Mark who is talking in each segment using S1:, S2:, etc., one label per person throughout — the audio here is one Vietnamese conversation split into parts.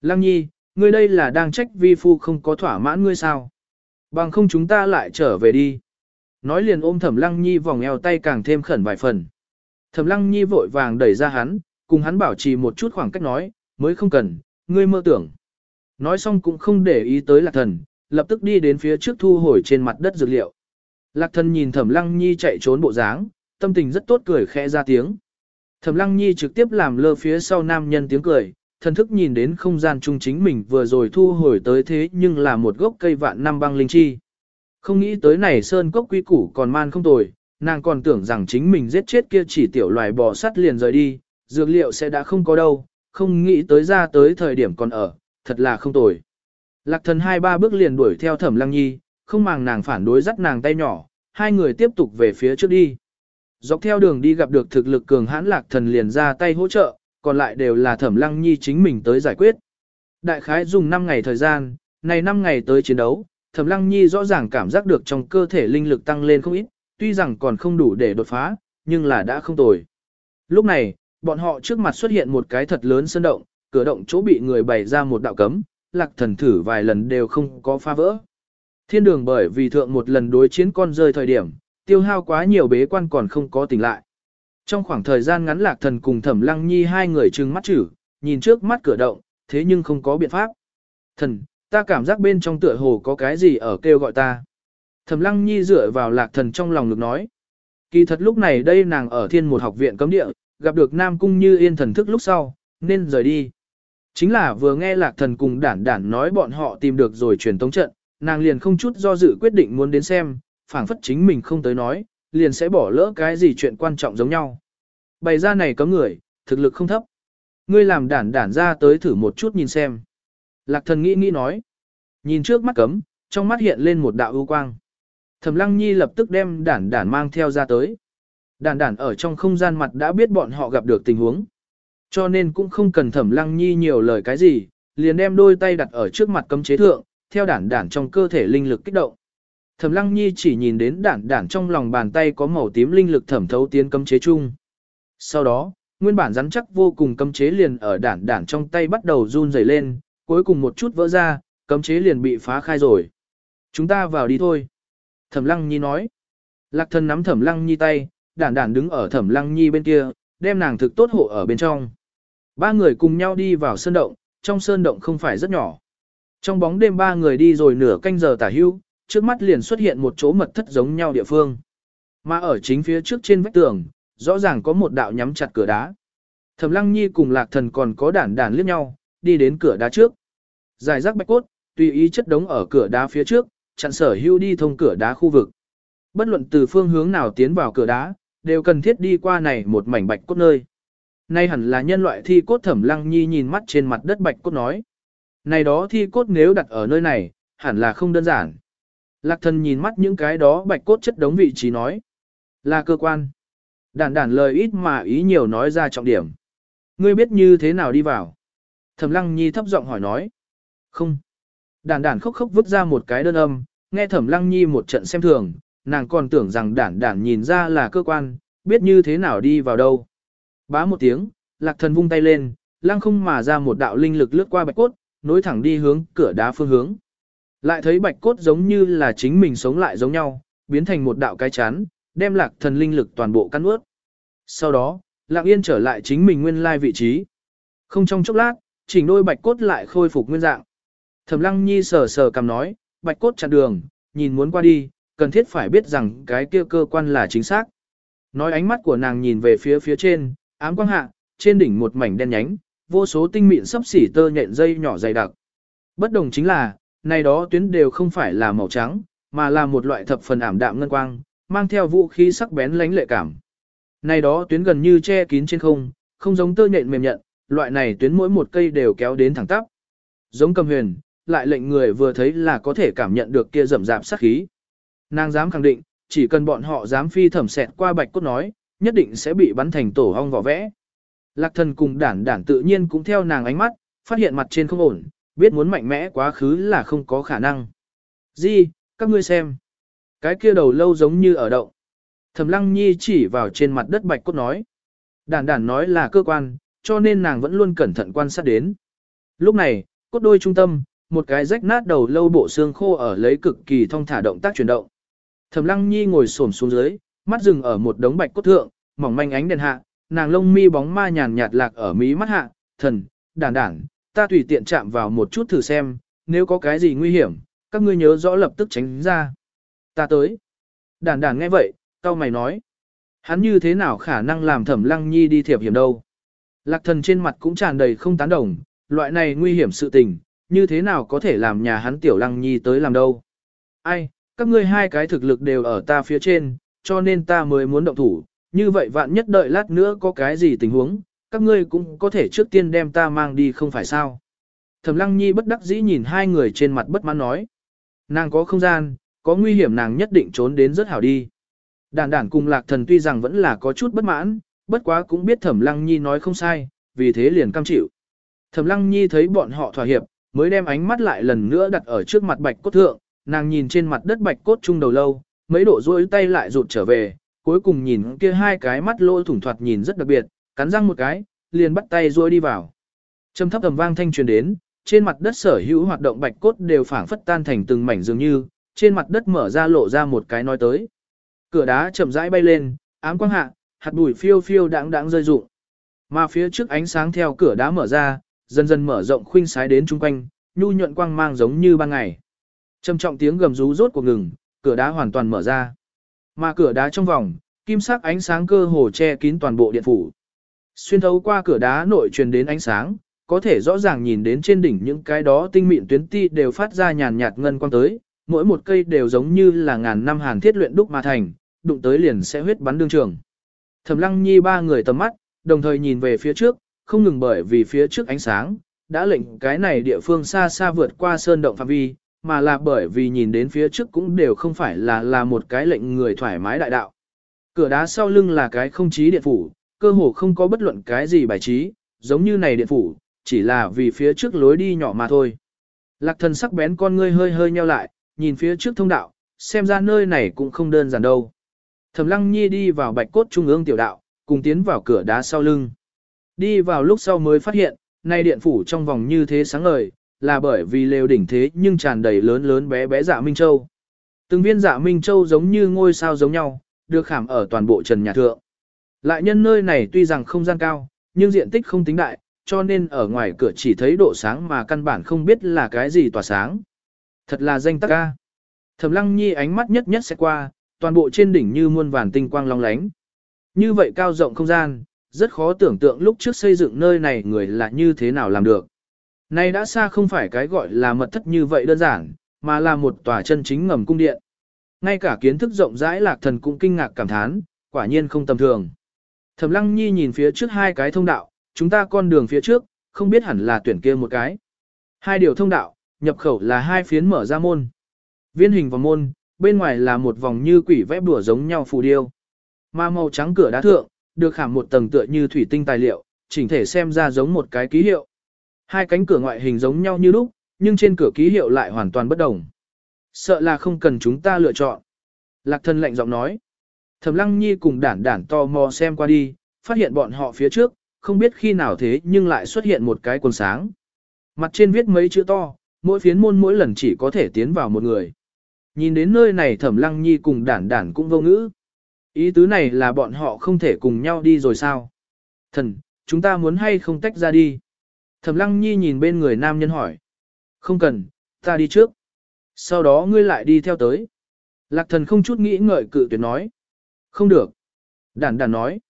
S1: Lăng nhi, ngươi đây là đang trách vi phu không có thỏa mãn ngươi sao? Bằng không chúng ta lại trở về đi. Nói liền ôm thẩm lăng nhi vòng eo tay càng thêm khẩn vài phần. Thẩm lăng nhi vội vàng đẩy ra hắn, cùng hắn bảo trì một chút khoảng cách nói, mới không cần, ngươi mơ tưởng. Nói xong cũng không để ý tới lạc thần, lập tức đi đến phía trước thu hồi trên mặt đất dược liệu. Lạc thần nhìn thẩm lăng nhi chạy trốn bộ dáng, tâm tình rất tốt cười khẽ ra tiếng. Thẩm lăng nhi trực tiếp làm lơ phía sau nam nhân tiếng cười, thần thức nhìn đến không gian trung chính mình vừa rồi thu hồi tới thế nhưng là một gốc cây vạn năm băng linh chi. Không nghĩ tới này sơn cốc quy củ còn man không tồi, nàng còn tưởng rằng chính mình giết chết kia chỉ tiểu loài bò sắt liền rời đi, dược liệu sẽ đã không có đâu, không nghĩ tới ra tới thời điểm còn ở, thật là không tồi. Lạc thần hai ba bước liền đuổi theo thẩm lăng nhi, không màng nàng phản đối dắt nàng tay nhỏ, hai người tiếp tục về phía trước đi. Dọc theo đường đi gặp được thực lực cường hãn lạc thần liền ra tay hỗ trợ, còn lại đều là thẩm lăng nhi chính mình tới giải quyết. Đại khái dùng 5 ngày thời gian, này 5 ngày tới chiến đấu, thẩm lăng nhi rõ ràng cảm giác được trong cơ thể linh lực tăng lên không ít, tuy rằng còn không đủ để đột phá, nhưng là đã không tồi. Lúc này, bọn họ trước mặt xuất hiện một cái thật lớn sơn động, cửa động chỗ bị người bày ra một đạo cấm, lạc thần thử vài lần đều không có phá vỡ. Thiên đường bởi vì thượng một lần đối chiến con rơi thời điểm, tiêu hao quá nhiều bế quan còn không có tỉnh lại. Trong khoảng thời gian ngắn lạc thần cùng thẩm lăng nhi hai người trừng mắt chử, nhìn trước mắt cửa động, thế nhưng không có biện pháp. Thần, ta cảm giác bên trong tựa hồ có cái gì ở kêu gọi ta. Thẩm lăng nhi dựa vào lạc thần trong lòng lực nói. Kỳ thật lúc này đây nàng ở thiên một học viện cấm địa, gặp được Nam Cung như yên thần thức lúc sau, nên rời đi. Chính là vừa nghe lạc thần cùng đản đản nói bọn họ tìm được rồi truyền tống trận, nàng liền không chút do dự quyết định muốn đến xem, phảng phất chính mình không tới nói, liền sẽ bỏ lỡ cái gì chuyện quan trọng giống nhau. Bày ra này có người, thực lực không thấp. Ngươi làm đản đản ra tới thử một chút nhìn xem. Lạc thần nghĩ nghĩ nói. Nhìn trước mắt cấm, trong mắt hiện lên một đạo ưu quang. Thẩm lăng nhi lập tức đem đản đản mang theo ra tới. Đản đản ở trong không gian mặt đã biết bọn họ gặp được tình huống. Cho nên cũng không cần thẩm lăng nhi nhiều lời cái gì, liền đem đôi tay đặt ở trước mặt cấm chế thượng, theo đản đản trong cơ thể linh lực kích động. Thẩm lăng nhi chỉ nhìn đến đản đản trong lòng bàn tay có màu tím linh lực thẩm thấu tiến cấm chế chung. Sau đó, nguyên bản rắn chắc vô cùng cấm chế liền ở đản đản trong tay bắt đầu run rẩy lên, cuối cùng một chút vỡ ra, cấm chế liền bị phá khai rồi. Chúng ta vào đi thôi. Thẩm lăng nhi nói. Lạc thân nắm thẩm lăng nhi tay, đản đản đứng ở thẩm lăng nhi bên kia, đem nàng thực tốt hộ ở bên trong. Ba người cùng nhau đi vào sơn động, trong sơn động không phải rất nhỏ. Trong bóng đêm ba người đi rồi nửa canh giờ tả hưu, trước mắt liền xuất hiện một chỗ mật thất giống nhau địa phương. Mà ở chính phía trước trên vách tường, rõ ràng có một đạo nhắm chặt cửa đá. Thẩm Lăng Nhi cùng Lạc Thần còn có đản đản liếc nhau, đi đến cửa đá trước. Giải rác bạch cốt, tùy ý chất đống ở cửa đá phía trước, chặn sở hưu đi thông cửa đá khu vực. Bất luận từ phương hướng nào tiến vào cửa đá, đều cần thiết đi qua này một mảnh bạch cốt nơi. Nay hẳn là nhân loại thi cốt Thẩm Lăng Nhi nhìn mắt trên mặt đất bạch cốt nói. Này đó thi cốt nếu đặt ở nơi này, hẳn là không đơn giản. Lạc thần nhìn mắt những cái đó bạch cốt chất đống vị trí nói. Là cơ quan. Đản đản lời ít mà ý nhiều nói ra trọng điểm. Ngươi biết như thế nào đi vào? Thẩm lăng nhi thấp giọng hỏi nói. Không. Đản đản khóc khóc vứt ra một cái đơn âm, nghe thẩm lăng nhi một trận xem thường, nàng còn tưởng rằng đản đản nhìn ra là cơ quan, biết như thế nào đi vào đâu. Bá một tiếng, lạc thần vung tay lên, lăng không mà ra một đạo linh lực lướt qua bạch cốt, nối thẳng đi hướng cửa đá phương hướng. Lại thấy bạch cốt giống như là chính mình sống lại giống nhau, biến thành một đạo cái chán, đem lạc thần linh lực toàn bộ căn ướt. Sau đó, lạc yên trở lại chính mình nguyên lai vị trí. Không trong chốc lát, chỉnh đôi bạch cốt lại khôi phục nguyên dạng. Thẩm lăng nhi sờ sờ cầm nói, bạch cốt chặn đường, nhìn muốn qua đi, cần thiết phải biết rằng cái kia cơ quan là chính xác. Nói ánh mắt của nàng nhìn về phía phía trên, ám quang hạ, trên đỉnh một mảnh đen nhánh, vô số tinh mịn sắp xỉ tơ nhện dây nhỏ dày đặc. Bất đồng chính là, này đó tuyến đều không phải là màu trắng, mà là một loại thập phần ảm đạm ngân quang, mang theo vũ khí sắc bén lánh lệ cảm. Này đó tuyến gần như che kín trên không, không giống tơ nhện mềm nhận, loại này tuyến mỗi một cây đều kéo đến thẳng tắp. Giống cầm huyền, lại lệnh người vừa thấy là có thể cảm nhận được kia rậm rạp sát khí. Nàng dám khẳng định, chỉ cần bọn họ dám phi thẩm xẹt qua bạch cốt nói, nhất định sẽ bị bắn thành tổ hong vỏ vẽ. Lạc thần cùng đản đản tự nhiên cũng theo nàng ánh mắt, phát hiện mặt trên không ổn, biết muốn mạnh mẽ quá khứ là không có khả năng. Di, các ngươi xem. Cái kia đầu lâu giống như ở động. Thẩm lăng nhi chỉ vào trên mặt đất bạch cốt nói. Đản đản nói là cơ quan, cho nên nàng vẫn luôn cẩn thận quan sát đến. Lúc này, cốt đôi trung tâm, một cái rách nát đầu lâu bộ xương khô ở lấy cực kỳ thông thả động tác chuyển động. Thẩm Lăng Nhi ngồi xổm xuống dưới, mắt dừng ở một đống bạch cốt thượng, mỏng manh ánh đèn hạ, nàng lông mi bóng ma nhàn nhạt lạc ở mí mắt hạ, thần, đản đản, ta tùy tiện chạm vào một chút thử xem, nếu có cái gì nguy hiểm, các ngươi nhớ rõ lập tức tránh ra. Ta tới. Đản đản nghe vậy, cao mày nói. Hắn như thế nào khả năng làm thẩm lăng nhi đi thiệp hiểm đâu. Lạc thần trên mặt cũng tràn đầy không tán đồng, loại này nguy hiểm sự tình, như thế nào có thể làm nhà hắn tiểu lăng nhi tới làm đâu. Ai, các ngươi hai cái thực lực đều ở ta phía trên, cho nên ta mới muốn động thủ, như vậy vạn nhất đợi lát nữa có cái gì tình huống, các ngươi cũng có thể trước tiên đem ta mang đi không phải sao. Thẩm lăng nhi bất đắc dĩ nhìn hai người trên mặt bất mãn nói. Nàng có không gian, có nguy hiểm nàng nhất định trốn đến rất hảo đi. Đản đản cùng lạc thần tuy rằng vẫn là có chút bất mãn, bất quá cũng biết thẩm lăng nhi nói không sai, vì thế liền cam chịu. Thẩm lăng nhi thấy bọn họ thỏa hiệp, mới đem ánh mắt lại lần nữa đặt ở trước mặt bạch cốt thượng, nàng nhìn trên mặt đất bạch cốt trung đầu lâu, mấy độ rối tay lại rụt trở về, cuối cùng nhìn kia hai cái mắt lôi thủng thoạt nhìn rất đặc biệt, cắn răng một cái, liền bắt tay rối đi vào. Trầm thấp tầm vang thanh truyền đến, trên mặt đất sở hữu hoạt động bạch cốt đều phảng phất tan thành từng mảnh dường như, trên mặt đất mở ra lộ ra một cái nói tới. Cửa đá chậm rãi bay lên, ám quang hạ, hạt bụi phiêu phiêu đãng đãng rơi rụng. Mà phía trước ánh sáng theo cửa đá mở ra, dần dần mở rộng khuynh sái đến chung quanh, nhu nhuận quang mang giống như ban ngày. Trầm trọng tiếng gầm rú rốt của ngừng, cửa đá hoàn toàn mở ra. Mà cửa đá trong vòng, kim sắc ánh sáng cơ hồ che kín toàn bộ điện phủ. Xuyên thấu qua cửa đá nội truyền đến ánh sáng, có thể rõ ràng nhìn đến trên đỉnh những cái đó tinh mịn tuyến ti đều phát ra nhàn nhạt ngân quang tới, mỗi một cây đều giống như là ngàn năm hàn thiết luyện đúc mà thành, đụng tới liền sẽ huyết bắn đương trường. Thẩm Lăng Nhi ba người tầm mắt, đồng thời nhìn về phía trước, không ngừng bởi vì phía trước ánh sáng, đã lệnh cái này địa phương xa xa vượt qua sơn động phạm vi, mà là bởi vì nhìn đến phía trước cũng đều không phải là là một cái lệnh người thoải mái đại đạo. Cửa đá sau lưng là cái không chí điện phủ, cơ hồ không có bất luận cái gì bài trí, giống như này điện phủ, chỉ là vì phía trước lối đi nhỏ mà thôi. Lạc thần sắc bén con ngươi hơi hơi nheo lại, nhìn phía trước thông đạo, xem ra nơi này cũng không đơn giản đâu. Thẩm Lăng Nhi đi vào bạch cốt trung ương tiểu đạo, cùng tiến vào cửa đá sau lưng. Đi vào lúc sau mới phát hiện, nay điện phủ trong vòng như thế sáng ngời, là bởi vì lều đỉnh thế nhưng tràn đầy lớn lớn bé bé dạ Minh Châu. Từng viên dạ Minh Châu giống như ngôi sao giống nhau, được khảm ở toàn bộ trần nhà thượng. Lại nhân nơi này tuy rằng không gian cao, nhưng diện tích không tính đại, cho nên ở ngoài cửa chỉ thấy độ sáng mà căn bản không biết là cái gì tỏa sáng. Thật là danh tắc ca. Thẩm Lăng Nhi ánh mắt nhất nhất sẽ qua, toàn bộ trên đỉnh như muôn vàn tinh quang long lánh. Như vậy cao rộng không gian, rất khó tưởng tượng lúc trước xây dựng nơi này người là như thế nào làm được. Này đã xa không phải cái gọi là mật thất như vậy đơn giản, mà là một tòa chân chính ngầm cung điện. Ngay cả kiến thức rộng rãi lạc thần cũng kinh ngạc cảm thán, quả nhiên không tầm thường. Thẩm Lăng Nhi nhìn phía trước hai cái thông đạo, chúng ta con đường phía trước, không biết hẳn là tuyển kia một cái. Hai điều thông đạo, nhập khẩu là hai phiến mở ra môn. Viên hình vòng môn, bên ngoài là một vòng như quỷ vẽ bùa giống nhau phù điêu. Mà màu trắng cửa đá thượng, được khảm một tầng tựa như thủy tinh tài liệu, chỉnh thể xem ra giống một cái ký hiệu. Hai cánh cửa ngoại hình giống nhau như lúc, nhưng trên cửa ký hiệu lại hoàn toàn bất đồng. Sợ là không cần chúng ta lựa chọn. Lạc thân lạnh giọng nói. Thẩm lăng nhi cùng đản đản to mò xem qua đi, phát hiện bọn họ phía trước, không biết khi nào thế nhưng lại xuất hiện một cái quần sáng. Mặt trên viết mấy chữ to, mỗi phiến môn mỗi lần chỉ có thể tiến vào một người. Nhìn đến nơi này thẩm lăng nhi cùng đản đản cũng vô ngữ. Ý tứ này là bọn họ không thể cùng nhau đi rồi sao? Thần, chúng ta muốn hay không tách ra đi? Thẩm lăng nhi nhìn bên người nam nhân hỏi. Không cần, ta đi trước. Sau đó ngươi lại đi theo tới. Lạc thần không chút nghĩ ngợi cự tuyệt nói. Không được. Đản đản nói.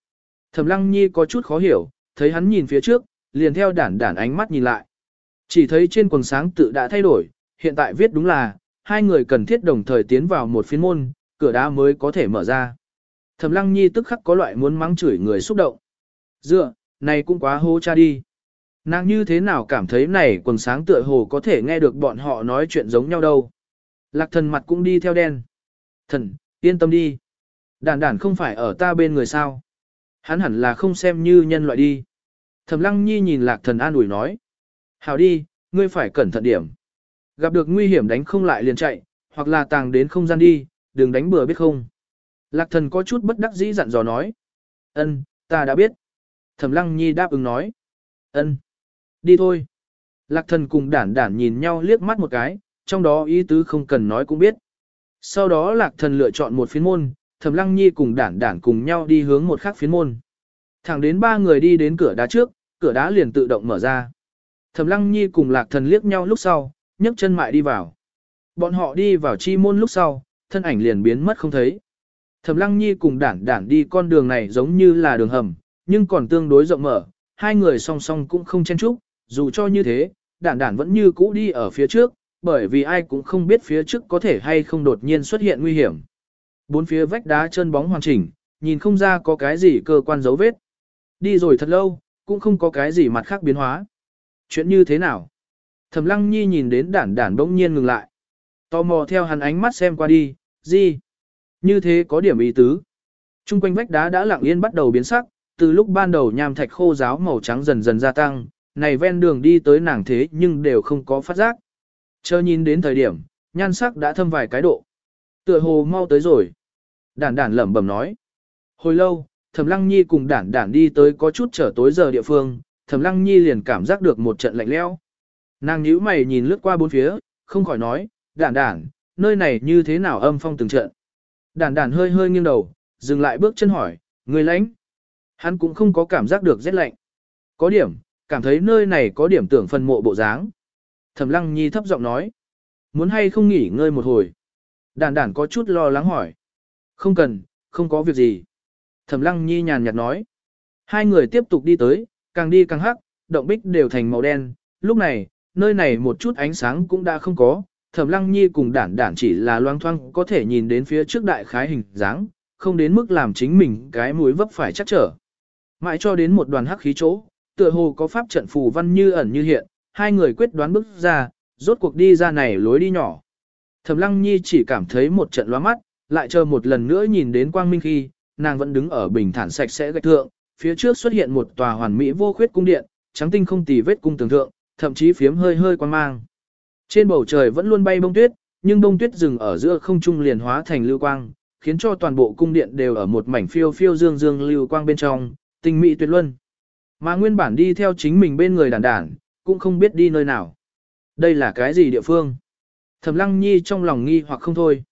S1: Thẩm lăng nhi có chút khó hiểu, thấy hắn nhìn phía trước, liền theo đản đản ánh mắt nhìn lại. Chỉ thấy trên quần sáng tự đã thay đổi, hiện tại viết đúng là, hai người cần thiết đồng thời tiến vào một phiên môn, cửa đá mới có thể mở ra. Thẩm lăng nhi tức khắc có loại muốn mắng chửi người xúc động. Dựa, này cũng quá hô cha đi. Nàng như thế nào cảm thấy này quần sáng tựa hồ có thể nghe được bọn họ nói chuyện giống nhau đâu. Lạc thần mặt cũng đi theo đen. Thần, yên tâm đi. Đản đản không phải ở ta bên người sao. Hắn hẳn là không xem như nhân loại đi. Thẩm lăng nhi nhìn lạc thần an ủi nói. hảo đi, ngươi phải cẩn thận điểm. Gặp được nguy hiểm đánh không lại liền chạy, hoặc là tàng đến không gian đi, đừng đánh bừa biết không. Lạc thần có chút bất đắc dĩ dặn dò nói. Ân, ta đã biết. Thẩm lăng nhi đáp ứng nói. Ân, đi thôi. Lạc thần cùng đản đản nhìn nhau liếc mắt một cái, trong đó ý tứ không cần nói cũng biết. Sau đó lạc thần lựa chọn một phiến môn, thẩm lăng nhi cùng đản đản cùng nhau đi hướng một khác phiến môn. Thẳng đến ba người đi đến cửa đá trước, cửa đá liền tự động mở ra. Thẩm lăng nhi cùng lạc thần liếc nhau lúc sau, nhấc chân mại đi vào. Bọn họ đi vào chi môn lúc sau, thân ảnh liền biến mất không thấy. Thẩm lăng nhi cùng đản đản đi con đường này giống như là đường hầm, nhưng còn tương đối rộng mở, hai người song song cũng không chen chúc, dù cho như thế, đản đản vẫn như cũ đi ở phía trước, bởi vì ai cũng không biết phía trước có thể hay không đột nhiên xuất hiện nguy hiểm. Bốn phía vách đá chân bóng hoàn chỉnh, nhìn không ra có cái gì cơ quan dấu vết. Đi rồi thật lâu, cũng không có cái gì mặt khác biến hóa. Chuyện như thế nào? Thẩm lăng nhi nhìn đến đản đản bỗng nhiên ngừng lại. Tò mò theo hắn ánh mắt xem qua đi, gì? Như thế có điểm ý tứ. Trung quanh vách đá đã lặng yên bắt đầu biến sắc, từ lúc ban đầu nham thạch khô giáo màu trắng dần dần gia tăng, này ven đường đi tới nàng thế nhưng đều không có phát giác. Chờ nhìn đến thời điểm, nhan sắc đã thâm vài cái độ. Tựa hồ mau tới rồi. Đản đản lẩm bẩm nói. Hồi lâu, Thẩm Lăng Nhi cùng đản đản đi tới có chút trở tối giờ địa phương, Thẩm Lăng Nhi liền cảm giác được một trận lạnh lẽo. Nàng nhíu mày nhìn lướt qua bốn phía, không khỏi nói, đản đản, nơi này như thế nào âm phong từng trận. Đản đản hơi hơi nghiêng đầu, dừng lại bước chân hỏi, người lãnh. Hắn cũng không có cảm giác được rét lạnh. Có điểm, cảm thấy nơi này có điểm tưởng phần mộ bộ dáng. Thẩm Lăng Nhi thấp giọng nói, muốn hay không nghỉ ngơi một hồi. Đản đản có chút lo lắng hỏi. Không cần, không có việc gì. Thẩm Lăng Nhi nhàn nhạt nói. Hai người tiếp tục đi tới, càng đi càng hắc, động bích đều thành màu đen. Lúc này, nơi này một chút ánh sáng cũng đã không có. Thẩm Lăng Nhi cùng đản đản chỉ là loang thoang có thể nhìn đến phía trước đại khái hình dáng, không đến mức làm chính mình cái mũi vấp phải chắc trở. Mãi cho đến một đoàn hắc khí chỗ, tựa hồ có pháp trận phù văn như ẩn như hiện, hai người quyết đoán bước ra, rốt cuộc đi ra này lối đi nhỏ. Thẩm Lăng Nhi chỉ cảm thấy một trận loa mắt, lại chờ một lần nữa nhìn đến quang minh khi, nàng vẫn đứng ở bình thản sạch sẽ gạch thượng, phía trước xuất hiện một tòa hoàn mỹ vô khuyết cung điện, trắng tinh không tì vết cung tường thượng, thậm chí phiếm hơi hơi quang mang. Trên bầu trời vẫn luôn bay bông tuyết, nhưng bông tuyết dừng ở giữa không trung liền hóa thành lưu quang, khiến cho toàn bộ cung điện đều ở một mảnh phiêu phiêu dương dương lưu quang bên trong, tinh mỹ tuyệt luân. Mà nguyên bản đi theo chính mình bên người đàn đản, cũng không biết đi nơi nào. Đây là cái gì địa phương? Thẩm Lăng Nhi trong lòng nghi hoặc không thôi.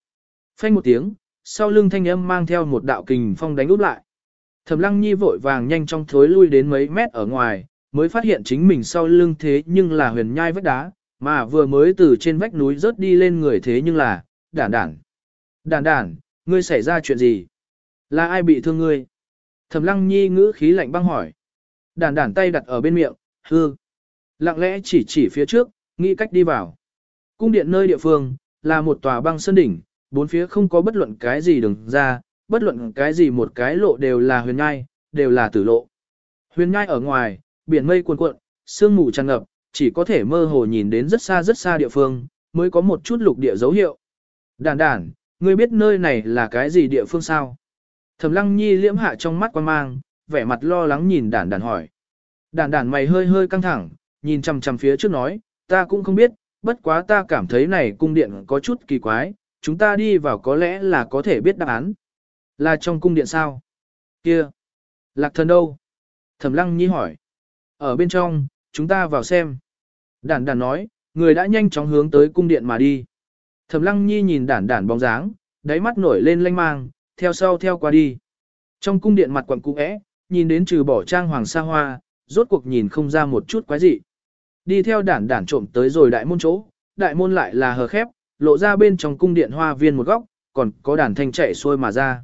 S1: Phanh một tiếng, sau lưng thanh âm mang theo một đạo kình phong đánh úp lại. Thẩm Lăng Nhi vội vàng nhanh chóng thối lui đến mấy mét ở ngoài, mới phát hiện chính mình sau lưng thế nhưng là huyền nhai vách đá, mà vừa mới từ trên vách núi rớt đi lên người thế nhưng là, đản đản. Đản đản, ngươi xảy ra chuyện gì? Là ai bị thương ngươi? Thẩm Lăng Nhi ngữ khí lạnh băng hỏi. Đản đản tay đặt ở bên miệng, hư. Lặng lẽ chỉ chỉ phía trước, nghĩ cách đi vào. Cung điện nơi địa phương, là một tòa băng sơn đỉnh, bốn phía không có bất luận cái gì đừng ra, bất luận cái gì một cái lộ đều là huyền nhai, đều là tử lộ. Huyền nhai ở ngoài, biển mây cuồn cuộn, sương mù tràn ngập, chỉ có thể mơ hồ nhìn đến rất xa rất xa địa phương, mới có một chút lục địa dấu hiệu. Đàn đàn, ngươi biết nơi này là cái gì địa phương sao? Thẩm lăng nhi liễm hạ trong mắt quan mang, vẻ mặt lo lắng nhìn đàn đàn hỏi. Đàn đàn mày hơi hơi căng thẳng, nhìn chằm chằm phía trước nói, ta cũng không biết, bất quá ta cảm thấy này cung điện có chút kỳ quái, chúng ta đi vào có lẽ là có thể biết đáp án. Là trong cung điện sao? Kia! Lạc thần đâu? Thẩm lăng nhi hỏi. Ở bên trong, chúng ta vào xem. Đản đản nói, người đã nhanh chóng hướng tới cung điện mà đi. Thẩm lăng nhi nhìn đản đản bóng dáng, đáy mắt nổi lên lanh mang, theo sau theo qua đi. Trong cung điện mặt quặng cung é, nhìn đến trừ bỏ trang hoàng sa hoa, rốt cuộc nhìn không ra một chút quái dị. Đi theo đản đản trộm tới rồi đại môn chỗ, đại môn lại là hờ khép, lộ ra bên trong cung điện hoa viên một góc, còn có đàn thanh chạy xuôi mà ra.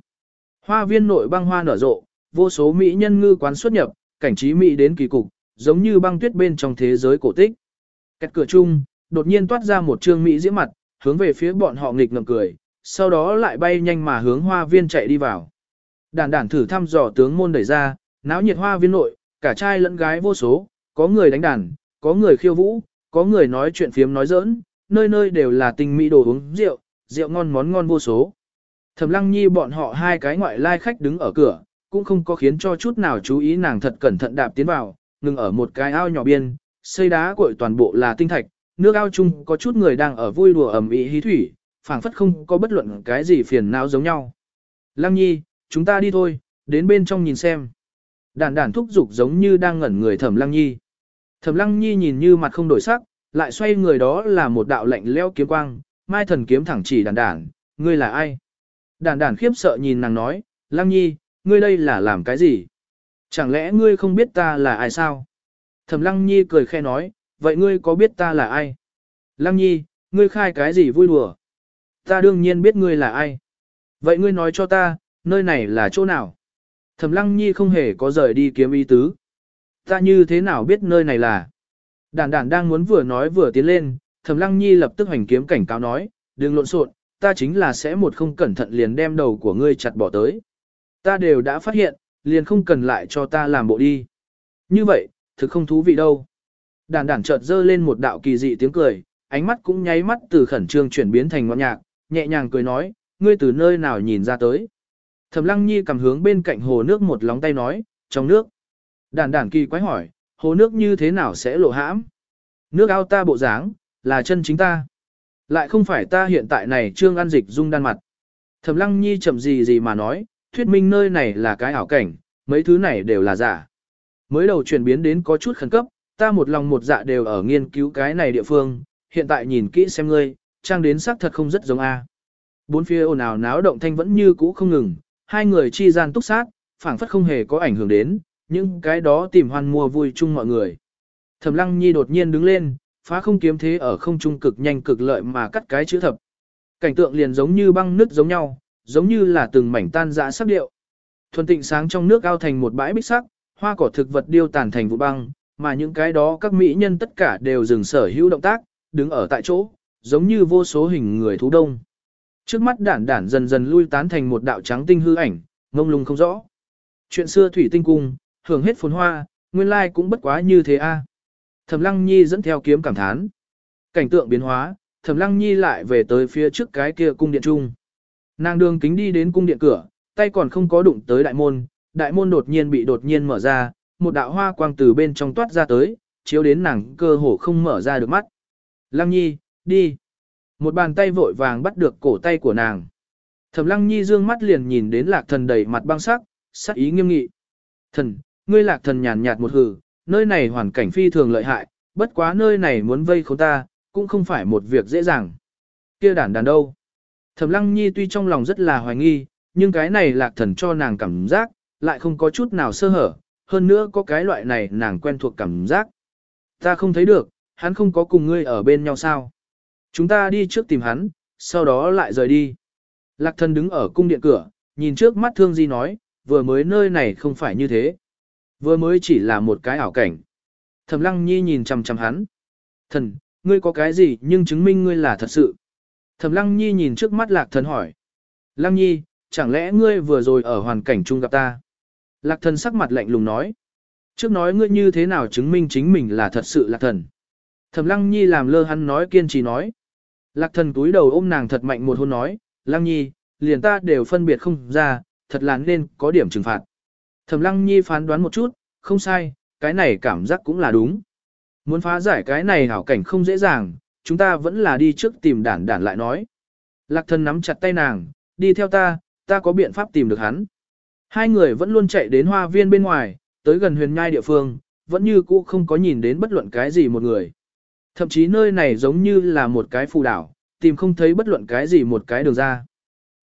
S1: Hoa viên nội băng hoa nở rộ, vô số mỹ nhân ngư quán xuất nhập, cảnh trí mỹ đến kỳ cục, giống như băng tuyết bên trong thế giới cổ tích. Cách cửa chung, đột nhiên toát ra một trương mỹ diễm mặt, hướng về phía bọn họ nghịch ngợm cười, sau đó lại bay nhanh mà hướng hoa viên chạy đi vào. Đàn đàn thử thăm dò tướng môn đẩy ra, náo nhiệt hoa viên nội, cả trai lẫn gái vô số, có người đánh đàn, có người khiêu vũ, có người nói chuyện phiếm nói giỡn, nơi nơi đều là tinh mỹ đồ uống rượu, rượu ngon món ngon vô số. Thẩm Lăng Nhi bọn họ hai cái ngoại lai khách đứng ở cửa, cũng không có khiến cho chút nào chú ý nàng thật cẩn thận đạp tiến vào, ngừng ở một cái ao nhỏ biên, xây đá cội toàn bộ là tinh thạch, nước ao chung có chút người đang ở vui đùa ẩm ĩ hí thủy, phảng phất không có bất luận cái gì phiền não giống nhau. Lăng Nhi, chúng ta đi thôi, đến bên trong nhìn xem. Đản đản thúc giục giống như đang ngẩn người Thẩm Lăng Nhi. Thẩm Lăng Nhi nhìn như mặt không đổi sắc, lại xoay người đó là một đạo lạnh leo kiếm quang, mai thần kiếm thẳng chỉ đàn đản, ngươi là ai? Đàn đản khiếp sợ nhìn nàng nói, Lăng Nhi, ngươi đây là làm cái gì? Chẳng lẽ ngươi không biết ta là ai sao? Thẩm Lăng Nhi cười khẽ nói, vậy ngươi có biết ta là ai? Lăng Nhi, ngươi khai cái gì vui đùa? Ta đương nhiên biết ngươi là ai. Vậy ngươi nói cho ta, nơi này là chỗ nào? Thẩm Lăng Nhi không hề có rời đi kiếm ý tứ. Ta như thế nào biết nơi này là? Đản đản đang muốn vừa nói vừa tiến lên, Thẩm Lăng Nhi lập tức hành kiếm cảnh cáo nói, đừng lộn xộn, ta chính là sẽ một không cẩn thận liền đem đầu của ngươi chặt bỏ tới. Ta đều đã phát hiện, liền không cần lại cho ta làm bộ đi. Như vậy, thực không thú vị đâu. Đản đản chợt dơ lên một đạo kỳ dị tiếng cười, ánh mắt cũng nháy mắt từ khẩn trương chuyển biến thành ngọt nhạc, nhẹ nhàng cười nói, ngươi từ nơi nào nhìn ra tới. Thẩm Lăng Nhi cầm hướng bên cạnh hồ nước một lóng tay nói, trong nước. Đản đản kỳ quái hỏi, hồ nước như thế nào sẽ lộ hãm? Nước ao ta bộ dáng, là chân chính ta. Lại không phải ta hiện tại này trương ăn dịch dung đan mặt. Thẩm Lăng Nhi chậm gì gì mà nói, thuyết minh nơi này là cái ảo cảnh, mấy thứ này đều là giả. Mới đầu chuyển biến đến có chút khẩn cấp, ta một lòng một dạ đều ở nghiên cứu cái này địa phương, hiện tại nhìn kỹ xem ngươi, trang đến xác thật không rất giống A. Bốn phía ồn ào náo động thanh vẫn như cũ không ngừng, hai người chi gian túc sát, phảng phất không hề có ảnh hưởng đến, những cái đó tìm hoan mua vui chung mọi người. Thẩm Lăng Nhi đột nhiên đứng lên, phá không kiếm thế ở không trung cực nhanh cực lợi mà cắt cái chữ thập. Cảnh tượng liền giống như băng nứt giống nhau, giống như là từng mảnh tan rã sắc điệu. Thuần tịnh sáng trong nước ao thành một bãi bích sắc, hoa cỏ thực vật điêu tàn thành vụ băng, mà những cái đó các mỹ nhân tất cả đều dừng sở hữu động tác, đứng ở tại chỗ, giống như vô số hình người thú đông. Trước mắt đản đản dần dần lui tán thành một đạo trắng tinh hư ảnh, ngông lung không rõ. Chuyện xưa thủy tinh cung, hưởng hết phồn hoa, nguyên lai cũng bất quá như thế a. Thẩm Lăng Nhi dẫn theo kiếm cảm thán. Cảnh tượng biến hóa, Thẩm Lăng Nhi lại về tới phía trước cái kia cung điện trung. Nàng đường kính đi đến cung điện cửa, tay còn không có đụng tới đại môn, đại môn đột nhiên bị đột nhiên mở ra, một đạo hoa quang từ bên trong toát ra tới, chiếu đến nàng cơ hồ không mở ra được mắt. Lăng Nhi, đi. Một bàn tay vội vàng bắt được cổ tay của nàng. Thẩm Lăng Nhi dương mắt liền nhìn đến lạc thần đầy mặt băng sắc, sắc ý nghiêm nghị. Thần, ngươi lạc thần nhàn nhạt một hừ, nơi này hoàn cảnh phi thường lợi hại, bất quá nơi này muốn vây khốn ta, cũng không phải một việc dễ dàng. Kia đản đàn đâu? Thẩm Lăng Nhi tuy trong lòng rất là hoài nghi, nhưng cái này lạc thần cho nàng cảm giác, lại không có chút nào sơ hở, hơn nữa có cái loại này nàng quen thuộc cảm giác. Ta không thấy được, hắn không có cùng ngươi ở bên nhau sao? Chúng ta đi trước tìm hắn, sau đó lại rời đi. Lạc thần đứng ở cung điện cửa, nhìn trước mắt thương di nói, vừa mới nơi này không phải như thế. Vừa mới chỉ là một cái ảo cảnh. Thẩm lăng nhi nhìn chằm chằm hắn. Thần, ngươi có cái gì nhưng chứng minh ngươi là thật sự. Thẩm lăng nhi nhìn trước mắt lạc thần hỏi. Lăng nhi, chẳng lẽ ngươi vừa rồi ở hoàn cảnh chung gặp ta? Lạc thần sắc mặt lạnh lùng nói. Trước nói ngươi như thế nào chứng minh chính mình là thật sự lạc thần. Thẩm lăng nhi làm lơ hắn nói kiên trì nói. Lạc thần túi đầu ôm nàng thật mạnh một hôn nói, lăng nhi, liền ta đều phân biệt không ra, thật là nên có điểm trừng phạt. Thẩm lăng nhi phán đoán một chút, không sai, cái này cảm giác cũng là đúng. Muốn phá giải cái này hảo cảnh không dễ dàng, chúng ta vẫn là đi trước tìm đản đản lại nói. Lạc thần nắm chặt tay nàng, đi theo ta, ta có biện pháp tìm được hắn. Hai người vẫn luôn chạy đến hoa viên bên ngoài, tới gần huyền nhai địa phương, vẫn như cũ không có nhìn đến bất luận cái gì một người. Thậm chí nơi này giống như là một cái phù đảo, tìm không thấy bất luận cái gì một cái đường ra.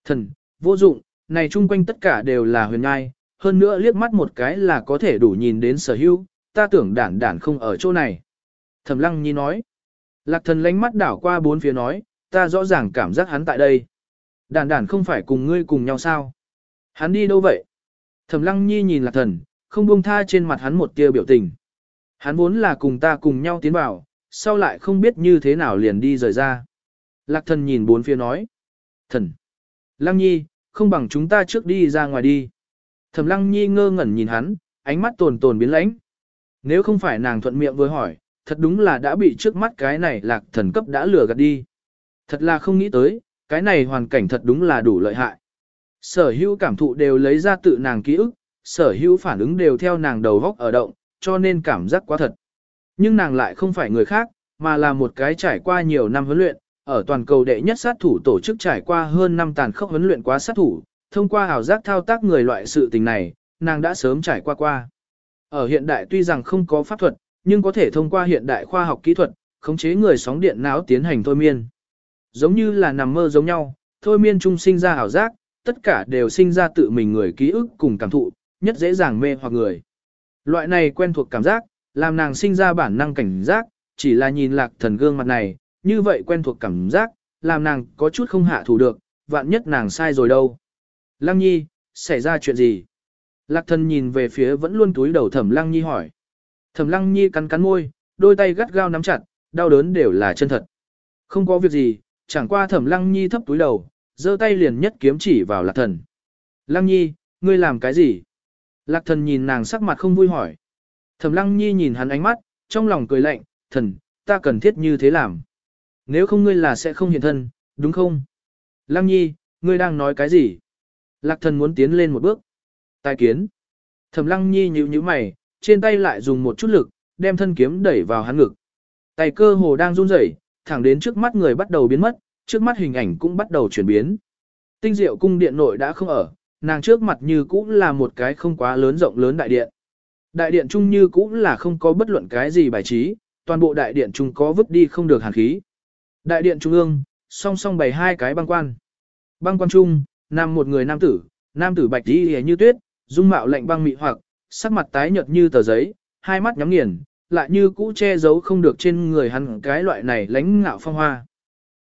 S1: Thần, vô dụng, này chung quanh tất cả đều là huyền nhai, hơn nữa liếc mắt một cái là có thể đủ nhìn đến sở hữu, ta tưởng đản đản không ở chỗ này. Thẩm lăng nhi nói. Lạc thần lánh mắt đảo qua bốn phía nói, ta rõ ràng cảm giác hắn tại đây. Đản đản không phải cùng ngươi cùng nhau sao? Hắn đi đâu vậy? Thẩm lăng nhi nhìn lạc thần, không buông tha trên mặt hắn một tia biểu tình. Hắn vốn là cùng ta cùng nhau tiến vào, sau lại không biết như thế nào liền đi rời ra. Lạc thần nhìn bốn phía nói. Thần. Lăng nhi, không bằng chúng ta trước đi ra ngoài đi. Thẩm lăng nhi ngơ ngẩn nhìn hắn, ánh mắt tồn tồn biến lãnh. Nếu không phải nàng thuận miệng với hỏi, thật đúng là đã bị trước mắt cái này lạc thần cấp đã lừa gạt đi. Thật là không nghĩ tới, cái này hoàn cảnh thật đúng là đủ lợi hại. Sở hữu cảm thụ đều lấy ra tự nàng ký ức, sở hữu phản ứng đều theo nàng đầu góc ở động, cho nên cảm giác quá thật. Nhưng nàng lại không phải người khác, mà là một cái trải qua nhiều năm huấn luyện, ở toàn cầu đệ nhất sát thủ tổ chức trải qua hơn năm tàn khốc huấn luyện quá sát thủ, thông qua ảo giác thao tác người loại sự tình này, nàng đã sớm trải qua qua. Ở hiện đại tuy rằng không có pháp thuật, nhưng có thể thông qua hiện đại khoa học kỹ thuật, khống chế người sóng điện não tiến hành thôi miên. Giống như là nằm mơ giống nhau, thôi miên trung sinh ra ảo giác, tất cả đều sinh ra tự mình người ký ức cùng cảm thụ, nhất dễ dàng mê hoặc người. Loại này quen thuộc cảm giác, làm nàng sinh ra bản năng cảnh giác, chỉ là nhìn lạc thần gương mặt này, như vậy quen thuộc cảm giác, làm nàng có chút không hạ thủ được, vạn nhất nàng sai rồi đâu. Lăng nhi, xảy ra chuyện gì? Lạc thần nhìn về phía vẫn luôn túi đầu thẩm lăng nhi hỏi. Thẩm lăng nhi cắn cắn môi, đôi tay gắt gao nắm chặt, đau đớn đều là chân thật. Không có việc gì, chẳng qua thẩm lăng nhi thấp túi đầu, giơ tay liền nhất kiếm chỉ vào lạc thần. Lăng nhi, ngươi làm cái gì? Lạc thần nhìn nàng sắc mặt không vui hỏi. Thẩm lăng nhi nhìn hắn ánh mắt, trong lòng cười lạnh, thần, ta cần thiết như thế làm. Nếu không ngươi là sẽ không hiện thân, đúng không? Lăng nhi, ngươi đang nói cái gì? Lạc thần muốn tiến lên một bước. Tài kiến. Thẩm lăng nhi nhíu nhíu mày, trên tay lại dùng một chút lực, đem thân kiếm đẩy vào hắn ngực. Tay cơ hồ đang run rẩy, thẳng đến trước mắt người bắt đầu biến mất, trước mắt hình ảnh cũng bắt đầu chuyển biến. Tinh diệu cung điện nội đã không ở, nàng trước mặt như cũng là một cái không quá lớn rộng lớn đại điện. Đại điện trung như cũng là không có bất luận cái gì bài trí, toàn bộ đại điện trung có vứt đi không được hàn khí. Đại điện trung ương, song song bày hai cái băng quan. Băng quan trung, nằm một người nam tử, nam tử bạch đi như tuyết, dung mạo lạnh băng mị hoặc, sắc mặt tái nhợt như tờ giấy, hai mắt nhắm nghiền, lại như cũ che giấu không được trên người hắn cái loại này lãnh ngạo phong hoa.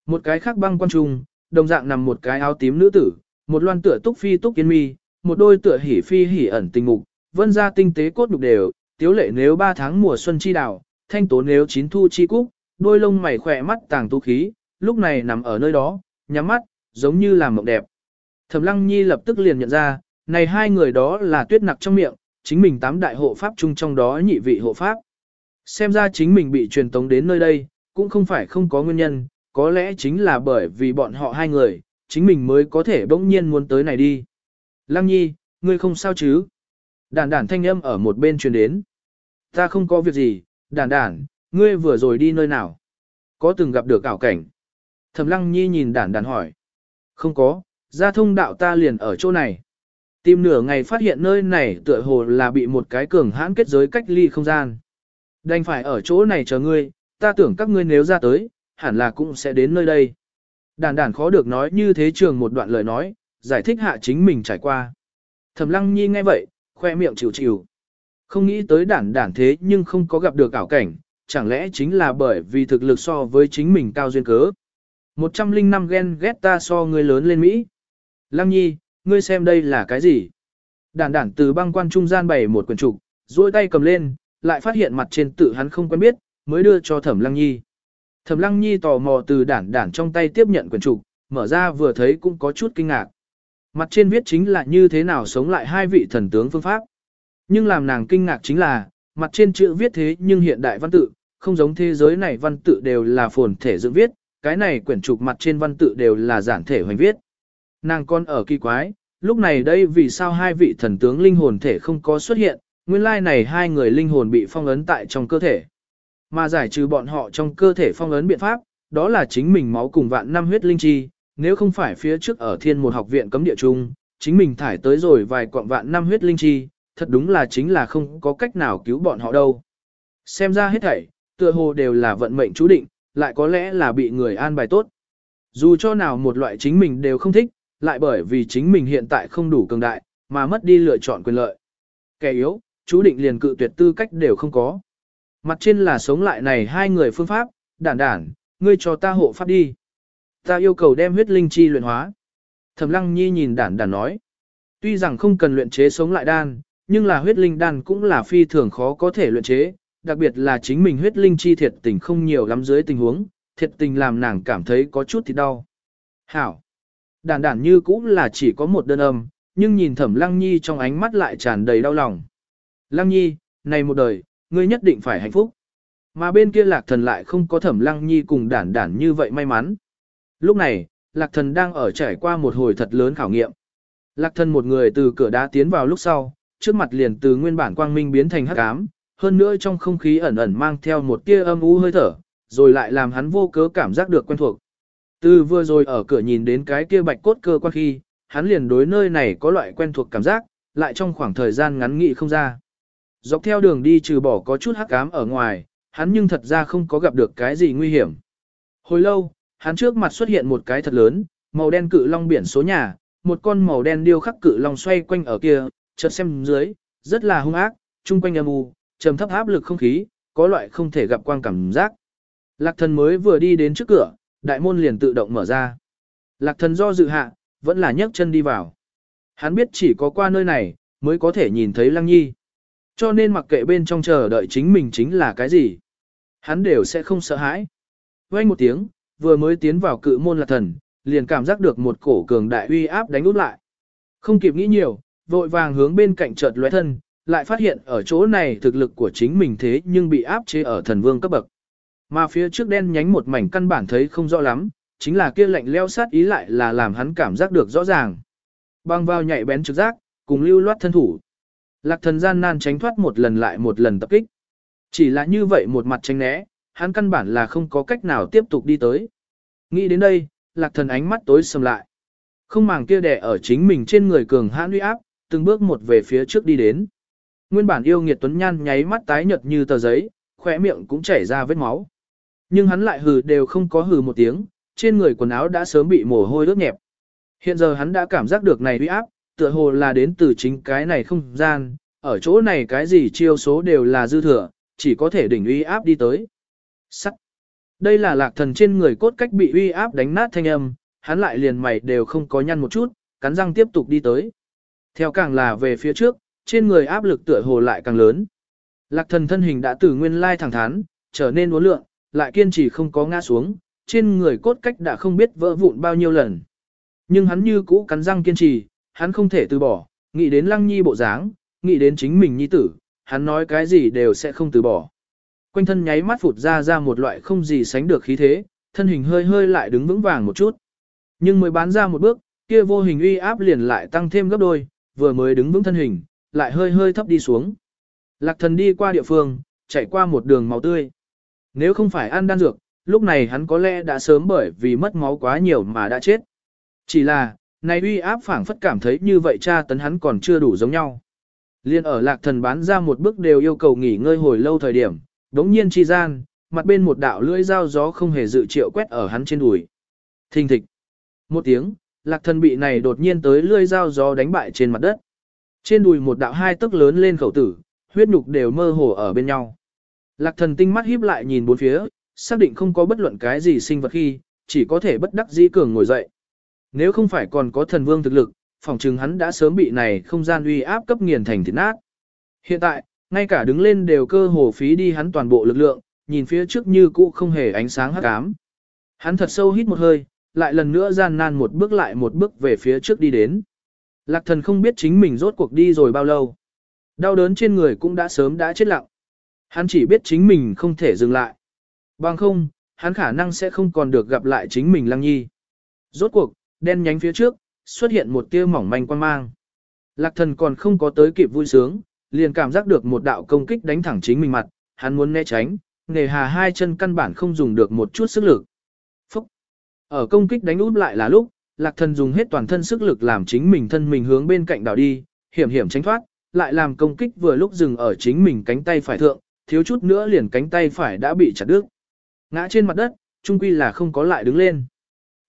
S1: Một cái khác băng quan trung, đồng dạng nằm một cái áo tím nữ tử, một loan tựa túc phi túc kiến mi, một đôi tựa hỉ phi hỉ ẩn tình mục, vân ra tinh tế cốt đục đều, tiếu lệ nếu ba tháng mùa xuân chi đào, thanh tố nếu chín thu chi cúc, đôi lông mày khỏe mắt tàng tu khí, lúc này nằm ở nơi đó, nhắm mắt, giống như làm mộng đẹp. Thẩm Lăng Nhi lập tức liền nhận ra, này hai người đó là tuyết nặc trong miệng, chính mình tám đại hộ pháp chung trong đó nhị vị hộ pháp. Xem ra chính mình bị truyền tống đến nơi đây, cũng không phải không có nguyên nhân, có lẽ chính là bởi vì bọn họ hai người, chính mình mới có thể bỗng nhiên muốn tới này đi. Lăng Nhi, ngươi không sao chứ? Đản đản thanh âm ở một bên truyền đến. Ta không có việc gì, đản đản, ngươi vừa rồi đi nơi nào? Có từng gặp được ảo cảnh? Thẩm Lăng Nhi nhìn đản đản hỏi. Không có, ra thông đạo ta liền ở chỗ này. Tìm nửa ngày phát hiện nơi này tựa hồ là bị một cái cường hãn kết giới cách ly không gian. Đành phải ở chỗ này chờ ngươi, ta tưởng các ngươi nếu ra tới, hẳn là cũng sẽ đến nơi đây. Đàn đàn khó được nói như thế trường một đoạn lời nói, giải thích hạ chính mình trải qua. Thẩm lăng nhi nghe vậy, khoe miệng chịu chịu. Không nghĩ tới đản đản thế nhưng không có gặp được ảo cảnh, chẳng lẽ chính là bởi vì thực lực so với chính mình cao duyên cớ. 105 gen ghét ta so người lớn lên Mỹ. Lăng nhi, ngươi xem đây là cái gì? Đản đản từ băng quan trung gian bày một quyển trục, duỗi tay cầm lên, lại phát hiện mặt trên tự hắn không quen biết, mới đưa cho thẩm lăng nhi. Thẩm lăng nhi tò mò từ đản đản trong tay tiếp nhận quyển trục, mở ra vừa thấy cũng có chút kinh ngạc. Mặt trên viết chính là như thế nào sống lại hai vị thần tướng phương pháp. Nhưng làm nàng kinh ngạc chính là, mặt trên chữ viết thế nhưng hiện đại văn tự, không giống thế giới này văn tự đều là phồn thể dựng viết, cái này quyển trục mặt trên văn tự đều là giản thể hoành viết. Nàng con ở kỳ quái, lúc này đây vì sao hai vị thần tướng linh hồn thể không có xuất hiện, nguyên lai này hai người linh hồn bị phong ấn tại trong cơ thể. Mà giải trừ bọn họ trong cơ thể phong ấn biện pháp, đó là chính mình máu cùng vạn năm huyết linh chi, nếu không phải phía trước ở thiên một học viện cấm địa trung, chính mình thải tới rồi vài quạng vạn năm huyết linh chi, thật đúng là chính là không có cách nào cứu bọn họ đâu. Xem ra hết thảy, tựa hồ đều là vận mệnh chú định, lại có lẽ là bị người an bài tốt. Dù cho nào một loại chính mình đều không thích, lại bởi vì chính mình hiện tại không đủ cường đại, mà mất đi lựa chọn quyền lợi. Kẻ yếu, chú định liền cự tuyệt tư cách đều không có. Mặt trên là sống lại này hai người phương pháp, đản đản, ngươi cho ta hộ pháp đi. Ta yêu cầu đem huyết linh chi luyện hóa. Thẩm lăng nhi nhìn đản đản nói. Tuy rằng không cần luyện chế sống lại đan, nhưng là huyết linh đan cũng là phi thường khó có thể luyện chế, đặc biệt là chính mình huyết linh chi thiệt tình không nhiều lắm dưới tình huống, thiệt tình làm nàng cảm thấy có chút thì đau. Hảo. Đản đản như cũng là chỉ có một đơn âm, nhưng nhìn thẩm lăng nhi trong ánh mắt lại tràn đầy đau lòng. Lăng nhi, này một đời, ngươi nhất định phải hạnh phúc. Mà bên kia lạc thần lại không có thẩm lăng nhi cùng đản đản như vậy may mắn. Lúc này, lạc thần đang ở trải qua một hồi thật lớn khảo nghiệm. Lạc thần một người từ cửa đá tiến vào lúc sau, trước mặt liền từ nguyên bản quang minh biến thành hắc ám, hơn nữa trong không khí ẩn ẩn mang theo một tia âm u hơi thở, rồi lại làm hắn vô cớ cảm giác được quen thuộc. Từ vừa rồi ở cửa nhìn đến cái kia bạch cốt cơ quan khi, hắn liền đối nơi này có loại quen thuộc cảm giác, lại trong khoảng thời gian ngắn nghị không ra. dọc theo đường đi trừ bỏ có chút hắc ám ở ngoài, hắn nhưng thật ra không có gặp được cái gì nguy hiểm. Hồi lâu, hắn trước mặt xuất hiện một cái thật lớn, màu đen cự long biển số nhà, một con màu đen điêu khắc cự long xoay quanh ở kia, chợt xem dưới, rất là hung ác, chung quanh âm u, trầm thấp áp lực không khí, có loại không thể gặp quang cảm giác. Lạc thần mới vừa đi đến trước cửa, đại môn liền tự động mở ra. Lạc thần do dự hạ, vẫn là nhấc chân đi vào. Hắn biết chỉ có qua nơi này, mới có thể nhìn thấy Lăng Nhi. Cho nên mặc kệ bên trong chờ đợi chính mình chính là cái gì. Hắn đều sẽ không sợ hãi. Quay một tiếng, vừa mới tiến vào cự môn lạc thần, liền cảm giác được một cổ cường đại uy áp đánh út lại. Không kịp nghĩ nhiều, vội vàng hướng bên cạnh chợt lóe thân, lại phát hiện ở chỗ này thực lực của chính mình thế nhưng bị áp chế ở thần vương cấp bậc. Mà phía trước đen nhánh một mảnh căn bản thấy không rõ lắm, chính là kia lạnh leo sát ý lại là làm hắn cảm giác được rõ ràng. Băng vào nhạy bén trực giác, cùng lưu loát thân thủ. Lạc thần gian nan tránh thoát một lần lại một lần tập kích. Chỉ là như vậy một mặt tránh né, hắn căn bản là không có cách nào tiếp tục đi tới. Nghĩ đến đây, lạc thần ánh mắt tối sầm lại. Không màng kia đẻ ở chính mình trên người cường hãn uy áp, từng bước một về phía trước đi đến. Nguyên bản yêu nghiệt tuấn nhan nháy mắt tái nhợt như tờ giấy, khỏe miệng cũng chảy ra vết máu. Nhưng hắn lại hừ đều không có hừ một tiếng, trên người quần áo đã sớm bị mồ hôi ướt nhẹp. Hiện giờ hắn đã cảm giác được này uy áp, tựa hồ là đến từ chính cái này không gian, ở chỗ này cái gì chiêu số đều là dư thừa, chỉ có thể đỉnh uy áp đi tới. Sắt. Đây là lạc thần trên người cốt cách bị uy áp đánh nát thanh âm, hắn lại liền mày đều không có nhăn một chút, cắn răng tiếp tục đi tới. Theo càng là về phía trước, trên người áp lực tựa hồ lại càng lớn. Lạc thần thân hình đã từ nguyên lai thẳng thắn, trở nên uốn lượng, lại kiên trì không có ngã xuống, trên người cốt cách đã không biết vỡ vụn bao nhiêu lần. Nhưng hắn như cũ cắn răng kiên trì, hắn không thể từ bỏ, nghĩ đến lăng nhi bộ dáng, nghĩ đến chính mình nhi tử, hắn nói cái gì đều sẽ không từ bỏ. Quanh thân nháy mắt phụt ra ra một loại không gì sánh được khí thế, thân hình hơi hơi lại đứng vững vàng một chút. Nhưng mới bán ra một bước, kia vô hình uy áp liền lại tăng thêm gấp đôi, vừa mới đứng vững thân hình, lại hơi hơi thấp đi xuống. Lạc thần đi qua địa phương, chạy qua một đường màu tươi. Nếu không phải ăn đan dược, lúc này hắn có lẽ đã sớm bởi vì mất máu quá nhiều mà đã chết. Chỉ là, này uy áp phảng phất cảm thấy như vậy cha tấn hắn còn chưa đủ giống nhau. Liên ở lạc thần bán ra một bước đều yêu cầu nghỉ ngơi hồi lâu thời điểm, đống nhiên chi gian, mặt bên một đạo lưỡi dao gió không hề dự triệu quét ở hắn trên đùi. Thình thịch. Một tiếng, lạc thần bị này đột nhiên tới lưỡi dao gió đánh bại trên mặt đất. Trên đùi một đạo hai tức lớn lên khẩu tử, huyết nhục đều mơ hồ ở bên nhau. Lạc thần tinh mắt híp lại nhìn bốn phía, xác định không có bất luận cái gì sinh vật khi, chỉ có thể bất đắc dĩ cường ngồi dậy. Nếu không phải còn có thần vương thực lực, phòng chừng hắn đã sớm bị này không gian uy áp cấp nghiền thành thịt nát. Hiện tại, ngay cả đứng lên đều cơ hồ phí đi hắn toàn bộ lực lượng, nhìn phía trước như cũ không hề ánh sáng hắc ám. Hắn thật sâu hít một hơi, lại lần nữa gian nan một bước lại một bước về phía trước đi đến. Lạc thần không biết chính mình rốt cuộc đi rồi bao lâu. Đau đớn trên người cũng đã sớm đã chết lặng. Hắn chỉ biết chính mình không thể dừng lại. Bằng không, hắn khả năng sẽ không còn được gặp lại chính mình lăng nhi. Rốt cuộc, đen nhánh phía trước, xuất hiện một tia mỏng manh quan mang. Lạc thần còn không có tới kịp vui sướng, liền cảm giác được một đạo công kích đánh thẳng chính mình mặt, hắn muốn né tránh, nề hà hai chân căn bản không dùng được một chút sức lực. Phúc! Ở công kích đánh út lại là lúc, lạc thần dùng hết toàn thân sức lực làm chính mình thân mình hướng bên cạnh đảo đi, hiểm hiểm tránh thoát, lại làm công kích vừa lúc dừng ở chính mình cánh tay phải thượng, thiếu chút nữa liền cánh tay phải đã bị chặt đứt. Ngã trên mặt đất, trung quy là không có lại đứng lên.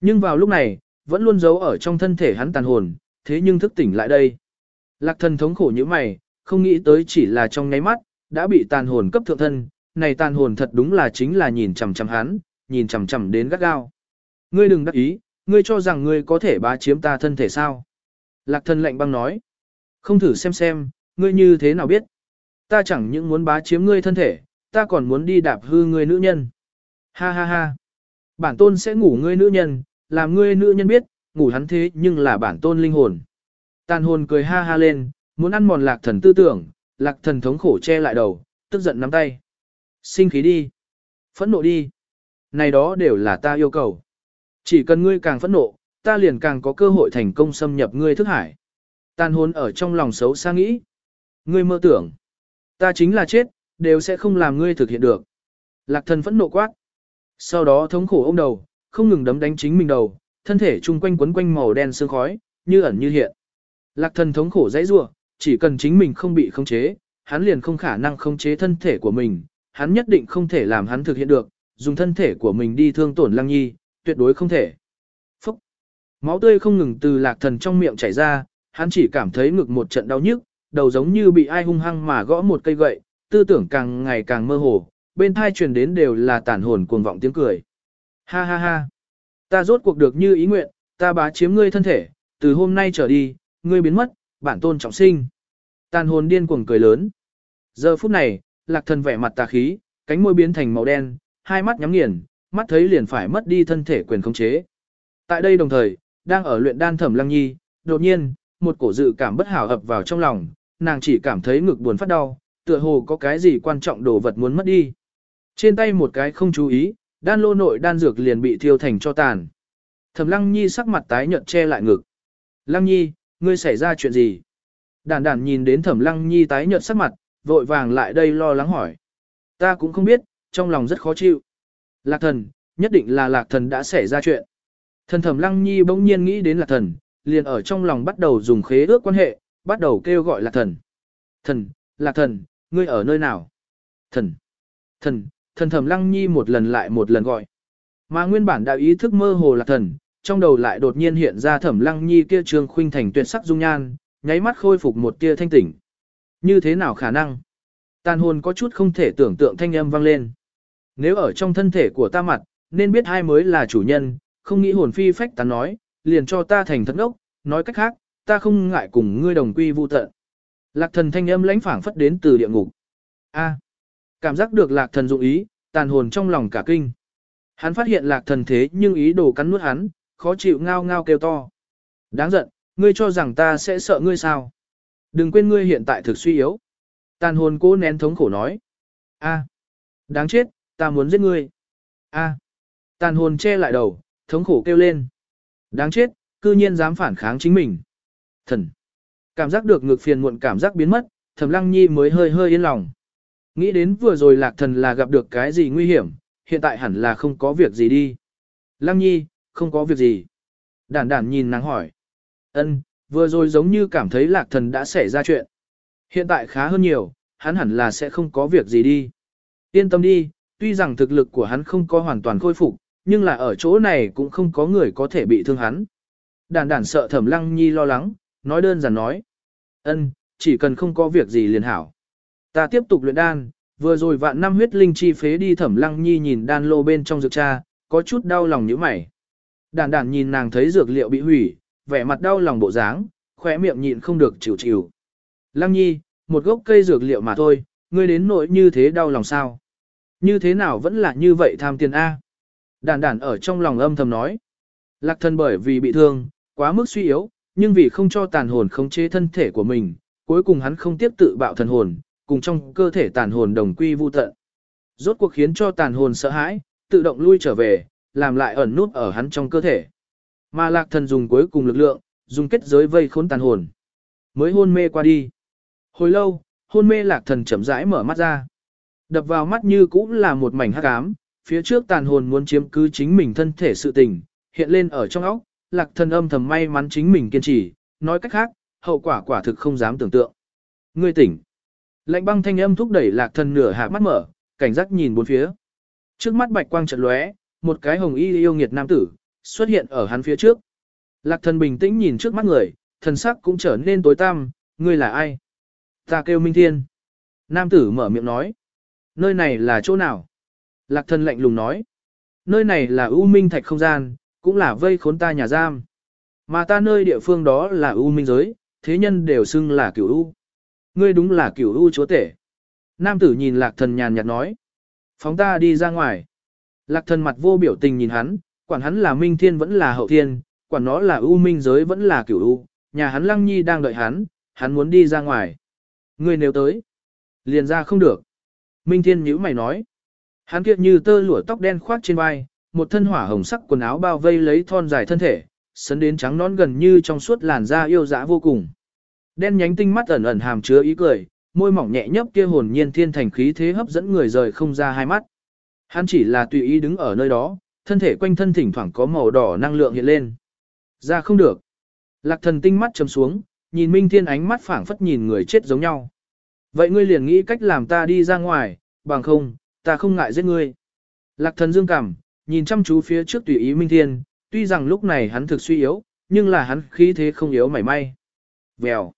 S1: Nhưng vào lúc này, vẫn luôn giấu ở trong thân thể hắn tàn hồn, thế nhưng thức tỉnh lại đây. Lạc thần thống khổ như mày, không nghĩ tới chỉ là trong nháy mắt, đã bị tàn hồn cấp thượng thân, này tàn hồn thật đúng là chính là nhìn chằm chằm hắn, nhìn chằm chằm đến gắt gao. Ngươi đừng đắc ý, ngươi cho rằng ngươi có thể bá chiếm ta thân thể sao? Lạc thần lạnh băng nói. Không thử xem xem, ngươi như thế nào biết? Ta chẳng những muốn bá chiếm ngươi thân thể, ta còn muốn đi đạp hư ngươi nữ nhân. Ha ha ha. Bản tôn sẽ ngủ ngươi nữ nhân, làm ngươi nữ nhân biết, ngủ hắn thế nhưng là bản tôn linh hồn. Tàn hồn cười ha ha lên, muốn ăn mòn lạc thần tư tưởng, lạc thần thống khổ che lại đầu, tức giận nắm tay. Sinh khí đi. Phẫn nộ đi. Này đó đều là ta yêu cầu. Chỉ cần ngươi càng phẫn nộ, ta liền càng có cơ hội thành công xâm nhập ngươi thức hải. Tàn hồn ở trong lòng xấu xa nghĩ. Ngươi mơ tưởng. Ta chính là chết, đều sẽ không làm ngươi thực hiện được. Lạc thần phẫn nộ quát. Sau đó thống khổ ôm đầu, không ngừng đấm đánh chính mình đầu, thân thể chung quanh quấn quanh màu đen sương khói, như ẩn như hiện. Lạc thần thống khổ dãy rủa, chỉ cần chính mình không bị khống chế, hắn liền không khả năng khống chế thân thể của mình, hắn nhất định không thể làm hắn thực hiện được, dùng thân thể của mình đi thương tổn Lăng Nhi, tuyệt đối không thể. Phúc! Máu tươi không ngừng từ lạc thần trong miệng chảy ra, hắn chỉ cảm thấy ngực một trận đau nhức, đầu giống như bị ai hung hăng mà gõ một cây gậy, tư tưởng càng ngày càng mơ hồ, bên thai truyền đến đều là tản hồn cuồng vọng tiếng cười. Ha ha ha! Ta rốt cuộc được như ý nguyện, ta bá chiếm ngươi thân thể, từ hôm nay trở đi, ngươi biến mất, bản tôn trọng sinh. Tàn hồn điên cuồng cười lớn. Giờ phút này, lạc thần vẻ mặt tà khí, cánh môi biến thành màu đen, hai mắt nhắm nghiền, mắt thấy liền phải mất đi thân thể quyền khống chế. Tại đây đồng thời, đang ở luyện đan thẩm lăng nhi, đột nhiên, một cổ dự cảm bất hảo ập vào trong lòng, nàng chỉ cảm thấy ngực buồn phát đau, tựa hồ có cái gì quan trọng đồ vật muốn mất đi. Trên tay một cái không chú ý, đan lô nội đan dược liền bị thiêu thành cho tàn. Thẩm lăng nhi sắc mặt tái nhợt che lại ngực. Lăng nhi, ngươi xảy ra chuyện gì? đản đản nhìn đến thẩm lăng nhi tái nhợt sắc mặt, vội vàng lại đây lo lắng hỏi. Ta cũng không biết, trong lòng rất khó chịu. Lạc thần, nhất định là lạc thần đã xảy ra chuyện. Thần thẩm lăng nhi bỗng nhiên nghĩ đến lạc thần, liền ở trong lòng bắt đầu dùng khế ước quan hệ, bắt đầu kêu gọi lạc thần. Thần, lạc thần, ngươi ở nơi nào? Thần, thần, thần thẩm lăng nhi một lần lại một lần gọi. Mà nguyên bản đạo ý thức mơ hồ lạc thần, trong đầu lại đột nhiên hiện ra thẩm lăng nhi kia trương khuynh thành tuyệt sắc dung nhan, nháy mắt khôi phục một tia thanh tỉnh. Như thế nào khả năng? Tàn hồn có chút không thể tưởng tượng thanh âm vang lên. Nếu ở trong thân thể của ta mặt, nên biết ai mới là chủ nhân, không nghĩ hồn phi phách tán nói, liền cho ta thành thất ốc, nói cách khác, ta không ngại cùng ngươi đồng quy vu tận. Lạc thần thanh âm lãnh phảng phất đến từ địa ngục. A, cảm giác được lạc thần dụng ý, tàn hồn trong lòng cả kinh. Hắn phát hiện lạc thần thế nhưng ý đồ cắn nuốt hắn, khó chịu ngao ngao kêu to. Đáng giận, ngươi cho rằng ta sẽ sợ ngươi sao? Đừng quên ngươi hiện tại thực suy yếu. Tàn hồn cố nén thống khổ nói. A, đáng chết, ta muốn giết ngươi. A, tàn hồn che lại đầu, thống khổ kêu lên. Đáng chết, cư nhiên dám phản kháng chính mình. Thần, cảm giác được ngực phiền muộn cảm giác biến mất, thẩm lăng nhi mới hơi hơi yên lòng. Nghĩ đến vừa rồi lạc thần là gặp được cái gì nguy hiểm, hiện tại hẳn là không có việc gì đi. Lăng nhi, không có việc gì. Đản đản nhìn nàng hỏi. Ân, vừa rồi giống như cảm thấy lạc thần đã xảy ra chuyện. Hiện tại khá hơn nhiều, hắn hẳn là sẽ không có việc gì đi. Yên tâm đi, tuy rằng thực lực của hắn không có hoàn toàn khôi phục, nhưng là ở chỗ này cũng không có người có thể bị thương hắn. Đản đản sợ thẩm lăng nhi lo lắng, nói đơn giản nói. Ân, chỉ cần không có việc gì liền hảo. Ta tiếp tục luyện đan, vừa rồi vạn năm huyết linh chi phế đi thẩm lăng nhi nhìn đan lô bên trong dược cha, có chút đau lòng như mày. Đản đản nhìn nàng thấy dược liệu bị hủy, vẻ mặt đau lòng bộ dáng, khóe miệng nhịn không được chịu chịu. Lăng nhi, một gốc cây dược liệu mà thôi, ngươi đến nỗi như thế đau lòng sao? Như thế nào vẫn là như vậy tham tiền A? Đản đản ở trong lòng âm thầm nói. Lạc thân bởi vì bị thương, quá mức suy yếu, nhưng vì không cho tàn hồn khống chế thân thể của mình, cuối cùng hắn không tiếp tự bạo thần hồn, cùng trong cơ thể tàn hồn đồng quy vu tận. Rốt cuộc khiến cho tàn hồn sợ hãi, tự động lui trở về, làm lại ẩn nút ở hắn trong cơ thể. Mà lạc thần dùng cuối cùng lực lượng, dùng kết giới vây khốn tàn hồn. Mới hôn mê qua đi. Hồi lâu, hôn mê lạc thần chậm rãi mở mắt ra. Đập vào mắt như cũng là một mảnh hắc ám, phía trước tàn hồn muốn chiếm cứ chính mình thân thể sự tình, hiện lên ở trong óc, lạc thần âm thầm may mắn chính mình kiên trì, nói cách khác, hậu quả quả thực không dám tưởng tượng. Ngươi tỉnh. Lạnh băng thanh âm thúc đẩy lạc thần nửa hạ mắt mở, cảnh giác nhìn bốn phía. Trước mắt bạch quang chợt lóe, một cái hồng y yêu nghiệt nam tử, xuất hiện ở hắn phía trước. Lạc thần bình tĩnh nhìn trước mắt người, thần sắc cũng trở nên tối tăm, ngươi là ai? Ta kêu Minh Thiên. Nam tử mở miệng nói. Nơi này là chỗ nào? Lạc thần lạnh lùng nói. Nơi này là U Minh Thạch không gian, cũng là vây khốn ta nhà giam. Mà ta nơi địa phương đó là U Minh giới, thế nhân đều xưng là cửu U. Ngươi đúng là cửu U chúa tể. Nam tử nhìn lạc thần nhàn nhạt nói. Phóng ta đi ra ngoài. Lạc thần mặt vô biểu tình nhìn hắn, quản hắn là minh thiên vẫn là hậu thiên, quản nó là U Minh giới vẫn là cửu U. Nhà hắn lăng nhi đang đợi hắn, hắn muốn đi ra ngoài. Ngươi nếu tới, liền ra không được. Minh thiên nhíu mày nói. Hắn kiệt như tơ lụa tóc đen khoác trên vai, một thân hỏa hồng sắc quần áo bao vây lấy thon dài thân thể, sấn đến trắng nón gần như trong suốt làn da yêu dã vô cùng. Đen nhánh tinh mắt ẩn ẩn hàm chứa ý cười, môi mỏng nhẹ nhấp kia hồn nhiên thiên thành khí thế hấp dẫn người rời không ra hai mắt. Hắn chỉ là tùy ý đứng ở nơi đó, thân thể quanh thân thỉnh thoảng có màu đỏ năng lượng hiện lên. Ra không được. Lạc thần tinh mắt chầm xuống, nhìn Minh Thiên ánh mắt phảng phất nhìn người chết giống nhau. Vậy ngươi liền nghĩ cách làm ta đi ra ngoài, bằng không, ta không ngại giết ngươi. Lạc thần dương cảm, nhìn chăm chú phía trước tùy ý Minh Thiên, tuy rằng lúc này hắn thực suy yếu, nhưng là hắn khí thế không yếu mảy may. Vèo.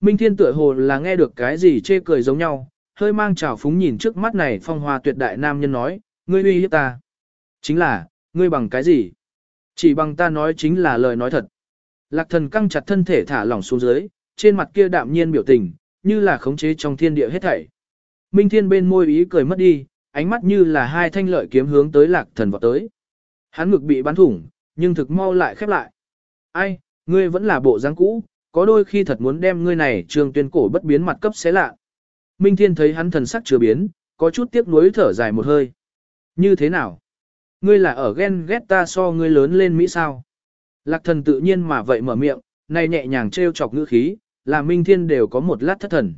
S1: Minh Thiên tựa hồ là nghe được cái gì chê cười giống nhau, hơi mang trào phúng nhìn trước mắt này phong hoa tuyệt đại nam nhân nói, ngươi uy hiếp ta. Chính là, ngươi bằng cái gì? Chỉ bằng ta nói chính là lời nói thật. Lạc thần căng chặt thân thể thả lỏng xuống dưới, trên mặt kia đạm nhiên biểu tình, như là khống chế trong thiên địa hết thảy. Minh Thiên bên môi ý cười mất đi, ánh mắt như là hai thanh lợi kiếm hướng tới lạc thần vọt tới. Hắn ngực bị bắn thủng, nhưng thực mau lại khép lại. Ai, ngươi vẫn là bộ dáng cũ, có đôi khi thật muốn đem ngươi này trường tuyên cổ bất biến mặt cấp xé lạ. Minh Thiên thấy hắn thần sắc chưa biến, có chút tiếc nuối thở dài một hơi. Như thế nào? Ngươi là ở ghen ghét ta so ngươi lớn lên Mỹ sao? Lạc thần tự nhiên mà vậy mở miệng, này nhẹ nhàng trêu chọc ngữ khí, làm Minh Thiên đều có một lát thất thần.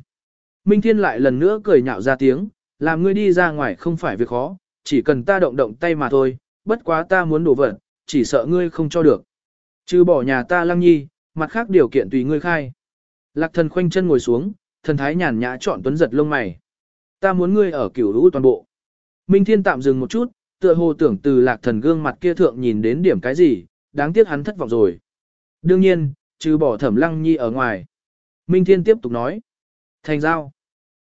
S1: Minh Thiên lại lần nữa cười nhạo ra tiếng, làm ngươi đi ra ngoài không phải việc khó, chỉ cần ta động động tay mà thôi, bất quá ta muốn đổ vật, chỉ sợ ngươi không cho được. Trừ bỏ nhà ta lăng nhi, mặt khác điều kiện tùy ngươi khai. Lạc thần khoanh chân ngồi xuống, thần thái nhàn nhã chọn tuấn giật lông mày. Ta muốn ngươi ở cửu lũ toàn bộ. Minh Thiên tạm dừng một chút, tựa hồ tưởng từ lạc thần gương mặt kia thượng nhìn đến điểm cái gì, đáng tiếc hắn thất vọng rồi. Đương nhiên, trừ bỏ thẩm lăng nhi ở ngoài. Minh Thiên tiếp tục nói. Thành giao.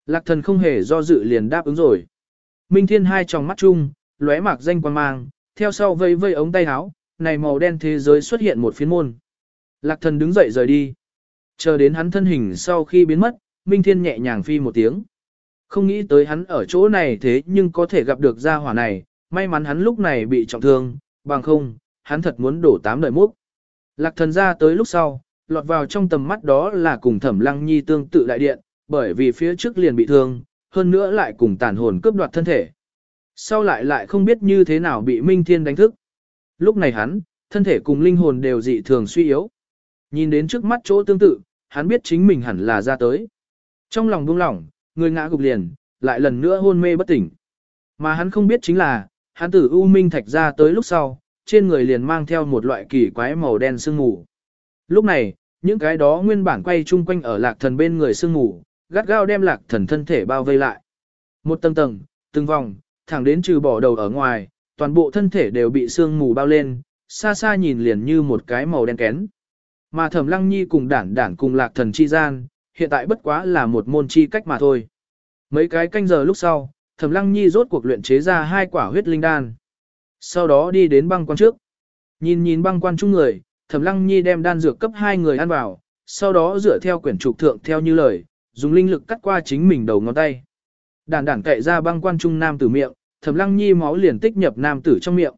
S1: Lạc thần không hề do dự liền đáp ứng rồi. Minh Thiên hai tròng mắt chung, lóe mạc danh quan mang, theo sau vây vây ống tay áo, này màu đen thế giới xuất hiện một phiến môn. Lạc thần đứng dậy rời đi. Chờ đến hắn thân hình sau khi biến mất, Minh Thiên nhẹ nhàng phi một tiếng. Không nghĩ tới hắn ở chỗ này thế nhưng có thể gặp được gia hỏa này, may mắn hắn lúc này bị trọng thương, bằng không, hắn thật muốn đổ tám đời múc. Lạc thần ra tới lúc sau, lọt vào trong tầm mắt đó là cùng thẩm lăng nhi tương tự đại điện, bởi vì phía trước liền bị thương, hơn nữa lại cùng tàn hồn cướp đoạt thân thể. Sau lại lại không biết như thế nào bị Minh Thiên đánh thức. Lúc này hắn, thân thể cùng linh hồn đều dị thường suy yếu. Nhìn đến trước mắt chỗ tương tự, hắn biết chính mình hẳn là ra tới. Trong lòng buông lỏng, người ngã gục liền, lại lần nữa hôn mê bất tỉnh. Mà hắn không biết chính là, hắn tử U Minh Thạch ra tới lúc sau, trên người liền mang theo một loại kỳ quái màu đen sương mù. Lúc này, những cái đó nguyên bản quay chung quanh ở lạc thần bên người sương mù, gắt gao đem lạc thần thân thể bao vây lại. Một tầng tầng, từng vòng, thẳng đến trừ bỏ đầu ở ngoài, toàn bộ thân thể đều bị sương mù bao lên, xa xa nhìn liền như một cái màu đen kén. Mà thẩm lăng nhi cùng đản đản cùng lạc thần chi gian, hiện tại bất quá là một môn chi cách mà thôi. Mấy cái canh giờ lúc sau, thẩm lăng nhi rốt cuộc luyện chế ra hai quả huyết linh đan. Sau đó đi đến băng quan trước. Nhìn nhìn băng quan chung người, thẩm lăng nhi đem đan dược cấp hai người ăn vào, sau đó dựa theo quyển trục thượng theo như lời, dùng linh lực cắt qua chính mình đầu ngón tay. Đản đản cậy ra băng quan trung nam tử miệng, thẩm lăng nhi máu liền tích nhập nam tử trong miệng.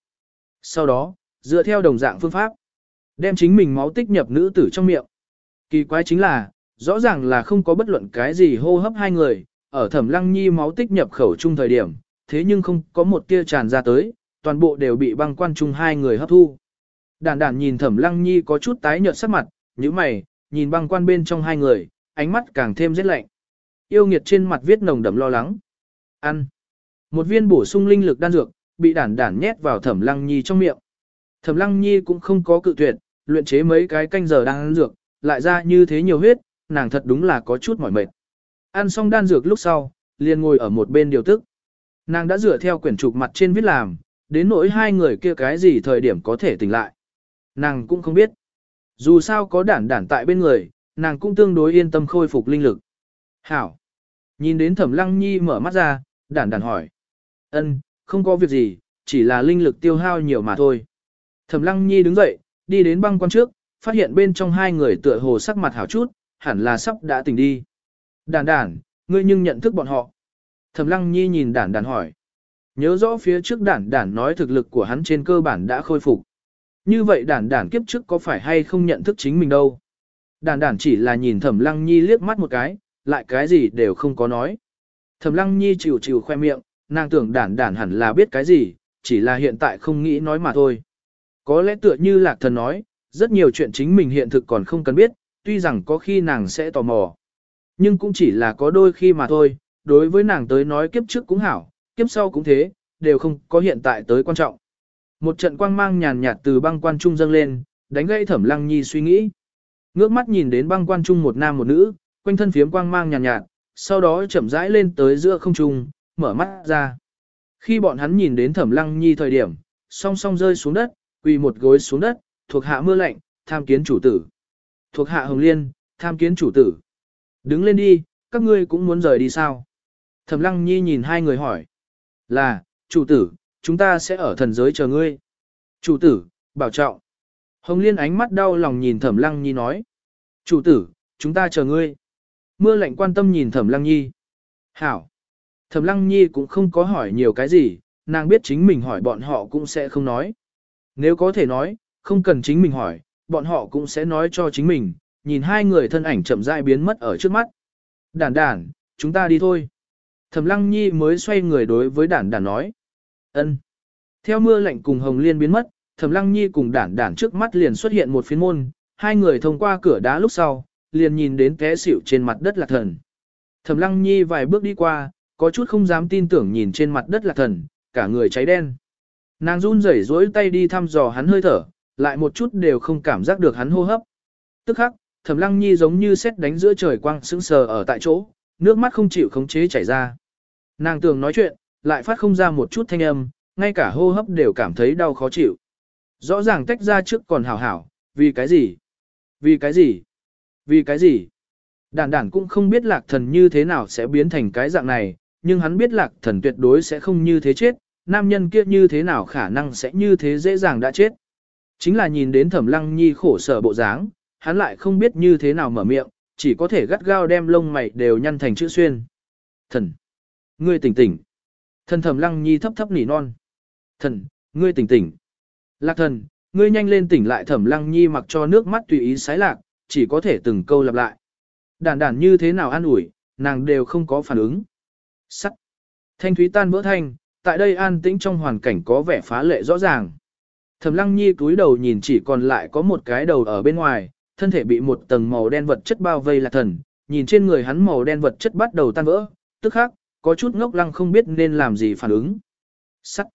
S1: Sau đó, dựa theo đồng dạng phương pháp, đem chính mình máu tích nhập nữ tử trong miệng. Kỳ quái chính là, rõ ràng là không có bất luận cái gì hô hấp hai người, ở thẩm lăng nhi máu tích nhập khẩu trung thời điểm, thế nhưng không có một tia tràn ra tới, toàn bộ đều bị băng quan trung hai người hấp thu. Đản đản nhìn thẩm lăng nhi có chút tái nhợt sắc mặt, như mày, nhìn băng quan bên trong hai người, ánh mắt càng thêm rét lạnh. Yêu nghiệt trên mặt viết nồng đậm lo lắng. Ăn. Một viên bổ sung linh lực đan dược, bị đản đản nhét vào thẩm lăng nhi trong miệng. Thẩm lăng nhi cũng không có cự tuyệt, luyện chế mấy cái canh giờ đan dược, lại ra như thế nhiều huyết, nàng thật đúng là có chút mỏi mệt. Ăn xong đan dược lúc sau, liền ngồi ở một bên điều tức. Nàng đã dựa theo quyển trục mặt trên viết làm, đến nỗi hai người kia cái gì thời điểm có thể tỉnh lại. Nàng cũng không biết. Dù sao có đản đản tại bên người, nàng cũng tương đối yên tâm khôi phục linh lực. Hảo. Nhìn đến thẩm lăng nhi mở mắt ra, đản đản hỏi. ân không có việc gì, chỉ là linh lực tiêu hao nhiều mà thôi. Thẩm lăng nhi đứng dậy, đi đến băng quan trước, phát hiện bên trong hai người tựa hồ sắc mặt hảo chút, hẳn là sắp đã tỉnh đi. Đản đản, ngươi nhưng nhận thức bọn họ. Thẩm lăng nhi nhìn đản đản hỏi. Nhớ rõ phía trước đản đản nói thực lực của hắn trên cơ bản đã khôi phục. Như vậy đản đản kiếp trước có phải hay không nhận thức chính mình đâu. Đản đản chỉ là nhìn thẩm lăng nhi liếc mắt một cái, lại cái gì đều không có nói. Thẩm lăng nhi chịu chịu khoe miệng, nàng tưởng đản đản hẳn là biết cái gì, chỉ là hiện tại không nghĩ nói mà thôi. Có lẽ tựa như lạc thần nói, rất nhiều chuyện chính mình hiện thực còn không cần biết, tuy rằng có khi nàng sẽ tò mò. Nhưng cũng chỉ là có đôi khi mà thôi, đối với nàng tới nói kiếp trước cũng hảo, kiếp sau cũng thế, đều không có hiện tại tới quan trọng. Một trận quang mang nhàn nhạt từ băng quan trung dâng lên, đánh gãy thẩm lăng nhi suy nghĩ. Ngước mắt nhìn đến băng quan trung một nam một nữ, quanh thân phiếm quang mang nhàn nhạt, sau đó chậm rãi lên tới giữa không trung, mở mắt ra. Khi bọn hắn nhìn đến thẩm lăng nhi thời điểm, song song rơi xuống đất, quỳ một gối xuống đất, thuộc hạ mưa lạnh, tham kiến chủ tử. Thuộc hạ hồng liên, tham kiến chủ tử. Đứng lên đi, các ngươi cũng muốn rời đi sao? Thẩm lăng nhi nhìn hai người hỏi. Là, chủ tử, chúng ta sẽ ở thần giới chờ ngươi. Chủ tử, bảo trọng. Hồng liên ánh mắt đau lòng nhìn thẩm lăng nhi nói. Chủ tử, chúng ta chờ ngươi. Mưa lạnh quan tâm nhìn thẩm lăng nhi. Hảo. Thẩm lăng nhi cũng không có hỏi nhiều cái gì, nàng biết chính mình hỏi bọn họ cũng sẽ không nói. Nếu có thể nói, không cần chính mình hỏi, bọn họ cũng sẽ nói cho chính mình, nhìn hai người thân ảnh chậm rãi biến mất ở trước mắt. Đản đản, chúng ta đi thôi. Thẩm lăng nhi mới xoay người đối với đản đản nói. ân. Theo mưa lạnh cùng hồng liên biến mất, thẩm lăng nhi cùng đản đản trước mắt liền xuất hiện một phiến môn, hai người thông qua cửa đá lúc sau, liền nhìn đến té xỉu trên mặt đất lạc thần. Thẩm lăng nhi vài bước đi qua, có chút không dám tin tưởng nhìn trên mặt đất lạc thần, cả người cháy đen. Nàng run rẩy rỗi tay đi thăm dò hắn hơi thở, lại một chút đều không cảm giác được hắn hô hấp. Tức khắc, Thẩm Lăng Nhi giống như xét đánh giữa trời quang sững sờ ở tại chỗ, nước mắt không chịu khống chế chảy ra. Nàng tưởng nói chuyện, lại phát không ra một chút thanh âm, ngay cả hô hấp đều cảm thấy đau khó chịu. Rõ ràng tách ra trước còn hảo hảo, vì cái gì? Vì cái gì? Vì cái gì? Đản đản cũng không biết lạc thần như thế nào sẽ biến thành cái dạng này, nhưng hắn biết lạc thần tuyệt đối sẽ không như thế chết, nam nhân kia như thế nào khả năng sẽ như thế dễ dàng đã chết. Chính là nhìn đến thẩm lăng nhi khổ sở bộ dáng, hắn lại không biết như thế nào mở miệng, chỉ có thể gắt gao đem lông mày đều nhăn thành chữ xuyên. Thần! Ngươi tỉnh tỉnh! Thần thẩm lăng nhi thấp thấp nỉ non. Thần! Ngươi tỉnh tỉnh! Lạc thần! Ngươi nhanh lên tỉnh lại thẩm lăng nhi mặc cho nước mắt tùy ý sái lạc, chỉ có thể từng câu lặp lại. Đản đản như thế nào an ủi, nàng đều không có phản ứng. Sắt! Thanh thúy tan vỡ thanh, tại đây an tĩnh trong hoàn cảnh có vẻ phá lệ rõ ràng. Thẩm Lăng Nhi cúi đầu nhìn chỉ còn lại có một cái đầu ở bên ngoài, thân thể bị một tầng màu đen vật chất bao vây là thần, nhìn trên người hắn màu đen vật chất bắt đầu tan vỡ, tức khắc, có chút ngốc lăng không biết nên làm gì phản ứng. Sắt,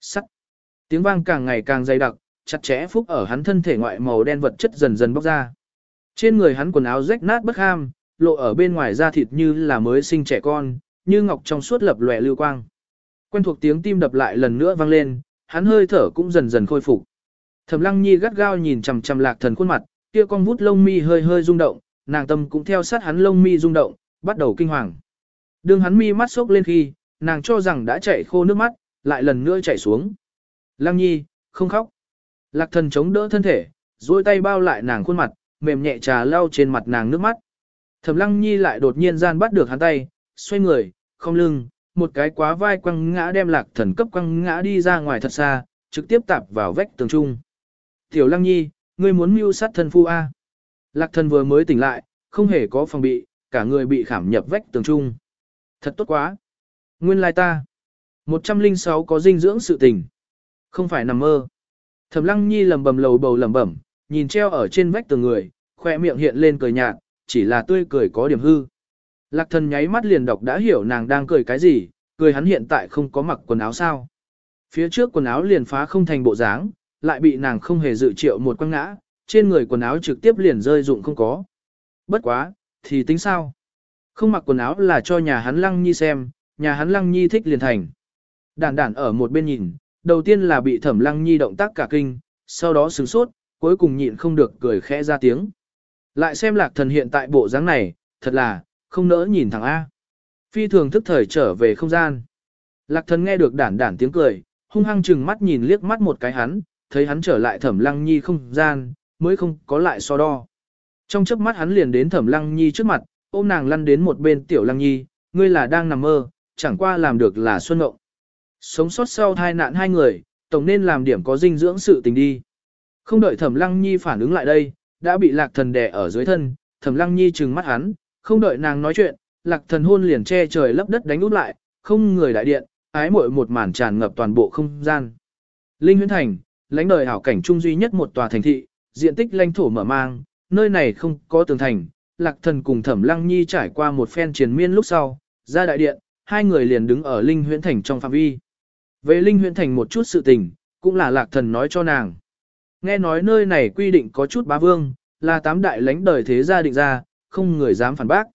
S1: sắt. Tiếng vang càng ngày càng dày đặc, chặt chẽ phúc ở hắn thân thể ngoại màu đen vật chất dần dần bóc ra. Trên người hắn quần áo rách nát bất ham, lộ ở bên ngoài da thịt như là mới sinh trẻ con, như ngọc trong suốt lập lòe lưu quang. Quen thuộc tiếng tim đập lại lần nữa vang lên, hắn hơi thở cũng dần dần khôi phục. Thẩm Lăng Nhi gắt gao nhìn chằm chằm Lạc Thần khuôn mặt, kia con vút lông mi hơi hơi rung động, nàng tâm cũng theo sát hắn lông mi rung động, bắt đầu kinh hoàng. Đường hắn mi mắt sốc lên khi, nàng cho rằng đã chảy khô nước mắt, lại lần nữa chảy xuống. Lăng Nhi, không khóc. Lạc Thần chống đỡ thân thể, duỗi tay bao lại nàng khuôn mặt, mềm nhẹ trà lau trên mặt nàng nước mắt. Thẩm Lăng Nhi lại đột nhiên gian bắt được hắn tay, xoay người, không lưng, một cái quá vai quăng ngã đem lạc thần cấp quăng ngã đi ra ngoài thật xa, trực tiếp tạp vào vách tường trung. Tiểu Lăng Nhi, ngươi muốn mưu sát thân phu A. Lạc thần vừa mới tỉnh lại, không hề có phòng bị, cả người bị khảm nhập vách tường trung. Thật tốt quá. Nguyên lai ta. 106 có dinh dưỡng sự tình. Không phải nằm mơ. Thẩm Lăng Nhi lầm bầm lầu bầu lẩm bẩm, nhìn treo ở trên vách tường người, khoe miệng hiện lên cười nhạt, chỉ là tươi cười có điểm hư. Lạc thần nháy mắt liền đọc đã hiểu nàng đang cười cái gì, cười hắn hiện tại không có mặc quần áo sao. Phía trước quần áo liền phá không thành bộ dáng, lại bị nàng không hề dự triệu một quăng ngã, trên người quần áo trực tiếp liền rơi dụng không có. Bất quá, thì tính sao? Không mặc quần áo là cho nhà hắn lăng nhi xem, nhà hắn lăng nhi thích liền thành. Đản đản ở một bên nhìn, đầu tiên là bị thẩm lăng nhi động tác cả kinh, sau đó sửng sốt, cuối cùng nhịn không được cười khẽ ra tiếng. Lại xem lạc thần hiện tại bộ dáng này, thật là, không nỡ nhìn thằng A. Phi thường thức thời trở về không gian. Lạc thần nghe được đản đản tiếng cười, hung hăng chừng mắt nhìn liếc mắt một cái hắn, thấy hắn trở lại thẩm lăng nhi không gian, mới không có lại so đo. Trong chớp mắt hắn liền đến thẩm lăng nhi trước mặt, ôm nàng lăn đến một bên tiểu lăng nhi, ngươi là đang nằm mơ, chẳng qua làm được là xuân ngộng. Sống sót sau hai nạn hai người, tổng nên làm điểm có dinh dưỡng sự tình đi. Không đợi thẩm lăng nhi phản ứng lại đây, đã bị lạc thần đè ở dưới thân, thẩm lăng nhi trừng mắt hắn, không đợi nàng nói chuyện, lạc thần hôn liền che trời lấp đất đánh úp lại, không người đại điện, ái muội một màn tràn ngập toàn bộ không gian. Linh huyễn thành, lãnh đời hảo cảnh trung duy nhất một tòa thành thị, diện tích lãnh thổ mở mang, nơi này không có tường thành, lạc thần cùng thẩm lăng nhi trải qua một phen triền miên lúc sau, ra đại điện, hai người liền đứng ở linh huyễn thành trong phạm vi. Về linh huyện thành một chút sự tình, cũng là lạc thần nói cho nàng. Nghe nói nơi này quy định có chút bá vương, là tám đại lãnh đời thế gia định ra, không người dám phản bác.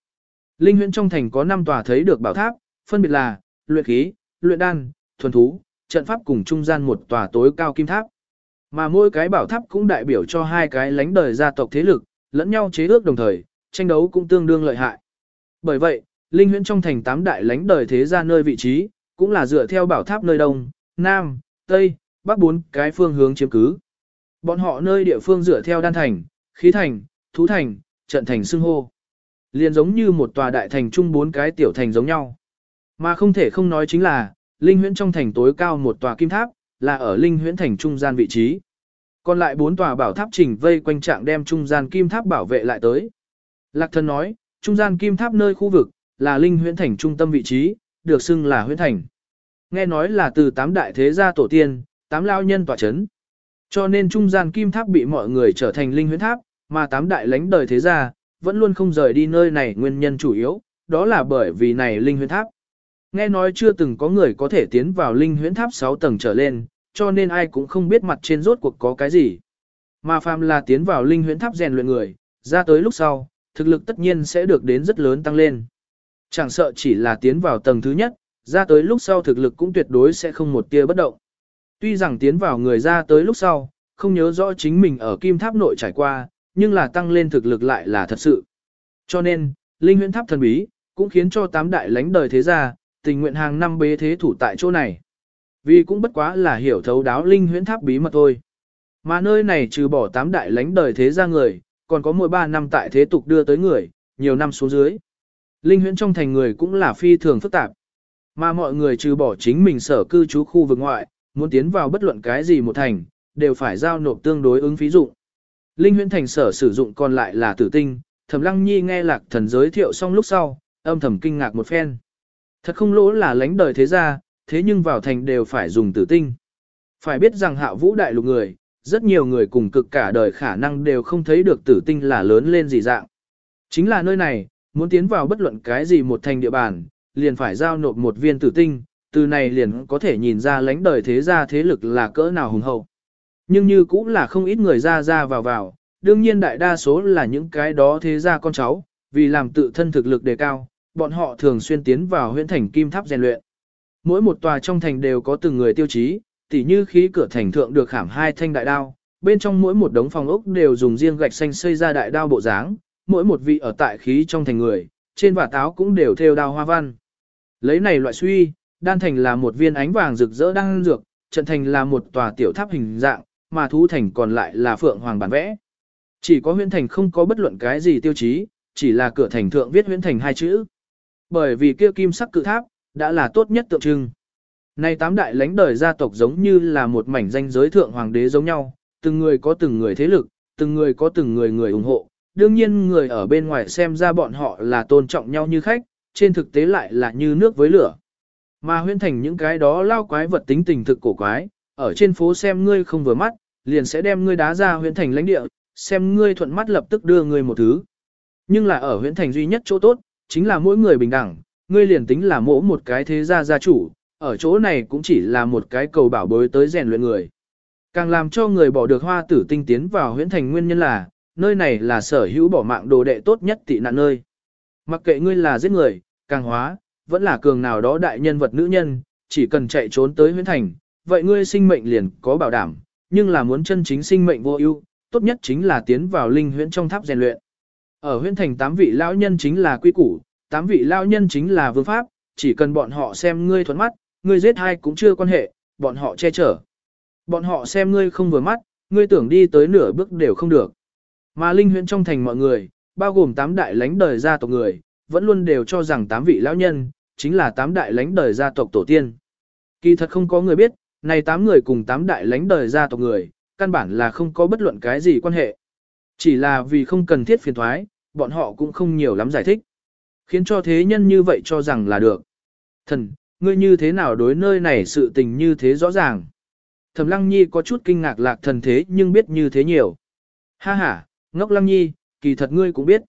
S1: Linh huyện trong thành có 5 tòa thấy được bảo tháp, phân biệt là luyện khí, luyện đan, thuần thú, trận pháp cùng trung gian một tòa tối cao kim tháp. Mà mỗi cái bảo tháp cũng đại biểu cho hai cái lãnh đời gia tộc thế lực, lẫn nhau chế ước đồng thời, tranh đấu cũng tương đương lợi hại. Bởi vậy, Linh huyễn trong thành tám đại lãnh đời thế gia nơi vị trí, cũng là dựa theo bảo tháp nơi đông, nam, tây, bắc bốn cái phương hướng chiếm cứ. Bọn họ nơi địa phương dựa theo đan thành, khí thành, thú thành, trận thành xưng hô. Liền giống như một tòa đại thành chung bốn cái tiểu thành giống nhau. Mà không thể không nói chính là, linh huyễn trong thành tối cao một tòa kim tháp, là ở linh huyễn thành trung gian vị trí. Còn lại bốn tòa bảo tháp trình vây quanh trạng đem trung gian kim tháp bảo vệ lại tới. Lạc thần nói, trung gian kim tháp nơi khu vực, là linh huyễn thành trung tâm vị trí, được xưng là huyễn thành. Nghe nói là từ tám đại thế gia tổ tiên, tám lao nhân tỏa chấn. Cho nên trung gian kim tháp bị mọi người trở thành linh huyễn tháp, mà tám đại lãnh đời thế gia, vẫn luôn không rời đi nơi này nguyên nhân chủ yếu, đó là bởi vì này linh huyễn tháp. Nghe nói chưa từng có người có thể tiến vào linh huyễn tháp 6 tầng trở lên, cho nên ai cũng không biết mặt trên rốt cuộc có cái gì. Mà phàm là tiến vào linh huyễn tháp rèn luyện người, ra tới lúc sau, thực lực tất nhiên sẽ được đến rất lớn tăng lên. Chẳng sợ chỉ là tiến vào tầng thứ nhất, ra tới lúc sau thực lực cũng tuyệt đối sẽ không một tia bất động. Tuy rằng tiến vào người ra tới lúc sau, không nhớ rõ chính mình ở kim tháp nội trải qua, nhưng là tăng lên thực lực lại là thật sự. Cho nên, linh huyễn tháp thần bí, cũng khiến cho tám đại lãnh đời thế gia, tình nguyện hàng năm bế thế thủ tại chỗ này. Vì cũng bất quá là hiểu thấu đáo linh huyễn tháp bí mật thôi. Mà nơi này trừ bỏ tám đại lãnh đời thế gia người, còn có mỗi ba năm tại thế tục đưa tới người, nhiều năm xuống dưới. Linh huyễn trong thành người cũng là phi thường phức tạp. Mà mọi người trừ bỏ chính mình sở cư trú khu vực ngoại, muốn tiến vào bất luận cái gì một thành, đều phải giao nộp tương đối ứng phí dụng. Linh huyễn thành sở sử dụng còn lại là tử tinh, thẩm lăng nhi nghe lạc thần giới thiệu xong lúc sau, âm thầm kinh ngạc một phen. Thật không lỗ là lánh đời thế gia, thế nhưng vào thành đều phải dùng tử tinh. Phải biết rằng hạ vũ đại lục người, rất nhiều người cùng cực cả đời khả năng đều không thấy được tử tinh là lớn lên gì dạng. Chính là nơi này, muốn tiến vào bất luận cái gì một thành địa bàn, liền phải giao nộp một viên tử tinh, từ này liền có thể nhìn ra lãnh đời thế gia thế lực là cỡ nào hùng hậu. Nhưng như cũng là không ít người ra ra vào vào, đương nhiên đại đa số là những cái đó thế gia con cháu, vì làm tự thân thực lực đề cao, bọn họ thường xuyên tiến vào huyện thành kim tháp rèn luyện. Mỗi một tòa trong thành đều có từng người tiêu chí, tỉ như khí cửa thành thượng được khảm hai thanh đại đao, bên trong mỗi một đống phòng ốc đều dùng riêng gạch xanh xây ra đại đao bộ dáng, mỗi một vị ở tại khí trong thành người, trên vả táo cũng đều theo đào hoa văn. Lấy này loại suy, đan thành là một viên ánh vàng rực rỡ đang dược, trận thành là một tòa tiểu tháp hình dạng, mà thú thành còn lại là phượng hoàng bản vẽ. Chỉ có huyện thành không có bất luận cái gì tiêu chí, chỉ là cửa thành thượng viết huyện thành hai chữ. Bởi vì kia kim sắc cự tháp, đã là tốt nhất tượng trưng. Nay tám đại lãnh đời gia tộc giống như là một mảnh danh giới thượng hoàng đế giống nhau, từng người có từng người thế lực, từng người có từng người người ủng hộ. Đương nhiên người ở bên ngoài xem ra bọn họ là tôn trọng nhau như khách, trên thực tế lại là như nước với lửa. Mà huyên thành những cái đó lao quái vật tính tình thực cổ quái, ở trên phố xem ngươi không vừa mắt, liền sẽ đem ngươi đá ra huyên thành lãnh địa, xem ngươi thuận mắt lập tức đưa ngươi một thứ. Nhưng là ở huyên thành duy nhất chỗ tốt, chính là mỗi người bình đẳng, ngươi liền tính là mỗi một cái thế gia gia chủ, ở chỗ này cũng chỉ là một cái cầu bảo bối tới rèn luyện người. Càng làm cho người bỏ được hoa tử tinh tiến vào huyễn thành nguyên nhân là, nơi này là sở hữu bỏ mạng đồ đệ tốt nhất tị nạn nơi. Mặc kệ ngươi là giết người, càng hóa, vẫn là cường nào đó đại nhân vật nữ nhân, chỉ cần chạy trốn tới huyễn thành, vậy ngươi sinh mệnh liền có bảo đảm, nhưng là muốn chân chính sinh mệnh vô ưu, tốt nhất chính là tiến vào linh huyễn trong tháp rèn luyện. Ở huyễn thành tám vị lão nhân chính là quy củ, tám vị lão nhân chính là vương pháp, chỉ cần bọn họ xem ngươi thuận mắt, ngươi giết hai cũng chưa quan hệ, bọn họ che chở. Bọn họ xem ngươi không vừa mắt, ngươi tưởng đi tới nửa bước đều không được. Mà linh huyện trong thành mọi người, bao gồm tám đại lãnh đời gia tộc người, vẫn luôn đều cho rằng tám vị lão nhân, chính là tám đại lãnh đời gia tộc tổ tiên. Kỳ thật không có người biết, này tám người cùng tám đại lãnh đời gia tộc người, căn bản là không có bất luận cái gì quan hệ. Chỉ là vì không cần thiết phiền thoái, bọn họ cũng không nhiều lắm giải thích. Khiến cho thế nhân như vậy cho rằng là được. Thần, ngươi như thế nào đối nơi này sự tình như thế rõ ràng. Thẩm Lăng Nhi có chút kinh ngạc lạc thần thế nhưng biết như thế nhiều. Ha ha, ngốc Lăng Nhi, kỳ thật ngươi cũng biết.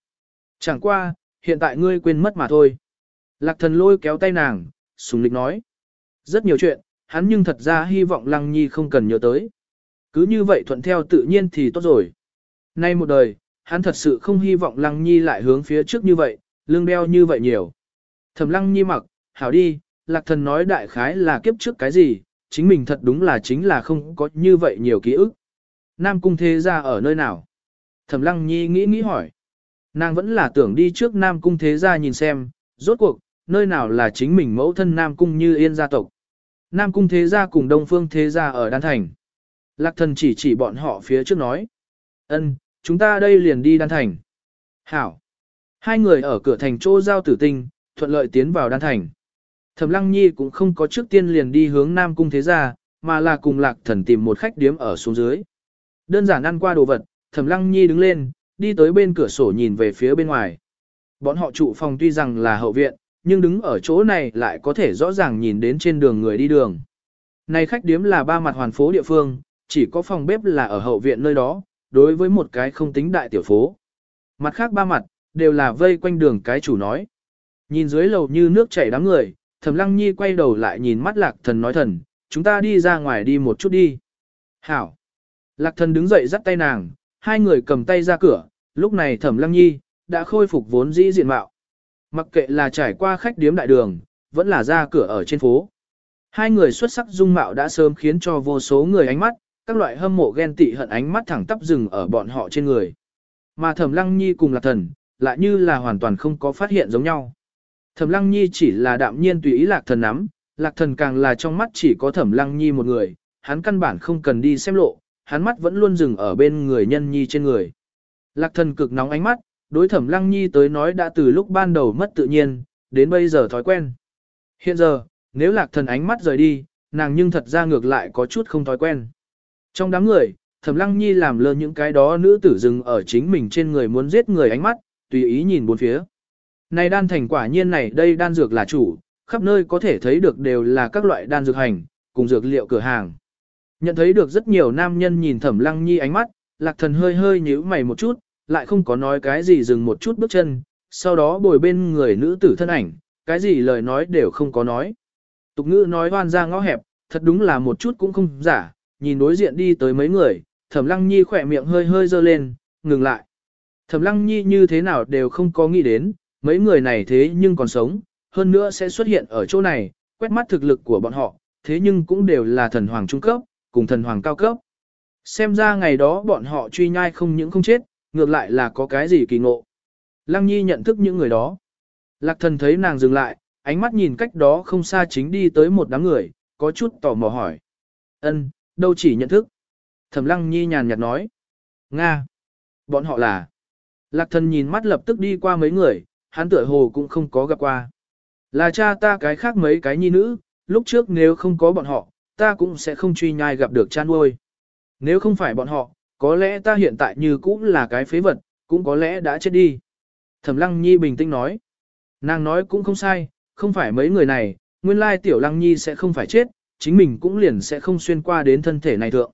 S1: Chẳng qua, hiện tại ngươi quên mất mà thôi. Lạc thần lôi kéo tay nàng, sùng lịch nói. Rất nhiều chuyện, hắn nhưng thật ra hy vọng Lăng Nhi không cần nhớ tới. Cứ như vậy thuận theo tự nhiên thì tốt rồi. Nay một đời, hắn thật sự không hy vọng Lăng Nhi lại hướng phía trước như vậy, lương đeo như vậy nhiều. Thẩm lăng nhi mặc, hảo đi, lạc thần nói đại khái là kiếp trước cái gì, chính mình thật đúng là chính là không có như vậy nhiều ký ức. Nam cung thế gia ở nơi nào? Thẩm lăng nhi nghĩ nghĩ hỏi. Nàng vẫn là tưởng đi trước Nam cung thế gia nhìn xem, rốt cuộc, nơi nào là chính mình mẫu thân Nam cung như yên gia tộc. Nam cung thế gia cùng Đông phương thế gia ở Đan Thành. Lạc thần chỉ chỉ bọn họ phía trước nói. ân, chúng ta đây liền đi Đan Thành. Hảo. Hai người ở cửa thành chỗ giao tử tinh, thuận lợi tiến vào Đan Thành. Thẩm Lăng Nhi cũng không có trước tiên liền đi hướng Nam Cung Thế Gia, mà là cùng Lạc Thần tìm một khách điếm ở xuống dưới. Đơn giản ăn qua đồ vật, Thẩm Lăng Nhi đứng lên, đi tới bên cửa sổ nhìn về phía bên ngoài. Bọn họ trụ phòng tuy rằng là hậu viện, nhưng đứng ở chỗ này lại có thể rõ ràng nhìn đến trên đường người đi đường. Này khách điếm là ba mặt hoàn phố địa phương, chỉ có phòng bếp là ở hậu viện nơi đó, đối với một cái không tính đại tiểu phố. Mặt khác ba mặt, đều là vây quanh đường cái chủ nói. Nhìn dưới lầu như nước chảy đám người, Thẩm Lăng Nhi quay đầu lại nhìn mắt Lạc Thần nói thần, chúng ta đi ra ngoài đi một chút đi. Hảo. Lạc Thần đứng dậy dắt tay nàng, hai người cầm tay ra cửa, lúc này Thẩm Lăng Nhi đã khôi phục vốn dĩ diện mạo. Mặc kệ là trải qua khách điếm đại đường, vẫn là ra cửa ở trên phố. Hai người xuất sắc dung mạo đã sớm khiến cho vô số người ánh mắt, các loại hâm mộ ghen tị hận ánh mắt thẳng tắp rừng ở bọn họ trên người. Mà Thẩm Lăng Nhi cùng Lạc Thần, lại như là hoàn toàn không có phát hiện giống nhau. Thẩm Lăng Nhi chỉ là đạm nhiên tùy ý Lạc Thần nắm, Lạc Thần càng là trong mắt chỉ có Thẩm Lăng Nhi một người, hắn căn bản không cần đi xem lộ, hắn mắt vẫn luôn dừng ở bên người nhân nhi trên người. Lạc Thần cực nóng ánh mắt, đối Thẩm Lăng Nhi tới nói đã từ lúc ban đầu mất tự nhiên, đến bây giờ thói quen. Hiện giờ, nếu Lạc Thần ánh mắt rời đi, nàng nhưng thật ra ngược lại có chút không thói quen. Trong đám người, Thẩm Lăng Nhi làm lơ những cái đó nữ tử dừng ở chính mình trên người muốn giết người ánh mắt, tùy ý nhìn bốn phía. Này đan thành quả nhiên này đây đan dược là chủ, khắp nơi có thể thấy được đều là các loại đan dược hành, cùng dược liệu cửa hàng. Nhận thấy được rất nhiều nam nhân nhìn thẩm lăng nhi ánh mắt, lạc thần hơi hơi nhíu mày một chút, lại không có nói cái gì dừng một chút bước chân, sau đó bồi bên người nữ tử thân ảnh, cái gì lời nói đều không có nói. Tục ngữ nói hoan ra ngõ hẹp, thật đúng là một chút cũng không giả, nhìn đối diện đi tới mấy người, thẩm lăng nhi khỏe miệng hơi hơi dơ lên, ngừng lại. Thẩm lăng nhi như thế nào đều không có nghĩ đến, mấy người này thế nhưng còn sống, hơn nữa sẽ xuất hiện ở chỗ này, quét mắt thực lực của bọn họ, thế nhưng cũng đều là thần hoàng trung cấp, cùng thần hoàng cao cấp. Xem ra ngày đó bọn họ truy nhai không những không chết, ngược lại là có cái gì kỳ ngộ. Lăng Nhi nhận thức những người đó. Lạc thần thấy nàng dừng lại, ánh mắt nhìn cách đó không xa chính đi tới một đám người, có chút tò mò hỏi. ân đâu chỉ nhận thức. Thẩm Lăng Nhi nhàn nhạt nói. Nga. Bọn họ là. Lạc thần nhìn mắt lập tức đi qua mấy người, hắn tựa hồ cũng không có gặp qua. Là cha ta cái khác mấy cái nhi nữ, lúc trước nếu không có bọn họ, ta cũng sẽ không truy nhai gặp được cha nuôi. Nếu không phải bọn họ, có lẽ ta hiện tại như cũng là cái phế vật, cũng có lẽ đã chết đi. Thẩm Lăng Nhi bình tĩnh nói. Nàng nói cũng không sai, không phải mấy người này, nguyên lai tiểu Lăng Nhi sẽ không phải chết, chính mình cũng liền sẽ không xuyên qua đến thân thể này thượng.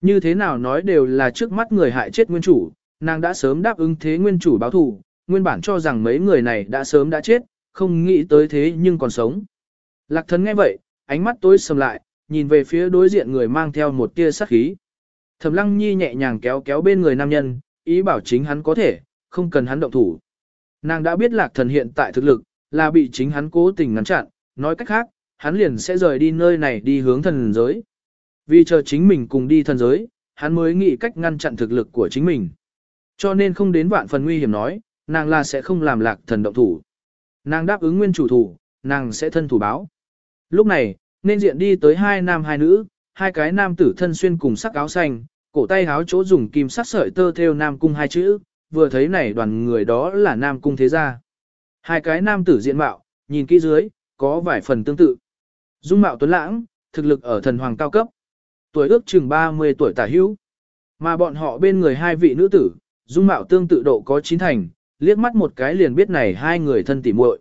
S1: Như thế nào nói đều là trước mắt người hại chết nguyên chủ, nàng đã sớm đáp ứng thế nguyên chủ báo thù, nguyên bản cho rằng mấy người này đã sớm đã chết, không nghĩ tới thế nhưng còn sống. Lạc thần nghe vậy, ánh mắt tối sầm lại, nhìn về phía đối diện người mang theo một tia sát khí. Thẩm lăng nhi nhẹ nhàng kéo kéo bên người nam nhân, ý bảo chính hắn có thể, không cần hắn động thủ. Nàng đã biết lạc thần hiện tại thực lực, là bị chính hắn cố tình ngăn chặn, nói cách khác, hắn liền sẽ rời đi nơi này đi hướng thần giới. Vì chờ chính mình cùng đi thần giới, hắn mới nghĩ cách ngăn chặn thực lực của chính mình. Cho nên không đến vạn phần nguy hiểm nói, nàng là sẽ không làm lạc thần động thủ. Nàng đáp ứng nguyên chủ thủ, nàng sẽ thân thủ báo. Lúc này, nên diện đi tới hai nam hai nữ, hai cái nam tử thân xuyên cùng sắc áo xanh, cổ tay áo chỗ dùng kim sắc sợi tơ theo nam cung hai chữ, vừa thấy này đoàn người đó là nam cung thế gia. Hai cái nam tử diện mạo, nhìn kỹ dưới, có vài phần tương tự. Dung mạo tuấn lãng, thực lực ở thần hoàng cao cấp. Tuổi ước chừng 30 tuổi tả hữu. Mà bọn họ bên người hai vị nữ tử, dung mạo tương tự độ có chín thành, liếc mắt một cái liền biết này hai người thân tỉ muội.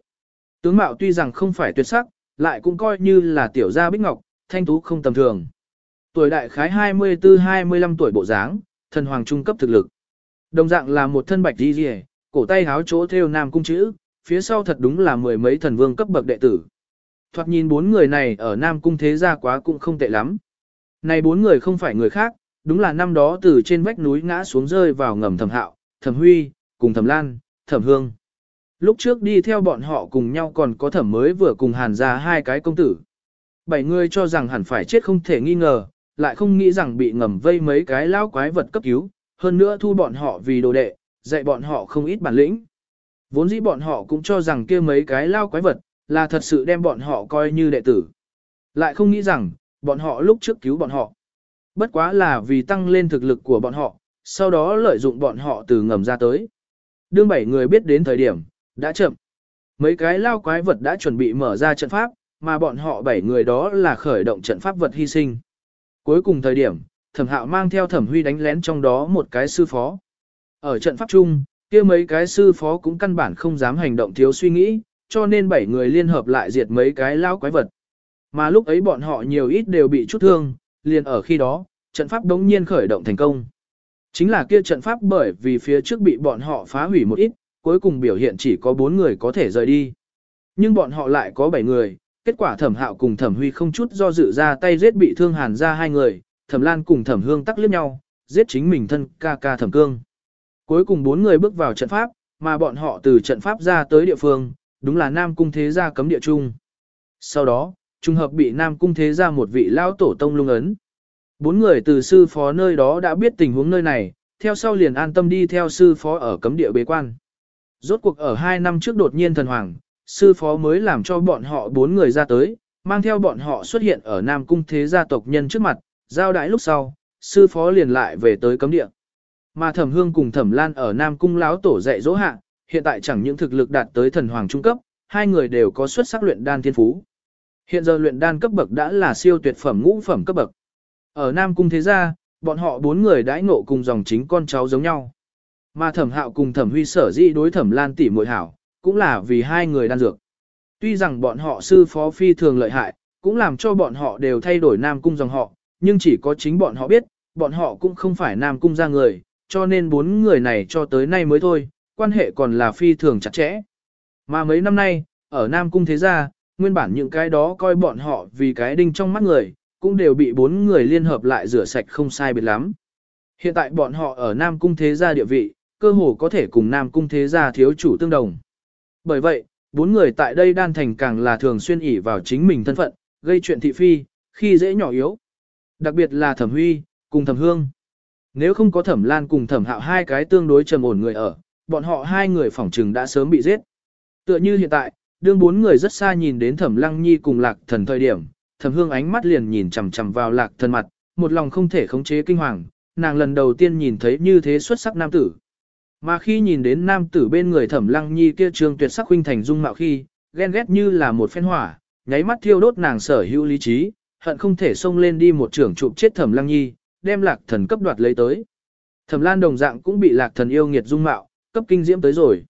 S1: Tướng mạo tuy rằng không phải tuyệt sắc, lại cũng coi như là tiểu gia bích ngọc, thanh tú không tầm thường. Tuổi đại khái 24-25 tuổi bộ dáng, thần hoàng trung cấp thực lực. Đồng dạng là một thân bạch đi rìa, cổ tay háo chỗ theo nam cung chữ, phía sau thật đúng là mười mấy thần vương cấp bậc đệ tử. Thoạt nhìn bốn người này ở nam cung thế gia quá cũng không tệ lắm. Này bốn người không phải người khác, đúng là năm đó từ trên vách núi ngã xuống rơi vào ngầm thầm hạo, thầm huy, cùng thầm lan, thẩm hương. Lúc trước đi theo bọn họ cùng nhau còn có thẩm mới vừa cùng hàn ra hai cái công tử. Bảy người cho rằng hẳn phải chết không thể nghi ngờ, lại không nghĩ rằng bị ngầm vây mấy cái lao quái vật cấp cứu, hơn nữa thu bọn họ vì đồ đệ, dạy bọn họ không ít bản lĩnh. Vốn dĩ bọn họ cũng cho rằng kia mấy cái lao quái vật, là thật sự đem bọn họ coi như đệ tử. Lại không nghĩ rằng, bọn họ lúc trước cứu bọn họ. Bất quá là vì tăng lên thực lực của bọn họ, sau đó lợi dụng bọn họ từ ngầm ra tới. Đương bảy người biết đến thời điểm, đã chậm. Mấy cái lao quái vật đã chuẩn bị mở ra trận pháp, mà bọn họ bảy người đó là khởi động trận pháp vật hy sinh. Cuối cùng thời điểm, thẩm hạo mang theo thẩm huy đánh lén trong đó một cái sư phó. Ở trận pháp chung, kia mấy cái sư phó cũng căn bản không dám hành động thiếu suy nghĩ, cho nên bảy người liên hợp lại diệt mấy cái lao quái vật. Mà lúc ấy bọn họ nhiều ít đều bị chút thương, liền ở khi đó, trận pháp đống nhiên khởi động thành công. Chính là kia trận pháp bởi vì phía trước bị bọn họ phá hủy một ít, cuối cùng biểu hiện chỉ có 4 người có thể rời đi. Nhưng bọn họ lại có 7 người, kết quả thẩm hạo cùng thẩm huy không chút do dự ra tay giết bị thương hàn ra hai người, thẩm lan cùng thẩm hương tắc liếc nhau, giết chính mình thân ca ca thẩm cương. Cuối cùng 4 người bước vào trận pháp, mà bọn họ từ trận pháp ra tới địa phương, đúng là Nam Cung Thế Gia cấm địa chung. Sau đó, trùng hợp bị Nam Cung Thế Gia một vị lao tổ tông lung ấn. Bốn người từ sư phó nơi đó đã biết tình huống nơi này, theo sau liền an tâm đi theo sư phó ở cấm địa bế quan. Rốt cuộc ở hai năm trước đột nhiên thần hoàng, sư phó mới làm cho bọn họ bốn người ra tới, mang theo bọn họ xuất hiện ở Nam Cung Thế gia tộc nhân trước mặt, giao đãi lúc sau, sư phó liền lại về tới cấm địa. Mà Thẩm Hương cùng Thẩm Lan ở Nam Cung láo tổ dạy dỗ hạ, hiện tại chẳng những thực lực đạt tới thần hoàng trung cấp, hai người đều có xuất sắc luyện đan thiên phú. Hiện giờ luyện đan cấp bậc đã là siêu tuyệt phẩm ngũ phẩm cấp bậc. Ở Nam Cung Thế Gia, bọn họ bốn người đãi ngộ cùng dòng chính con cháu giống nhau. Mà thẩm hạo cùng thẩm huy sở dĩ đối thẩm lan tỷ muội hảo, cũng là vì hai người đan dược. Tuy rằng bọn họ sư phó phi thường lợi hại, cũng làm cho bọn họ đều thay đổi Nam Cung dòng họ, nhưng chỉ có chính bọn họ biết, bọn họ cũng không phải Nam Cung ra người, cho nên bốn người này cho tới nay mới thôi, quan hệ còn là phi thường chặt chẽ. Mà mấy năm nay, ở Nam Cung thế gia, nguyên bản những cái đó coi bọn họ vì cái đinh trong mắt người, cũng đều bị bốn người liên hợp lại rửa sạch không sai biệt lắm. Hiện tại bọn họ ở Nam Cung thế gia địa vị, cơ hồ có thể cùng Nam Cung thế gia thiếu chủ tương đồng. Bởi vậy, bốn người tại đây đan thành càng là thường xuyên ỉ vào chính mình thân phận, gây chuyện thị phi, khi dễ nhỏ yếu. Đặc biệt là Thẩm Huy, cùng Thẩm Hương. Nếu không có Thẩm Lan cùng Thẩm Hạo hai cái tương đối trầm ổn người ở, bọn họ hai người phỏng trừng đã sớm bị giết. Tựa như hiện tại, đương bốn người rất xa nhìn đến Thẩm Lăng Nhi cùng Lạc Thần thời điểm, Thẩm Hương ánh mắt liền nhìn chằm chằm vào Lạc Thần mặt, một lòng không thể khống chế kinh hoàng, nàng lần đầu tiên nhìn thấy như thế xuất sắc nam tử. Mà khi nhìn đến nam tử bên người Thẩm Lăng Nhi kia trương tuyệt sắc huynh thành dung mạo khi, ghen ghét như là một phen hỏa, nháy mắt thiêu đốt nàng sở hữu lý trí, hận không thể xông lên đi một trưởng chụp chết Thẩm Lăng Nhi, đem Lạc Thần cấp đoạt lấy tới. Thẩm Lan đồng dạng cũng bị Lạc Thần yêu nghiệt dung mạo, cấp kinh diễm tới rồi.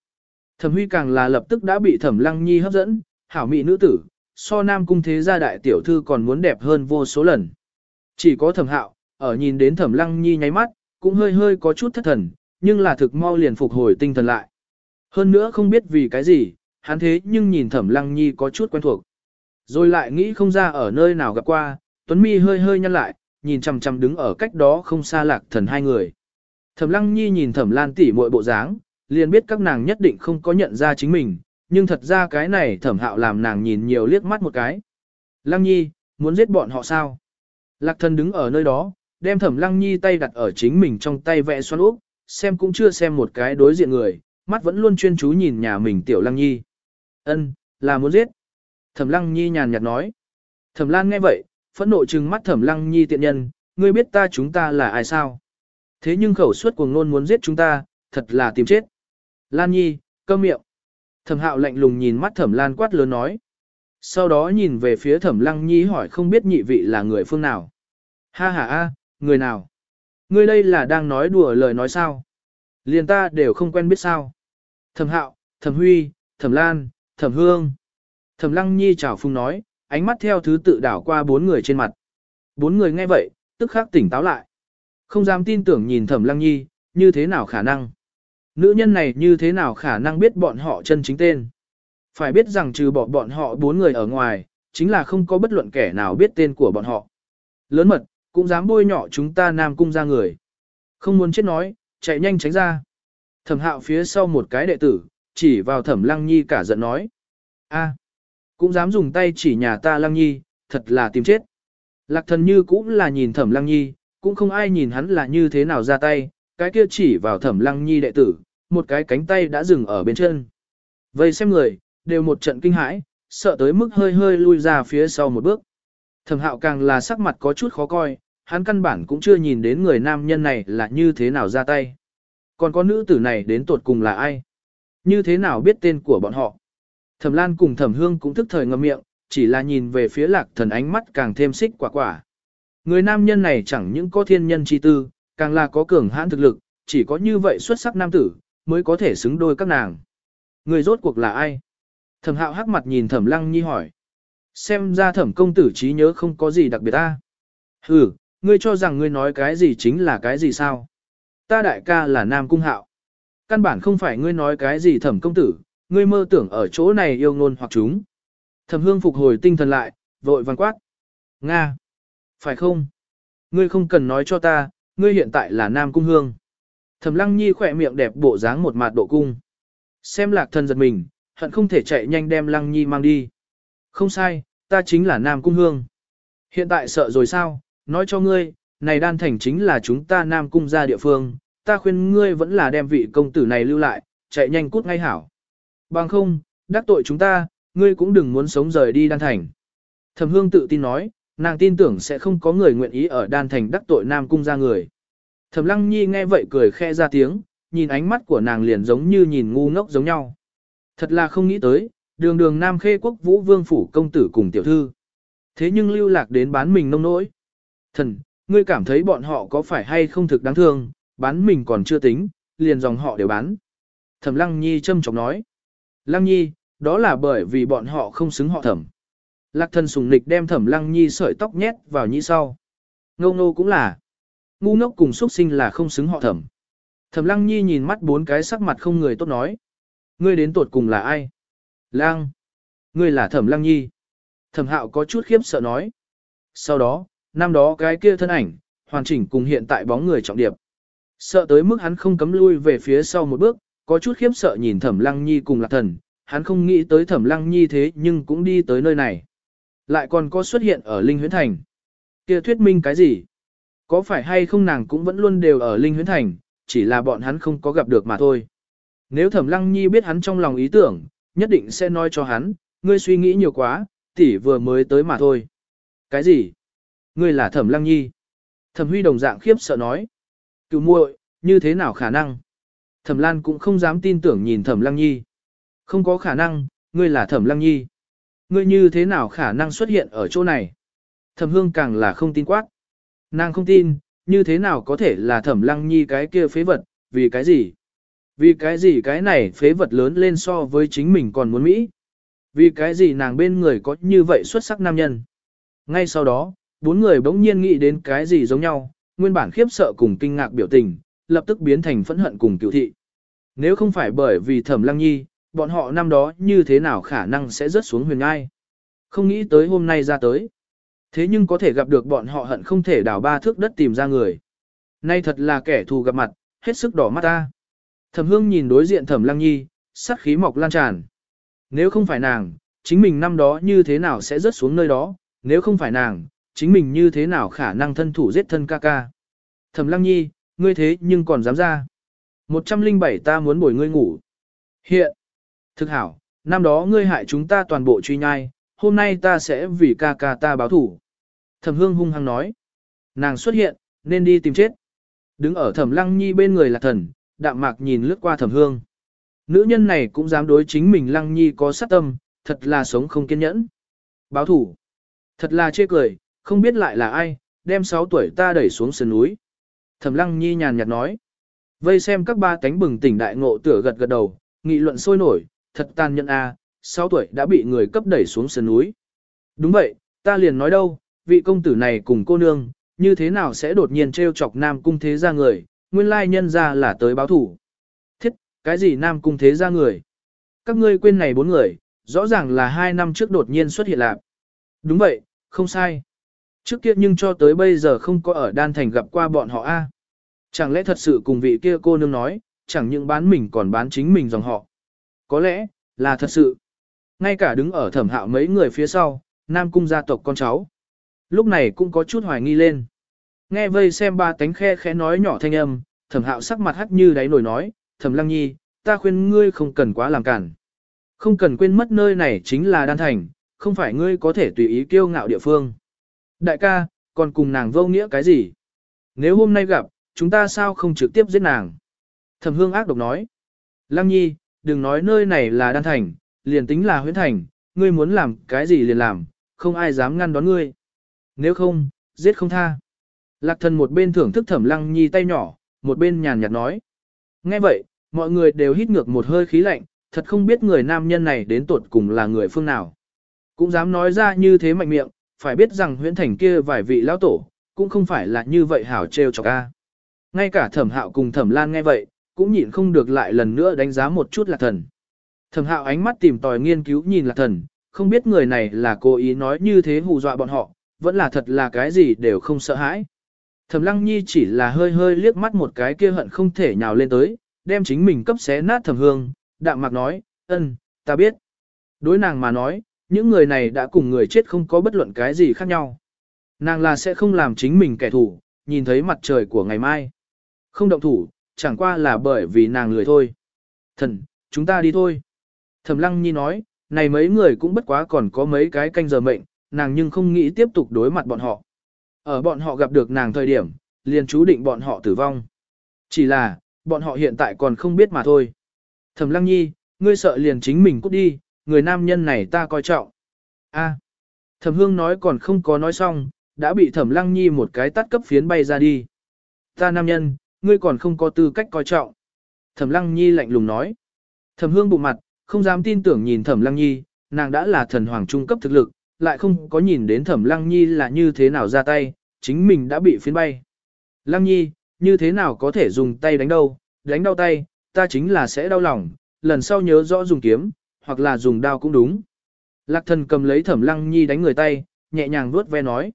S1: Thẩm Huy càng là lập tức đã bị Thẩm Lăng Nhi hấp dẫn, hảo mỹ nữ tử, so nam cung thế gia đại tiểu thư còn muốn đẹp hơn vô số lần. Chỉ có Thẩm Hạo, ở nhìn đến Thẩm Lăng Nhi nháy mắt, cũng hơi hơi có chút thất thần, nhưng là thực mau liền phục hồi tinh thần lại. Hơn nữa không biết vì cái gì, hắn thế nhưng nhìn Thẩm Lăng Nhi có chút quen thuộc. Rồi lại nghĩ không ra ở nơi nào gặp qua, Tuấn Mi hơi hơi nhăn lại, nhìn chằm chằm đứng ở cách đó không xa lạc thần hai người. Thẩm Lăng Nhi nhìn Thẩm Lan tỷ muội bộ dáng, liền biết các nàng nhất định không có nhận ra chính mình, nhưng thật ra cái này Thẩm Hạo làm nàng nhìn nhiều liếc mắt một cái. Lăng Nhi, muốn giết bọn họ sao? Lạc thần đứng ở nơi đó, đem Thẩm Lăng Nhi tay đặt ở chính mình trong tay vẽ xoắn úp, xem cũng chưa xem một cái đối diện người, mắt vẫn luôn chuyên chú nhìn nhà mình tiểu Lăng Nhi. Ân, là muốn giết. Thẩm Lăng Nhi nhàn nhạt nói. Thẩm Lan nghe vậy, phẫn nộ trừng mắt Thẩm Lăng Nhi tiện nhân, ngươi biết ta chúng ta là ai sao? Thế nhưng khẩu suất cuồng ngôn muốn giết chúng ta, thật là tìm chết. Lan Nhi, câm miệng. Thẩm Hạo lạnh lùng nhìn mắt Thẩm Lan quát lớn nói. Sau đó nhìn về phía Thẩm Lăng Nhi hỏi không biết nhị vị là người phương nào. Ha ha a, người nào? Ngươi đây là đang nói đùa lời nói sao? Liền ta đều không quen biết sao? Thẩm Hạo, Thẩm Huy, Thẩm Lan, Thẩm Hương. Thẩm Lăng Nhi chào phung nói, ánh mắt theo thứ tự đảo qua bốn người trên mặt. Bốn người nghe vậy, tức khắc tỉnh táo lại. Không dám tin tưởng nhìn Thẩm Lăng Nhi, như thế nào khả năng? Nữ nhân này như thế nào khả năng biết bọn họ chân chính tên? Phải biết rằng trừ bỏ bọn họ bốn người ở ngoài, chính là không có bất luận kẻ nào biết tên của bọn họ. Lớn mật, cũng dám bôi nhọ chúng ta nam cung ra người. Không muốn chết nói, chạy nhanh tránh ra. Thẩm hạo phía sau một cái đệ tử, chỉ vào thẩm lăng nhi cả giận nói. a cũng dám dùng tay chỉ nhà ta lăng nhi, thật là tìm chết. Lạc thần như cũng là nhìn thẩm lăng nhi, cũng không ai nhìn hắn là như thế nào ra tay, cái kia chỉ vào thẩm lăng nhi đệ tử, một cái cánh tay đã dừng ở bên chân. vậy xem người, đều một trận kinh hãi, sợ tới mức hơi hơi lui ra phía sau một bước. Thẩm hạo càng là sắc mặt có chút khó coi, hắn căn bản cũng chưa nhìn đến người nam nhân này là như thế nào ra tay. Còn có nữ tử này đến tột cùng là ai? Như thế nào biết tên của bọn họ? Thẩm Lan cùng Thẩm Hương cũng thức thời ngậm miệng, chỉ là nhìn về phía lạc thần ánh mắt càng thêm xích quả quả. Người nam nhân này chẳng những có thiên nhân chi tư, càng là có cường hãn thực lực, chỉ có như vậy xuất sắc nam tử, mới có thể xứng đôi các nàng. Người rốt cuộc là ai? Thẩm hạo hắc mặt nhìn thẩm lăng nhi hỏi. Xem ra thẩm công tử trí nhớ không có gì đặc biệt ta. Ừ, ngươi cho rằng ngươi nói cái gì chính là cái gì sao? Ta đại ca là nam cung hạo. Căn bản không phải ngươi nói cái gì thẩm công tử, ngươi mơ tưởng ở chỗ này yêu ngôn hoặc chúng. Thẩm hương phục hồi tinh thần lại, vội vàng quát. Nga! Phải không? Ngươi không cần nói cho ta, ngươi hiện tại là nam cung hương. Thẩm lăng nhi khỏe miệng đẹp bộ dáng một mặt độ cung. Xem lạc thần giật mình, hận không thể chạy nhanh đem lăng nhi mang đi. Không sai, ta chính là nam cung hương. Hiện tại sợ rồi sao, nói cho ngươi, này đan thành chính là chúng ta nam cung gia địa phương, ta khuyên ngươi vẫn là đem vị công tử này lưu lại, chạy nhanh cút ngay hảo. Bằng không, đắc tội chúng ta, ngươi cũng đừng muốn sống rời đi đan thành. Thẩm hương tự tin nói, nàng tin tưởng sẽ không có người nguyện ý ở đan thành đắc tội nam cung gia người. Thẩm lăng nhi nghe vậy cười khe ra tiếng, nhìn ánh mắt của nàng liền giống như nhìn ngu ngốc giống nhau. Thật là không nghĩ tới, đường đường nam khê quốc vũ vương phủ công tử cùng tiểu thư. Thế nhưng lưu lạc đến bán mình nông nỗi. Thần, ngươi cảm thấy bọn họ có phải hay không thực đáng thương, bán mình còn chưa tính, liền dòng họ đều bán. Thẩm lăng nhi châm chọc nói. Lăng nhi, đó là bởi vì bọn họ không xứng họ thẩm. Lạc thần sùng nịch đem thẩm lăng nhi sợi tóc nhét vào nhĩ sau. Ngô ngô cũng là. Ngu ngốc cùng xuất sinh là không xứng họ thẩm. Thẩm lăng nhi nhìn mắt bốn cái sắc mặt không người tốt nói. Ngươi đến tuột cùng là ai? Lăng. Ngươi là thẩm lăng nhi. Thẩm hạo có chút khiếp sợ nói. Sau đó, năm đó cái kia thân ảnh, hoàn chỉnh cùng hiện tại bóng người trọng điệp. Sợ tới mức hắn không cấm lui về phía sau một bước, có chút khiếp sợ nhìn thẩm lăng nhi cùng lạc thần, hắn không nghĩ tới thẩm lăng nhi thế nhưng cũng đi tới nơi này. Lại còn có xuất hiện ở Linh Huyến Thành. kia thuyết minh cái gì? Có phải hay không nàng cũng vẫn luôn đều ở Linh Huyến Thành, chỉ là bọn hắn không có gặp được mà thôi. Nếu thẩm lăng nhi biết hắn trong lòng ý tưởng, nhất định sẽ nói cho hắn, ngươi suy nghĩ nhiều quá, tỷ vừa mới tới mà thôi. Cái gì? Ngươi là thẩm lăng nhi. Thẩm huy đồng dạng khiếp sợ nói. Cựu muội, như thế nào khả năng? Thẩm lan cũng không dám tin tưởng nhìn thẩm lăng nhi. Không có khả năng, ngươi là thẩm lăng nhi. Ngươi như thế nào khả năng xuất hiện ở chỗ này? Thẩm hương càng là không tin quát. Nàng không tin, như thế nào có thể là thẩm lăng nhi cái kia phế vật, vì cái gì? Vì cái gì cái này phế vật lớn lên so với chính mình còn muốn Mỹ? Vì cái gì nàng bên người có như vậy xuất sắc nam nhân? Ngay sau đó, bốn người bỗng nhiên nghĩ đến cái gì giống nhau, nguyên bản khiếp sợ cùng kinh ngạc biểu tình, lập tức biến thành phẫn hận cùng cựu thị. Nếu không phải bởi vì thẩm lăng nhi, bọn họ năm đó như thế nào khả năng sẽ rớt xuống huyền ngai. Không nghĩ tới hôm nay ra tới. Thế nhưng có thể gặp được bọn họ hận không thể đào ba thước đất tìm ra người. Nay thật là kẻ thù gặp mặt, hết sức đỏ mắt ta. Thẩm hương nhìn đối diện thẩm lăng nhi, sát khí mọc lan tràn. Nếu không phải nàng, chính mình năm đó như thế nào sẽ rớt xuống nơi đó, nếu không phải nàng, chính mình như thế nào khả năng thân thủ giết thân ca ca. Thẩm lăng nhi, ngươi thế nhưng còn dám ra. 107 ta muốn bồi ngươi ngủ. Hiện, thực hảo, năm đó ngươi hại chúng ta toàn bộ truy nhai, hôm nay ta sẽ vì ca ca ta báo thủ. Thẩm hương hung hăng nói. Nàng xuất hiện, nên đi tìm chết. Đứng ở thẩm lăng nhi bên người là thần, đạm mạc nhìn lướt qua thẩm hương. Nữ nhân này cũng dám đối chính mình lăng nhi có sát tâm, thật là sống không kiên nhẫn. Báo thủ. Thật là chê cười, không biết lại là ai, đem 6 tuổi ta đẩy xuống sườn núi. Thẩm lăng nhi nhàn nhạt nói. Vây xem các ba cánh bừng tỉnh đại ngộ tửa gật gật đầu, nghị luận sôi nổi, thật tàn nhẫn a, à, 6 tuổi đã bị người cấp đẩy xuống sườn núi. Đúng vậy, ta liền nói đâu, vị công tử này cùng cô nương, như thế nào sẽ đột nhiên trêu chọc nam cung thế gia người, nguyên lai nhân ra là tới báo thủ. Thiết, cái gì nam cung thế gia người? Các ngươi quên này bốn người, rõ ràng là hai năm trước đột nhiên xuất hiện lạc. Đúng vậy, không sai. Trước kia nhưng cho tới bây giờ không có ở đan thành gặp qua bọn họ a. Chẳng lẽ thật sự cùng vị kia cô nương nói, chẳng những bán mình còn bán chính mình dòng họ. Có lẽ, là thật sự. Ngay cả đứng ở thẩm hạo mấy người phía sau, nam cung gia tộc con cháu. Lúc này cũng có chút hoài nghi lên. Nghe vây xem ba tánh khe khẽ nói nhỏ thanh âm, thẩm hạo sắc mặt hắt như đáy nổi nói, thẩm lăng nhi, ta khuyên ngươi không cần quá làm cản. Không cần quên mất nơi này chính là đan thành, không phải ngươi có thể tùy ý kiêu ngạo địa phương. Đại ca, còn cùng nàng vô nghĩa cái gì? Nếu hôm nay gặp, chúng ta sao không trực tiếp giết nàng? Thẩm hương ác độc nói. Lăng nhi, đừng nói nơi này là đan thành, liền tính là huyễn thành, ngươi muốn làm cái gì liền làm, không ai dám ngăn đón ngươi. Nếu không, giết không tha. Lạc thần một bên thưởng thức thẩm lăng nhi tay nhỏ, một bên nhàn nhạt nói. Nghe vậy, mọi người đều hít ngược một hơi khí lạnh, thật không biết người nam nhân này đến tuột cùng là người phương nào. Cũng dám nói ra như thế mạnh miệng, phải biết rằng huyễn thành kia vài vị lão tổ, cũng không phải là như vậy hảo trêu cho ca. Ngay cả thẩm hạo cùng thẩm lan nghe vậy, cũng nhịn không được lại lần nữa đánh giá một chút lạc thần. Thẩm hạo ánh mắt tìm tòi nghiên cứu nhìn lạc thần, không biết người này là cố ý nói như thế hù dọa bọn họ, vẫn là thật là cái gì đều không sợ hãi. Thẩm lăng nhi chỉ là hơi hơi liếc mắt một cái kia hận không thể nhào lên tới, đem chính mình cấp xé nát thẩm hương, đạm mạc nói, ân, ta biết. Đối nàng mà nói, những người này đã cùng người chết không có bất luận cái gì khác nhau. Nàng là sẽ không làm chính mình kẻ thù, nhìn thấy mặt trời của ngày mai. Không động thủ, chẳng qua là bởi vì nàng lười thôi. Thần, chúng ta đi thôi. Thẩm lăng nhi nói, này mấy người cũng bất quá còn có mấy cái canh giờ mệnh, nàng nhưng không nghĩ tiếp tục đối mặt bọn họ. Ở bọn họ gặp được nàng thời điểm, liền chú định bọn họ tử vong. Chỉ là, bọn họ hiện tại còn không biết mà thôi. Thẩm lăng nhi, ngươi sợ liền chính mình cút đi, người nam nhân này ta coi trọng. A. Thẩm hương nói còn không có nói xong, đã bị thẩm lăng nhi một cái tắt cấp phiến bay ra đi. Ta nam nhân, ngươi còn không có tư cách coi trọng. Thẩm lăng nhi lạnh lùng nói. Thẩm hương bụng mặt, không dám tin tưởng nhìn thẩm lăng nhi, nàng đã là thần hoàng trung cấp thực lực, lại không có nhìn đến thẩm lăng nhi là như thế nào ra tay, chính mình đã bị phiến bay. Lăng nhi, như thế nào có thể dùng tay đánh đâu, đánh đau tay, ta chính là sẽ đau lòng, lần sau nhớ rõ dùng kiếm, hoặc là dùng đao cũng đúng. Lạc thần cầm lấy thẩm lăng nhi đánh người tay, nhẹ nhàng vuốt ve nói.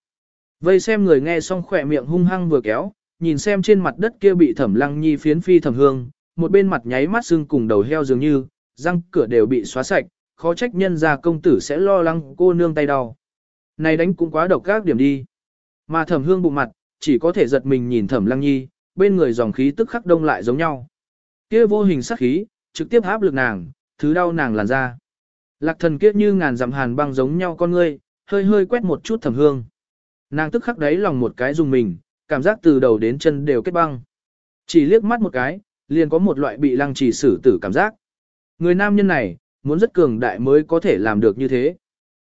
S1: Vây xem người nghe xong khỏe miệng hung hăng vừa kéo, nhìn xem trên mặt đất kia bị thẩm lăng nhi phiến phi thẩm hương, một bên mặt nháy mắt xương cùng đầu heo dường như, răng cửa đều bị xóa sạch, khó trách nhân ra công tử sẽ lo lắng cô nương tay đau. Này đánh cũng quá độc các điểm đi. Mà thẩm hương bụng mặt, chỉ có thể giật mình nhìn thẩm lăng nhi, bên người dòng khí tức khắc đông lại giống nhau. Kia vô hình sắc khí, trực tiếp áp lực nàng, thứ đau nàng làn ra. Lạc thần kiết như ngàn dặm hàn băng giống nhau con ngươi, hơi hơi quét một chút thẩm hương. Nàng tức khắc đáy lòng một cái dùng mình, cảm giác từ đầu đến chân đều kết băng. Chỉ liếc mắt một cái, liền có một loại bị lăng trì xử tử cảm giác. Người nam nhân này, muốn rất cường đại mới có thể làm được như thế.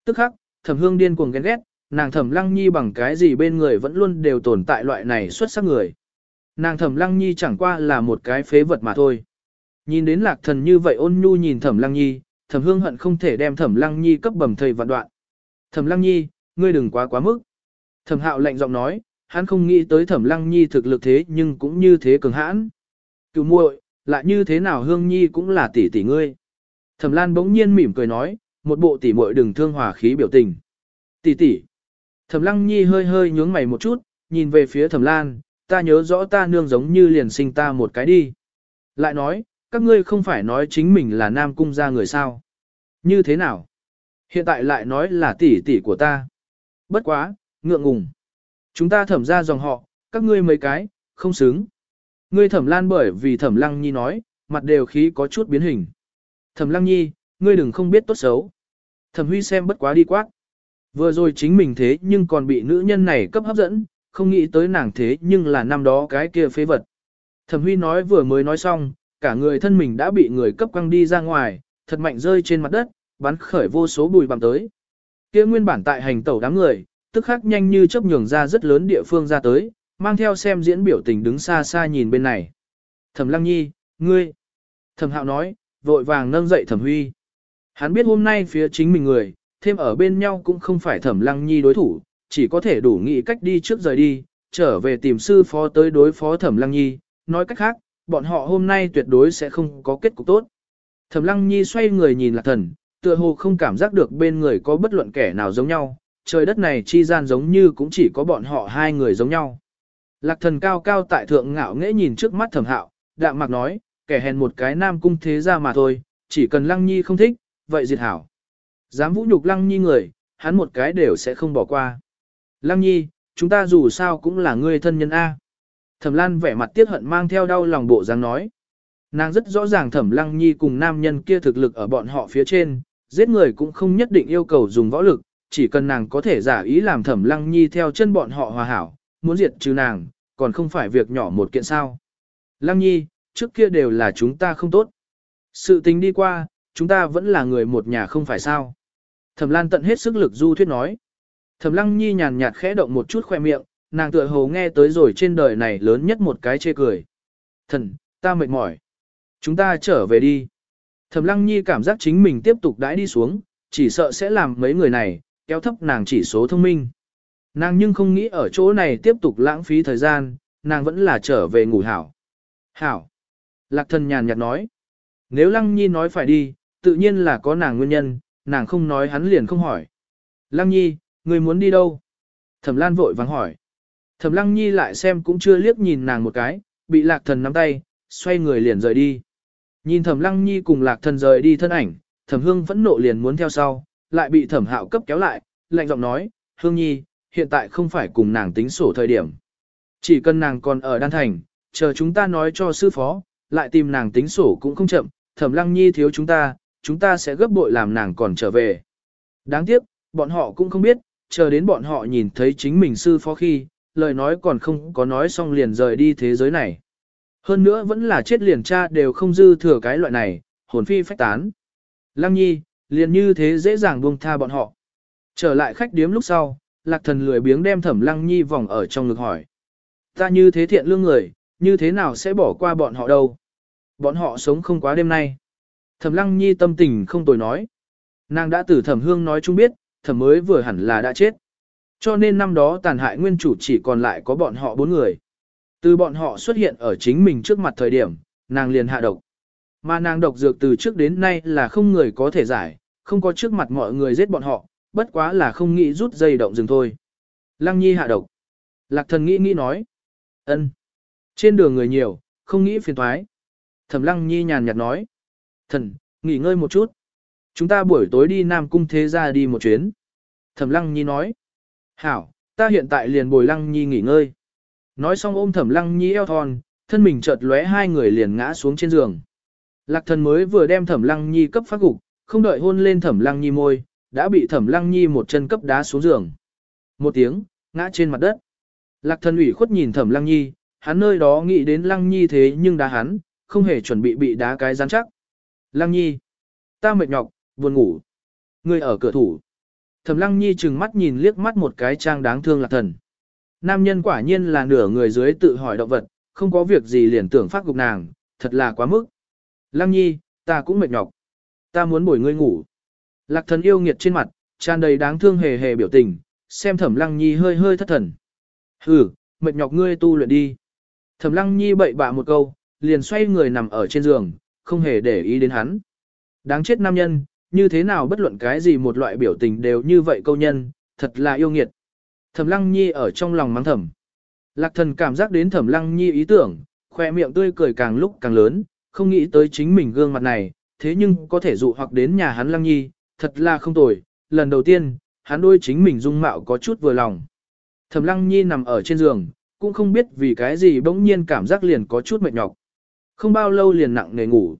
S1: Tức khắc, thẩm hương điên cuồng ghen ghét, nàng thẩm lăng nhi bằng cái gì bên người vẫn luôn đều tồn tại loại này xuất sắc người. Nàng thẩm lăng nhi chẳng qua là một cái phế vật mà thôi. Nhìn đến lạc thần như vậy ôn nhu nhìn thẩm lăng nhi, thẩm hương hận không thể đem thẩm lăng nhi cấp bầm thầy vạn đoạn. Thẩm lăng nhi, ngươi đừng quá quá mức. Thẩm hạo lạnh giọng nói, hắn không nghĩ tới thẩm lăng nhi thực lực thế nhưng cũng như thế cường hãn. Cựu muội, lại như thế nào hương nhi cũng là tỷ tỷ ngươi. Thẩm lan bỗng nhiên mỉm cười nói, một bộ tỷ muội đừng thương hòa khí biểu tình. Tỷ tỷ. Thẩm lăng nhi hơi hơi nhướng mày một chút, nhìn về phía thẩm lan, ta nhớ rõ ta nương giống như liền sinh ta một cái đi. Lại nói, các ngươi không phải nói chính mình là nam cung gia người sao. Như thế nào? Hiện tại lại nói là tỷ tỷ của ta. Bất quá, ngượng ngùng. Chúng ta thẩm ra dòng họ, các ngươi mấy cái, không xứng. Ngươi thẩm lan bởi vì thẩm lăng nhi nói, mặt đều khí có chút biến hình. Thẩm lăng nhi, ngươi đừng không biết tốt xấu. Thẩm huy xem bất quá đi quát. Vừa rồi chính mình thế nhưng còn bị nữ nhân này cấp hấp dẫn, không nghĩ tới nàng thế nhưng là năm đó cái kia phế vật. Thẩm huy nói vừa mới nói xong, cả người thân mình đã bị người cấp quăng đi ra ngoài, thật mạnh rơi trên mặt đất, bắn khởi vô số bùi bằng tới. Kia nguyên bản tại hành tẩu đám người, tức khắc nhanh như chớp nhường ra rất lớn địa phương ra tới, mang theo xem diễn biểu tình đứng xa xa nhìn bên này. Thẩm Lăng Nhi, ngươi. Thẩm Hạo nói, vội vàng nâng dậy Thẩm Huy. Hắn biết hôm nay phía chính mình người, thêm ở bên nhau cũng không phải Thẩm Lăng Nhi đối thủ, chỉ có thể đủ nghĩ cách đi trước rời đi, trở về tìm sư phó tới đối phó Thẩm Lăng Nhi. Nói cách khác, bọn họ hôm nay tuyệt đối sẽ không có kết cục tốt. Thẩm Lăng Nhi xoay người nhìn Lạc Thần, tựa hồ không cảm giác được bên người có bất luận kẻ nào giống nhau, trời đất này chi gian giống như cũng chỉ có bọn họ hai người giống nhau. Lạc Thần cao cao tại thượng ngạo nghễ nhìn trước mắt Thẩm Hạo, đạm mạc nói, kẻ hèn một cái nam cung thế gia mà thôi, chỉ cần Lăng Nhi không thích, vậy diệt hảo. Dám vũ nhục Lăng Nhi người, hắn một cái đều sẽ không bỏ qua. Lăng Nhi, chúng ta dù sao cũng là người thân nhân A. Thẩm Lan vẻ mặt tiếc hận mang theo đau lòng bộ dáng nói. Nàng rất rõ ràng Thẩm Lăng Nhi cùng nam nhân kia thực lực ở bọn họ phía trên, giết người cũng không nhất định yêu cầu dùng võ lực, chỉ cần nàng có thể giả ý làm Thẩm Lăng Nhi theo chân bọn họ hòa hảo, muốn diệt trừ nàng, còn không phải việc nhỏ một kiện sao. Lăng Nhi, trước kia đều là chúng ta không tốt. Sự tình đi qua, chúng ta vẫn là người một nhà không phải sao. Thẩm Lan tận hết sức lực du thuyết nói. Thẩm Lăng Nhi nhàn nhạt khẽ động một chút khoe miệng, nàng tựa hồ nghe tới rồi trên đời này lớn nhất một cái chê cười. Thần, ta mệt mỏi. Chúng ta trở về đi. Thẩm Lăng Nhi cảm giác chính mình tiếp tục đãi đi xuống, chỉ sợ sẽ làm mấy người này, kéo thấp nàng chỉ số thông minh. Nàng nhưng không nghĩ ở chỗ này tiếp tục lãng phí thời gian, nàng vẫn là trở về ngủ hảo. Hảo. Lạc thần nhàn nhạt nói. Nếu Lăng Nhi nói phải đi, tự nhiên là có nàng nguyên nhân, nàng không nói hắn liền không hỏi. Lăng Nhi, người muốn đi đâu? Thẩm Lan vội vàng hỏi. Thẩm Lăng Nhi lại xem cũng chưa liếc nhìn nàng một cái, bị Lạc Thần nắm tay, xoay người liền rời đi. Nhìn Thẩm Lăng Nhi cùng Lạc Thần rời đi thân ảnh, Thẩm Hương vẫn nộ liền muốn theo sau, lại bị Thẩm Hạo cấp kéo lại, lạnh giọng nói, "Hương Nhi, hiện tại không phải cùng nàng tính sổ thời điểm. Chỉ cần nàng còn ở đan thành, chờ chúng ta nói cho sư phó, lại tìm nàng tính sổ cũng không chậm, Thẩm Lăng Nhi thiếu chúng ta, chúng ta sẽ gấp bội làm nàng còn trở về." Đáng tiếc, bọn họ cũng không biết, chờ đến bọn họ nhìn thấy chính mình sư phó khi, lời nói còn không có nói xong liền rời đi thế giới này. Hơn nữa vẫn là chết liền cha đều không dư thừa cái loại này, hồn phi phách tán. Lăng nhi, liền như thế dễ dàng buông tha bọn họ. Trở lại khách điếm lúc sau, lạc thần lười biếng đem thẩm lăng nhi vòng ở trong ngực hỏi. Ta như thế thiện lương người, như thế nào sẽ bỏ qua bọn họ đâu? Bọn họ sống không quá đêm nay. Thẩm lăng nhi tâm tình không tồi nói. Nàng đã từ thẩm hương nói chung biết, thẩm mới vừa hẳn là đã chết. Cho nên năm đó tàn hại nguyên chủ chỉ còn lại có bọn họ bốn người. Từ bọn họ xuất hiện ở chính mình trước mặt thời điểm, nàng liền hạ độc. Mà nàng độc dược từ trước đến nay là không người có thể giải, không có trước mặt mọi người giết bọn họ, bất quá là không nghĩ rút dây động dừng thôi. Lăng nhi hạ độc. Lạc thần nghĩ nghĩ nói. ân. Trên đường người nhiều, không nghĩ phiền thoái. Thẩm lăng nhi nhàn nhạt nói. Thần, nghỉ ngơi một chút. Chúng ta buổi tối đi Nam Cung Thế Gia đi một chuyến. Thẩm lăng nhi nói. Hảo, ta hiện tại liền bồi lăng nhi nghỉ ngơi. Nói xong ôm thẩm lăng nhi eo thon, thân mình chợt lóe hai người liền ngã xuống trên giường. Lạc thần mới vừa đem thẩm lăng nhi cấp phát gục, không đợi hôn lên thẩm lăng nhi môi, đã bị thẩm lăng nhi một chân cấp đá xuống giường. Một tiếng, ngã trên mặt đất. Lạc thần ủy khuất nhìn thẩm lăng nhi, hắn nơi đó nghĩ đến lăng nhi thế nhưng đá hắn, không hề chuẩn bị bị đá cái rắn chắc. Lăng nhi, ta mệt nhọc, buồn ngủ. Ngươi ở cửa thủ. Thẩm lăng nhi chừng mắt nhìn liếc mắt một cái trang đáng thương lạc thần. Nam nhân quả nhiên là nửa người dưới tự hỏi động vật, không có việc gì liền tưởng phát gục nàng, thật là quá mức. Lăng nhi, ta cũng mệt nhọc. Ta muốn bồi ngươi ngủ. Lạc thần yêu nghiệt trên mặt, tràn đầy đáng thương hề hề biểu tình, xem thẩm lăng nhi hơi hơi thất thần. Hừ, mệt nhọc ngươi tu luyện đi. Thẩm lăng nhi bậy bạ một câu, liền xoay người nằm ở trên giường, không hề để ý đến hắn. Đáng chết nam nhân, như thế nào bất luận cái gì một loại biểu tình đều như vậy câu nhân, thật là yêu nghiệt. Thẩm Lăng Nhi ở trong lòng mắng thầm. Lạc thần cảm giác đến Thẩm Lăng Nhi ý tưởng, khoe miệng tươi cười càng lúc càng lớn, không nghĩ tới chính mình gương mặt này, thế nhưng có thể dụ hoặc đến nhà hắn Lăng Nhi, thật là không tồi, lần đầu tiên, hắn đôi chính mình dung mạo có chút vừa lòng. Thẩm Lăng Nhi nằm ở trên giường, cũng không biết vì cái gì bỗng nhiên cảm giác liền có chút mệt nhọc. Không bao lâu liền nặng nề ngủ.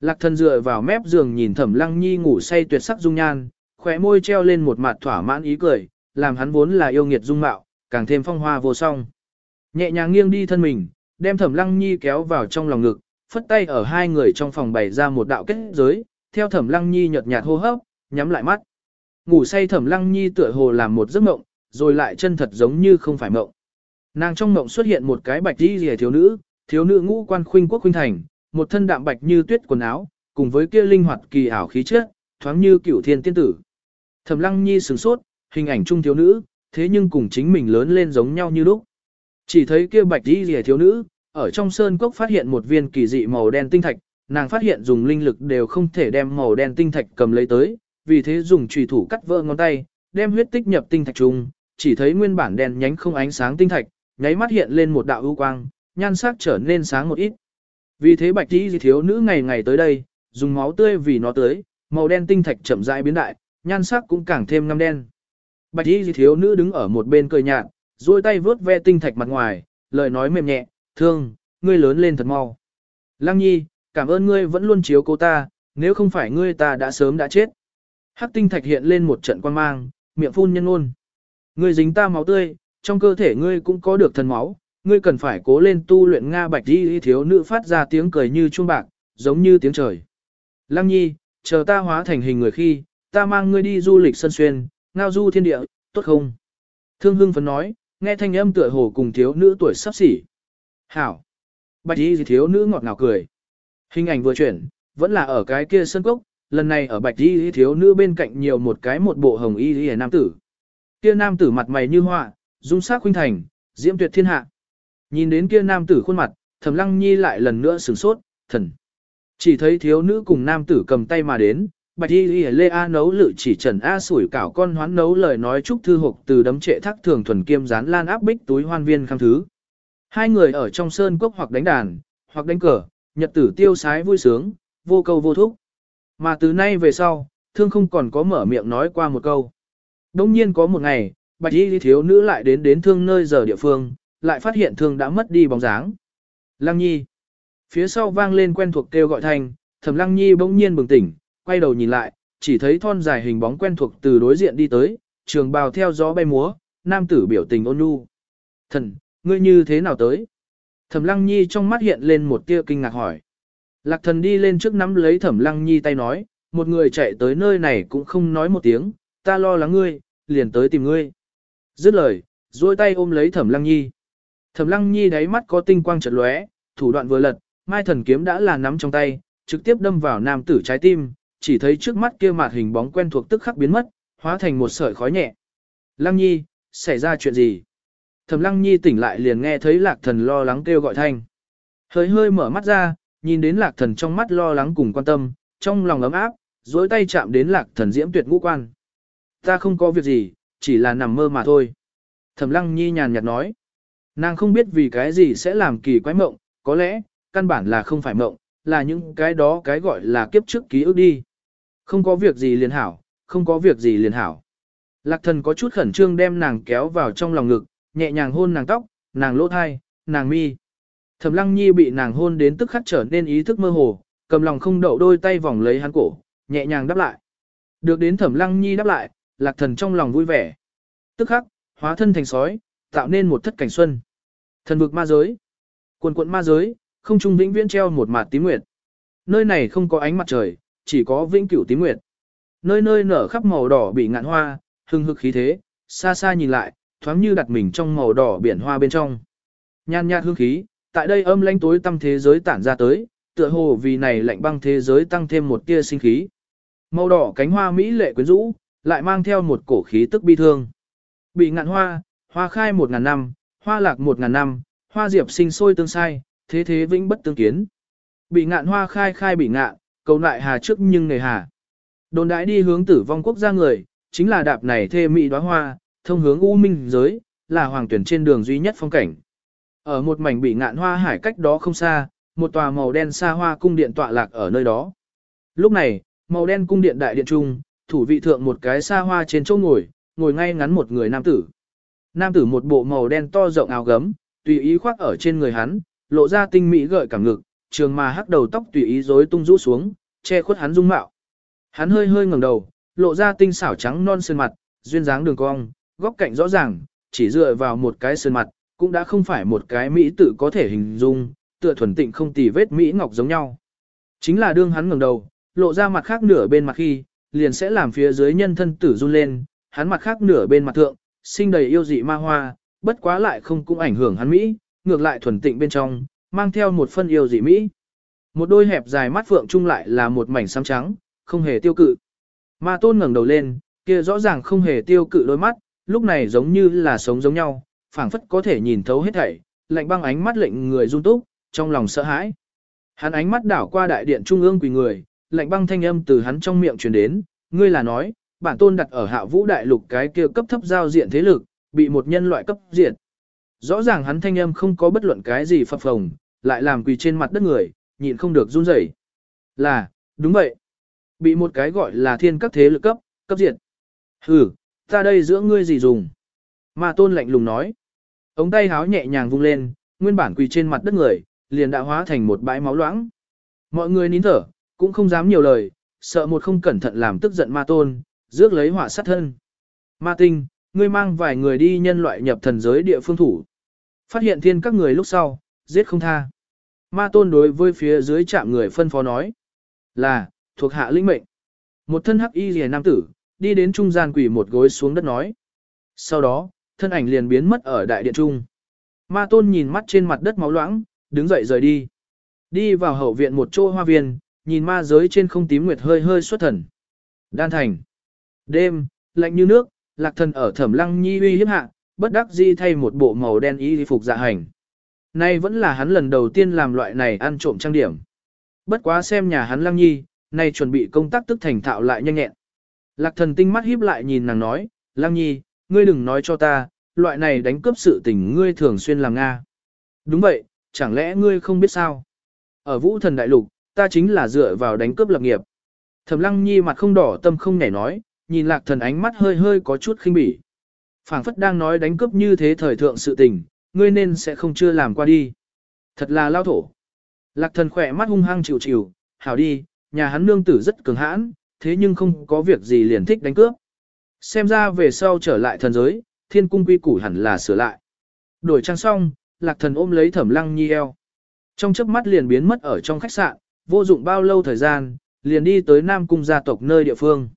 S1: Lạc thần dựa vào mép giường nhìn thẩm lăng nhi ngủ say tuyệt sắc dung nhan, khóe môi treo lên một mặt thỏa mãn ý cười, làm hắn vốn là yêu nghiệt dung mạo, càng thêm phong hoa vô song. Nhẹ nhàng nghiêng đi thân mình, đem thẩm lăng nhi kéo vào trong lòng ngực, phất tay ở hai người trong phòng bày ra một đạo kết giới, theo thẩm lăng nhi nhợt nhạt hô hấp, nhắm lại mắt. Ngủ say thẩm lăng nhi tựa hồ làm một giấc mộng, rồi lại chân thật giống như không phải mộng. Nàng trong mộng xuất hiện một cái bạch đi rìa thiếu nữ, thiếu nữ ngũ quan khuynh quốc khuynh thành, một thân đạm bạch như tuyết quần áo, cùng với kia linh hoạt kỳ ảo khí chất, thoáng như cửu thiên tiên tử. Thẩm Lăng Nhi sửng sốt, hình ảnh trung thiếu nữ, thế nhưng cùng chính mình lớn lên giống nhau như lúc. Chỉ thấy kia bạch y liễu thiếu nữ, ở trong sơn cốc phát hiện một viên kỳ dị màu đen tinh thạch, nàng phát hiện dùng linh lực đều không thể đem màu đen tinh thạch cầm lấy tới, vì thế dùng chùy thủ cắt vỡ ngón tay, đem huyết tích nhập tinh thạch trung, chỉ thấy nguyên bản đen nhánh không ánh sáng tinh thạch, nháy mắt hiện lên một đạo ưu quang, nhan sắc trở nên sáng một ít. Vì thế bạch tí thiếu nữ ngày ngày tới đây, dùng máu tươi vì nó tới, màu đen tinh thạch chậm rãi biến đại, nhan sắc cũng càng thêm ngăm đen. Bạch y thiếu nữ đứng ở một bên cười nhạt, duỗi tay vướt ve tinh thạch mặt ngoài, lời nói mềm nhẹ, thương, ngươi lớn lên thật mau. Lăng nhi, cảm ơn ngươi vẫn luôn chiếu cố ta, nếu không phải ngươi ta đã sớm đã chết. Hắc tinh thạch hiện lên một trận quan mang, miệng phun nhân ôn. Ngươi dính ta máu tươi, trong cơ thể ngươi cũng có được thần máu, ngươi cần phải cố lên tu luyện Nga bạch đi thiếu nữ phát ra tiếng cười như chuông bạc, giống như tiếng trời. Lăng nhi, chờ ta hóa thành hình người khi, ta mang ngươi đi du lịch sân xuyên, ngao du thiên địa, tốt không? Thương hưng phấn nói, nghe thanh âm tựa hồ cùng thiếu nữ tuổi sắp xỉ. Hảo! Bạch y thiếu nữ ngọt ngào cười. Hình ảnh vừa chuyển, vẫn là ở cái kia sân cốc, lần này ở bạch y thiếu nữ bên cạnh nhiều một cái một bộ hồng y y nam tử. Kia nam tử mặt mày như họa, dung sắc khuynh thành, diễm tuyệt thiên hạ. Nhìn đến kia nam tử khuôn mặt, Thẩm Lăng Nhi lại lần nữa sửng sốt, thần. Chỉ thấy thiếu nữ cùng nam tử cầm tay mà đến, Bạch Y Y Lê A nấu lự chỉ trần A sủi cảo con hoán nấu lời nói chúc thư hộp từ đấm trệ thác thường thuần kiêm dán lan áp bích túi hoan viên khang thứ. Hai người ở trong sơn cốc hoặc đánh đàn, hoặc đánh cờ, nhật tử tiêu sái vui sướng, vô câu vô thúc. Mà từ nay về sau, thương không còn có mở miệng nói qua một câu. Đông nhiên có một ngày, bạch y thiếu nữ lại đến đến thương nơi giờ địa phương, lại phát hiện thương đã mất đi bóng dáng. Lăng nhi. Phía sau vang lên quen thuộc kêu gọi thành, thẩm lăng nhi bỗng nhiên bừng tỉnh, quay đầu nhìn lại, chỉ thấy thon dài hình bóng quen thuộc từ đối diện đi tới, trường bào theo gió bay múa, nam tử biểu tình ôn nhu. Thần, ngươi như thế nào tới? Thẩm lăng nhi trong mắt hiện lên một tia kinh ngạc hỏi. Lạc thần đi lên trước nắm lấy thẩm lăng nhi tay nói, một người chạy tới nơi này cũng không nói một tiếng, ta lo lắng ngươi, liền tới tìm ngươi. Dứt lời, duỗi tay ôm lấy thẩm lăng nhi. Thẩm lăng nhi đáy mắt có tinh quang chợt lóe, thủ đoạn vừa lật, mai thần kiếm đã là nắm trong tay, trực tiếp đâm vào nam tử trái tim, chỉ thấy trước mắt kia mạt hình bóng quen thuộc tức khắc biến mất, hóa thành một sợi khói nhẹ. Lăng nhi, xảy ra chuyện gì? Thẩm lăng nhi tỉnh lại liền nghe thấy lạc thần lo lắng kêu gọi thanh. Hơi hơi mở mắt ra, nhìn đến lạc thần trong mắt lo lắng cùng quan tâm, trong lòng ấm áp, duỗi tay chạm đến lạc thần diễm tuyệt ngũ quan. Ta không có việc gì, chỉ là nằm mơ mà thôi. Thẩm lăng nhi nhàn nhạt nói. Nàng không biết vì cái gì sẽ làm kỳ quái mộng, có lẽ, căn bản là không phải mộng, là những cái đó cái gọi là kiếp trước ký ức đi. Không có việc gì liền hảo, không có việc gì liền hảo. Lạc thần có chút khẩn trương đem nàng kéo vào trong lòng ngực, nhẹ nhàng hôn nàng tóc, nàng lỗ thai, nàng mi. Thẩm lăng nhi bị nàng hôn đến tức khắc trở nên ý thức mơ hồ, cầm lòng không đậu đôi tay vòng lấy hắn cổ, nhẹ nhàng đáp lại. Được đến thẩm lăng nhi đáp lại, lạc thần trong lòng vui vẻ. Tức khắc, hóa thân thành sói, tạo nên một thất cảnh xuân. Thần vực ma giới. Quần quận ma giới, không trung vĩnh viễn treo một mạt tím nguyệt. Nơi này không có ánh mặt trời, chỉ có vĩnh cửu tím nguyệt. Nơi nơi nở khắp màu đỏ bị ngạn hoa, hưng hực khí thế, xa xa nhìn lại, thoáng như đặt mình trong màu đỏ biển hoa bên trong. Nhan nhạt hương khí, tại đây âm lãnh tối tâm thế giới tản ra tới, tựa hồ vì này lạnh băng thế giới tăng thêm một tia sinh khí. Màu đỏ cánh hoa mỹ lệ quyến rũ, lại mang theo một cổ khí tức bi thương. Bị ngạn hoa, hoa khai một ngàn năm, hoa lạc một ngàn năm, hoa diệp sinh sôi tương sai, thế thế vĩnh bất tương kiến. Bị ngạn hoa khai khai bị ngạn, cầu lại hà trước nhưng nghề hà. Đồn đãi đi hướng tử vong quốc gia người, chính là đạp này thê mỹ đóa hoa, thông hướng u minh giới, là hoàng tuyển trên đường duy nhất phong cảnh. Ở một mảnh bị ngạn hoa hải cách đó không xa, một tòa màu đen xa hoa cung điện tọa lạc ở nơi đó. Lúc này, màu đen cung điện đại điện trung, thủ vị thượng một cái xa hoa trên chỗ ngồi, ngồi ngay ngắn một người nam tử. Nam tử một bộ màu đen to rộng áo gấm, tùy ý khoác ở trên người hắn, lộ ra tinh mỹ gợi cảm ngực, trường mà hắc đầu tóc tùy ý rối tung rũ xuống, che khuất hắn dung mạo. Hắn hơi hơi ngẩng đầu, lộ ra tinh xảo trắng non sơn mặt, duyên dáng đường cong, góc cạnh rõ ràng, chỉ dựa vào một cái sơn mặt, cũng đã không phải một cái mỹ tự có thể hình dung, tựa thuần tịnh không tì vết mỹ ngọc giống nhau. Chính là đương hắn ngẩng đầu, lộ ra mặt khác nửa bên mặt khi, liền sẽ làm phía dưới nhân thân tử run lên, hắn mặt khác nửa bên mặt thượng, sinh đầy yêu dị ma hoa, bất quá lại không cũng ảnh hưởng hắn mỹ, ngược lại thuần tịnh bên trong, mang theo một phân yêu dị mỹ. Một đôi hẹp dài mắt phượng chung lại là một mảnh xám trắng, không hề tiêu cự. Ma tôn ngẩng đầu lên, kia rõ ràng không hề tiêu cự đôi mắt, lúc này giống như là sống giống nhau, phảng phất có thể nhìn thấu hết thảy, lạnh băng ánh mắt lệnh người run túc, trong lòng sợ hãi. Hắn ánh mắt đảo qua đại điện trung ương quỳ người, lạnh băng thanh âm từ hắn trong miệng truyền đến, ngươi là nói, bản tôn đặt ở hạ vũ đại lục cái kia cấp thấp giao diện thế lực, bị một nhân loại cấp diện. Rõ ràng hắn thanh âm không có bất luận cái gì phập phồng, lại làm quỳ trên mặt đất người, nhịn không được run rẩy. Là, Đúng vậy. Bị một cái gọi là thiên các thế lực cấp, cấp diệt. Hừ, ta đây giữa ngươi gì dùng? Ma tôn lạnh lùng nói. Ống tay háo nhẹ nhàng vung lên, nguyên bản quỳ trên mặt đất người, liền đã hóa thành một bãi máu loãng. Mọi người nín thở, cũng không dám nhiều lời, sợ một không cẩn thận làm tức giận ma tôn, rước lấy họa sát thân. Ma tinh, ngươi mang vài người đi nhân loại nhập thần giới địa phương thủ. Phát hiện thiên các người lúc sau, giết không tha. Ma tôn đối với phía dưới chạm người phân phó nói. Là, thuộc hạ linh mệnh. Một thân hắc y rìa nam tử, đi đến trung gian quỷ một gối xuống đất nói. Sau đó, thân ảnh liền biến mất ở đại điện trung. Ma tôn nhìn mắt trên mặt đất máu loãng, đứng dậy rời đi. Đi vào hậu viện một chỗ hoa viên, nhìn ma giới trên không tím nguyệt hơi hơi xuất thần. Đan thành. Đêm, lạnh như nước, lạc thần ở thẩm lăng nhi uy hiếp hạ, bất đắc di thay một bộ màu đen y phục dạ hành. Nay vẫn là hắn lần đầu tiên làm loại này ăn trộm trang điểm. Bất quá xem nhà hắn lăng nhi, nay chuẩn bị công tác tức thành thạo lại nhanh nhẹn. Lạc thần tinh mắt híp lại nhìn nàng nói, lăng nhi, ngươi đừng nói cho ta, loại này đánh cướp sự tình ngươi thường xuyên làm Nga. Đúng vậy, chẳng lẽ ngươi không biết sao? Ở vũ thần đại lục, ta chính là dựa vào đánh cướp lập nghiệp. Thẩm lăng nhi mặt không đỏ tâm không nhảy nói, nhìn lạc thần ánh mắt hơi hơi có chút khinh bỉ. phảng phất đang nói đánh cướp như thế thời thượng sự tình, ngươi nên sẽ không chưa làm qua đi. Thật là lao thổ. Lạc thần khỏe mắt hung hăng chịu chịu, hảo đi, nhà hắn nương tử rất cường hãn, thế nhưng không có việc gì liền thích đánh cướp. Xem ra về sau trở lại thần giới, thiên cung quy củ hẳn là sửa lại. Đổi trang xong, lạc thần ôm lấy thẩm lăng nhi eo. Trong chớp mắt liền biến mất ở trong khách sạn, vô dụng bao lâu thời gian, liền đi tới Nam Cung gia tộc nơi địa phương.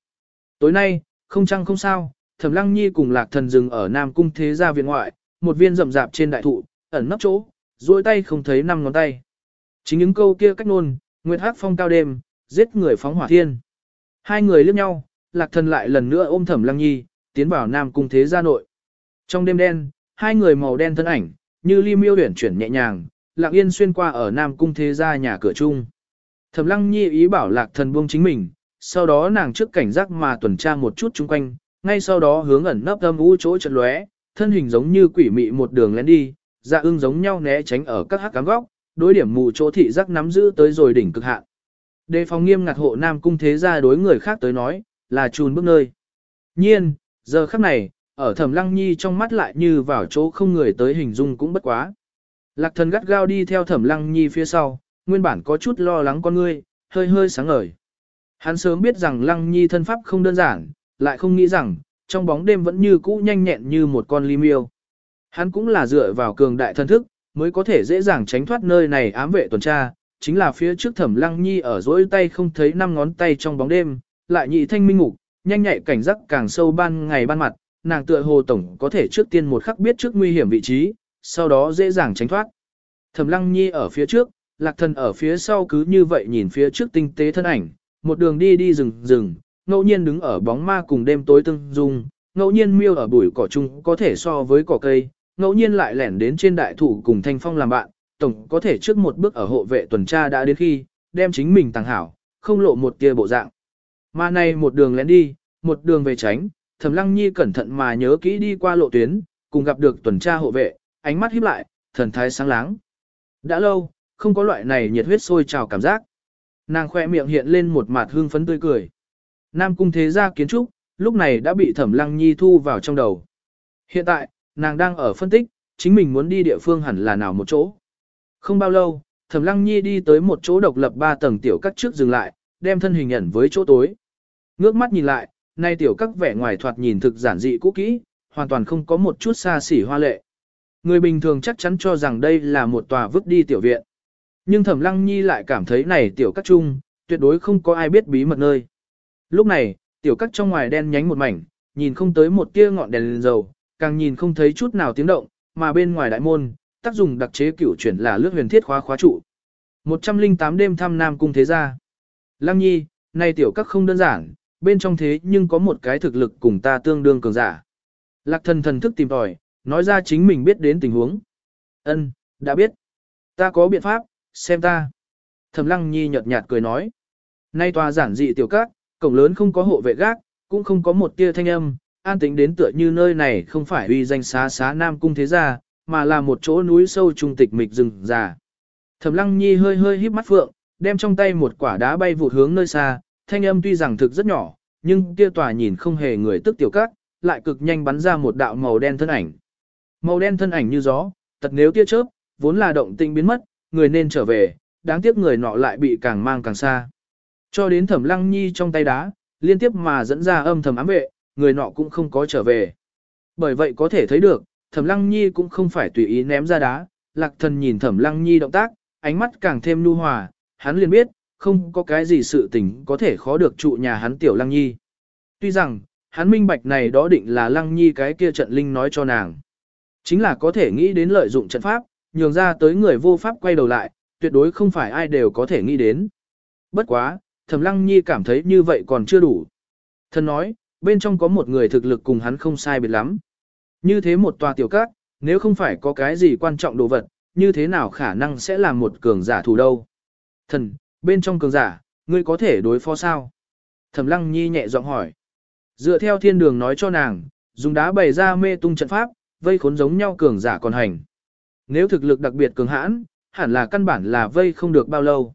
S1: Tối nay, không chăng không sao, Thẩm Lăng Nhi cùng Lạc Thần dừng ở Nam Cung thế gia viện ngoại, một viên rậm rạp trên đại thụ, ẩn nấp chỗ, duỗi tay không thấy năm ngón tay. Chính những câu kia cách nôn, Nguyệt Hắc phong cao đêm, giết người phóng hỏa thiên. Hai người liếc nhau, Lạc Thần lại lần nữa ôm Thẩm Lăng Nhi, tiến vào Nam Cung thế gia nội. Trong đêm đen, hai người màu đen thân ảnh, như ly miêu huyển chuyển nhẹ nhàng, lặng yên xuyên qua ở Nam Cung thế gia nhà cửa chung. Thẩm Lăng Nhi ý bảo Lạc Thần buông chính mình, sau đó nàng trước cảnh giác mà tuần tra một chút chung quanh, ngay sau đó hướng ẩn nấp âm u chỗ chợt lóe, thân hình giống như quỷ mị một đường lén đi, dạ ưng giống nhau né tránh ở các hắc cám góc, đối điểm mù chỗ thị giác nắm giữ tới rồi đỉnh cực hạn. Đề phòng nghiêm ngặt hộ Nam cung thế gia đối người khác tới nói, là chùn bước nơi. Nhiên, giờ khắc này, ở Thẩm Lăng Nhi trong mắt lại như vào chỗ không người tới hình dung cũng bất quá. Lạc thần gắt gao đi theo Thẩm Lăng Nhi phía sau, nguyên bản có chút lo lắng con ngươi, hơi hơi sáng ngời. Hắn sớm biết rằng Lăng Nhi thân pháp không đơn giản, lại không nghĩ rằng, trong bóng đêm vẫn như cũ nhanh nhẹn như một con ly miêu. Hắn cũng là dựa vào cường đại thân thức, mới có thể dễ dàng tránh thoát nơi này ám vệ tuần tra, chính là phía trước thẩm lăng nhi ở dỗi tay không thấy năm ngón tay trong bóng đêm, lại nhị thanh minh ngục, nhanh nhạy cảnh giác càng sâu ban ngày ban mặt, nàng tựa hồ tổng có thể trước tiên một khắc biết trước nguy hiểm vị trí, sau đó dễ dàng tránh thoát. Thẩm lăng nhi ở phía trước, lạc thần ở phía sau cứ như vậy nhìn phía trước tinh tế thân ảnh, một đường đi đi rừng rừng, ngẫu nhiên đứng ở bóng ma cùng đêm tối tương dung, ngẫu nhiên miêu ở bụi cỏ chung có thể so với cỏ cây, ngẫu nhiên lại lẻn đến trên đại thủ cùng thanh phong làm bạn, tổng có thể trước một bước ở hộ vệ tuần tra đã đến khi, đem chính mình tàng hảo, không lộ một tia bộ dạng. Mà này một đường lén đi, một đường về tránh, Thẩm Lăng Nhi cẩn thận mà nhớ kỹ đi qua lộ tuyến, cùng gặp được tuần tra hộ vệ, ánh mắt híp lại, thần thái sáng láng. Đã lâu, không có loại này nhiệt huyết sôi trào cảm giác. Nàng khoe miệng hiện lên một mặt hương phấn tươi cười. Nam cung thế gia kiến trúc, lúc này đã bị Thẩm Lăng Nhi thu vào trong đầu. Hiện tại, nàng đang ở phân tích, chính mình muốn đi địa phương hẳn là nào một chỗ. Không bao lâu, Thẩm Lăng Nhi đi tới một chỗ độc lập ba tầng tiểu cắt trước dừng lại, đem thân hình ẩn với chỗ tối. Ngước mắt nhìn lại, nay tiểu các vẻ ngoài thoạt nhìn thực giản dị cũ kỹ, hoàn toàn không có một chút xa xỉ hoa lệ. Người bình thường chắc chắn cho rằng đây là một tòa vứt đi tiểu viện. Nhưng Thẩm Lăng Nhi lại cảm thấy này tiểu các chung, tuyệt đối không có ai biết bí mật nơi. Lúc này, tiểu các trong ngoài đen nhánh một mảnh, nhìn không tới một tia ngọn đèn lên dầu, càng nhìn không thấy chút nào tiếng động, mà bên ngoài đại môn, tác dụng đặc chế cửu chuyển là lướt huyền thiết khóa khóa trụ. 108 đêm thăm Nam cung thế gia. Lăng Nhi, này tiểu các không đơn giản, bên trong thế nhưng có một cái thực lực cùng ta tương đương cường giả. Lạc thần thần thức tìm tòi, nói ra chính mình biết đến tình huống. Ân, đã biết. Ta có biện pháp, xem ta. Thẩm Lăng Nhi nhợt nhạt cười nói. Nay tòa giản dị tiểu các, cổng lớn không có hộ vệ gác, cũng không có một tia thanh âm, an tĩnh đến tựa như nơi này không phải uy danh xá xá Nam Cung Thế Gia, mà là một chỗ núi sâu trung tịch mịch rừng già. Thẩm Lăng Nhi hơi hơi híp mắt phượng, đem trong tay một quả đá bay vụt hướng nơi xa, thanh âm tuy rằng thực rất nhỏ, nhưng kia tòa nhìn không hề người tức tiểu các, lại cực nhanh bắn ra một đạo màu đen thân ảnh. Màu đen thân ảnh như gió, tật nếu tia chớp, vốn là động tinh biến mất, người nên trở về, đáng tiếc người nọ lại bị càng mang càng xa. Cho đến thẩm lăng nhi trong tay đá, liên tiếp mà dẫn ra âm thầm ám vệ, người nọ cũng không có trở về. Bởi vậy có thể thấy được, thẩm lăng nhi cũng không phải tùy ý ném ra đá, lạc thần nhìn thẩm lăng nhi động tác, ánh mắt càng thêm nu hòa, hắn liền biết, không có cái gì sự tình có thể khó được trụ nhà hắn tiểu lăng nhi. Tuy rằng, hắn minh bạch này đó định là lăng nhi cái kia trận linh nói cho nàng. Chính là có thể nghĩ đến lợi dụng trận pháp, nhường ra tới người vô pháp quay đầu lại, tuyệt đối không phải ai đều có thể nghĩ đến. Bất quá, thẩm lăng nhi cảm thấy như vậy còn chưa đủ. Thần nói, bên trong có một người thực lực cùng hắn không sai biệt lắm. Như thế một tòa tiểu các, nếu không phải có cái gì quan trọng đồ vật, như thế nào khả năng sẽ là một cường giả thủ đâu. Thần, bên trong cường giả, ngươi có thể đối phó sao? Thẩm lăng nhi nhẹ giọng hỏi. Dựa theo thiên đường nói cho nàng, dùng đá bày ra mê tung trận pháp, vây khốn giống nhau cường giả còn hành. Nếu thực lực đặc biệt cường hãn, hẳn là căn bản là vây không được bao lâu.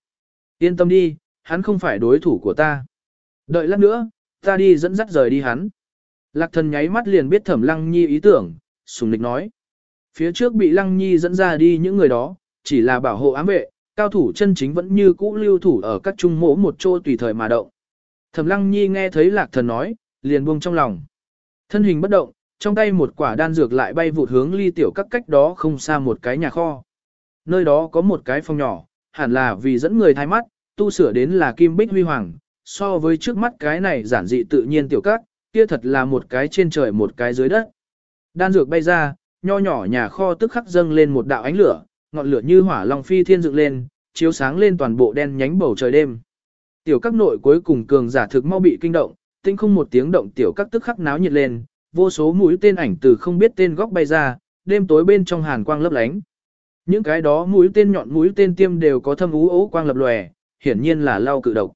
S1: Yên tâm đi, hắn không phải đối thủ của ta. Đợi lát nữa, ta đi dẫn dắt rời đi hắn. Lạc thần nháy mắt liền biết thẩm lăng nhi ý tưởng, sùng lịch nói. Phía trước bị lăng nhi dẫn ra đi những người đó, chỉ là bảo hộ ám vệ, cao thủ chân chính vẫn như cũ lưu thủ ở các trung mỗ một chỗ tùy thời mà động. Thẩm lăng nhi nghe thấy lạc thần nói, liền buông trong lòng. Thân hình bất động, trong tay một quả đan dược lại bay vụt hướng ly tiểu các cách đó không xa một cái nhà kho. Nơi đó có một cái phòng nhỏ, hẳn là vì dẫn người thay mắt, tu sửa đến là kim bích huy hoàng, so với trước mắt cái này giản dị tự nhiên tiểu các, kia thật là một cái trên trời một cái dưới đất. Đan dược bay ra, nho nhỏ nhà kho tức khắc dâng lên một đạo ánh lửa, ngọn lửa như hỏa long phi thiên dựng lên, chiếu sáng lên toàn bộ đen nhánh bầu trời đêm. Tiểu các nội cuối cùng cường giả thực mau bị kinh động, tinh không một tiếng động tiểu các tức khắc náo nhiệt lên, vô số mũi tên ảnh từ không biết tên góc bay ra, đêm tối bên trong hàn quang lấp lánh. Những cái đó mũi tên nhọn mũi tên tiêm đều có thâm ú ố quang lập lòe, hiển nhiên là lao cự độc.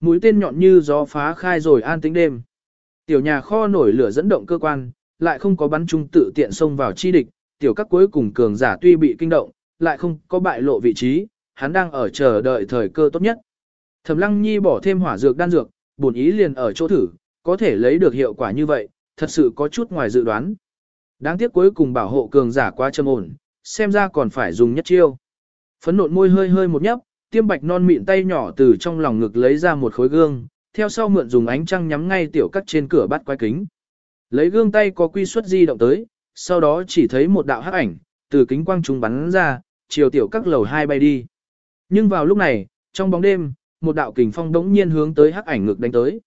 S1: Mũi tên nhọn như gió phá khai rồi an tĩnh đêm. Tiểu nhà kho nổi lửa dẫn động cơ quan, lại không có bắn trung tự tiện xông vào chi địch, tiểu các cuối cùng cường giả tuy bị kinh động, lại không có bại lộ vị trí, hắn đang ở chờ đợi thời cơ tốt nhất. Thẩm Lăng Nhi bỏ thêm hỏa dược đan dược, bổn ý liền ở chỗ thử, có thể lấy được hiệu quả như vậy, thật sự có chút ngoài dự đoán. Đáng tiếc cuối cùng bảo hộ cường giả quá châm ổn, xem ra còn phải dùng nhất chiêu. Phấn nộn môi hơi hơi một nhấp, tiêm bạch non mịn tay nhỏ từ trong lòng ngực lấy ra một khối gương, theo sau mượn dùng ánh trăng nhắm ngay tiểu cắt trên cửa bắt quái kính. Lấy gương tay có quy suất di động tới, sau đó chỉ thấy một đạo hắc ảnh, từ kính quang trùng bắn ra, chiều tiểu các lầu hai bay đi. Nhưng vào lúc này, trong bóng đêm, một đạo kình phong đống nhiên hướng tới hắc ảnh ngực đánh tới.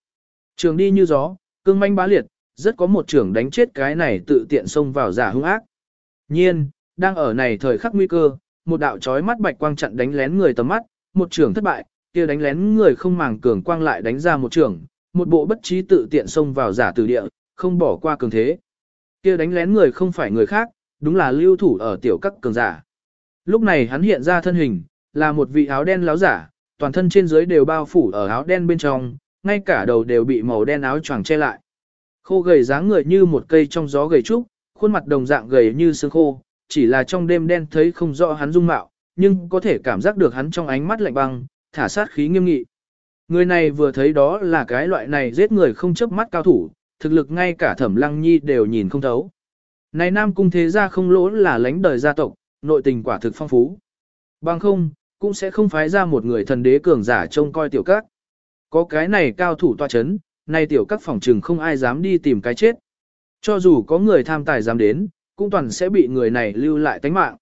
S1: Trường đi như gió, cương manh bá liệt, rất có một trưởng đánh chết cái này tự tiện xông vào giả hung ác. Nhiên, đang ở này thời khắc nguy cơ, một đạo chói mắt bạch quang chặn đánh lén người tầm mắt, một trưởng thất bại, kia đánh lén người không màng cường quang lại đánh ra một trưởng, một bộ bất trí tự tiện xông vào giả tử địa, không bỏ qua cường thế. Kia đánh lén người không phải người khác, đúng là lưu thủ ở tiểu các cường giả. Lúc này hắn hiện ra thân hình, là một vị áo đen láo giả, toàn thân trên dưới đều bao phủ ở áo đen bên trong, ngay cả đầu đều bị màu đen áo choàng che lại. Khô gầy dáng người như một cây trong gió gầy trúc, khuôn mặt đồng dạng gầy như xương khô, chỉ là trong đêm đen thấy không rõ hắn dung mạo, nhưng có thể cảm giác được hắn trong ánh mắt lạnh băng, thả sát khí nghiêm nghị. Người này vừa thấy đó là cái loại này giết người không chớp mắt cao thủ, thực lực ngay cả thẩm lăng nhi đều nhìn không thấu. Này nam cung thế gia không lỗ là lãnh đời gia tộc, nội tình quả thực phong phú. Bằng không, cũng sẽ không phái ra một người thần đế cường giả trông coi tiểu các. Có cái này cao thủ tòa chấn, nay tiểu các phòng trừng không ai dám đi tìm cái chết. Cho dù có người tham tài dám đến, cũng toàn sẽ bị người này lưu lại tánh mạng.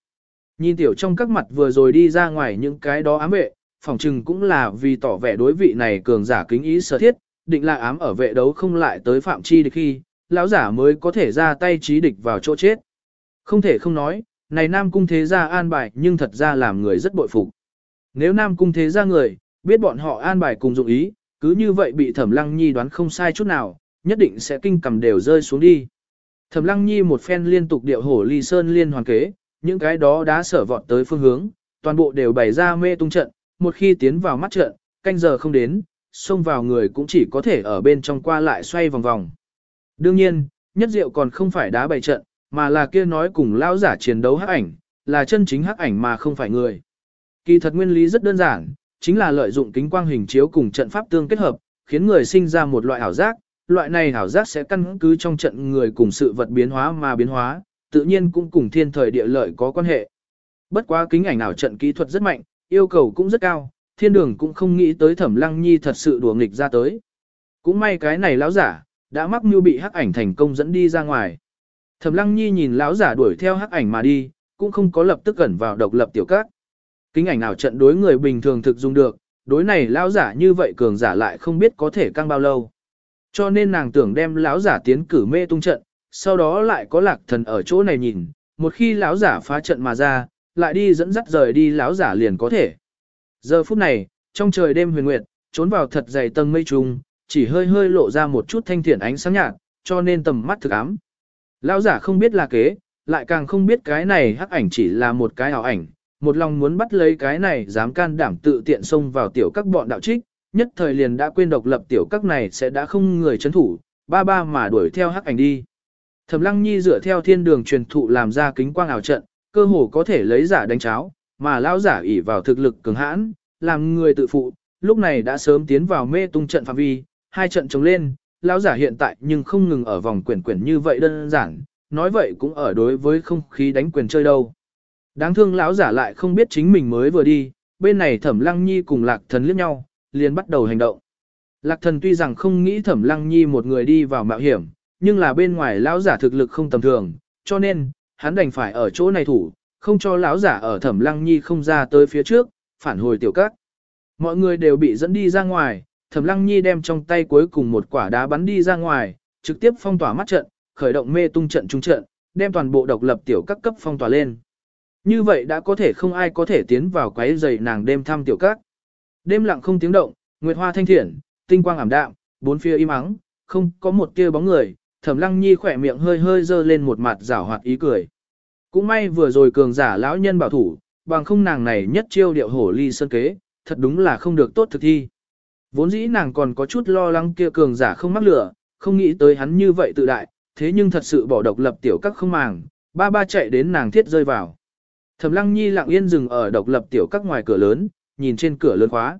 S1: Nhìn tiểu trong các mặt vừa rồi đi ra ngoài những cái đó ám vệ, phòng trừng cũng là vì tỏ vẻ đối vị này cường giả kính ý sở thiết, định là ám ở vệ đấu không lại tới phạm chi địch khi, lão giả mới có thể ra tay trí địch vào chỗ chết. Không thể không nói, này Nam Cung Thế Gia an bài nhưng thật ra làm người rất bội phục. Nếu Nam Cung Thế Gia người, biết bọn họ an bài cùng dụng ý, cứ như vậy bị Thẩm Lăng Nhi đoán không sai chút nào, nhất định sẽ kinh cầm đều rơi xuống đi. Thẩm Lăng Nhi một phen liên tục điệu hổ ly sơn liên hoàn kế, những cái đó đã sở vọt tới phương hướng, toàn bộ đều bày ra mê tung trận, một khi tiến vào mắt trận, canh giờ không đến, xông vào người cũng chỉ có thể ở bên trong qua lại xoay vòng vòng. Đương nhiên, nhất diệu còn không phải đá bày trận, mà là kia nói cùng lao giả chiến đấu hắc ảnh, là chân chính hắc ảnh mà không phải người. Kỳ thật nguyên lý rất đơn giản, chính là lợi dụng kính quang hình chiếu cùng trận pháp tương kết hợp, khiến người sinh ra một loại ảo giác, loại này ảo giác sẽ căn cứ trong trận người cùng sự vật biến hóa mà biến hóa, tự nhiên cũng cùng thiên thời địa lợi có quan hệ. Bất quá kính ảnh ảo trận kỹ thuật rất mạnh, yêu cầu cũng rất cao, thiên đường cũng không nghĩ tới thẩm lăng nhi thật sự đùa nghịch ra tới. Cũng may cái này lão giả, đã mắc mưu bị hắc ảnh thành công dẫn đi ra ngoài. Thẩm lăng nhi nhìn lão giả đuổi theo hắc ảnh mà đi, cũng không có lập tức gần vào độc lập tiểu các. Kính ảnh ảo trận đối người bình thường thực dùng được, đối này lão giả như vậy cường giả lại không biết có thể căng bao lâu. Cho nên nàng tưởng đem lão giả tiến cử mê tung trận, sau đó lại có lạc thần ở chỗ này nhìn, một khi lão giả phá trận mà ra, lại đi dẫn dắt rời đi lão giả liền có thể. Giờ phút này, trong trời đêm huyền nguyệt, trốn vào thật dày tầng mây trùng, chỉ hơi hơi lộ ra một chút thanh thiện ánh sáng nhạt, cho nên tầm mắt thực ám. Lão giả không biết là kế, lại càng không biết cái này hắc ảnh chỉ là một cái ảo ảnh, một lòng muốn bắt lấy cái này dám can đảm tự tiện xông vào tiểu các bọn đạo trích, nhất thời liền đã quên độc lập tiểu các này sẽ đã không người chấn thủ, ba ba mà đuổi theo hắc ảnh đi. Thẩm Lăng Nhi dựa theo thiên đường truyền thụ làm ra kính quang ảo trận, cơ hồ có thể lấy giả đánh cháo, mà lão giả ỷ vào thực lực cường hãn, làm người tự phụ, lúc này đã sớm tiến vào mê tung trận phạm vi, hai trận chống lên, lão giả hiện tại nhưng không ngừng ở vòng quyển quyển như vậy đơn giản, nói vậy cũng ở đối với không khí đánh quyền chơi đâu. Đáng thương lão giả lại không biết chính mình mới vừa đi, bên này Thẩm Lăng Nhi cùng Lạc Thần liếc nhau, liền bắt đầu hành động. Lạc Thần tuy rằng không nghĩ Thẩm Lăng Nhi một người đi vào mạo hiểm, nhưng là bên ngoài lão giả thực lực không tầm thường, cho nên hắn đành phải ở chỗ này thủ, không cho lão giả ở Thẩm Lăng Nhi không ra tới phía trước, phản hồi tiểu các. Mọi người đều bị dẫn đi ra ngoài, Thẩm Lăng Nhi đem trong tay cuối cùng một quả đá bắn đi ra ngoài, trực tiếp phong tỏa mắt trận, khởi động mê tung trận trung trận, đem toàn bộ độc lập tiểu các cấp phong tỏa lên. Như vậy đã có thể không ai có thể tiến vào quấy dày nàng đêm thăm tiểu các. Đêm lặng không tiếng động, nguyệt hoa thanh thiển tinh quang ảm đạm, bốn phía im ắng, không có một tia bóng người, Thẩm Lăng Nhi khỏe miệng hơi hơi dơ lên một mặt giảo hoạt ý cười. Cũng may vừa rồi cường giả lão nhân bảo thủ, bằng không nàng này nhất chiêu điệu hổ ly sơn kế, thật đúng là không được tốt thực thi. Vốn dĩ nàng còn có chút lo lắng kia cường giả không mắc lửa, không nghĩ tới hắn như vậy tự đại, thế nhưng thật sự bỏ độc lập tiểu các không màng, ba ba chạy đến nàng thiết rơi vào. Thẩm Lăng Nhi lặng yên dừng ở độc lập tiểu các ngoài cửa lớn, nhìn trên cửa lớn khóa.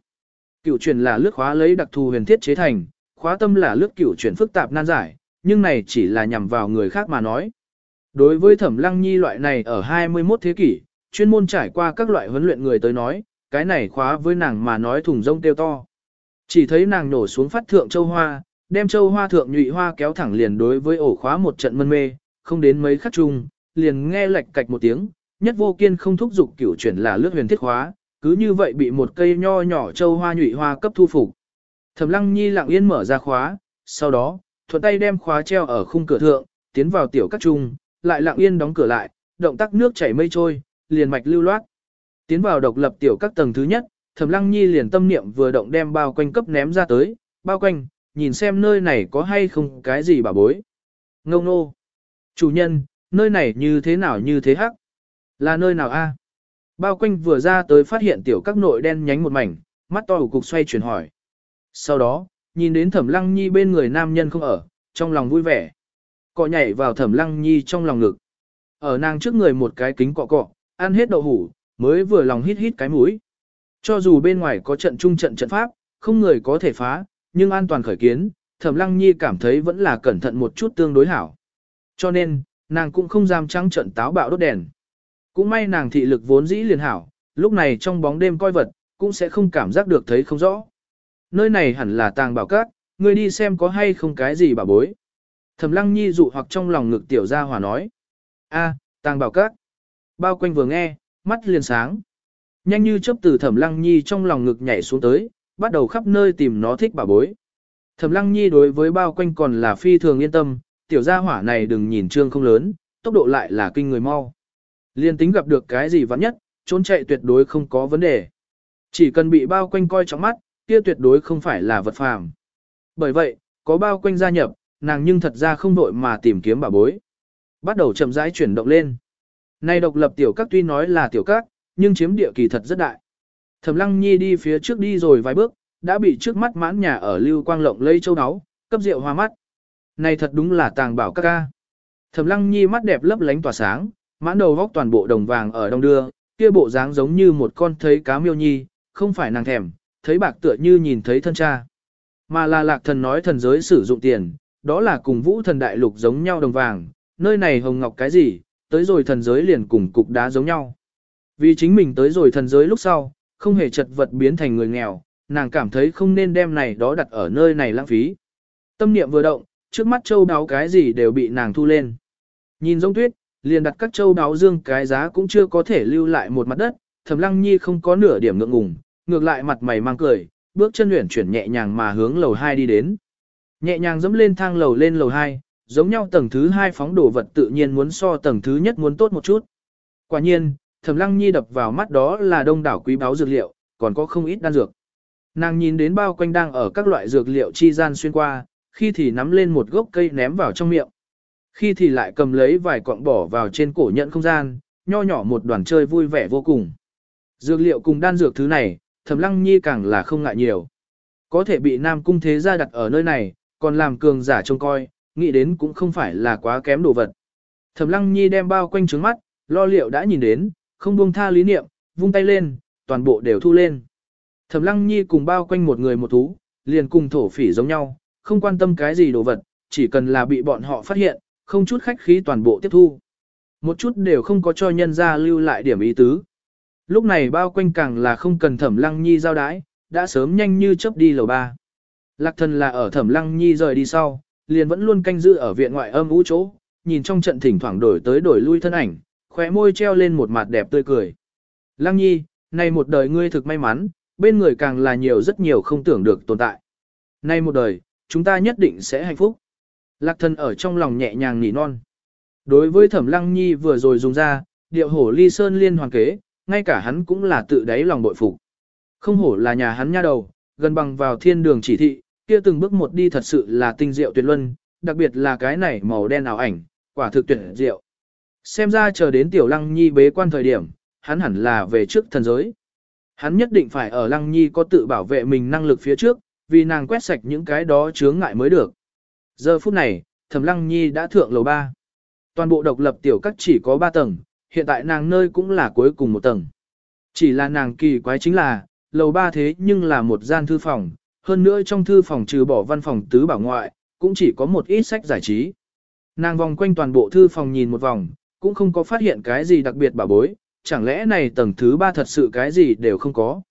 S1: Cựu truyền là lướt khóa lấy đặc thù huyền thiết chế thành, khóa tâm là lướt cựu truyền phức tạp nan giải, nhưng này chỉ là nhằm vào người khác mà nói. Đối với Thẩm Lăng Nhi loại này ở 21 thế kỷ, chuyên môn trải qua các loại huấn luyện người tới nói, cái này khóa với nàng mà nói thùng rông tiêu to. Chỉ thấy nàng nổ xuống phát thượng châu hoa, đem châu hoa thượng nhụy hoa kéo thẳng liền đối với ổ khóa một trận mân mê, không đến mấy khắc chung, liền nghe lệch cạch một tiếng, nhất vô kiên không thúc giục cửu chuyển là lướt huyền thiết hóa cứ như vậy bị một cây nho nhỏ châu hoa nhụy hoa cấp thu phục. Thẩm Lăng Nhi lặng yên mở ra khóa, sau đó, thuận tay đem khóa treo ở khung cửa thượng, tiến vào tiểu các trung, lại lặng yên đóng cửa lại, động tác nước chảy mây trôi, liền mạch lưu loát. Tiến vào độc lập tiểu các tầng thứ nhất, Thẩm Lăng Nhi liền tâm niệm vừa động đem bao quanh cấp ném ra tới, bao quanh, nhìn xem nơi này có hay không cái gì bà bối. Ngô nô. Chủ nhân, nơi này như thế nào như thế hắc? Là nơi nào a? Bao quanh vừa ra tới phát hiện tiểu các nội đen nhánh một mảnh, mắt to cục xoay chuyển hỏi. Sau đó, nhìn đến thẩm lăng nhi bên người nam nhân không ở, trong lòng vui vẻ. Cọ nhảy vào thẩm lăng nhi trong lòng ngực. Ở nàng trước người một cái kính cọ cọ, ăn hết đậu hủ, mới vừa lòng hít hít cái mũi. Cho dù bên ngoài có trận trung trận trận pháp, không người có thể phá, nhưng an toàn khởi kiến, thẩm lăng nhi cảm thấy vẫn là cẩn thận một chút tương đối hảo. Cho nên, nàng cũng không dám trắng trận táo bạo đốt đèn. Cũng may nàng thị lực vốn dĩ liền hảo, lúc này trong bóng đêm coi vật, cũng sẽ không cảm giác được thấy không rõ. Nơi này hẳn là tàng bảo các, ngươi đi xem có hay không cái gì bảo bối. Thẩm lăng nhi dụ hoặc trong lòng ngực tiểu gia hòa nói. a tàng bảo các. Bao quanh vừa nghe, mắt liền sáng. Nhanh như chớp từ thẩm lăng nhi trong lòng ngực nhảy xuống tới, bắt đầu khắp nơi tìm nó thích bảo bối. Thẩm lăng nhi đối với bao quanh còn là phi thường yên tâm, tiểu gia hỏa này đừng nhìn trương không lớn, tốc độ lại là kinh người mau. Liên tính gặp được cái gì vắn nhất, trốn chạy tuyệt đối không có vấn đề. Chỉ cần bị bao quanh coi trong mắt, kia tuyệt đối không phải là vật phàm. Bởi vậy, có bao quanh gia nhập, nàng nhưng thật ra không đội mà tìm kiếm bảo bối. Bắt đầu chậm rãi chuyển động lên. Nay độc lập tiểu các tuy nói là tiểu các, nhưng chiếm địa kỳ thật rất đại. Thẩm Lăng Nhi đi phía trước đi rồi vài bước, đã bị trước mắt mãn nhà ở lưu quang lộng lây châu đáo, cấp rượu hoa mắt. Này thật đúng là tàng bảo các ca. Thẩm Lăng Nhi mắt đẹp lấp lánh tỏa sáng, mãn đầu góc toàn bộ đồng vàng ở đông đưa, kia bộ dáng giống như một con thấy cá miêu nhi, không phải nàng thèm, thấy bạc tựa như nhìn thấy thân cha. Mà là lạc thần nói thần giới sử dụng tiền, đó là cùng vũ thần đại lục giống nhau đồng vàng, nơi này hồng ngọc cái gì, tới rồi thần giới liền cùng cục đá giống nhau. Vì chính mình tới rồi thần giới lúc sau, không hề chật vật biến thành người nghèo, nàng cảm thấy không nên đem này đó đặt ở nơi này lãng phí. Tâm niệm vừa động, trước mắt châu đáo cái gì đều bị nàng thu lên. Nhìn giống tuyết, liền đặt các châu đáo dương cái giá cũng chưa có thể lưu lại một mặt đất, thẩm lăng nhi không có nửa điểm ngượng ngùng, ngược lại mặt mày mang cười, bước chân luyện chuyển nhẹ nhàng mà hướng lầu 2 đi đến. Nhẹ nhàng dẫm lên thang lầu lên lầu 2, giống nhau tầng thứ 2 phóng đồ vật tự nhiên muốn so tầng thứ nhất muốn tốt một chút. Quả nhiên, Thẩm Lăng Nhi đập vào mắt đó là đông đảo quý báu dược liệu, còn có không ít đan dược. Nàng nhìn đến bao quanh đang ở các loại dược liệu chi gian xuyên qua, khi thì nắm lên một gốc cây ném vào trong miệng. Khi thì lại cầm lấy vài quặng bỏ vào trên cổ nhận không gian, nho nhỏ một đoàn chơi vui vẻ vô cùng. Dược liệu cùng đan dược thứ này, Thẩm Lăng Nhi càng là không ngại nhiều. Có thể bị Nam Cung Thế gia đặt ở nơi này, còn làm cường giả trông coi, nghĩ đến cũng không phải là quá kém đồ vật. Thẩm Lăng Nhi đem bao quanh trứng mắt, lo liệu đã nhìn đến, không buông tha lý niệm, vung tay lên, toàn bộ đều thu lên. Thẩm Lăng Nhi cùng bao quanh một người một thú, liền cùng thổ phỉ giống nhau, không quan tâm cái gì đồ vật, chỉ cần là bị bọn họ phát hiện, không chút khách khí toàn bộ tiếp thu. Một chút đều không có cho nhân ra lưu lại điểm ý tứ. Lúc này bao quanh càng là không cần Thẩm Lăng Nhi giao đái, đã sớm nhanh như chớp đi lầu ba. Lạc thần là ở Thẩm Lăng Nhi rời đi sau, liền vẫn luôn canh giữ ở viện ngoại âm ú chỗ, nhìn trong trận thỉnh thoảng đổi tới đổi lui thân ảnh, khóe môi treo lên một mặt đẹp tươi cười. Lăng nhi, này một đời ngươi thực may mắn, bên người càng là nhiều rất nhiều không tưởng được tồn tại. Này một đời, chúng ta nhất định sẽ hạnh phúc. Lạc thần ở trong lòng nhẹ nhàng nỉ non. Đối với thẩm lăng nhi vừa rồi dùng ra, điệu hổ ly sơn liên hoàn kế, ngay cả hắn cũng là tự đáy lòng bội phục. Không hổ là nhà hắn nha đầu, gần bằng vào thiên đường chỉ thị, kia từng bước một đi thật sự là tinh diệu tuyệt luân, đặc biệt là cái này màu đen ảo ảnh, quả thực tuyệt diệu. Xem ra chờ đến tiểu lăng nhi bế quan thời điểm, hắn hẳn là về trước thần giới. Hắn nhất định phải ở lăng nhi có tự bảo vệ mình năng lực phía trước, vì nàng quét sạch những cái đó chướng ngại mới được. Giờ phút này, thẩm lăng nhi đã thượng lầu 3. Toàn bộ độc lập tiểu các chỉ có 3 tầng, hiện tại nàng nơi cũng là cuối cùng một tầng. Chỉ là nàng kỳ quái chính là, lầu 3 thế nhưng là một gian thư phòng, hơn nữa trong thư phòng trừ bỏ văn phòng tứ bảo ngoại, cũng chỉ có một ít sách giải trí. Nàng vòng quanh toàn bộ thư phòng nhìn một vòng, cũng không có phát hiện cái gì đặc biệt bảo bối, chẳng lẽ này tầng thứ ba thật sự cái gì đều không có.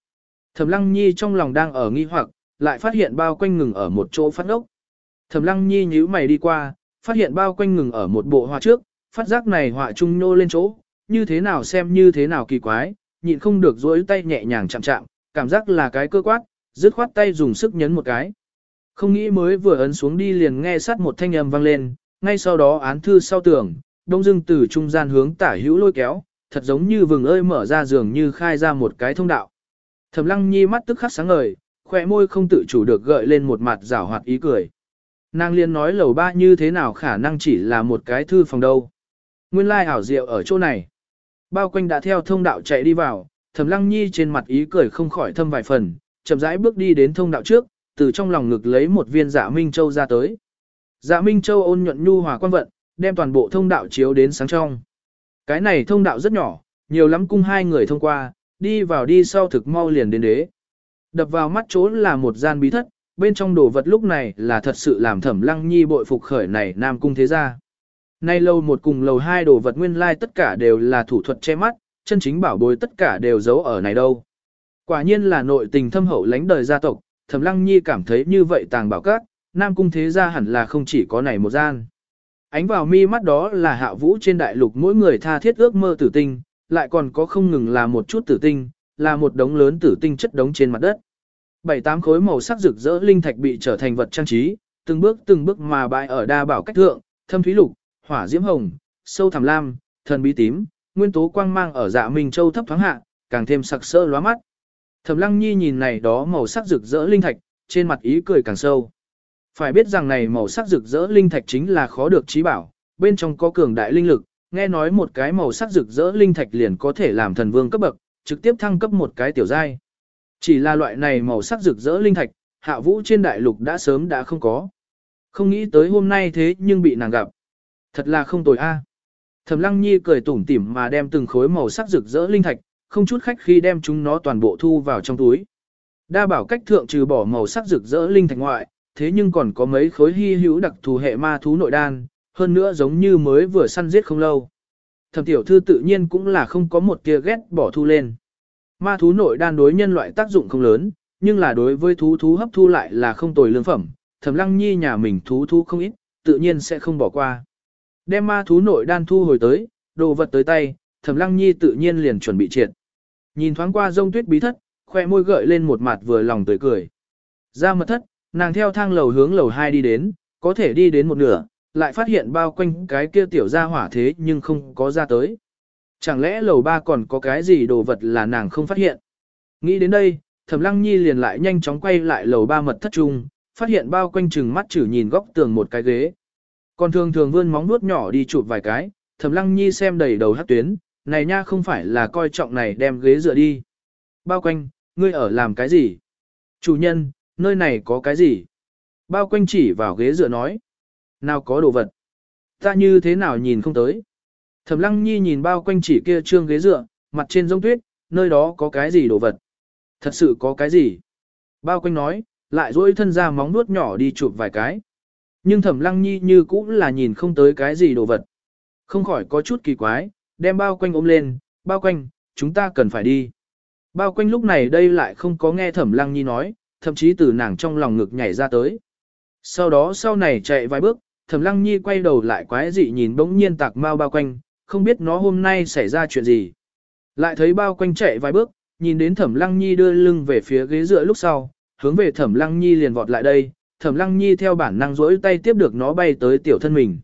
S1: Thẩm Lăng Nhi trong lòng đang ở nghi hoặc, lại phát hiện bao quanh ngừng ở một chỗ phát ốc. Thẩm Lăng Nhi nhíu mày đi qua, phát hiện bao quanh ngừng ở một bộ họa trước, phát giác này họa trung nô lên chỗ, như thế nào xem như thế nào kỳ quái, nhịn không được duỗi tay nhẹ nhàng chạm chạm, cảm giác là cái cơ quát, dứt khoát tay dùng sức nhấn một cái. Không nghĩ mới vừa ấn xuống đi liền nghe sát một thanh âm vang lên, ngay sau đó án thư sau tường, đông dưng từ trung gian hướng tả hữu lôi kéo, thật giống như vừng ơi mở ra giường như khai ra một cái thông đạo. Thẩm lăng nhi mắt tức khắc sáng ngời, khỏe môi không tự chủ được gợi lên một mặt rảo hoạt ý cười. Nàng liên nói lầu ba như thế nào khả năng chỉ là một cái thư phòng đâu. Nguyên lai ảo diệu ở chỗ này. Bao quanh đã theo thông đạo chạy đi vào, thẩm lăng nhi trên mặt ý cười không khỏi thâm vài phần, chậm rãi bước đi đến thông đạo trước, từ trong lòng ngực lấy một viên dạ minh châu ra tới. Dạ minh châu ôn nhuận nhu hòa quan vận, đem toàn bộ thông đạo chiếu đến sáng trong. Cái này thông đạo rất nhỏ, nhiều lắm cung hai người thông qua, đi vào đi sau thực mau liền đến đế. Đập vào mắt chỗ là một gian bí thất, bên trong đồ vật lúc này là thật sự làm thẩm lăng nhi bội phục khởi này nam cung thế gia. Nay lâu một cùng lầu hai đồ vật nguyên lai tất cả đều là thủ thuật che mắt, chân chính bảo bối tất cả đều giấu ở này đâu. Quả nhiên là nội tình thâm hậu lãnh đời gia tộc, thẩm lăng nhi cảm thấy như vậy tàng bảo các, nam cung thế gia hẳn là không chỉ có này một gian. Ánh vào mi mắt đó là hạ vũ trên đại lục mỗi người tha thiết ước mơ tử tinh, lại còn có không ngừng là một chút tử tinh, là một đống lớn tử tinh chất đống trên mặt đất. Bảy tám khối màu sắc rực rỡ linh thạch bị trở thành vật trang trí, từng bước từng bước mà bại ở đa bảo cách thượng, thâm thúy lục, hỏa diễm hồng, sâu thẳm lam, thần bí tím, nguyên tố quang mang ở dạ minh châu thấp thoáng hạ, càng thêm sặc sỡ lóa mắt. Thẩm Lăng Nhi nhìn này đó màu sắc rực rỡ linh thạch, trên mặt ý cười càng sâu. Phải biết rằng này màu sắc rực rỡ linh thạch chính là khó được trí bảo, bên trong có cường đại linh lực, nghe nói một cái màu sắc rực rỡ linh thạch liền có thể làm thần vương cấp bậc, trực tiếp thăng cấp một cái tiểu giai. Chỉ là loại này màu sắc rực rỡ linh thạch, hạ vũ trên đại lục đã sớm đã không có. Không nghĩ tới hôm nay thế nhưng bị nàng gặp. Thật là không tồi a. Thẩm Lăng Nhi cười tủm tỉm mà đem từng khối màu sắc rực rỡ linh thạch, không chút khách khi đem chúng nó toàn bộ thu vào trong túi. Đa bảo cách thượng trừ bỏ màu sắc rực rỡ linh thạch ngoại, thế nhưng còn có mấy khối hy hữu đặc thù hệ ma thú nội đan, hơn nữa giống như mới vừa săn giết không lâu. Thẩm tiểu thư tự nhiên cũng là không có một tia ghét bỏ thu lên. Ma thú nội đan đối nhân loại tác dụng không lớn, nhưng là đối với thú thú hấp thu lại là không tồi lương phẩm. Thẩm lăng nhi nhà mình thú thú không ít, tự nhiên sẽ không bỏ qua. Đem ma thú nội đan thu hồi tới, đồ vật tới tay, thẩm lăng nhi tự nhiên liền chuẩn bị triệt. Nhìn thoáng qua rông tuyết bí thất, khoe môi gợi lên một mặt vừa lòng tươi cười. Ra mật thất, nàng theo thang lầu hướng lầu 2 đi đến, có thể đi đến một nửa, lại phát hiện bao quanh cái kia tiểu ra hỏa thế nhưng không có ra tới. Chẳng lẽ lầu ba còn có cái gì đồ vật là nàng không phát hiện? Nghĩ đến đây, Thẩm Lăng Nhi liền lại nhanh chóng quay lại lầu ba mật thất trung, phát hiện bao quanh chừng mắt chử nhìn góc tường một cái ghế. Còn thường thường vươn móng vuốt nhỏ đi chụp vài cái, Thẩm Lăng Nhi xem đầy đầu hát tuyến, này nha không phải là coi trọng này đem ghế dựa đi. Bao quanh, ngươi ở làm cái gì? Chủ nhân, nơi này có cái gì? Bao quanh chỉ vào ghế dựa nói. Nào có đồ vật? Ta như thế nào nhìn không tới? Thẩm lăng nhi nhìn bao quanh chỉ kia trương ghế dựa, mặt trên giống tuyết, nơi đó có cái gì đồ vật? Thật sự có cái gì? Bao quanh nói, lại duỗi thân ra móng nuốt nhỏ đi chụp vài cái. Nhưng thẩm lăng nhi như cũng là nhìn không tới cái gì đồ vật. Không khỏi có chút kỳ quái, đem bao quanh ôm lên, bao quanh, chúng ta cần phải đi. Bao quanh lúc này đây lại không có nghe thẩm lăng nhi nói, thậm chí từ nàng trong lòng ngực nhảy ra tới. Sau đó sau này chạy vài bước, thẩm lăng nhi quay đầu lại quái dị nhìn bỗng nhiên tạc mau bao quanh, không biết nó hôm nay xảy ra chuyện gì. Lại thấy bao quanh chạy vài bước, nhìn đến thẩm lăng nhi đưa lưng về phía ghế dựa lúc sau, hướng về thẩm lăng nhi liền vọt lại đây, thẩm lăng nhi theo bản năng rỗi tay tiếp được nó bay tới tiểu thân mình.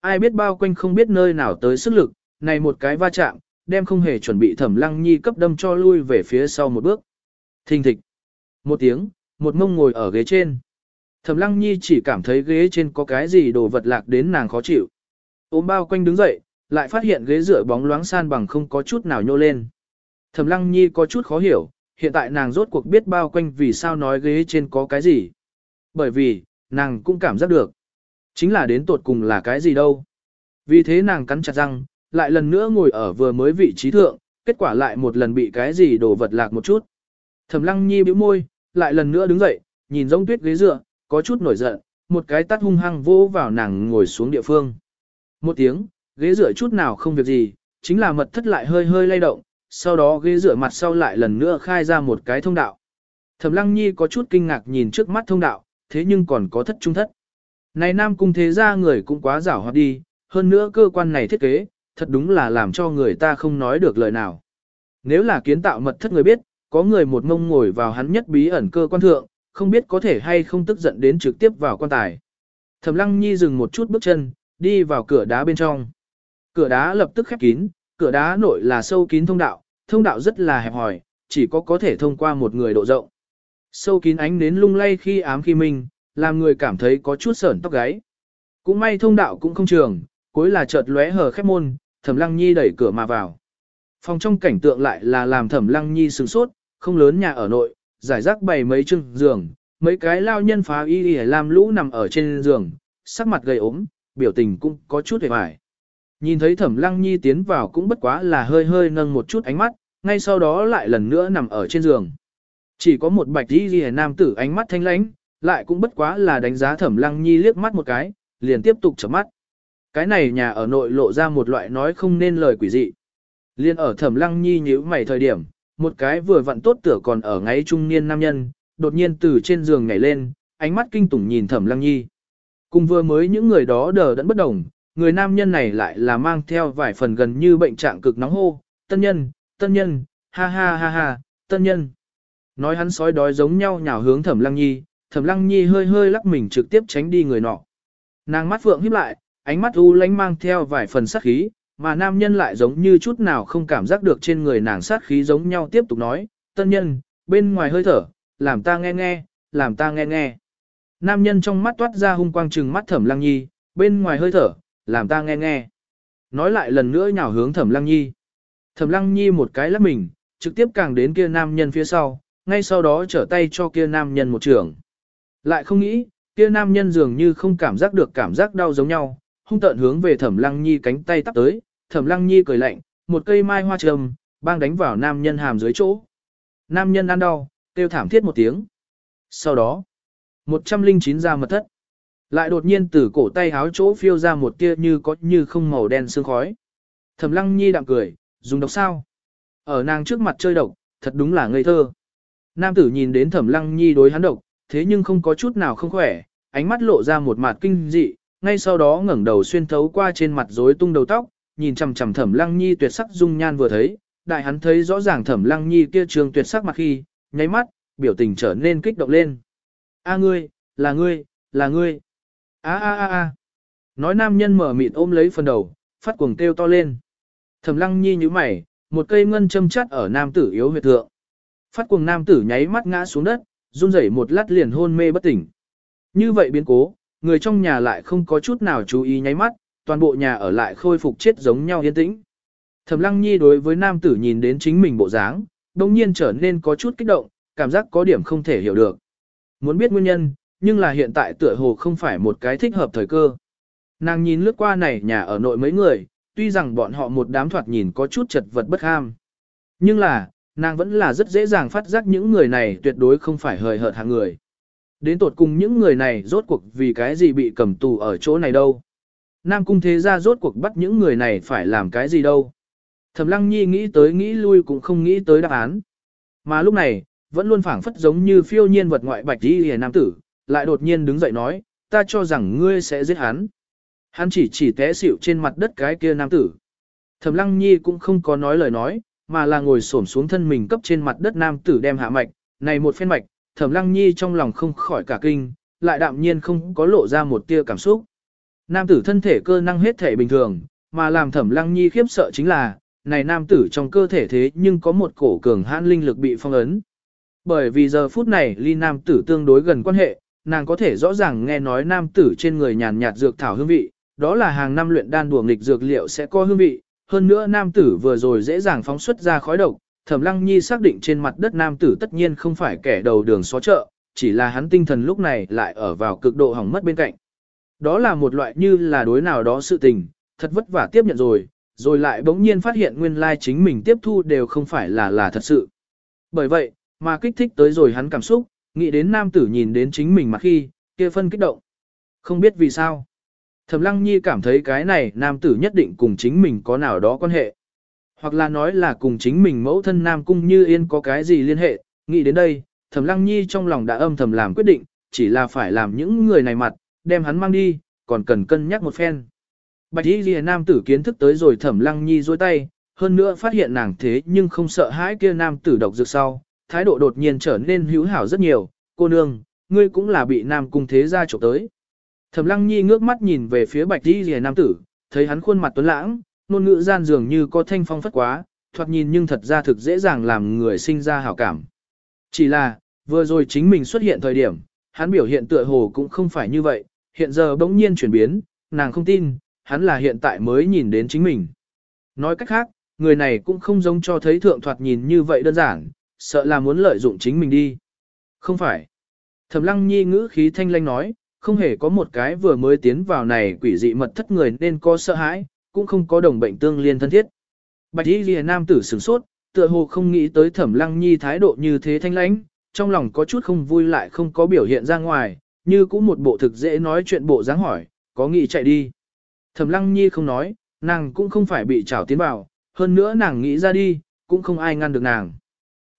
S1: Ai biết bao quanh không biết nơi nào tới sức lực, này một cái va chạm, đem không hề chuẩn bị thẩm lăng nhi cấp đâm cho lui về phía sau một bước. Thình thịch. Một tiếng, một mông ngồi ở ghế trên. Thẩm lăng nhi chỉ cảm thấy ghế trên có cái gì đồ vật lạc đến nàng khó chịu. Ôm bao quanh đứng dậy, lại phát hiện ghế dựa bóng loáng san bằng không có chút nào nhô lên. Thẩm lăng nhi có chút khó hiểu, hiện tại nàng rốt cuộc biết bao quanh vì sao nói ghế trên có cái gì. Bởi vì, nàng cũng cảm giác được. Chính là đến tột cùng là cái gì đâu. Vì thế nàng cắn chặt răng, lại lần nữa ngồi ở vừa mới vị trí thượng, kết quả lại một lần bị cái gì đổ vật lạc một chút. Thẩm lăng nhi bĩu môi, lại lần nữa đứng dậy, nhìn giống tuyết ghế dựa, có chút nổi giận, một cái tắt hung hăng vô vào nàng ngồi xuống địa phương. Một tiếng, ghế rửa chút nào không việc gì, chính là mật thất lại hơi hơi lay động, sau đó ghế rửa mặt sau lại lần nữa khai ra một cái thông đạo. Thẩm Lăng Nhi có chút kinh ngạc nhìn trước mắt thông đạo, thế nhưng còn có thất trung thất. Này Nam Cung thế gia người cũng quá giảo hoạt đi, hơn nữa cơ quan này thiết kế, thật đúng là làm cho người ta không nói được lời nào. Nếu là kiến tạo mật thất người biết, có người một mông ngồi vào hắn nhất bí ẩn cơ quan thượng, không biết có thể hay không tức giận đến trực tiếp vào quan tài. Thẩm Lăng Nhi dừng một chút bước chân, đi vào cửa đá bên trong. Cửa đá lập tức khép kín, cửa đá nội là sâu kín thông đạo, thông đạo rất là hẹp hòi, chỉ có có thể thông qua một người độ rộng. Sâu kín ánh nến lung lay khi ám khi minh, làm người cảm thấy có chút sởn tóc gáy. Cũng may thông đạo cũng không trường, cuối là chợt lóe hờ khép môn, Thẩm Lăng Nhi đẩy cửa mà vào. Phòng trong cảnh tượng lại là làm Thẩm Lăng Nhi sửng sốt, không lớn nhà ở nội, giải rác bày mấy chừng giường, mấy cái lao nhân phá y y làm lũ nằm ở trên giường, sắc mặt gầy ốm, biểu tình cũng có chút hề hoài. Nhìn thấy Thẩm Lăng Nhi tiến vào cũng bất quá là hơi hơi nâng một chút ánh mắt, ngay sau đó lại lần nữa nằm ở trên giường. Chỉ có một bạch y ghi nam tử ánh mắt thanh lãnh, lại cũng bất quá là đánh giá Thẩm Lăng Nhi liếc mắt một cái, liền tiếp tục chấm mắt. Cái này nhà ở nội lộ ra một loại nói không nên lời quỷ dị. Liên ở thẩm lăng nhi nhíu mày thời điểm, một cái vừa vặn tốt tựa còn ở ngáy trung niên nam nhân, đột nhiên từ trên giường nhảy lên, ánh mắt kinh tủng nhìn thẩm lăng nhi. Cùng vừa mới những người đó đờ đẫn bất đồng, người nam nhân này lại là mang theo vài phần gần như bệnh trạng cực nóng hô, tân nhân, tân nhân, ha ha ha ha, tân nhân. Nói hắn sói đói giống nhau nhào hướng thẩm lăng nhi, thẩm lăng nhi hơi hơi lắc mình trực tiếp tránh đi người nọ. Nàng mắt phượng híp lại, ánh mắt u lánh mang theo vài phần sát khí, mà nam nhân lại giống như chút nào không cảm giác được trên người nàng sát khí giống nhau tiếp tục nói, tân nhân, bên ngoài hơi thở, làm ta nghe nghe, làm ta nghe nghe. Nam nhân trong mắt toát ra hung quang trừng mắt thẩm lăng nhi, bên ngoài hơi thở, làm ta nghe nghe. Nói lại lần nữa nhào hướng thẩm lăng nhi. Thẩm lăng nhi một cái lắc mình, trực tiếp càng đến kia nam nhân phía sau, ngay sau đó trở tay cho kia nam nhân một trường. Lại không nghĩ, kia nam nhân dường như không cảm giác được cảm giác đau giống nhau, hung tợn hướng về Thẩm Lăng Nhi cánh tay tắp tới, Thẩm Lăng Nhi cười lạnh, một cây mai hoa trầm, bang đánh vào nam nhân hàm dưới chỗ. Nam nhân ăn đau, kêu thảm thiết một tiếng. Sau đó, 109 ra mật thất. Lại đột nhiên từ cổ tay háo chỗ phiêu ra một tia như có như không màu đen sương khói. Thẩm lăng nhi đạm cười, dùng độc sao. Ở nàng trước mặt chơi độc, thật đúng là ngây thơ. Nam tử nhìn đến thẩm lăng nhi đối hắn độc, thế nhưng không có chút nào không khỏe, ánh mắt lộ ra một mặt kinh dị, ngay sau đó ngẩng đầu xuyên thấu qua trên mặt rối tung đầu tóc, nhìn chằm chằm thẩm lăng nhi tuyệt sắc dung nhan vừa thấy, đại hắn thấy rõ ràng thẩm lăng nhi kia trường tuyệt sắc mặt khi, nháy mắt, biểu tình trở nên kích động lên. A ngươi, là ngươi, là ngươi. A a a a. Nói nam nhân mở mịt ôm lấy phần đầu, phát cuồng kêu to lên. Thẩm lăng nhi như mày, một cây ngân châm chắt ở nam tử yếu huyệt thượng. Phát cuồng nam tử nháy mắt ngã xuống đất, run rẩy một lát liền hôn mê bất tỉnh. Như vậy biến cố, người trong nhà lại không có chút nào chú ý nháy mắt, toàn bộ nhà ở lại khôi phục chết giống nhau yên tĩnh. Thẩm Lăng Nhi đối với nam tử nhìn đến chính mình bộ dáng, đồng nhiên trở nên có chút kích động, cảm giác có điểm không thể hiểu được. Muốn biết nguyên nhân, nhưng là hiện tại tựa hồ không phải một cái thích hợp thời cơ. Nàng nhìn lướt qua này nhà ở nội mấy người, tuy rằng bọn họ một đám thoạt nhìn có chút chật vật bất ham. Nhưng là, nàng vẫn là rất dễ dàng phát giác những người này tuyệt đối không phải hời hợt hạng người. Đến tột cùng những người này rốt cuộc vì cái gì bị cầm tù ở chỗ này đâu. Nam cung thế gia rốt cuộc bắt những người này phải làm cái gì đâu. Thẩm lăng nhi nghĩ tới nghĩ lui cũng không nghĩ tới đáp án. Mà lúc này, vẫn luôn phảng phất giống như phiêu nhiên vật ngoại bạch đi hề nam tử, lại đột nhiên đứng dậy nói, ta cho rằng ngươi sẽ giết hắn. Hắn chỉ chỉ té xỉu trên mặt đất cái kia nam tử. Thẩm lăng nhi cũng không có nói lời nói, mà là ngồi xổm xuống thân mình cấp trên mặt đất nam tử đem hạ mạch, này một phen mạch, thẩm lăng nhi trong lòng không khỏi cả kinh, lại đạm nhiên không có lộ ra một tia cảm xúc. Nam tử thân thể cơ năng hết thể bình thường, mà làm thẩm lăng nhi khiếp sợ chính là, này nam tử trong cơ thể thế nhưng có một cổ cường hãn linh lực bị phong ấn. Bởi vì giờ phút này ly nam tử tương đối gần quan hệ, nàng có thể rõ ràng nghe nói nam tử trên người nhàn nhạt dược thảo hương vị, đó là hàng năm luyện đan đùa nghịch dược liệu sẽ có hương vị, hơn nữa nam tử vừa rồi dễ dàng phóng xuất ra khói độc, Thẩm Lăng Nhi xác định trên mặt đất nam tử tất nhiên không phải kẻ đầu đường xó chợ, chỉ là hắn tinh thần lúc này lại ở vào cực độ hỏng mất bên cạnh. Đó là một loại như là đối nào đó sự tình, thật vất vả tiếp nhận rồi, rồi lại bỗng nhiên phát hiện nguyên lai chính mình tiếp thu đều không phải là là thật sự. Bởi vậy, mà kích thích tới rồi hắn cảm xúc, nghĩ đến nam tử nhìn đến chính mình mà khi, kia phân kích động. Không biết vì sao. Thẩm Lăng Nhi cảm thấy cái này nam tử nhất định cùng chính mình có nào đó quan hệ. Hoặc là nói là cùng chính mình mẫu thân Nam Cung Như Yên có cái gì liên hệ, nghĩ đến đây, Thẩm Lăng Nhi trong lòng đã âm thầm làm quyết định, chỉ là phải làm những người này mặt, đem hắn mang đi, còn cần cân nhắc một phen. Bạch Y Liễu nam tử kiến thức tới rồi Thẩm Lăng Nhi giơ tay, hơn nữa phát hiện nàng thế nhưng không sợ hãi kia nam tử độc dược sau, thái độ đột nhiên trở nên hữu hảo rất nhiều, cô nương, ngươi cũng là bị nam cung thế gia trộm tới. Thẩm Lăng Nhi ngước mắt nhìn về phía Bạch đi rìa nam tử, thấy hắn khuôn mặt tuấn lãng, ngôn ngữ gian dường như có thanh phong phất quá, thoạt nhìn nhưng thật ra thực dễ dàng làm người sinh ra hảo cảm. Chỉ là, vừa rồi chính mình xuất hiện thời điểm, hắn biểu hiện tựa hồ cũng không phải như vậy, hiện giờ bỗng nhiên chuyển biến, nàng không tin, hắn là hiện tại mới nhìn đến chính mình. Nói cách khác, người này cũng không giống cho thấy thượng thoạt nhìn như vậy đơn giản, sợ là muốn lợi dụng chính mình đi. Không phải. Thẩm lăng nhi ngữ khí thanh lanh nói, không hề có một cái vừa mới tiến vào này quỷ dị mật thất người nên có sợ hãi, cũng không có đồng bệnh tương liên thân thiết. Bạch y lìa nam tử sửng sốt, tựa hồ không nghĩ tới thẩm lăng nhi thái độ như thế thanh lãnh, trong lòng có chút không vui lại không có biểu hiện ra ngoài, như cũng một bộ thực dễ nói chuyện bộ dáng hỏi, có nghĩ chạy đi. Thẩm lăng nhi không nói, nàng cũng không phải bị trảo tiến vào, hơn nữa nàng nghĩ ra đi, cũng không ai ngăn được nàng.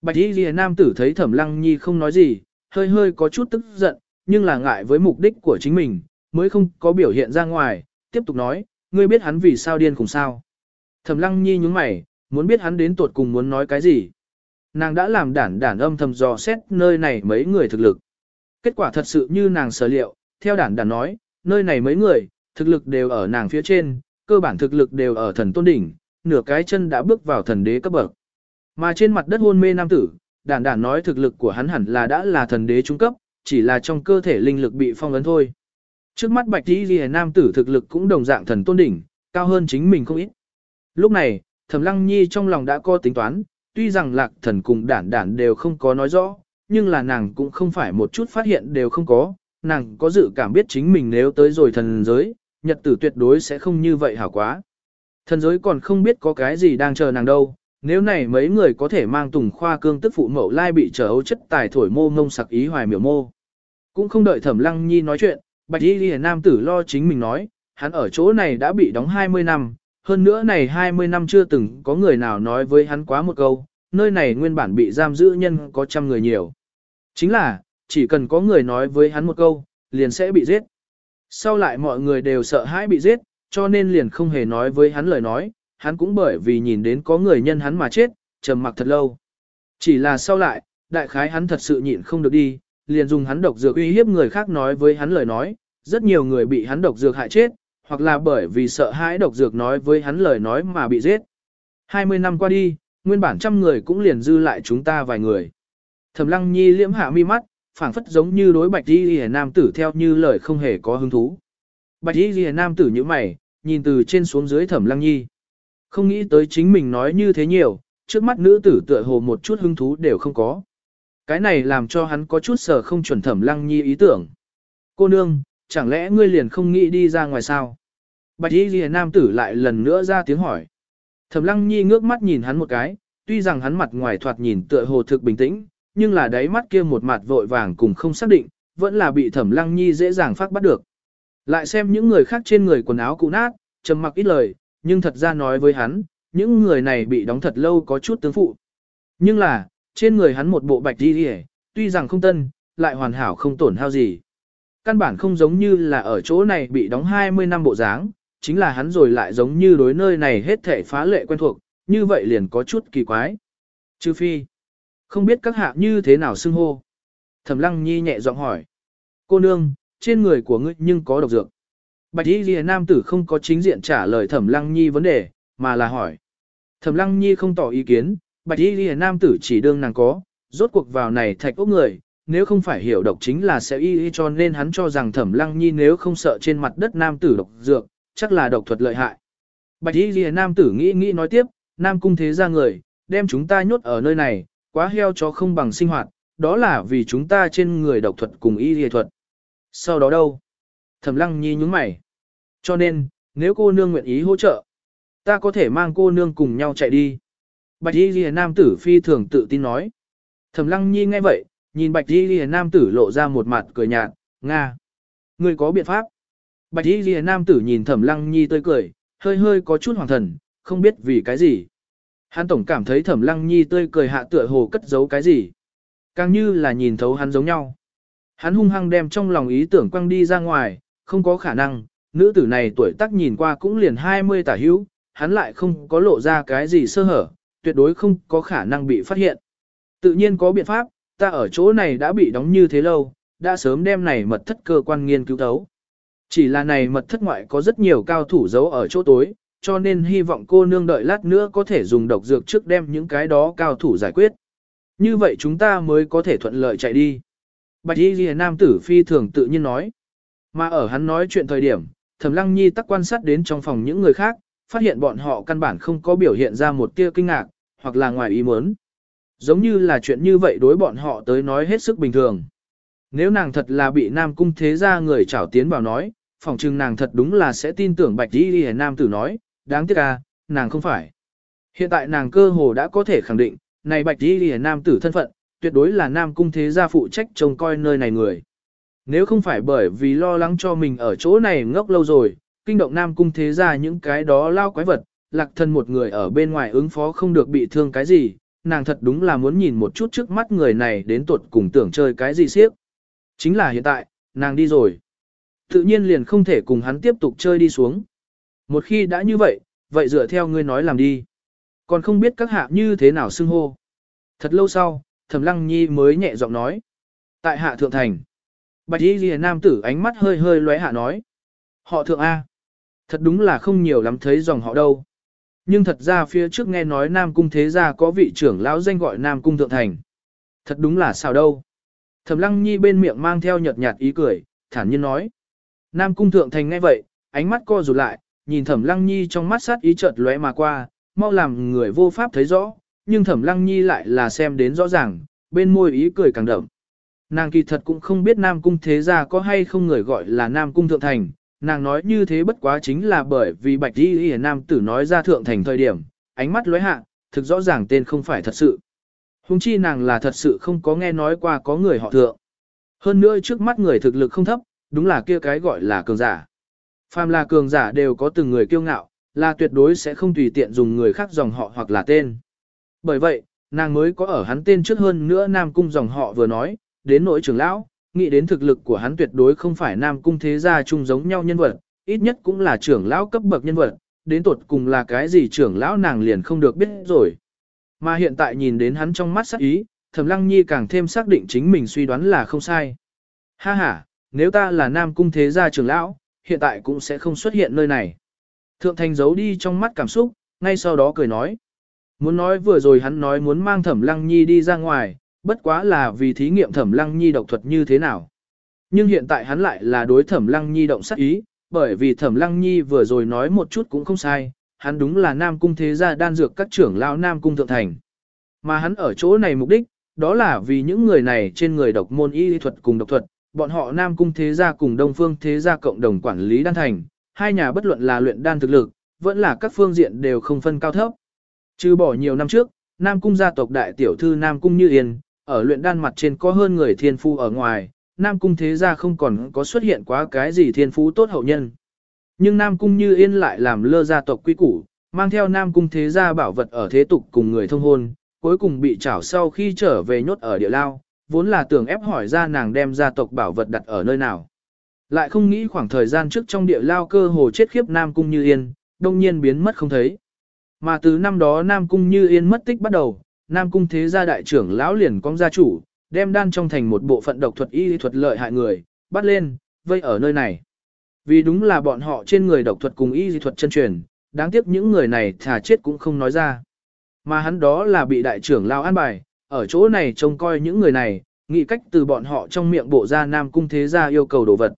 S1: Bạch y lìa nam tử thấy thẩm lăng nhi không nói gì, hơi hơi có chút tức giận, nhưng là ngại với mục đích của chính mình, mới không có biểu hiện ra ngoài, tiếp tục nói, ngươi biết hắn vì sao điên cùng sao. Thẩm lăng nhi nhúng mày, muốn biết hắn đến tuột cùng muốn nói cái gì. Nàng đã làm đản đản âm thầm dò xét nơi này mấy người thực lực. Kết quả thật sự như nàng sở liệu, theo đản đản nói, nơi này mấy người, thực lực đều ở nàng phía trên, cơ bản thực lực đều ở thần tôn đỉnh, nửa cái chân đã bước vào thần đế cấp bậc. Mà trên mặt đất hôn mê nam tử, đản đản nói thực lực của hắn hẳn là đã là thần đế trung cấp, chỉ là trong cơ thể linh lực bị phong ấn thôi. Trước mắt bạch tí ghi nam tử thực lực cũng đồng dạng thần tôn đỉnh, cao hơn chính mình không ít. Lúc này, thẩm lăng nhi trong lòng đã có tính toán, tuy rằng lạc thần cùng đản đản đều không có nói rõ, nhưng là nàng cũng không phải một chút phát hiện đều không có, nàng có dự cảm biết chính mình nếu tới rồi thần giới, nhật tử tuyệt đối sẽ không như vậy hảo quá. Thần giới còn không biết có cái gì đang chờ nàng đâu, nếu này mấy người có thể mang tùng khoa cương tức phụ mẫu lai bị trở ấu chất tài thổi mô ngông sặc ý hoài miểu mô. Cũng không đợi thẩm lăng nhi nói chuyện, bạch y ghi nam tử lo chính mình nói, hắn ở chỗ này đã bị đóng 20 năm, hơn nữa này 20 năm chưa từng có người nào nói với hắn quá một câu, nơi này nguyên bản bị giam giữ nhân có trăm người nhiều. Chính là, chỉ cần có người nói với hắn một câu, liền sẽ bị giết. Sau lại mọi người đều sợ hãi bị giết, cho nên liền không hề nói với hắn lời nói, hắn cũng bởi vì nhìn đến có người nhân hắn mà chết, trầm mặc thật lâu. Chỉ là sau lại, đại khái hắn thật sự nhịn không được đi, liền dùng hắn độc dược uy hiếp người khác nói với hắn lời nói, rất nhiều người bị hắn độc dược hại chết, hoặc là bởi vì sợ hãi độc dược nói với hắn lời nói mà bị giết. 20 năm qua đi, nguyên bản trăm người cũng liền dư lại chúng ta vài người. Thẩm Lăng Nhi liễm hạ mi mắt, phảng phất giống như đối Bạch Y Liễu nam tử theo như lời không hề có hứng thú. Bạch Y Liễu nam tử như mày, nhìn từ trên xuống dưới Thẩm Lăng Nhi. Không nghĩ tới chính mình nói như thế nhiều, trước mắt nữ tử tựa hồ một chút hứng thú đều không có. Cái này làm cho hắn có chút sở không chuẩn Thẩm Lăng Nhi ý tưởng. Cô nương, chẳng lẽ ngươi liền không nghĩ đi ra ngoài sao? Bạch Y ghi nam tử lại lần nữa ra tiếng hỏi. Thẩm Lăng Nhi ngước mắt nhìn hắn một cái, tuy rằng hắn mặt ngoài thoạt nhìn tựa hồ thực bình tĩnh, nhưng là đáy mắt kia một mặt vội vàng cùng không xác định, vẫn là bị Thẩm Lăng Nhi dễ dàng phát bắt được. Lại xem những người khác trên người quần áo cũ nát, trầm mặc ít lời, nhưng thật ra nói với hắn, những người này bị đóng thật lâu có chút tướng phụ. Nhưng là, trên người hắn một bộ bạch đi đi tuy rằng không tân, lại hoàn hảo không tổn hao gì. Căn bản không giống như là ở chỗ này bị đóng 20 năm bộ dáng, chính là hắn rồi lại giống như đối nơi này hết thể phá lệ quen thuộc, như vậy liền có chút kỳ quái. Trừ phi, không biết các hạ như thế nào xưng hô. Thẩm lăng nhi nhẹ giọng hỏi. Cô nương, trên người của ngươi nhưng có độc dược. Bạch y Lìa nam tử không có chính diện trả lời thẩm lăng nhi vấn đề, mà là hỏi. Thẩm lăng nhi không tỏ ý kiến, bạch y Lìa nam tử chỉ đương nàng có, rốt cuộc vào này thạch ốc người, nếu không phải hiểu độc chính là sẽ y y cho nên hắn cho rằng thẩm lăng nhi nếu không sợ trên mặt đất nam tử độc dược, chắc là độc thuật lợi hại. Bạch y Lìa nam tử nghĩ nghĩ nói tiếp, nam cung thế ra người, đem chúng ta nhốt ở nơi này, quá heo cho không bằng sinh hoạt, đó là vì chúng ta trên người độc thuật cùng y y thuật. Sau đó đâu? Thẩm lăng nhi nhúng mày. Cho nên, nếu cô nương nguyện ý hỗ trợ, ta có thể mang cô nương cùng nhau chạy đi. Bạch y ghi nam tử phi thường tự tin nói. Thẩm lăng nhi nghe vậy, nhìn bạch y ghi nam tử lộ ra một mặt cười nhạt, Nga. Ngươi có biện pháp. Bạch y ghi nam tử nhìn thẩm lăng nhi tươi cười, hơi hơi có chút hoàng thần, không biết vì cái gì. Hắn tổng cảm thấy thẩm lăng nhi tươi cười hạ tựa hồ cất giấu cái gì. Càng như là nhìn thấu hắn giống nhau. Hắn hung hăng đem trong lòng ý tưởng quăng đi ra ngoài, không có khả năng, nữ tử này tuổi tác nhìn qua cũng liền 20 tả hữu, hắn lại không có lộ ra cái gì sơ hở, tuyệt đối không có khả năng bị phát hiện. Tự nhiên có biện pháp, ta ở chỗ này đã bị đóng như thế lâu, đã sớm đem này mật thất cơ quan nghiên cứu thấu. Chỉ là này mật thất ngoại có rất nhiều cao thủ giấu ở chỗ tối, cho nên hy vọng cô nương đợi lát nữa có thể dùng độc dược trước đem những cái đó cao thủ giải quyết. Như vậy chúng ta mới có thể thuận lợi chạy đi. Bạch y ghi nam tử phi thường tự nhiên nói. Mà ở hắn nói chuyện thời điểm, Thẩm Lăng Nhi tắc quan sát đến trong phòng những người khác, phát hiện bọn họ căn bản không có biểu hiện ra một tia kinh ngạc, hoặc là ngoài ý muốn. Giống như là chuyện như vậy đối bọn họ tới nói hết sức bình thường. Nếu nàng thật là bị Nam Cung Thế Gia người trảo tiến vào nói, phòng trừng nàng thật đúng là sẽ tin tưởng Bạch di Ghi Nam tử nói, đáng tiếc à, nàng không phải. Hiện tại nàng cơ hồ đã có thể khẳng định, này Bạch di Ghi Nam tử thân phận, tuyệt đối là Nam Cung Thế Gia phụ trách trông coi nơi này người. Nếu không phải bởi vì lo lắng cho mình ở chỗ này ngốc lâu rồi, kinh động Nam Cung Thế ra những cái đó lao quái vật, lạc thân một người ở bên ngoài ứng phó không được bị thương cái gì, nàng thật đúng là muốn nhìn một chút trước mắt người này đến tuột cùng tưởng chơi cái gì siếc. Chính là hiện tại, nàng đi rồi. Tự nhiên liền không thể cùng hắn tiếp tục chơi đi xuống. Một khi đã như vậy, vậy dựa theo ngươi nói làm đi. Còn không biết các hạ như thế nào xưng hô. Thật lâu sau, Thẩm Lăng Nhi mới nhẹ giọng nói. Tại hạ thượng thành. Bạch Y Liễu nam tử ánh mắt hơi hơi lóe hạ nói. Họ thượng A. Thật đúng là không nhiều lắm thấy dòng họ đâu. Nhưng thật ra phía trước nghe nói Nam Cung Thế Gia có vị trưởng lão danh gọi Nam Cung Thượng Thành. Thật đúng là sao đâu. Thẩm Lăng Nhi bên miệng mang theo nhợt nhạt ý cười, thản nhiên nói. Nam Cung Thượng Thành nghe vậy, ánh mắt co rụt lại, nhìn Thẩm Lăng Nhi trong mắt sát ý chợt lóe mà qua, mau làm người vô pháp thấy rõ, nhưng Thẩm Lăng Nhi lại là xem đến rõ ràng, bên môi ý cười càng đậm. Nàng kỳ thật cũng không biết Nam Cung Thế Gia có hay không người gọi là Nam Cung Thượng Thành, nàng nói như thế bất quá chính là bởi vì Bạch Y Y Nam tử nói ra Thượng Thành thời điểm, ánh mắt lóe hạ, thực rõ ràng tên không phải thật sự. Hùng chi nàng là thật sự không có nghe nói qua có người họ thượng. Hơn nữa trước mắt người thực lực không thấp, đúng là kia cái gọi là cường giả. Phàm là cường giả đều có từng người kiêu ngạo, là tuyệt đối sẽ không tùy tiện dùng người khác dòng họ hoặc là tên. Bởi vậy, nàng mới có ở hắn tên trước hơn nữa Nam Cung dòng họ vừa nói, đến nỗi trưởng lão, nghĩ đến thực lực của hắn tuyệt đối không phải Nam Cung thế gia chung giống nhau nhân vật, ít nhất cũng là trưởng lão cấp bậc nhân vật, đến tột cùng là cái gì trưởng lão nàng liền không được biết rồi. Mà hiện tại nhìn đến hắn trong mắt sắc ý, Thẩm Lăng Nhi càng thêm xác định chính mình suy đoán là không sai. Ha ha, nếu ta là Nam Cung thế gia trưởng lão, hiện tại cũng sẽ không xuất hiện nơi này. Thượng thành giấu đi trong mắt cảm xúc, ngay sau đó cười nói. Muốn nói vừa rồi hắn nói muốn mang Thẩm Lăng Nhi đi ra ngoài, bất quá là vì thí nghiệm Thẩm Lăng Nhi độc thuật như thế nào. Nhưng hiện tại hắn lại là đối Thẩm Lăng Nhi động sát ý, bởi vì Thẩm Lăng Nhi vừa rồi nói một chút cũng không sai, hắn đúng là Nam Cung thế gia đan dược các trưởng lão Nam Cung thượng thành. Mà hắn ở chỗ này mục đích, đó là vì những người này trên người độc môn y thuật cùng độc thuật, bọn họ Nam Cung thế gia cùng Đông Phương thế gia cộng đồng quản lý đan thành, hai nhà bất luận là luyện đan thực lực, vẫn là các phương diện đều không phân cao thấp. Trừ bỏ nhiều năm trước, Nam Cung gia tộc đại tiểu thư Nam Cung Như Yên, ở luyện đan mặt trên có hơn người thiên phu ở ngoài, Nam Cung thế gia không còn có xuất hiện quá cái gì thiên phú tốt hậu nhân. Nhưng Nam Cung Như Yên lại làm lơ gia tộc quy củ, mang theo Nam Cung thế gia bảo vật ở thế tục cùng người thông hôn, cuối cùng bị trảo sau khi trở về nhốt ở địa lao, vốn là tưởng ép hỏi ra nàng đem gia tộc bảo vật đặt ở nơi nào. Lại không nghĩ khoảng thời gian trước trong địa lao cơ hồ chết khiếp Nam Cung Như Yên, đông nhiên biến mất không thấy. Mà từ năm đó Nam Cung Như Yên mất tích bắt đầu, Nam Cung thế gia đại trưởng lão liền cong gia chủ, đem đan trong thành một bộ phận độc thuật y thuật lợi hại người, bắt lên, vây ở nơi này. Vì đúng là bọn họ trên người độc thuật cùng y thuật chân truyền, đáng tiếc những người này thà chết cũng không nói ra. Mà hắn đó là bị đại trưởng lao an bài, ở chỗ này trông coi những người này, nghĩ cách từ bọn họ trong miệng bộ ra Nam Cung thế gia yêu cầu đồ vật.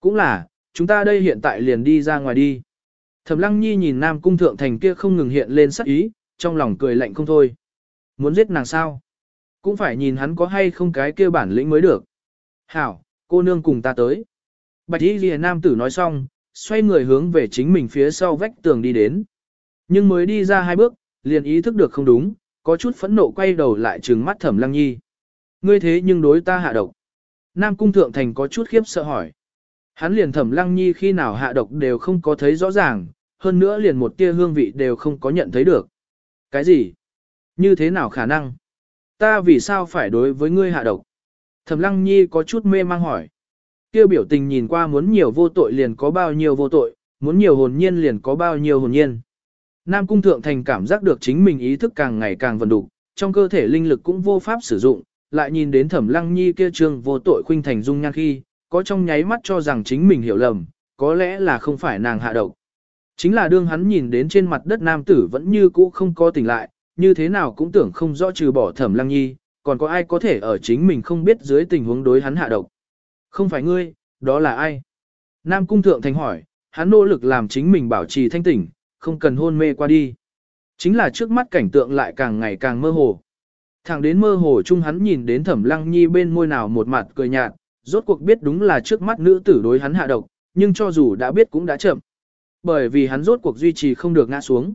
S1: Cũng là, chúng ta đây hiện tại liền đi ra ngoài đi. Thẩm Lăng Nhi nhìn Nam Cung Thượng Thành kia không ngừng hiện lên sắc ý, trong lòng cười lạnh không thôi. Muốn giết nàng sao? Cũng phải nhìn hắn có hay không cái kia bản lĩnh mới được. Hảo, cô nương cùng ta tới. Bạch Y Lìa Nam tử nói xong, xoay người hướng về chính mình phía sau vách tường đi đến. Nhưng mới đi ra hai bước, liền ý thức được không đúng, có chút phẫn nộ quay đầu lại trừng mắt Thẩm Lăng Nhi. Ngươi thế nhưng đối ta hạ độc. Nam Cung Thượng Thành có chút khiếp sợ hỏi. Hắn liền Thẩm Lăng Nhi khi nào hạ độc đều không có thấy rõ ràng, hơn nữa liền một tia hương vị đều không có nhận thấy được. Cái gì? Như thế nào khả năng? Ta vì sao phải đối với ngươi hạ độc? Thẩm Lăng Nhi có chút mê mang hỏi. Kêu biểu tình nhìn qua muốn nhiều vô tội liền có bao nhiêu vô tội, muốn nhiều hồn nhiên liền có bao nhiêu hồn nhiên. Nam Cung Thượng Thành cảm giác được chính mình ý thức càng ngày càng vận đủ, trong cơ thể linh lực cũng vô pháp sử dụng, lại nhìn đến Thẩm Lăng Nhi kia trương vô tội khuynh thành dung nhan khi, có trong nháy mắt cho rằng chính mình hiểu lầm, có lẽ là không phải nàng hạ độc. Chính là đương hắn nhìn đến trên mặt đất nam tử vẫn như cũ không có tỉnh lại, như thế nào cũng tưởng không rõ trừ bỏ thẩm lăng nhi, còn có ai có thể ở chính mình không biết dưới tình huống đối hắn hạ độc. Không phải ngươi, đó là ai? Nam cung thượng thành hỏi, hắn nỗ lực làm chính mình bảo trì thanh tỉnh, không cần hôn mê qua đi. Chính là trước mắt cảnh tượng lại càng ngày càng mơ hồ. Thẳng đến mơ hồ chung hắn nhìn đến thẩm lăng nhi bên môi nào một mặt cười nhạt, rốt cuộc biết đúng là trước mắt nữ tử đối hắn hạ độc, nhưng cho dù đã biết cũng đã chậm. Bởi vì hắn rốt cuộc duy trì không được ngã xuống.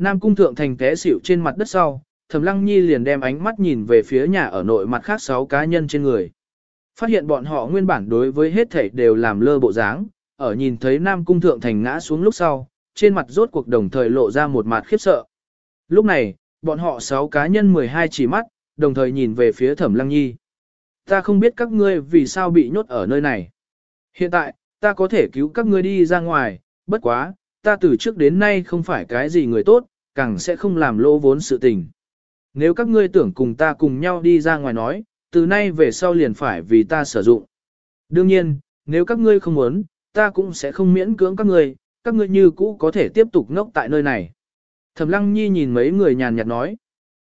S1: Nam cung thượng thành té xỉu trên mặt đất sau, Thẩm Lăng Nhi liền đem ánh mắt nhìn về phía nhà ở nội mặt khác sáu cá nhân trên người. Phát hiện bọn họ nguyên bản đối với hết thảy đều làm lơ bộ dáng, ở nhìn thấy Nam cung thượng thành ngã xuống lúc sau, trên mặt rốt cuộc đồng thời lộ ra một mặt khiếp sợ. Lúc này, bọn họ sáu cá nhân 12 chỉ mắt, đồng thời nhìn về phía Thẩm Lăng Nhi. Ta không biết các ngươi vì sao bị nhốt ở nơi này. Hiện tại, ta có thể cứu các ngươi đi ra ngoài, bất quá, ta từ trước đến nay không phải cái gì người tốt, càng sẽ không làm lỗ vốn sự tình. Nếu các ngươi tưởng cùng ta cùng nhau đi ra ngoài nói, từ nay về sau liền phải vì ta sử dụng. Đương nhiên, nếu các ngươi không muốn, ta cũng sẽ không miễn cưỡng các ngươi, các ngươi như cũ có thể tiếp tục ngốc tại nơi này. Thẩm Lăng Nhi nhìn mấy người nhàn nhạt nói.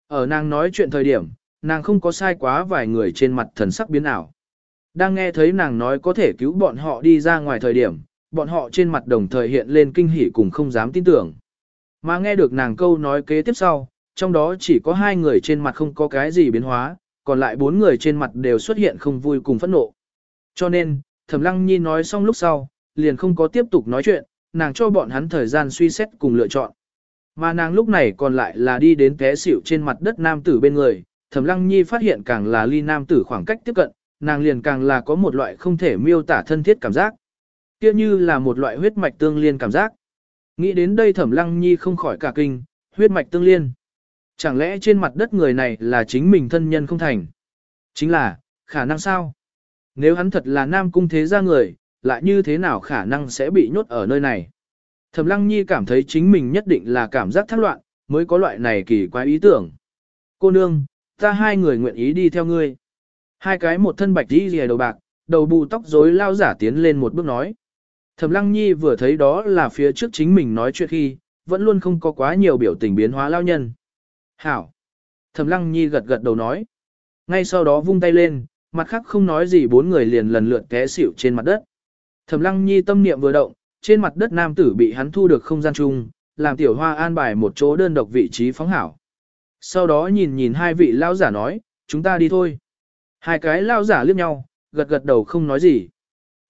S1: Ở nàng nói chuyện thời điểm, nàng không có sai quá vài người trên mặt thần sắc biến ảo. Đang nghe thấy nàng nói có thể cứu bọn họ đi ra ngoài thời điểm, bọn họ trên mặt đồng thời hiện lên kinh hỉ cùng không dám tin tưởng. Mà nghe được nàng câu nói kế tiếp sau, trong đó chỉ có hai người trên mặt không có cái gì biến hóa, còn lại bốn người trên mặt đều xuất hiện không vui cùng phẫn nộ. Cho nên, Thẩm Lăng Nhi nói xong lúc sau, liền không có tiếp tục nói chuyện, nàng cho bọn hắn thời gian suy xét cùng lựa chọn. Mà nàng lúc này còn lại là đi đến té xỉu trên mặt đất nam tử bên người, Thẩm Lăng Nhi phát hiện càng là ly nam tử khoảng cách tiếp cận, nàng liền càng là có một loại không thể miêu tả thân thiết cảm giác. Kia như là một loại huyết mạch tương liên cảm giác. Nghĩ đến đây Thẩm Lăng Nhi không khỏi cả kinh, huyết mạch tương liên. Chẳng lẽ trên mặt đất người này là chính mình thân nhân không thành? Chính là, khả năng sao? Nếu hắn thật là nam cung thế gia người, lại như thế nào khả năng sẽ bị nhốt ở nơi này? Thẩm Lăng Nhi cảm thấy chính mình nhất định là cảm giác thác loạn, mới có loại này kỳ quái ý tưởng. Cô nương, ta hai người nguyện ý đi theo ngươi. Hai cái một thân bạch đi rìa đầu bạc, đầu bù tóc rối lao giả tiến lên một bước nói. Thẩm Lăng Nhi vừa thấy đó là phía trước chính mình nói chuyện khi, vẫn luôn không có quá nhiều biểu tình biến hóa lao nhân. Hảo. Thẩm Lăng Nhi gật gật đầu nói. Ngay sau đó vung tay lên, mặt khác không nói gì bốn người liền lần lượt té xỉu trên mặt đất. Thẩm Lăng Nhi tâm niệm vừa động, trên mặt đất nam tử bị hắn thu được không gian chung, làm tiểu hoa an bài một chỗ đơn độc vị trí phóng hảo. Sau đó nhìn nhìn hai vị lao giả nói, chúng ta đi thôi. Hai cái lao giả liếc nhau, gật gật đầu không nói gì.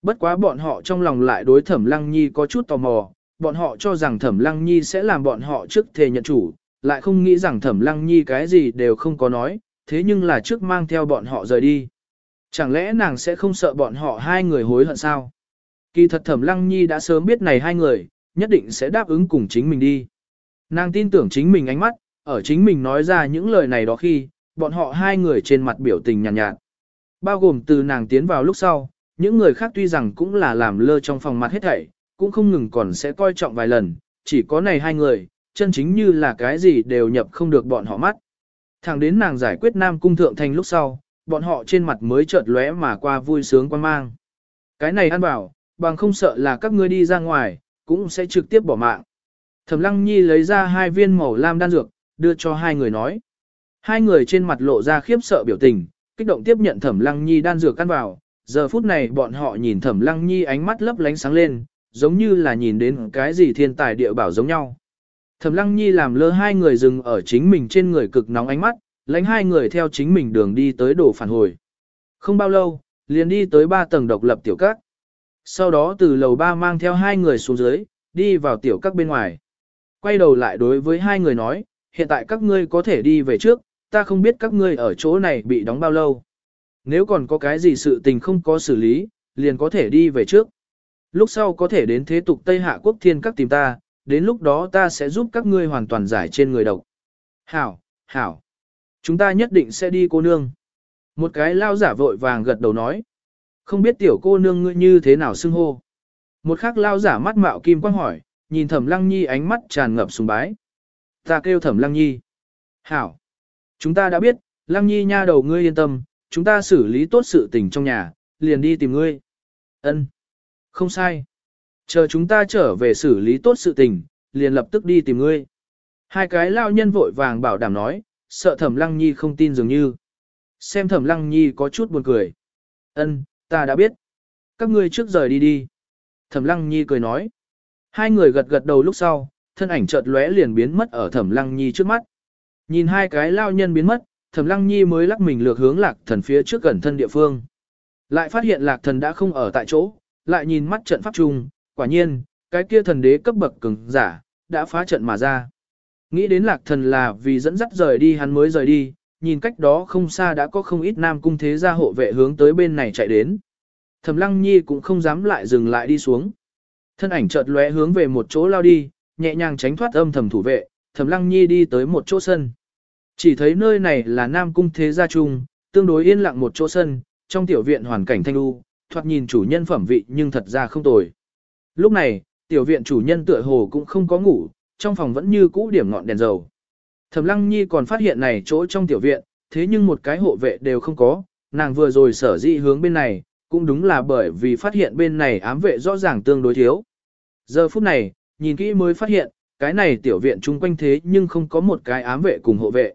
S1: Bất quá bọn họ trong lòng lại đối thẩm lăng nhi có chút tò mò, bọn họ cho rằng thẩm lăng nhi sẽ làm bọn họ trước thề nhận chủ, lại không nghĩ rằng thẩm lăng nhi cái gì đều không có nói, thế nhưng là trước mang theo bọn họ rời đi. Chẳng lẽ nàng sẽ không sợ bọn họ hai người hối hận sao? Kỳ thật thẩm lăng nhi đã sớm biết này hai người, nhất định sẽ đáp ứng cùng chính mình đi. Nàng tin tưởng chính mình ánh mắt, ở chính mình nói ra những lời này đó khi, bọn họ hai người trên mặt biểu tình nhàn nhạt, nhạt. Bao gồm từ nàng tiến vào lúc sau, những người khác tuy rằng cũng là làm lơ trong phòng mặt hết thảy, cũng không ngừng còn sẽ coi trọng vài lần, chỉ có này hai người, chân chính như là cái gì đều nhập không được bọn họ mắt. Thẳng đến nàng giải quyết Nam Cung Thượng Thành lúc sau, bọn họ trên mặt mới chợt lóe mà qua vui sướng quan mang. Cái này ăn bảo, bằng không sợ là các ngươi đi ra ngoài, cũng sẽ trực tiếp bỏ mạng. Thẩm Lăng Nhi lấy ra hai viên màu lam đan dược, đưa cho hai người nói. Hai người trên mặt lộ ra khiếp sợ biểu tình, kích động tiếp nhận Thẩm Lăng Nhi đan dược căn vào. Giờ phút này bọn họ nhìn Thẩm Lăng Nhi ánh mắt lấp lánh sáng lên, giống như là nhìn đến cái gì thiên tài địa bảo giống nhau. Thẩm Lăng Nhi làm lơ hai người dừng ở chính mình trên người cực nóng ánh mắt, lãnh hai người theo chính mình đường đi tới đổ phản hồi. Không bao lâu, liền đi tới ba tầng độc lập tiểu các. Sau đó từ lầu ba mang theo hai người xuống dưới, đi vào tiểu các bên ngoài. Quay đầu lại đối với hai người nói, hiện tại các ngươi có thể đi về trước, ta không biết các ngươi ở chỗ này bị đóng bao lâu. Nếu còn có cái gì sự tình không có xử lý, liền có thể đi về trước. Lúc sau có thể đến thế tục Tây Hạ Quốc Thiên các tìm ta, đến lúc đó ta sẽ giúp các ngươi hoàn toàn giải trên người độc. Hảo, hảo. Chúng ta nhất định sẽ đi cô nương. Một cái lao giả vội vàng gật đầu nói. Không biết tiểu cô nương ngươi như thế nào xưng hô. Một khắc lao giả mắt mạo kim quang hỏi, nhìn thẩm lăng nhi ánh mắt tràn ngập sùng bái. Ta kêu thẩm lăng nhi. Hảo. Chúng ta đã biết, lăng nhi nha đầu ngươi yên tâm, chúng ta xử lý tốt sự tình trong nhà, liền đi tìm ngươi. Ân. Không sai. Chờ chúng ta trở về xử lý tốt sự tình, liền lập tức đi tìm ngươi. Hai cái lao nhân vội vàng bảo đảm nói, sợ thẩm lăng nhi không tin dường như. Xem thẩm lăng nhi có chút buồn cười. Ân, ta đã biết. Các ngươi trước rời đi đi. Thẩm lăng nhi cười nói. Hai người gật gật đầu lúc sau, thân ảnh chợt lóe liền biến mất ở thẩm lăng nhi trước mắt. Nhìn hai cái lao nhân biến mất, thẩm lăng nhi mới lắc mình lược hướng lạc thần phía trước gần thân địa phương. Lại phát hiện lạc thần đã không ở tại chỗ, lại nhìn mắt trận pháp trung, quả nhiên, cái kia thần đế cấp bậc cường giả, đã phá trận mà ra. Nghĩ đến lạc thần là vì dẫn dắt rời đi hắn mới rời đi, nhìn cách đó không xa đã có không ít nam cung thế gia hộ vệ hướng tới bên này chạy đến. Thẩm lăng nhi cũng không dám lại dừng lại đi xuống. Thân ảnh chợt lóe hướng về một chỗ lao đi, nhẹ nhàng tránh thoát âm thầm thủ vệ, thẩm lăng nhi đi tới một chỗ sân. Chỉ thấy nơi này là nam cung thế gia trung, tương đối yên lặng một chỗ sân, trong tiểu viện hoàn cảnh thanh lưu, thoạt nhìn chủ nhân phẩm vị nhưng thật ra không tồi. Lúc này, tiểu viện chủ nhân tựa hồ cũng không có ngủ, trong phòng vẫn như cũ điểm ngọn đèn dầu. Thẩm Lăng Nhi còn phát hiện này chỗ trong tiểu viện, thế nhưng một cái hộ vệ đều không có, nàng vừa rồi sở dĩ hướng bên này, cũng đúng là bởi vì phát hiện bên này ám vệ rõ ràng tương đối thiếu. Giờ phút này, nhìn kỹ mới phát hiện, cái này tiểu viện chung quanh thế nhưng không có một cái ám vệ cùng hộ vệ.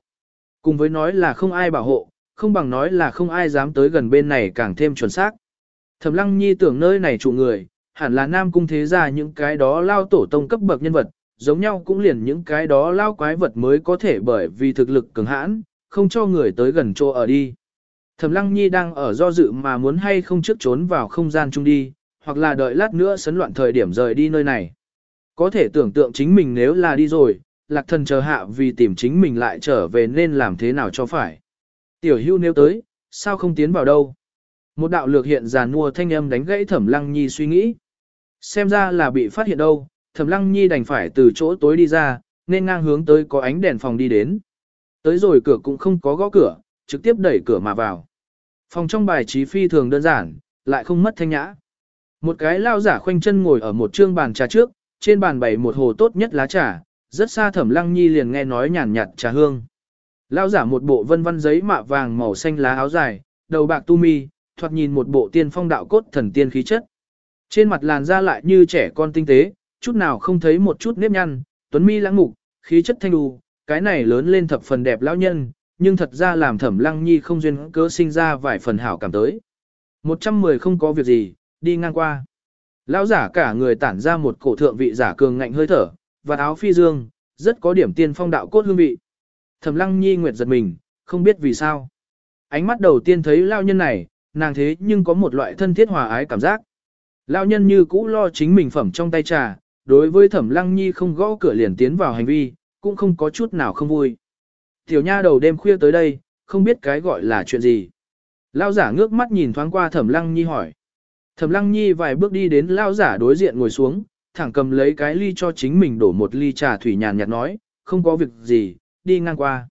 S1: Cùng với nói là không ai bảo hộ, không bằng nói là không ai dám tới gần bên này càng thêm chuẩn xác. Thẩm Lăng Nhi tưởng nơi này trụ người, hẳn là nam cung thế gia những cái đó lao tổ tông cấp bậc nhân vật, giống nhau cũng liền những cái đó lao quái vật mới có thể bởi vì thực lực cường hãn, không cho người tới gần chỗ ở đi. Thẩm Lăng Nhi đang ở do dự mà muốn hay không trước trốn vào không gian chung đi, hoặc là đợi lát nữa sấn loạn thời điểm rời đi nơi này. Có thể tưởng tượng chính mình nếu là đi rồi, lạc thần chờ hạ vì tìm chính mình lại trở về nên làm thế nào cho phải. Tiểu hưu nếu tới, sao không tiến vào đâu? Một đạo lược hiện giàn mua thanh âm đánh gãy thẩm lăng nhi suy nghĩ. Xem ra là bị phát hiện đâu, thẩm lăng nhi đành phải từ chỗ tối đi ra, nên ngang hướng tới có ánh đèn phòng đi đến. Tới rồi cửa cũng không có gõ cửa, trực tiếp đẩy cửa mà vào. Phòng trong bài trí phi thường đơn giản, lại không mất thanh nhã. Một cái lao giả khoanh chân ngồi ở một trương bàn trà trước, trên bàn bày một hồ tốt nhất lá trà, rất xa thẩm lăng nhi liền nghe nói nhàn nhạt trà hương. Lao giả một bộ vân vân giấy mạ vàng màu xanh lá áo dài, đầu bạc tu mi, thoạt nhìn một bộ tiên phong đạo cốt thần tiên khí chất. Trên mặt làn da lại như trẻ con tinh tế, chút nào không thấy một chút nếp nhăn, tuấn mi lãng ngục, khí chất thanh đù, cái này lớn lên thập phần đẹp lão nhân, nhưng thật ra làm thẩm lăng nhi không duyên cớ sinh ra vài phần hảo cảm tới. 110 không có việc gì, đi ngang qua. Lão giả cả người tản ra một cổ thượng vị giả cường ngạnh hơi thở, và áo phi dương, rất có điểm tiên phong đạo cốt hương vị. Thẩm lăng nhi nguyệt giật mình, không biết vì sao. Ánh mắt đầu tiên thấy lao nhân này, nàng thế nhưng có một loại thân thiết hòa ái cảm giác. Lao nhân như cũ lo chính mình phẩm trong tay trà, đối với thẩm lăng nhi không gõ cửa liền tiến vào hành vi, cũng không có chút nào không vui. Tiểu nha đầu đêm khuya tới đây, không biết cái gọi là chuyện gì. Lao giả ngước mắt nhìn thoáng qua thẩm lăng nhi hỏi. Thẩm lăng nhi vài bước đi đến lao giả đối diện ngồi xuống, thẳng cầm lấy cái ly cho chính mình đổ một ly trà thủy nhàn nhạt nói, không có việc gì, đi ngang qua.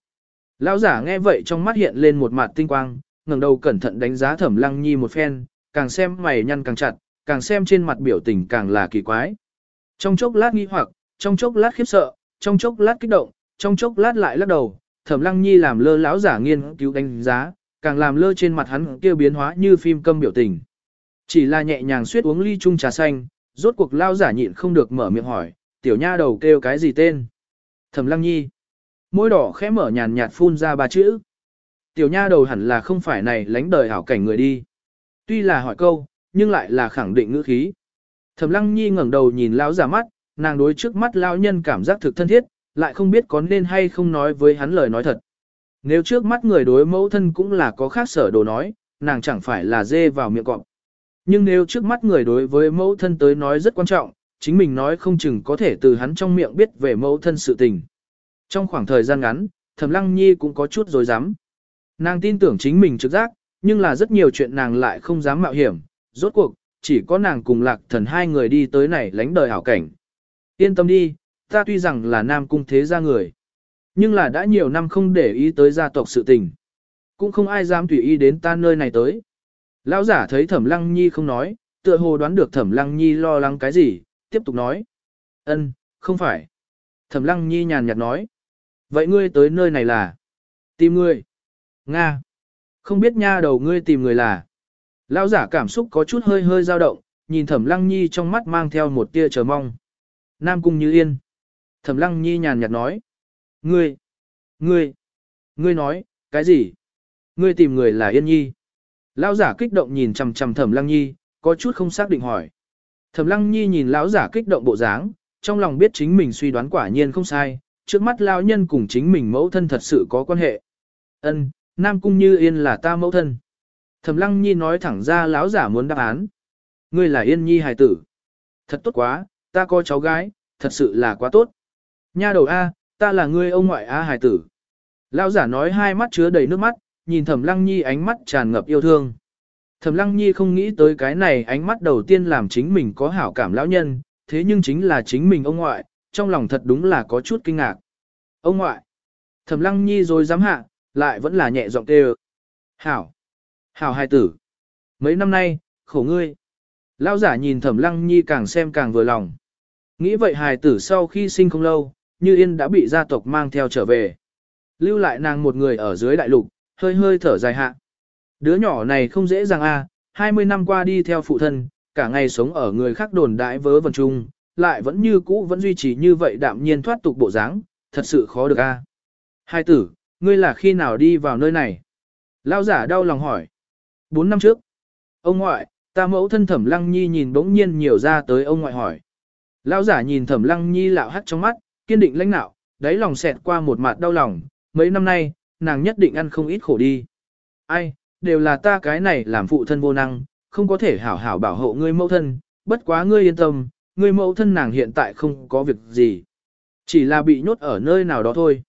S1: lão giả nghe vậy trong mắt hiện lên một mặt tinh quang, ngẩng đầu cẩn thận đánh giá thẩm lăng nhi một phen, càng xem mày nhăn càng chặt, càng xem trên mặt biểu tình càng là kỳ quái. Trong chốc lát nghi hoặc, trong chốc lát khiếp sợ, trong chốc lát kích động, trong chốc lát lại lắc đầu, Thẩm Lăng Nhi làm lơ lão giả nghiên cứu đánh giá, càng làm lơ trên mặt hắn kia biến hóa như phim câm biểu tình. Chỉ là nhẹ nhàng suýt uống ly chung trà xanh, rốt cuộc lao giả nhịn không được mở miệng hỏi, tiểu nha đầu kêu cái gì tên? Thẩm Lăng Nhi. Môi đỏ khẽ mở nhàn nhạt phun ra ba chữ. Tiểu nha đầu hẳn là không phải này lánh đời hảo cảnh người đi. Tuy là hỏi câu, nhưng lại là khẳng định ngữ khí. Thẩm Lăng Nhi ngẩng đầu nhìn lão giả mắt, nàng đối trước mắt lão nhân cảm giác thực thân thiết, lại không biết có nên hay không nói với hắn lời nói thật. Nếu trước mắt người đối mẫu thân cũng là có khác sở đồ nói, nàng chẳng phải là dê vào miệng cọp. Nhưng nếu trước mắt người đối với mẫu thân tới nói rất quan trọng, chính mình nói không chừng có thể từ hắn trong miệng biết về mẫu thân sự tình. Trong khoảng thời gian ngắn, Thẩm Lăng Nhi cũng có chút dối dám. Nàng tin tưởng chính mình trực giác, nhưng là rất nhiều chuyện nàng lại không dám mạo hiểm. Rốt cuộc, chỉ có nàng cùng lạc thần hai người đi tới này lánh đời hảo cảnh. Yên tâm đi, ta tuy rằng là nam cung thế gia người, nhưng là đã nhiều năm không để ý tới gia tộc sự tình. Cũng không ai dám tùy ý đến ta nơi này tới. Lão giả thấy thẩm lăng nhi không nói, tựa hồ đoán được thẩm lăng nhi lo lắng cái gì, tiếp tục nói. ân, không phải. Thẩm lăng nhi nhàn nhạt nói. Vậy ngươi tới nơi này là? Tìm ngươi. Nga. Không biết nha đầu ngươi tìm người là. Lão giả cảm xúc có chút hơi hơi dao động, nhìn thẩm lăng nhi trong mắt mang theo một tia chờ mong. Nam cung như yên. Thẩm lăng nhi nhàn nhạt nói. Ngươi, ngươi, ngươi nói, cái gì? Ngươi tìm người là yên nhi. Lão giả kích động nhìn chằm chằm thẩm lăng nhi, có chút không xác định hỏi. Thẩm lăng nhi nhìn lão giả kích động bộ dáng, trong lòng biết chính mình suy đoán quả nhiên không sai, trước mắt lão nhân cùng chính mình mẫu thân thật sự có quan hệ. Ân, Nam Cung Như Yên là ta mẫu thân. Thẩm Lăng Nhi nói thẳng ra lão giả muốn đáp án. Ngươi là Yên Nhi hài tử. Thật tốt quá, ta có cháu gái, thật sự là quá tốt. Nha đầu A, ta là ngươi ông ngoại A hài tử. Lão giả nói hai mắt chứa đầy nước mắt, nhìn Thẩm Lăng Nhi ánh mắt tràn ngập yêu thương. Thẩm Lăng Nhi không nghĩ tới cái này ánh mắt đầu tiên làm chính mình có hảo cảm lão nhân, thế nhưng chính là chính mình ông ngoại, trong lòng thật đúng là có chút kinh ngạc. Ông ngoại. Thẩm Lăng Nhi rồi dám hạ, lại vẫn là nhẹ giọng kêu. Hảo. Hảo hài tử. Mấy năm nay, khổ ngươi. Lão giả nhìn Thẩm Lăng Nhi càng xem càng vừa lòng. Nghĩ vậy hài tử sau khi sinh không lâu, Như Yên đã bị gia tộc mang theo trở về. Lưu lại nàng một người ở dưới đại lục, hơi hơi thở dài hạ. Đứa nhỏ này không dễ dàng a, à, 20 năm qua đi theo phụ thân, cả ngày sống ở người khác đồn đại vớ vẩn chung, lại vẫn như cũ vẫn duy trì như vậy đạm nhiên thoát tục bộ dáng, thật sự khó được a. À. Hai tử, ngươi là khi nào đi vào nơi này? Lao giả đau lòng hỏi. Bốn năm trước. Ông ngoại, ta mẫu thân thẩm lăng nhi nhìn bỗng nhiên nhiều ra tới ông ngoại hỏi. Lao giả nhìn thẩm lăng nhi lạo hắt trong mắt, kiên định lãnh nạo, đáy lòng xẹt qua một mặt đau lòng, mấy năm nay, nàng nhất định ăn không ít khổ đi. Ai, đều là ta cái này làm phụ thân vô năng, không có thể hảo hảo bảo hộ ngươi mẫu thân, bất quá ngươi yên tâm, ngươi mẫu thân nàng hiện tại không có việc gì. Chỉ là bị nhốt ở nơi nào đó thôi.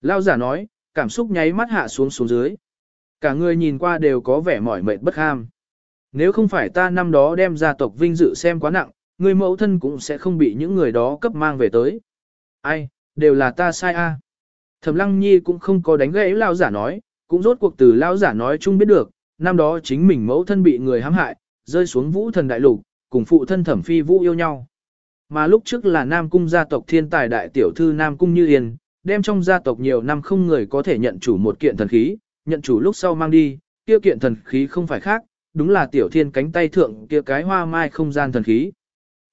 S1: Lao giả nói, cảm xúc nháy mắt hạ xuống xuống dưới. Cả người nhìn qua đều có vẻ mỏi mệt bất ham. Nếu không phải ta năm đó đem gia tộc vinh dự xem quá nặng, người mẫu thân cũng sẽ không bị những người đó cấp mang về tới. Ai, đều là ta sai a. Thẩm Lăng Nhi cũng không có đánh gãy lao giả nói, cũng rốt cuộc từ lao giả nói chung biết được, năm đó chính mình mẫu thân bị người hãm hại, rơi xuống vũ thần đại lục, cùng phụ thân thẩm phi vũ yêu nhau. Mà lúc trước là Nam Cung gia tộc thiên tài đại tiểu thư Nam Cung Như Yên, đem trong gia tộc nhiều năm không người có thể nhận chủ một kiện thần khí, nhận chủ lúc sau mang đi, kia kiện thần khí không phải khác, đúng là tiểu thiên cánh tay thượng kia cái hoa mai không gian thần khí.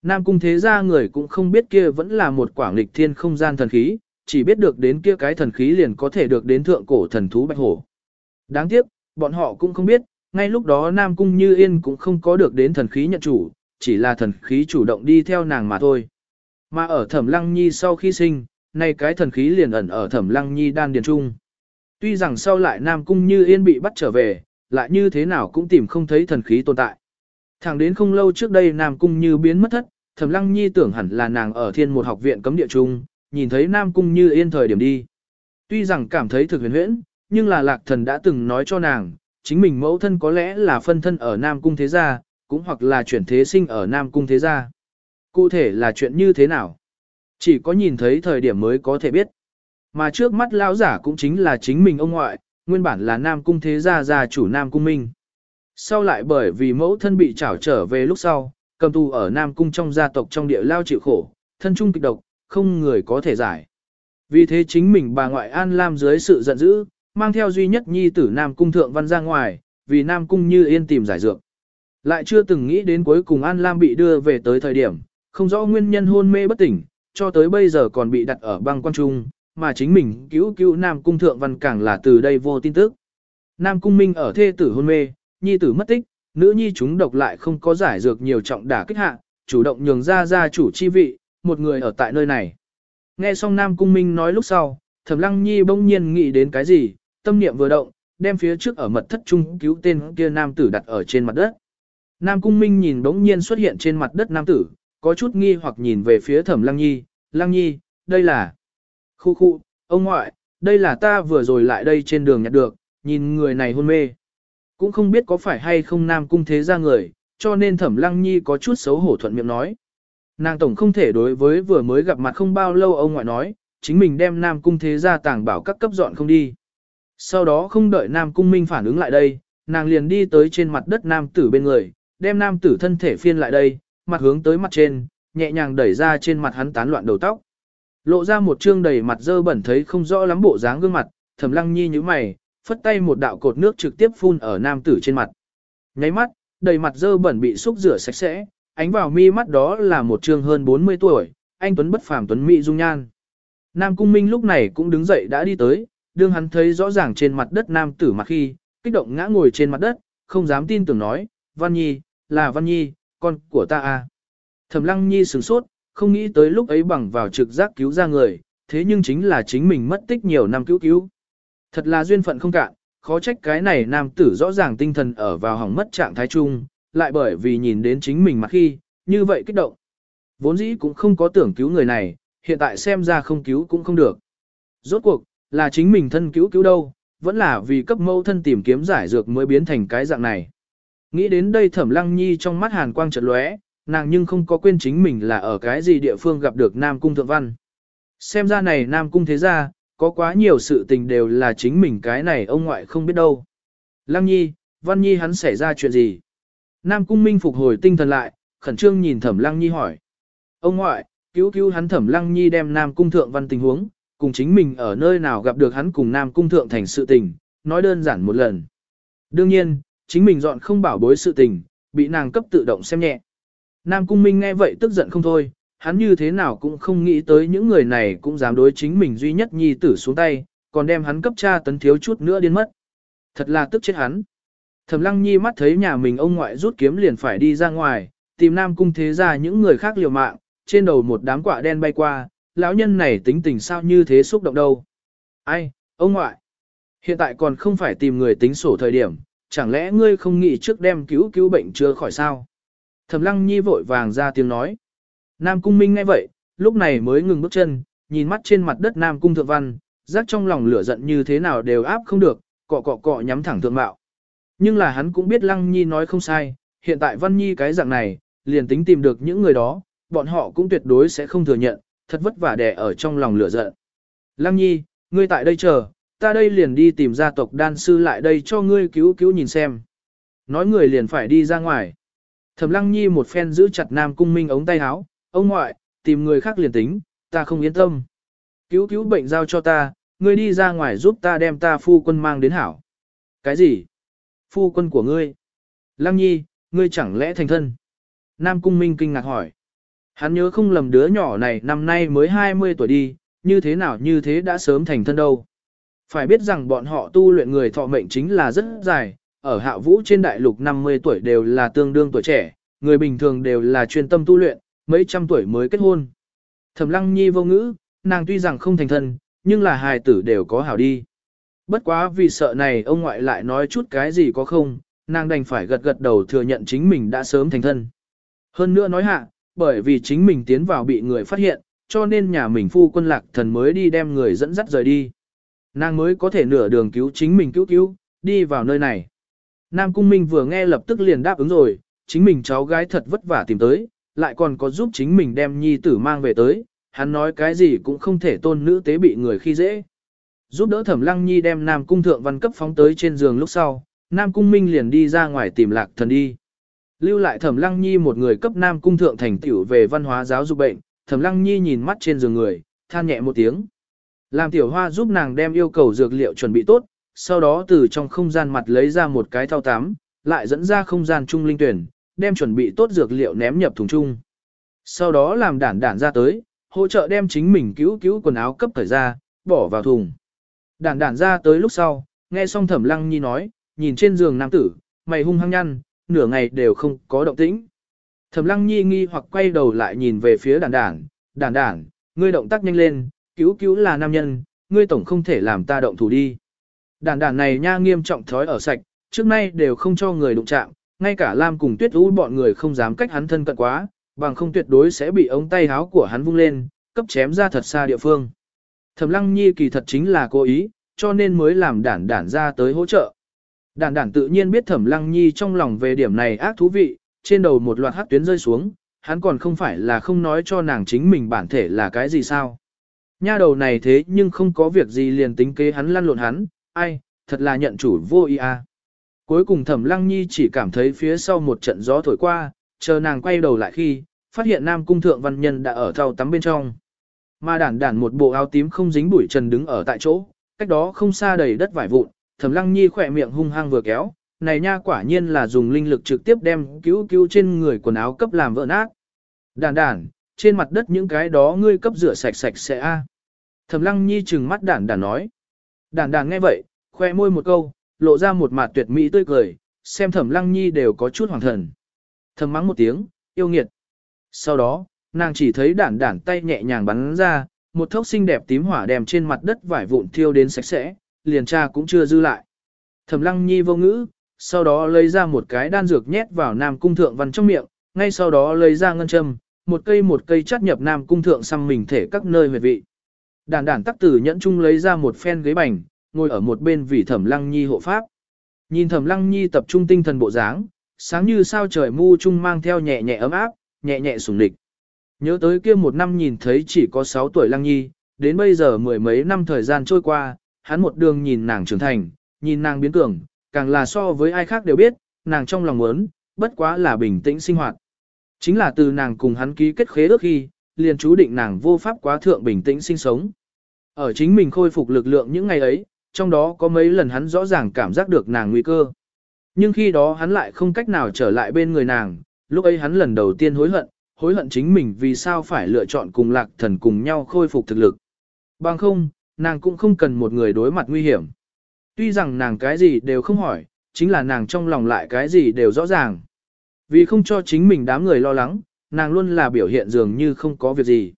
S1: Nam Cung thế gia người cũng không biết kia vẫn là một quảng lịch thiên không gian thần khí, chỉ biết được đến kia cái thần khí liền có thể được đến thượng cổ thần thú bạch hổ. Đáng tiếc, bọn họ cũng không biết, ngay lúc đó Nam Cung Như Yên cũng không có được đến thần khí nhận chủ, chỉ là thần khí chủ động đi theo nàng mà thôi. Mà ở Thẩm Lăng Nhi sau khi sinh, nay cái thần khí liền ẩn ở Thẩm Lăng Nhi đan điền trung. Tuy rằng sau lại Nam Cung Như Yên bị bắt trở về, lại như thế nào cũng tìm không thấy thần khí tồn tại. Thẳng đến không lâu trước đây Nam Cung Như biến mất thất, Thẩm Lăng Nhi tưởng hẳn là nàng ở thiên một học viện cấm địa trung, nhìn thấy Nam Cung Như Yên thời điểm đi. Tuy rằng cảm thấy thực huyền huyễn, nhưng là lạc thần đã từng nói cho nàng, chính mình mẫu thân có lẽ là phân thân ở Nam Cung Thế Gia, cũng hoặc là chuyển thế sinh ở Nam Cung Thế Gia. Cụ thể là chuyện như thế nào? Chỉ có nhìn thấy thời điểm mới có thể biết. Mà trước mắt lão giả cũng chính là chính mình ông ngoại, nguyên bản là Nam Cung Thế Gia gia chủ Nam Cung Minh. Sau lại bởi vì mẫu thân bị trảo trở về lúc sau, cầm tù ở Nam Cung trong gia tộc trong địa lao chịu khổ, thân trung kịch độc, không người có thể giải. Vì thế chính mình bà ngoại An Lam dưới sự giận dữ, mang theo duy nhất nhi tử Nam Cung Thượng Văn ra ngoài, vì Nam Cung như yên tìm giải dược. Lại chưa từng nghĩ đến cuối cùng An Lam bị đưa về tới thời điểm, không rõ nguyên nhân hôn mê bất tỉnh, cho tới bây giờ còn bị đặt ở băng quan trung, mà chính mình cứu cứu Nam Cung Thượng Văn càng là từ đây vô tin tức. Nam Cung Minh ở thê tử hôn mê, nhi tử mất tích, nữ nhi chúng độc lại không có giải dược nhiều trọng đả kích hạ, chủ động nhường ra Ra chủ chi vị, một người ở tại nơi này. Nghe xong Nam Cung Minh nói lúc sau, Thẩm Lăng Nhi bỗng nhiên nghĩ đến cái gì, tâm niệm vừa động, đem phía trước ở mật thất trung cứu tên kia nam tử đặt ở trên mặt đất. Nam Cung Minh nhìn bỗng nhiên xuất hiện trên mặt đất nam tử, có chút nghi hoặc nhìn về phía Thẩm Lăng Nhi, Lăng Nhi, đây là... Khu khu, ông ngoại, đây là ta vừa rồi lại đây trên đường nhặt được, nhìn người này hôn mê. Cũng không biết có phải hay không Nam Cung thế ra người, cho nên Thẩm Lăng Nhi có chút xấu hổ thuận miệng nói. Nàng tổng không thể đối với vừa mới gặp mặt không bao lâu ông ngoại nói, chính mình đem Nam Cung thế ra tàng bảo các cấp dọn không đi. Sau đó không đợi Nam Cung Minh phản ứng lại đây, nàng liền đi tới trên mặt đất Nam tử bên người, đem Nam tử thân thể phiên lại đây, mặt hướng tới mặt trên, nhẹ nhàng đẩy ra trên mặt hắn tán loạn đầu tóc. Lộ ra một trương đầy mặt dơ bẩn thấy không rõ lắm bộ dáng gương mặt, Thẩm Lăng Nhi như mày, phất tay một đạo cột nước trực tiếp phun ở Nam tử trên mặt. Nháy mắt, đầy mặt dơ bẩn bị xúc rửa sạch sẽ, ánh vào mi mắt đó là một trương hơn 40 tuổi, anh Tuấn bất phàm Tuấn Mỹ dung nhan. Nam Cung Minh lúc này cũng đứng dậy đã đi tới, đương hắn thấy rõ ràng trên mặt đất nam tử mặt khi, kích động ngã ngồi trên mặt đất, không dám tin tưởng nói, Văn Nhi, là Văn Nhi, con của ta à. Thẩm Lăng Nhi sửng sốt, không nghĩ tới lúc ấy bằng vào trực giác cứu ra người, thế nhưng chính là chính mình mất tích nhiều năm cứu cứu. Thật là duyên phận không cạn, khó trách cái này nam tử rõ ràng tinh thần ở vào hỏng mất trạng thái chung, lại bởi vì nhìn đến chính mình mà khi, như vậy kích động. Vốn dĩ cũng không có tưởng cứu người này, hiện tại xem ra không cứu cũng không được. Rốt cuộc, là chính mình thân cứu cứu đâu, vẫn là vì cấp mâu thân tìm kiếm giải dược mới biến thành cái dạng này. Nghĩ đến đây thẩm lăng nhi trong mắt hàn quang chợt lóe, nàng nhưng không có quên chính mình là ở cái gì địa phương gặp được Nam Cung Thượng Văn. Xem ra này Nam Cung thế ra, có quá nhiều sự tình đều là chính mình cái này ông ngoại không biết đâu. Lăng nhi, Văn nhi hắn xảy ra chuyện gì? Nam Cung Minh phục hồi tinh thần lại, khẩn trương nhìn thẩm lăng nhi hỏi. Ông ngoại, cứu cứu hắn thẩm lăng nhi đem Nam Cung Thượng Văn tình huống, cùng chính mình ở nơi nào gặp được hắn cùng Nam Cung Thượng thành sự tình, nói đơn giản một lần. Đương nhiên, chính mình dọn không bảo bối sự tình, bị nàng cấp tự động xem nhẹ. Nam Cung Minh nghe vậy tức giận không thôi, hắn như thế nào cũng không nghĩ tới những người này cũng dám đối chính mình duy nhất nhi tử xuống tay, còn đem hắn cấp cha tấn thiếu chút nữa điên mất. Thật là tức chết hắn. Thẩm Lăng Nhi mắt thấy nhà mình ông ngoại rút kiếm liền phải đi ra ngoài, tìm Nam Cung thế ra những người khác liều mạng, trên đầu một đám quạ đen bay qua, lão nhân này tính tình sao như thế xúc động đâu. Ai, ông ngoại, hiện tại còn không phải tìm người tính sổ thời điểm, chẳng lẽ ngươi không nghĩ trước đem cứu cứu bệnh chưa khỏi sao? Thẩm lăng nhi vội vàng ra tiếng nói. Nam cung minh ngay vậy, lúc này mới ngừng bước chân, nhìn mắt trên mặt đất Nam Cung Thượng Văn, giác trong lòng lửa giận như thế nào đều áp không được, cọ cọ cọ nhắm thẳng thượng mạo. Nhưng là hắn cũng biết Lăng Nhi nói không sai, hiện tại Văn Nhi cái dạng này, liền tính tìm được những người đó, bọn họ cũng tuyệt đối sẽ không thừa nhận, thật vất vả đè ở trong lòng lửa giận. Lăng Nhi, ngươi tại đây chờ, ta đây liền đi tìm gia tộc đan sư lại đây cho ngươi cứu cứu nhìn xem. Nói người liền phải đi ra ngoài. Thẩm Lăng Nhi một phen giữ chặt Nam Cung Minh ống tay áo, ông ngoại, tìm người khác liền tính, ta không yên tâm. Cứu cứu bệnh giao cho ta, ngươi đi ra ngoài giúp ta đem ta phu quân mang đến hảo. Cái gì? Phu quân của ngươi? Lăng Nhi, ngươi chẳng lẽ thành thân? Nam Cung Minh kinh ngạc hỏi. Hắn nhớ không lầm đứa nhỏ này năm nay mới 20 tuổi đi, như thế nào như thế đã sớm thành thân đâu. Phải biết rằng bọn họ tu luyện người thọ mệnh chính là rất dài, ở hạ vũ trên đại lục 50 tuổi đều là tương đương tuổi trẻ, người bình thường đều là chuyên tâm tu luyện, mấy trăm tuổi mới kết hôn. Thẩm lăng nhi vô ngữ, nàng tuy rằng không thành thân, nhưng là hài tử đều có hảo đi. Bất quá vì sợ này ông ngoại lại nói chút cái gì có không, nàng đành phải gật gật đầu thừa nhận chính mình đã sớm thành thân. Hơn nữa nói hạ, bởi vì chính mình tiến vào bị người phát hiện, cho nên nhà mình phu quân lạc thần mới đi đem người dẫn dắt rời đi. Nàng mới có thể nửa đường cứu chính mình cứu cứu, đi vào nơi này. Nam Cung Minh vừa nghe lập tức liền đáp ứng rồi, chính mình cháu gái thật vất vả tìm tới, lại còn có giúp chính mình đem nhi tử mang về tới, hắn nói cái gì cũng không thể tôn nữ tế bị người khi dễ. Giúp đỡ Thẩm Lăng Nhi đem Nam Cung Thượng Văn cấp phóng tới trên giường lúc sau, Nam Cung Minh liền đi ra ngoài tìm lạc thần đi. Lưu lại Thẩm Lăng Nhi một người cấp Nam Cung Thượng thành tiểu về văn hóa giáo dục bệnh, Thẩm Lăng Nhi nhìn mắt trên giường người, than nhẹ một tiếng. Làm tiểu hoa giúp nàng đem yêu cầu dược liệu chuẩn bị tốt, sau đó từ trong không gian mặt lấy ra một cái thao tám, lại dẫn ra không gian trung linh tuyển, đem chuẩn bị tốt dược liệu ném nhập thùng chung. Sau đó làm đản đản ra tới, hỗ trợ đem chính mình cứu cứu quần áo cấp thời ra, bỏ vào thùng. Đản đản ra tới lúc sau, nghe xong thẩm lăng nhi nói, nhìn trên giường nam tử, mày hung hăng nhăn, nửa ngày đều không có động tĩnh. Thẩm lăng nhi nghi hoặc quay đầu lại nhìn về phía đản đản, đản đản, ngươi động tác nhanh lên, cứu cứu là nam nhân, ngươi tổng không thể làm ta động thủ đi. Đản đản này nha nghiêm trọng thói ở sạch, trước nay đều không cho người đụng chạm, ngay cả Lam cùng Tuyết Ú bọn người không dám cách hắn thân cận quá, bằng không tuyệt đối sẽ bị ống tay háo của hắn vung lên, cấp chém ra thật xa địa phương. Thẩm Lăng Nhi kỳ thật chính là cố ý, cho nên mới làm đản đản ra tới hỗ trợ. Đản đản tự nhiên biết Thẩm Lăng Nhi trong lòng về điểm này ác thú vị, trên đầu một loạt hắc tuyến rơi xuống, hắn còn không phải là không nói cho nàng chính mình bản thể là cái gì sao. Nha đầu này thế nhưng không có việc gì liền tính kế hắn lăn lộn hắn, ai, thật là nhận chủ vô ý à. Cuối cùng Thẩm Lăng Nhi chỉ cảm thấy phía sau một trận gió thổi qua, chờ nàng quay đầu lại khi, phát hiện Nam Cung Thượng Văn Nhân đã ở thau tắm bên trong. Mà đản đản một bộ áo tím không dính bụi trần đứng ở tại chỗ, cách đó không xa đầy đất vải vụn, Thẩm Lăng Nhi khỏe miệng hung hăng vừa kéo, này nha quả nhiên là dùng linh lực trực tiếp đem cứu cứu trên người quần áo cấp làm vỡ nát. Đản đản, trên mặt đất những cái đó ngươi cấp rửa sạch sạch sẽ a. Thẩm Lăng Nhi trừng mắt đản đản nói. Đản đản nghe vậy, khoe môi một câu, lộ ra một mặt tuyệt mỹ tươi cười, xem Thẩm Lăng Nhi đều có chút hoàng thần. Thầm mắng một tiếng, yêu nghiệt. Sau đó, nàng chỉ thấy đản đản tay nhẹ nhàng bắn ra, một thốc xinh đẹp tím hỏa đem trên mặt đất vải vụn thiêu đến sạch sẽ, liền cha cũng chưa dư lại. Thẩm Lăng Nhi vô ngữ, sau đó lấy ra một cái đan dược nhét vào Nam Cung Thượng Văn trong miệng, ngay sau đó lấy ra ngân châm, một cây một cây chắt nhập Nam Cung Thượng xăm mình thể các nơi huyệt vị. Đản đản tắc tử nhẫn chung lấy ra một phen ghế bành, ngồi ở một bên vì Thẩm Lăng Nhi hộ pháp. Nhìn Thẩm Lăng Nhi tập trung tinh thần bộ dáng, sáng như sao trời mu chung mang theo nhẹ nhẹ ấm áp, nhẹ nhẹ sủng địch. Nhớ tới kia một năm nhìn thấy chỉ có 6 tuổi Lăng Nhi, đến bây giờ mười mấy năm thời gian trôi qua, hắn một đường nhìn nàng trưởng thành, nhìn nàng biến cường, càng là so với ai khác đều biết, nàng trong lòng muốn, bất quá là bình tĩnh sinh hoạt. Chính là từ nàng cùng hắn ký kết khế ước khi, liền chú định nàng vô pháp quá thượng bình tĩnh sinh sống. Ở chính mình khôi phục lực lượng những ngày ấy, trong đó có mấy lần hắn rõ ràng cảm giác được nàng nguy cơ. Nhưng khi đó hắn lại không cách nào trở lại bên người nàng, lúc ấy hắn lần đầu tiên hối hận, hối hận chính mình vì sao phải lựa chọn cùng lạc thần cùng nhau khôi phục thực lực. Bằng không, nàng cũng không cần một người đối mặt nguy hiểm. Tuy rằng nàng cái gì đều không hỏi, chính là nàng trong lòng lại cái gì đều rõ ràng. Vì không cho chính mình đám người lo lắng, nàng luôn là biểu hiện dường như không có việc gì.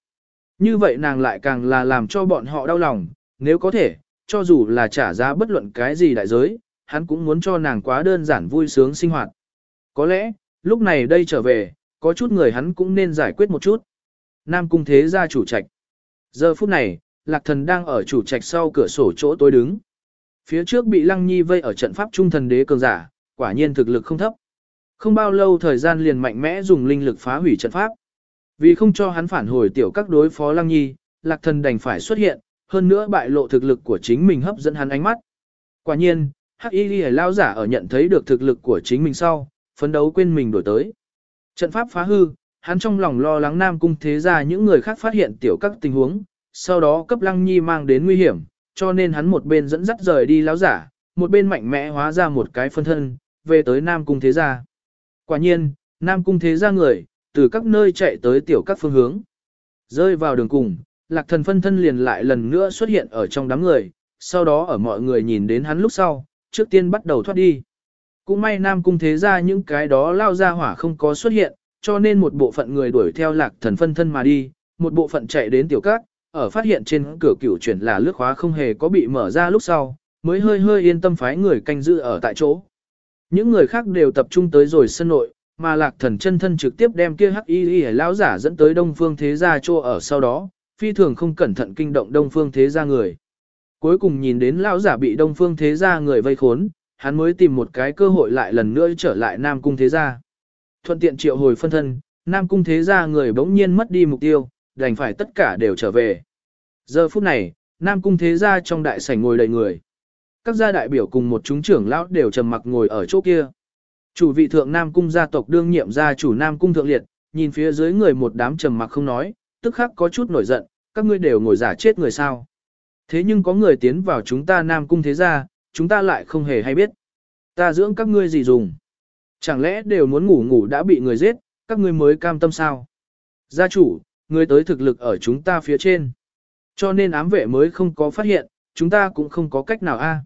S1: Như vậy nàng lại càng là làm cho bọn họ đau lòng, nếu có thể, cho dù là trả giá bất luận cái gì đại giới, hắn cũng muốn cho nàng quá đơn giản vui sướng sinh hoạt. Có lẽ, lúc này đây trở về, có chút người hắn cũng nên giải quyết một chút. Nam cung thế gia chủ trạch. Giờ phút này, lạc thần đang ở chủ trạch sau cửa sổ chỗ tối đứng. Phía trước bị lăng nhi vây ở trận pháp trung thần đế cường giả, quả nhiên thực lực không thấp. Không bao lâu thời gian liền mạnh mẽ dùng linh lực phá hủy trận pháp. Vì không cho hắn phản hồi tiểu các đối phó lăng nhi, lạc thần đành phải xuất hiện, hơn nữa bại lộ thực lực của chính mình hấp dẫn hắn ánh mắt. Quả nhiên, hắc y ghi lao giả ở nhận thấy được thực lực của chính mình sau, phấn đấu quên mình đổi tới. Trận pháp phá hư, hắn trong lòng lo lắng Nam Cung thế ra những người khác phát hiện tiểu các tình huống, sau đó cấp Lăng Nhi mang đến nguy hiểm, cho nên hắn một bên dẫn dắt rời đi lão giả, một bên mạnh mẽ hóa ra một cái phân thân, về tới Nam Cung thế gia. Quả nhiên, Nam Cung thế gia người, từ các nơi chạy tới tiểu các phương hướng. Rơi vào đường cùng, lạc thần phân thân liền lại lần nữa xuất hiện ở trong đám người, sau đó ở mọi người nhìn đến hắn lúc sau, trước tiên bắt đầu thoát đi. Cũng may Nam Cung thế gia những cái đó lao ra hỏa không có xuất hiện, cho nên một bộ phận người đuổi theo lạc thần phân thân mà đi, một bộ phận chạy đến tiểu các, ở phát hiện trên cửa cửu chuyển là lướt khóa không hề có bị mở ra lúc sau, mới hơi hơi yên tâm phái người canh giữ ở tại chỗ. Những người khác đều tập trung tới rồi sân nội, mà lạc thần chân thân trực tiếp đem kia hắc y y lão giả dẫn tới đông phương thế gia chỗ ở sau đó, phi thường không cẩn thận kinh động đông phương thế gia người. Cuối cùng nhìn đến lão giả bị đông phương thế gia người vây khốn, hắn mới tìm một cái cơ hội lại lần nữa trở lại Nam Cung Thế Gia. Thuận tiện triệu hồi phân thân, Nam Cung Thế Gia người bỗng nhiên mất đi mục tiêu, đành phải tất cả đều trở về. Giờ phút này, Nam Cung Thế Gia trong đại sảnh ngồi đầy người. Các gia đại biểu cùng một chúng trưởng lão đều trầm mặc ngồi ở chỗ kia. Chủ vị thượng Nam Cung gia tộc đương nhiệm gia chủ Nam Cung thượng liệt, nhìn phía dưới người một đám trầm mặc không nói, tức khắc có chút nổi giận, các ngươi đều ngồi giả chết người sao. Thế nhưng có người tiến vào chúng ta Nam Cung Thế Gia, chúng ta lại không hề hay biết. Ta dưỡng các ngươi gì dùng? Chẳng lẽ đều muốn ngủ ngủ đã bị người giết, các ngươi mới cam tâm sao? Gia chủ, người tới thực lực ở chúng ta phía trên. Cho nên ám vệ mới không có phát hiện, chúng ta cũng không có cách nào a.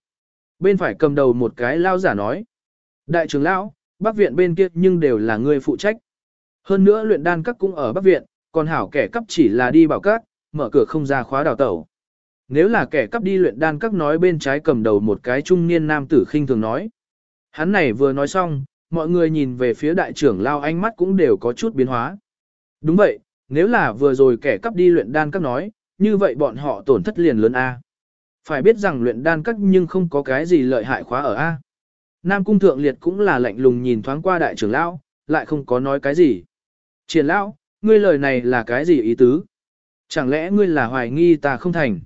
S1: Bên phải cầm đầu một cái lao giả nói. Đại trưởng lão, Bắc viện bên kia nhưng đều là người phụ trách. Hơn nữa luyện đan các cũng ở Bắc viện, còn hảo kẻ cấp chỉ là đi bảo các, mở cửa không ra khóa đào tẩu. Nếu là kẻ cắp đi luyện đan các nói bên trái cầm đầu một cái trung niên nam tử khinh thường nói. Hắn này vừa nói xong, mọi người nhìn về phía đại trưởng lao ánh mắt cũng đều có chút biến hóa. Đúng vậy, nếu là vừa rồi kẻ cắp đi luyện đan các nói, như vậy bọn họ tổn thất liền lớn A. Phải biết rằng luyện đan các nhưng không có cái gì lợi hại khóa ở A. Nam cung thượng liệt cũng là lạnh lùng nhìn thoáng qua đại trưởng lão, lại không có nói cái gì. Triển lão, ngươi lời này là cái gì ý tứ? Chẳng lẽ ngươi là hoài nghi ta không thành?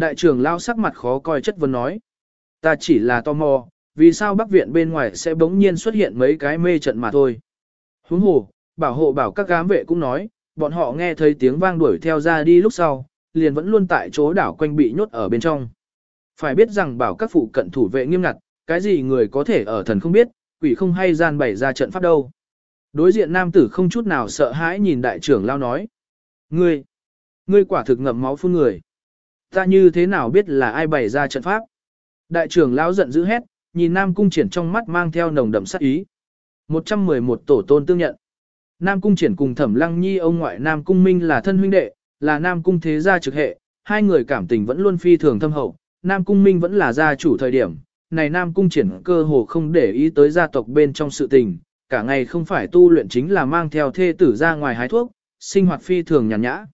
S1: Đại trưởng lao sắc mặt khó coi chất vấn nói. Ta chỉ là tò mò, vì sao Bắc Viện bên ngoài sẽ bỗng nhiên xuất hiện mấy cái mê trận mà thôi. Huống hồ, bảo hộ bảo các gám vệ cũng nói, bọn họ nghe thấy tiếng vang đuổi theo ra đi lúc sau, liền vẫn luôn tại chỗ đảo quanh bị nhốt ở bên trong. Phải biết rằng bảo các phụ cận thủ vệ nghiêm ngặt, cái gì người có thể ở thần không biết, quỷ không hay gian bày ra trận pháp đâu. Đối diện nam tử không chút nào sợ hãi nhìn đại trưởng lao nói. Ngươi, ngươi quả thực ngậm máu phun người. Ta như thế nào biết là ai bày ra trận pháp? Đại trưởng lão giận dữ hét, nhìn Nam Cung Triển trong mắt mang theo nồng đậm sát ý. 111 tổ tôn tương nhận. Nam Cung Triển cùng Thẩm Lăng Nhi ông ngoại Nam Cung Minh là thân huynh đệ, là Nam Cung thế gia trực hệ, hai người cảm tình vẫn luôn phi thường thâm hậu, Nam Cung Minh vẫn là gia chủ thời điểm, này Nam Cung Triển cơ hồ không để ý tới gia tộc bên trong sự tình, cả ngày không phải tu luyện chính là mang theo thê tử ra ngoài hái thuốc, sinh hoạt phi thường nhàn nhã.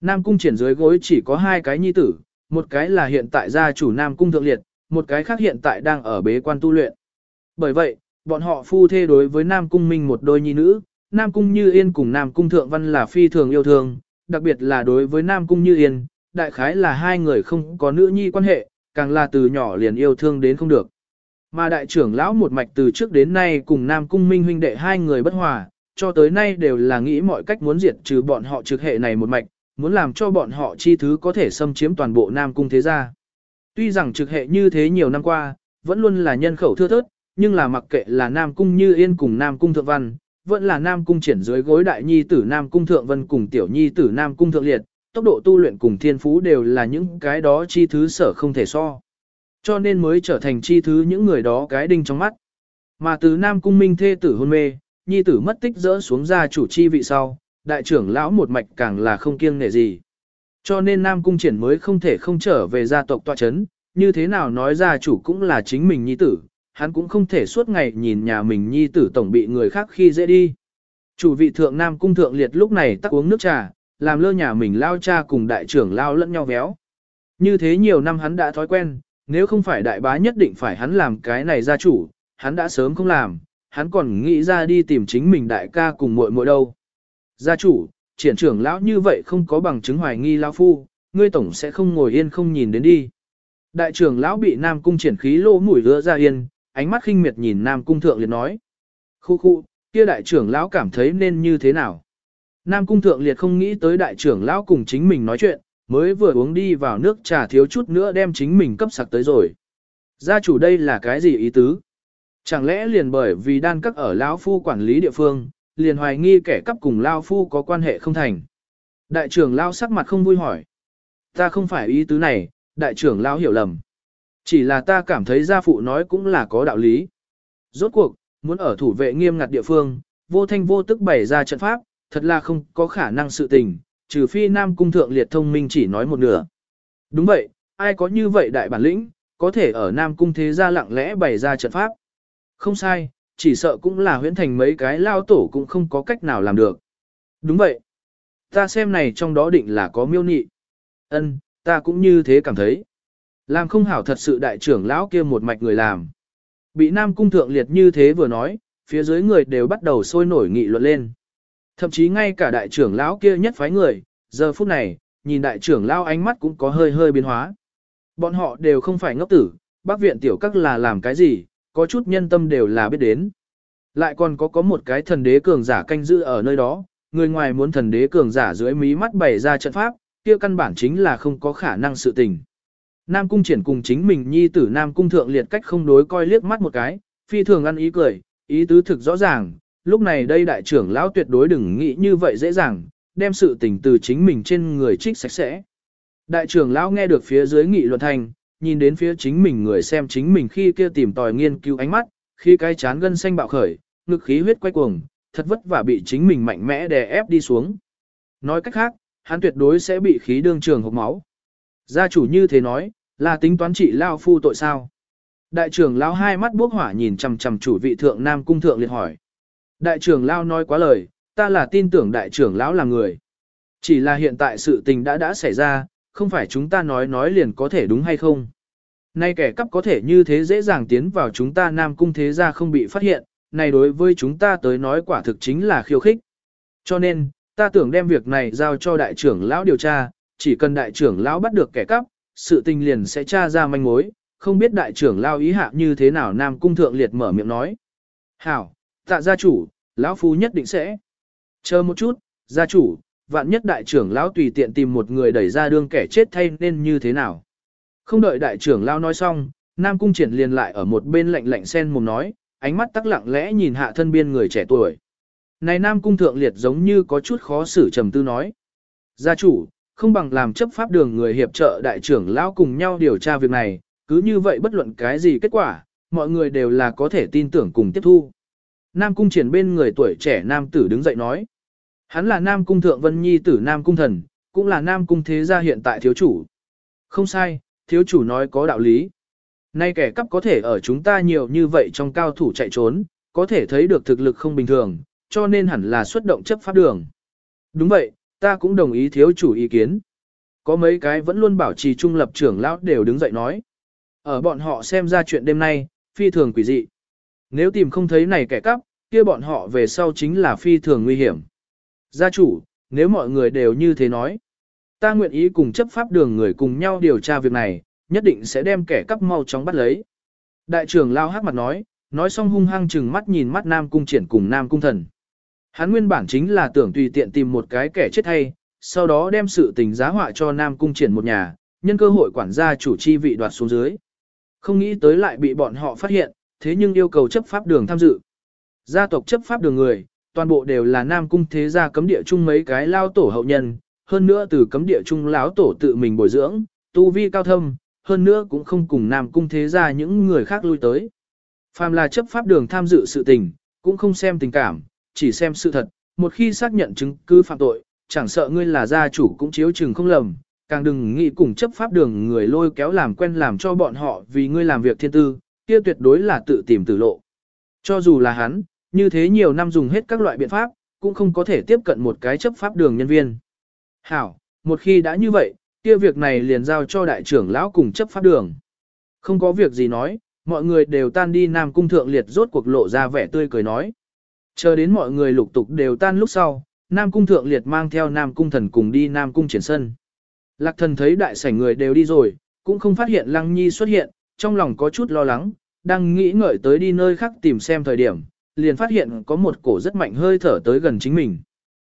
S1: Nam cung triển dưới gối chỉ có hai cái nhi tử, một cái là hiện tại gia chủ Nam cung thượng liệt, một cái khác hiện tại đang ở bế quan tu luyện. Bởi vậy, bọn họ phu thê đối với Nam cung minh một đôi nhi nữ, Nam cung như yên cùng Nam cung thượng văn là phi thường yêu thương, đặc biệt là đối với Nam cung như yên, đại khái là hai người không có nữ nhi quan hệ, càng là từ nhỏ liền yêu thương đến không được. Mà đại trưởng lão một mạch từ trước đến nay cùng Nam cung minh huynh đệ hai người bất hòa, cho tới nay đều là nghĩ mọi cách muốn diệt trừ bọn họ trực hệ này một mạch, muốn làm cho bọn họ chi thứ có thể xâm chiếm toàn bộ Nam Cung thế gia. Tuy rằng trực hệ như thế nhiều năm qua, vẫn luôn là nhân khẩu thưa thớt, nhưng là mặc kệ là Nam Cung Như Yên cùng Nam Cung Thượng Văn, vẫn là Nam Cung triển dưới gối đại nhi tử Nam Cung Thượng Vân cùng tiểu nhi tử Nam Cung Thượng Liệt, tốc độ tu luyện cùng thiên phú đều là những cái đó chi thứ sở không thể so. Cho nên mới trở thành chi thứ những người đó cái đinh trong mắt. Mà từ Nam Cung Minh thê tử hôn mê, nhi tử mất tích rỡ xuống ra chủ chi vị sau, đại trưởng lão một mạch càng là không kiêng nể gì. Cho nên Nam Cung Triển mới không thể không trở về gia tộc tọa chấn, như thế nào nói gia chủ cũng là chính mình nhi tử, hắn cũng không thể suốt ngày nhìn nhà mình nhi tử tổng bị người khác khi dễ đi. Chủ vị thượng Nam Cung Thượng Liệt lúc này tắc uống nước trà, làm lơ nhà mình lao cha cùng đại trưởng lao lẫn nhau véo. Như thế nhiều năm hắn đã thói quen, nếu không phải đại bá nhất định phải hắn làm cái này gia chủ, hắn đã sớm không làm, hắn còn nghĩ ra đi tìm chính mình đại ca cùng muội muội đâu. Gia chủ, triển trưởng lão như vậy không có bằng chứng hoài nghi lão phu, ngươi tổng sẽ không ngồi yên không nhìn đến đi. Đại trưởng lão bị Nam cung triển khí lô mũi đưa ra yên, ánh mắt khinh miệt nhìn Nam cung thượng liệt nói. Khu khu, kia đại trưởng lão cảm thấy nên như thế nào? Nam cung thượng liệt không nghĩ tới đại trưởng lão cùng chính mình nói chuyện, mới vừa uống đi vào nước trà thiếu chút nữa đem chính mình cấp sặc tới rồi. Gia chủ đây là cái gì ý tứ? Chẳng lẽ liền bởi vì đan các ở lão phu quản lý địa phương, liền hoài nghi kẻ cắp cùng lao phu có quan hệ không thành? Đại trưởng lao sắc mặt không vui hỏi. Ta không phải ý tứ này, đại trưởng lao hiểu lầm. Chỉ là ta cảm thấy gia phụ nói cũng là có đạo lý. Rốt cuộc, muốn ở thủ vệ nghiêm ngặt địa phương, vô thanh vô tức bày ra trận pháp, thật là không có khả năng sự tình, trừ phi Nam Cung Thượng Liệt thông minh chỉ nói một nửa. Đúng vậy, ai có như vậy đại bản lĩnh, có thể ở Nam Cung thế gia lặng lẽ bày ra trận pháp. Không sai, chỉ sợ cũng là huyễn thành mấy cái lao tổ cũng không có cách nào làm được. Đúng vậy. Ta xem này trong đó định là có miêu nị. Ân, ta cũng như thế cảm thấy. Làm không hảo thật sự đại trưởng lão kia một mạch người làm. Bị Nam Cung Thượng Liệt như thế vừa nói, phía dưới người đều bắt đầu sôi nổi nghị luận lên. Thậm chí ngay cả đại trưởng lão kia nhất phái người, giờ phút này, nhìn đại trưởng lão ánh mắt cũng có hơi hơi biến hóa. Bọn họ đều không phải ngốc tử, bác viện tiểu các là làm cái gì, có chút nhân tâm đều là biết đến. Lại còn có có một cái thần đế cường giả canh giữ ở nơi đó, người ngoài muốn thần đế cường giả dưới mí mắt bày ra trận pháp, kia căn bản chính là không có khả năng sự tình. Nam cung triển cùng chính mình nhi tử Nam cung thượng liệt cách không đối coi liếc mắt một cái, phi thường ăn ý cười, ý tứ thực rõ ràng, lúc này đây đại trưởng lão tuyệt đối đừng nghĩ như vậy dễ dàng, đem sự tình từ chính mình trên người trích sạch sẽ. Đại trưởng lão nghe được phía dưới nghị luận thành, nhìn đến phía chính mình người xem chính mình khi kia tìm tòi nghiên cứu ánh mắt, khi cái chán gân xanh bạo khởi, ngực khí huyết quay cuồng, thật vất vả bị chính mình mạnh mẽ đè ép đi xuống. Nói cách khác, hắn tuyệt đối sẽ bị khí đương trường hộc máu. Gia chủ như thế nói, là tính toán trị lao phu tội sao? Đại trưởng lão hai mắt bốc hỏa nhìn chằm chằm chủ vị thượng nam cung thượng liệt hỏi. Đại trưởng lão nói quá lời, ta là tin tưởng đại trưởng lão là người. Chỉ là hiện tại sự tình đã đã xảy ra, không phải chúng ta nói nói liền có thể đúng hay không. Nay kẻ cắp có thể như thế dễ dàng tiến vào chúng ta nam cung thế gia không bị phát hiện, này đối với chúng ta tới nói quả thực chính là khiêu khích. Cho nên, ta tưởng đem việc này giao cho đại trưởng lão điều tra, chỉ cần đại trưởng lão bắt được kẻ cắp, sự tình liền sẽ tra ra manh mối, không biết đại trưởng lão ý hạ như thế nào nam cung thượng liệt mở miệng nói. Hảo, tạ gia chủ, lão phu nhất định sẽ. Chờ một chút, gia chủ, vạn nhất đại trưởng lão tùy tiện tìm một người đẩy ra đương kẻ chết thay nên như thế nào. Không đợi đại trưởng lão nói xong, Nam Cung triển liền lại ở một bên lạnh lạnh sen mồm nói, ánh mắt tắc lặng lẽ nhìn hạ thân biên người trẻ tuổi. Này Nam Cung thượng liệt giống như có chút khó xử trầm tư nói. Gia chủ, không bằng làm chấp pháp đường người hiệp trợ đại trưởng lão cùng nhau điều tra việc này, cứ như vậy bất luận cái gì kết quả, mọi người đều là có thể tin tưởng cùng tiếp thu. Nam cung triển bên người tuổi trẻ nam tử đứng dậy nói. Hắn là Nam cung thượng vân nhi tử Nam cung thần, cũng là Nam cung thế gia hiện tại thiếu chủ. Không sai, thiếu chủ nói có đạo lý. Nay kẻ cắp có thể ở chúng ta nhiều như vậy trong cao thủ chạy trốn, có thể thấy được thực lực không bình thường, cho nên hẳn là xuất động chấp pháp đường. Đúng vậy, ta cũng đồng ý thiếu chủ ý kiến. Có mấy cái vẫn luôn bảo trì trung lập trưởng lão đều đứng dậy nói. Ở bọn họ xem ra chuyện đêm nay, phi thường quỷ dị. Nếu tìm không thấy này kẻ cắp, kia bọn họ về sau chính là phi thường nguy hiểm. Gia chủ, nếu mọi người đều như thế nói, ta nguyện ý cùng chấp pháp đường người cùng nhau điều tra việc này, nhất định sẽ đem kẻ cắp mau chóng bắt lấy. Đại trưởng lao hát mặt nói, nói xong hung hăng chừng mắt nhìn mắt Nam Cung triển cùng Nam Cung thần. Hắn nguyên bản chính là tưởng tùy tiện tìm một cái kẻ chết hay, sau đó đem sự tình giá họa cho Nam Cung triển một nhà, nhân cơ hội quản gia chủ chi vị đoạt xuống dưới. Không nghĩ tới lại bị bọn họ phát hiện, thế nhưng yêu cầu chấp pháp đường tham dự. Gia tộc chấp pháp đường người, toàn bộ đều là nam cung thế gia cấm địa chung mấy cái lao tổ hậu nhân, hơn nữa từ cấm địa chung lão tổ tự mình bồi dưỡng, tu vi cao thâm, hơn nữa cũng không cùng nam cung thế gia những người khác lui tới. Phàm là chấp pháp đường tham dự sự tình, cũng không xem tình cảm, chỉ xem sự thật, một khi xác nhận chứng cứ phạm tội, chẳng sợ ngươi là gia chủ cũng chiếu chừng không lầm, càng đừng nghĩ cùng chấp pháp đường người lôi kéo làm quen làm cho bọn họ vì ngươi làm việc thiên tư, kia tuyệt đối là tự tìm tử lộ. Cho dù là hắn, như thế nhiều năm dùng hết các loại biện pháp, cũng không có thể tiếp cận một cái chấp pháp đường nhân viên. Hảo, một khi đã như vậy, kia việc này liền giao cho đại trưởng lão cùng chấp pháp đường. Không có việc gì nói, mọi người đều tan đi Nam Cung Thượng Liệt rốt cuộc lộ ra vẻ tươi cười nói. Chờ đến mọi người lục tục đều tan lúc sau, Nam Cung Thượng Liệt mang theo Nam Cung Thần cùng đi Nam Cung triển sân. Lạc thần thấy đại sảnh người đều đi rồi, cũng không phát hiện Lăng Nhi xuất hiện, trong lòng có chút lo lắng, đang nghĩ ngợi tới đi nơi khác tìm xem thời điểm, liền phát hiện có một cổ rất mạnh hơi thở tới gần chính mình.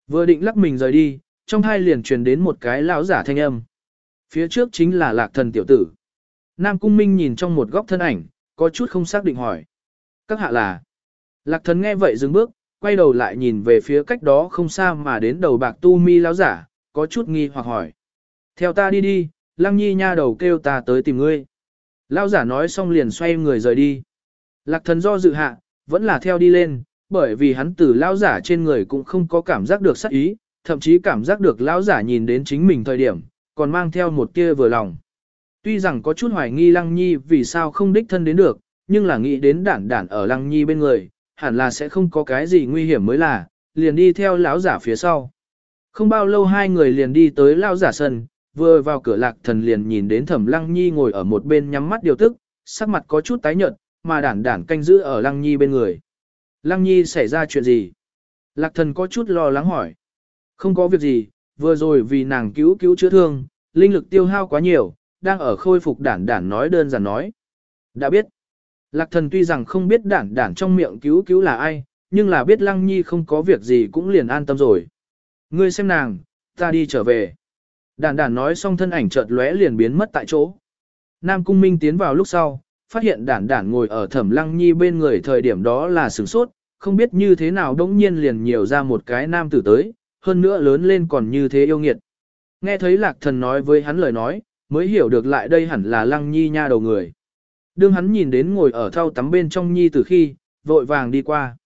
S1: Vừa định lắc mình rời đi, trong hai liền truyền đến một cái lão giả thanh âm. Phía trước chính là lạc thần tiểu tử. Nam Cung Minh nhìn trong một góc thân ảnh, có chút không xác định hỏi. Các hạ là. Lạc thần nghe vậy dừng bước, quay đầu lại nhìn về phía cách đó không xa mà đến đầu bạc tu mi lão giả, có chút nghi hoặc hỏi. Theo ta đi đi, lăng nhi nha đầu kêu ta tới tìm ngươi. Lão giả nói xong liền xoay người rời đi. Lạc thần do dự hạ, vẫn là theo đi lên, bởi vì hắn từ lão giả trên người cũng không có cảm giác được sắc ý, thậm chí cảm giác được lão giả nhìn đến chính mình thời điểm, còn mang theo một tia vừa lòng. Tuy rằng có chút hoài nghi Lăng Nhi vì sao không đích thân đến được, nhưng là nghĩ đến đản đản ở Lăng Nhi bên người, hẳn là sẽ không có cái gì nguy hiểm mới là, liền đi theo lão giả phía sau. Không bao lâu hai người liền đi tới lão giả sân, vừa vào cửa lạc thần liền nhìn đến thẩm Lăng Nhi ngồi ở một bên nhắm mắt điều tức, sắc mặt có chút tái nhợt, mà đản đản canh giữ ở Lăng Nhi bên người. Lăng Nhi xảy ra chuyện gì? Lạc thần có chút lo lắng hỏi. Không có việc gì, vừa rồi vì nàng cứu cứu chữa thương, linh lực tiêu hao quá nhiều, đang ở khôi phục đản đản nói đơn giản nói. Đã biết. Lạc thần tuy rằng không biết đản đản trong miệng cứu cứu là ai, nhưng là biết lăng nhi không có việc gì cũng liền an tâm rồi. Ngươi xem nàng, ta đi trở về. Đản đản nói xong thân ảnh chợt lóe liền biến mất tại chỗ. Nam cung minh tiến vào lúc sau, phát hiện đản đản ngồi ở thẩm lăng nhi bên người thời điểm đó là sửng sốt, không biết như thế nào đống nhiên liền nhiều ra một cái nam tử tới, hơn nữa lớn lên còn như thế yêu nghiệt. Nghe thấy lạc thần nói với hắn lời nói, mới hiểu được lại đây hẳn là lăng nhi nha đầu người. Đương hắn nhìn đến ngồi ở thau tắm bên trong nhi tử khi, vội vàng đi qua.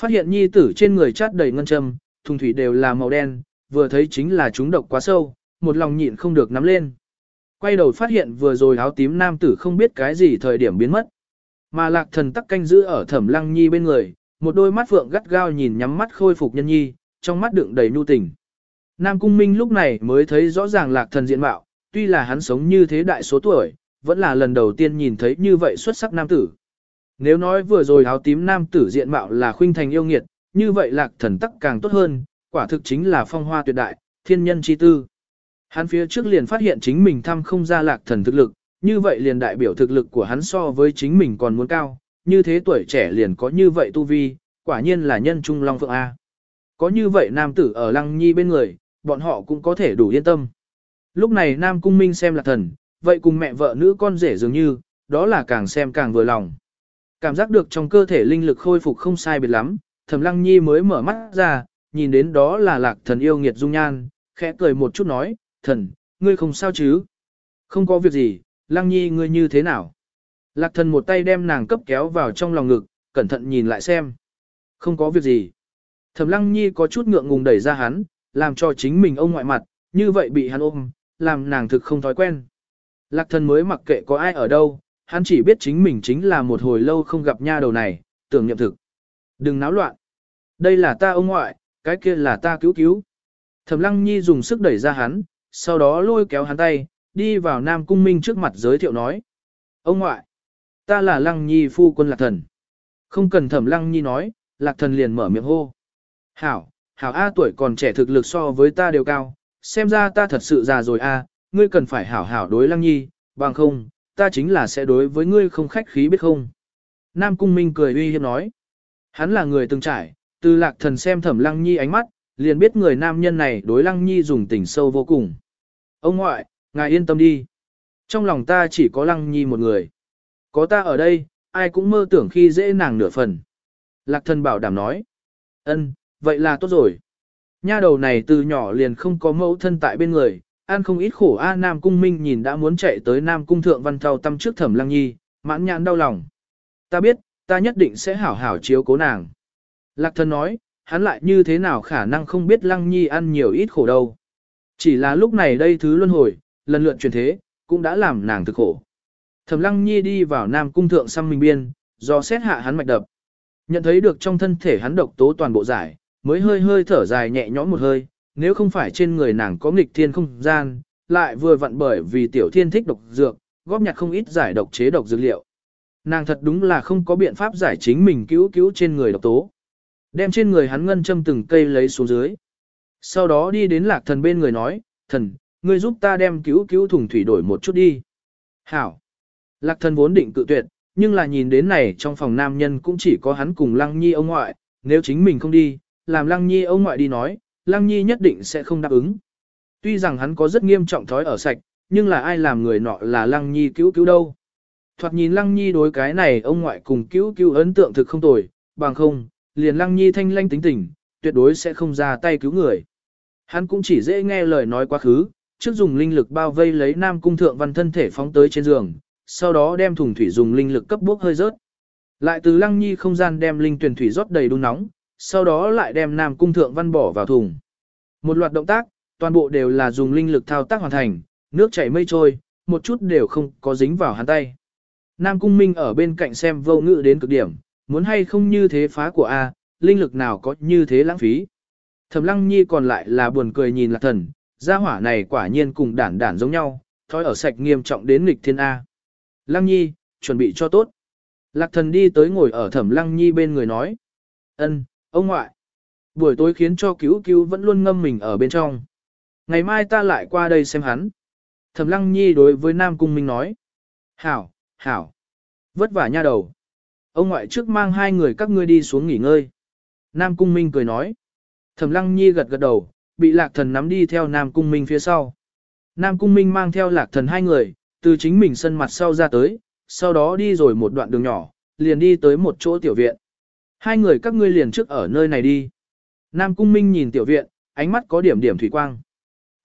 S1: Phát hiện nhi tử trên người chát đầy ngân châm, thùng thủy đều là màu đen, vừa thấy chính là chúng độc quá sâu, một lòng nhịn không được nắm lên. Quay đầu phát hiện vừa rồi áo tím nam tử không biết cái gì thời điểm biến mất. Mà lạc thần tắc canh giữ ở thẩm lăng nhi bên người, một đôi mắt phượng gắt gao nhìn nhắm mắt khôi phục nhân nhi, trong mắt đựng đầy nhu tình. Nam Cung Minh lúc này mới thấy rõ ràng lạc thần diện mạo, tuy là hắn sống như thế đại số tuổi, vẫn là lần đầu tiên nhìn thấy như vậy xuất sắc nam tử. Nếu nói vừa rồi áo tím nam tử diện mạo là khuynh thành yêu nghiệt, như vậy lạc thần tắc càng tốt hơn, quả thực chính là phong hoa tuyệt đại, thiên nhân chi tư. Hắn phía trước liền phát hiện chính mình thăm không ra lạc thần thực lực, như vậy liền đại biểu thực lực của hắn so với chính mình còn muốn cao, như thế tuổi trẻ liền có như vậy tu vi, quả nhiên là nhân trung long phượng A. Có như vậy nam tử ở lăng nhi bên người, bọn họ cũng có thể đủ yên tâm. Lúc này nam cung minh xem là thần, vậy cùng mẹ vợ nữ con rể dường như, đó là càng xem càng vừa lòng. Cảm giác được trong cơ thể linh lực khôi phục không sai biệt lắm, thẩm lăng nhi mới mở mắt ra, nhìn đến đó là lạc thần yêu nghiệt dung nhan, khẽ cười một chút nói, thần, ngươi không sao chứ? Không có việc gì, lăng nhi ngươi như thế nào? Lạc thần một tay đem nàng cấp kéo vào trong lòng ngực, cẩn thận nhìn lại xem. Không có việc gì. Thẩm Lăng Nhi có chút ngượng ngùng đẩy ra hắn, làm cho chính mình ông ngoại mặt, như vậy bị hắn ôm, làm nàng thực không thói quen. Lạc thần mới mặc kệ có ai ở đâu, hắn chỉ biết chính mình chính là một hồi lâu không gặp nha đầu này, tưởng nhậm thực. Đừng náo loạn. Đây là ta ông ngoại, cái kia là ta cứu cứu. Thẩm Lăng Nhi dùng sức đẩy ra hắn, sau đó lôi kéo hắn tay, đi vào Nam Cung Minh trước mặt giới thiệu nói. Ông ngoại, ta là Lăng Nhi phu quân Lạc Thần. Không cần Thẩm Lăng Nhi nói, Lạc Thần liền mở miệng hô. Hảo, hảo A tuổi còn trẻ thực lực so với ta đều cao, xem ra ta thật sự già rồi A, ngươi cần phải hảo hảo đối lăng nhi, bằng không, ta chính là sẽ đối với ngươi không khách khí biết không. Nam Cung Minh cười uy hiếp nói. Hắn là người từng trải, từ lạc thần xem thẩm lăng nhi ánh mắt, liền biết người nam nhân này đối lăng nhi dùng tình sâu vô cùng. Ông ngoại, ngài yên tâm đi. Trong lòng ta chỉ có lăng nhi một người. Có ta ở đây, ai cũng mơ tưởng khi dễ nàng nửa phần. Lạc thần bảo đảm nói. ân, vậy là tốt rồi. Nha đầu này từ nhỏ liền không có mẫu thân tại bên người, ăn không ít khổ A Nam Cung Minh nhìn đã muốn chạy tới Nam Cung Thượng Văn Thao tâm trước thẩm lăng nhi, mãn nhãn đau lòng. Ta biết, ta nhất định sẽ hảo hảo chiếu cố nàng. Lạc thân nói, hắn lại như thế nào khả năng không biết lăng nhi ăn nhiều ít khổ đâu. Chỉ là lúc này đây thứ luân hồi, lần lượt chuyển thế, cũng đã làm nàng thực khổ. Thẩm lăng nhi đi vào Nam Cung Thượng xăm mình biên, do xét hạ hắn mạch đập. Nhận thấy được trong thân thể hắn độc tố toàn bộ giải, mới hơi hơi thở dài nhẹ nhõm một hơi, nếu không phải trên người nàng có nghịch thiên không gian, lại vừa vặn bởi vì tiểu thiên thích độc dược, góp nhặt không ít giải độc chế độc dược liệu. Nàng thật đúng là không có biện pháp giải chính mình cứu cứu trên người độc tố. Đem trên người hắn ngân châm từng cây lấy xuống dưới. Sau đó đi đến lạc thần bên người nói, thần, ngươi giúp ta đem cứu cứu thùng thủy đổi một chút đi. Hảo. Lạc thần vốn định cự tuyệt, nhưng là nhìn đến này trong phòng nam nhân cũng chỉ có hắn cùng lăng nhi ông ngoại, nếu chính mình không đi, làm lăng nhi ông ngoại đi nói, lăng nhi nhất định sẽ không đáp ứng. Tuy rằng hắn có rất nghiêm trọng thói ở sạch, nhưng là ai làm người nọ là lăng nhi cứu cứu đâu. Thoạt nhìn lăng nhi đối cái này ông ngoại cùng cứu cứu ấn tượng thực không tồi, bằng không, liền lăng nhi thanh lanh tính tình, tuyệt đối sẽ không ra tay cứu người. Hắn cũng chỉ dễ nghe lời nói quá khứ, trước dùng linh lực bao vây lấy nam cung thượng văn thân thể phóng tới trên giường, sau đó đem thùng thủy dùng linh lực cấp bốc hơi rớt. Lại từ lăng nhi không gian đem linh tuyển thủy rót đầy đun nóng, sau đó lại đem nam cung thượng văn bỏ vào thùng. Một loạt động tác, toàn bộ đều là dùng linh lực thao tác hoàn thành, nước chảy mây trôi, một chút đều không có dính vào hắn tay. Nam cung minh ở bên cạnh xem vô ngự đến cực điểm, muốn hay không như thế phá của A, linh lực nào có như thế lãng phí. Thẩm lăng nhi còn lại là buồn cười nhìn lạc thần, gia hỏa này quả nhiên cùng đản đản giống nhau, thói ở sạch nghiêm trọng đến nghịch thiên A. Lăng nhi, chuẩn bị cho tốt. Lạc thần đi tới ngồi ở thẩm lăng nhi bên người nói. ân, ông ngoại. Buổi tối khiến cho cứu cứu vẫn luôn ngâm mình ở bên trong. Ngày mai ta lại qua đây xem hắn. Thẩm lăng nhi đối với Nam Cung Minh nói. Hảo, hảo. Vất vả nha đầu. Ông ngoại trước mang hai người các ngươi đi xuống nghỉ ngơi. Nam Cung Minh cười nói. Thẩm Lăng Nhi gật gật đầu, bị Lạc Thần nắm đi theo Nam Cung Minh phía sau. Nam Cung Minh mang theo Lạc Thần hai người, từ chính mình sân mặt sau ra tới, sau đó đi rồi một đoạn đường nhỏ, liền đi tới một chỗ tiểu viện. Hai người các ngươi liền trước ở nơi này đi. Nam Cung Minh nhìn tiểu viện, ánh mắt có điểm điểm thủy quang.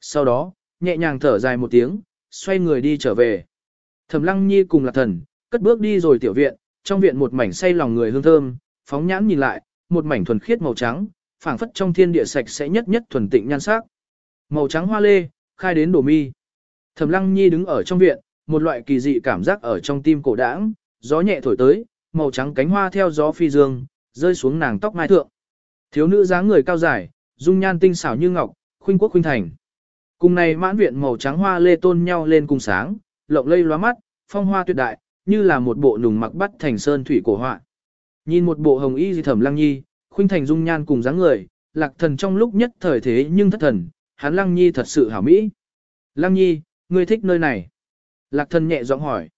S1: Sau đó, nhẹ nhàng thở dài một tiếng, xoay người đi trở về. Thẩm Lăng Nhi cùng Lạc Thần, cất bước đi rồi tiểu viện, trong viện một mảnh say lòng người hương thơm, phóng nhãn nhìn lại, một mảnh thuần khiết màu trắng, phảng phất trong thiên địa sạch sẽ nhất nhất thuần tịnh nhan sắc. Màu trắng hoa lê, khai đến đổ mi. Thẩm Lăng Nhi đứng ở trong viện, một loại kỳ dị cảm giác ở trong tim cổ đãng, gió nhẹ thổi tới, màu trắng cánh hoa theo gió phi dương, rơi xuống nàng tóc mai thượng. Thiếu nữ dáng người cao dài, dung nhan tinh xảo như ngọc, khuynh quốc khuynh thành. Cùng này mãn viện màu trắng hoa lê tôn nhau lên cùng sáng, lộng lây lóa mắt, phong hoa tuyệt đại, như là một bộ nùng mặc bắt thành sơn thủy cổ họa. Nhìn một bộ hồng y di thẩm lăng nhi, khuynh thành dung nhan cùng dáng người, lạc thần trong lúc nhất thời thế nhưng thất thần, hắn lăng nhi thật sự hảo mỹ. Lăng nhi, ngươi thích nơi này. Lạc thần nhẹ giọng hỏi.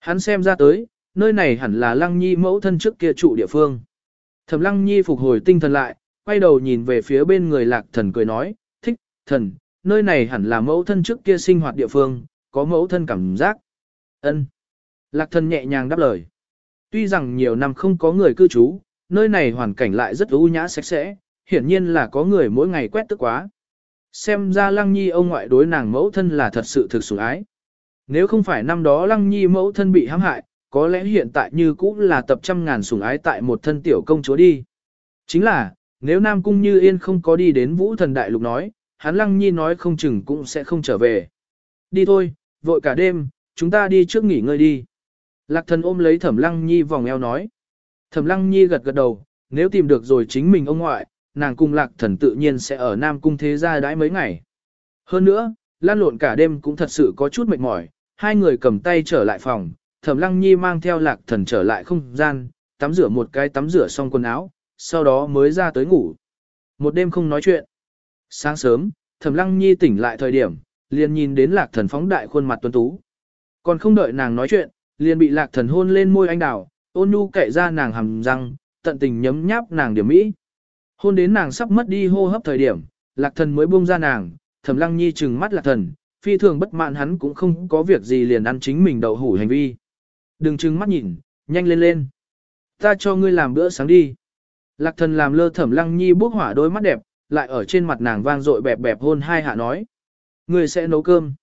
S1: Hắn xem ra tới, nơi này hẳn là lăng nhi mẫu thân trước kia trụ địa phương. Thẩm lăng nhi phục hồi tinh thần lại, quay đầu nhìn về phía bên người lạc thần cười nói, thích, thần, nơi này hẳn là mẫu thân trước kia sinh hoạt địa phương, có mẫu thân cảm giác. ân Lạc thần nhẹ nhàng đáp lời. Tuy rằng nhiều năm không có người cư trú, nơi này hoàn cảnh lại rất u nhã sạch sẽ, hiển nhiên là có người mỗi ngày quét tức quá. Xem ra lăng nhi ông ngoại đối nàng mẫu thân là thật sự thực sủng ái. Nếu không phải năm đó lăng nhi mẫu thân bị hãm hại, có lẽ hiện tại như cũ là tập trăm ngàn sủng ái tại một thân tiểu công chúa đi. Chính là, nếu Nam Cung Như Yên không có đi đến Vũ Thần Đại Lục nói, hắn Lăng Nhi nói không chừng cũng sẽ không trở về. Đi thôi, vội cả đêm, chúng ta đi trước nghỉ ngơi đi. Lạc thần ôm lấy Thẩm Lăng Nhi vòng eo nói. Thẩm Lăng Nhi gật gật đầu, nếu tìm được rồi chính mình ông ngoại, nàng cung Lạc thần tự nhiên sẽ ở Nam Cung thế gia đãi mấy ngày. Hơn nữa, lan lộn cả đêm cũng thật sự có chút mệt mỏi, hai người cầm tay trở lại phòng, Thẩm Lăng Nhi mang theo Lạc thần trở lại không gian, tắm rửa một cái tắm rửa xong quần áo, sau đó mới ra tới ngủ. Một đêm không nói chuyện. Sáng sớm, Thẩm Lăng Nhi tỉnh lại thời điểm, liền nhìn đến Lạc Thần phóng đại khuôn mặt tuấn tú. Còn không đợi nàng nói chuyện, liền bị Lạc Thần hôn lên môi anh đào, ôn nhu cậy ra nàng hầm răng, tận tình nhấm nháp nàng điểm mỹ. Hôn đến nàng sắp mất đi hô hấp thời điểm, Lạc Thần mới buông ra nàng, Thẩm Lăng Nhi trừng mắt Lạc Thần, phi thường bất mãn hắn cũng không có việc gì liền ăn chính mình đậu hủ hành vi. Đừng trừng mắt nhìn, nhanh lên lên. Ta cho ngươi làm bữa sáng đi. Lạc Thần làm lơ Thẩm Lăng Nhi bước hỏa đôi mắt đẹp, lại ở trên mặt nàng vang dội bẹp bẹp hôn hai hạ nói. ngươi sẽ nấu cơm.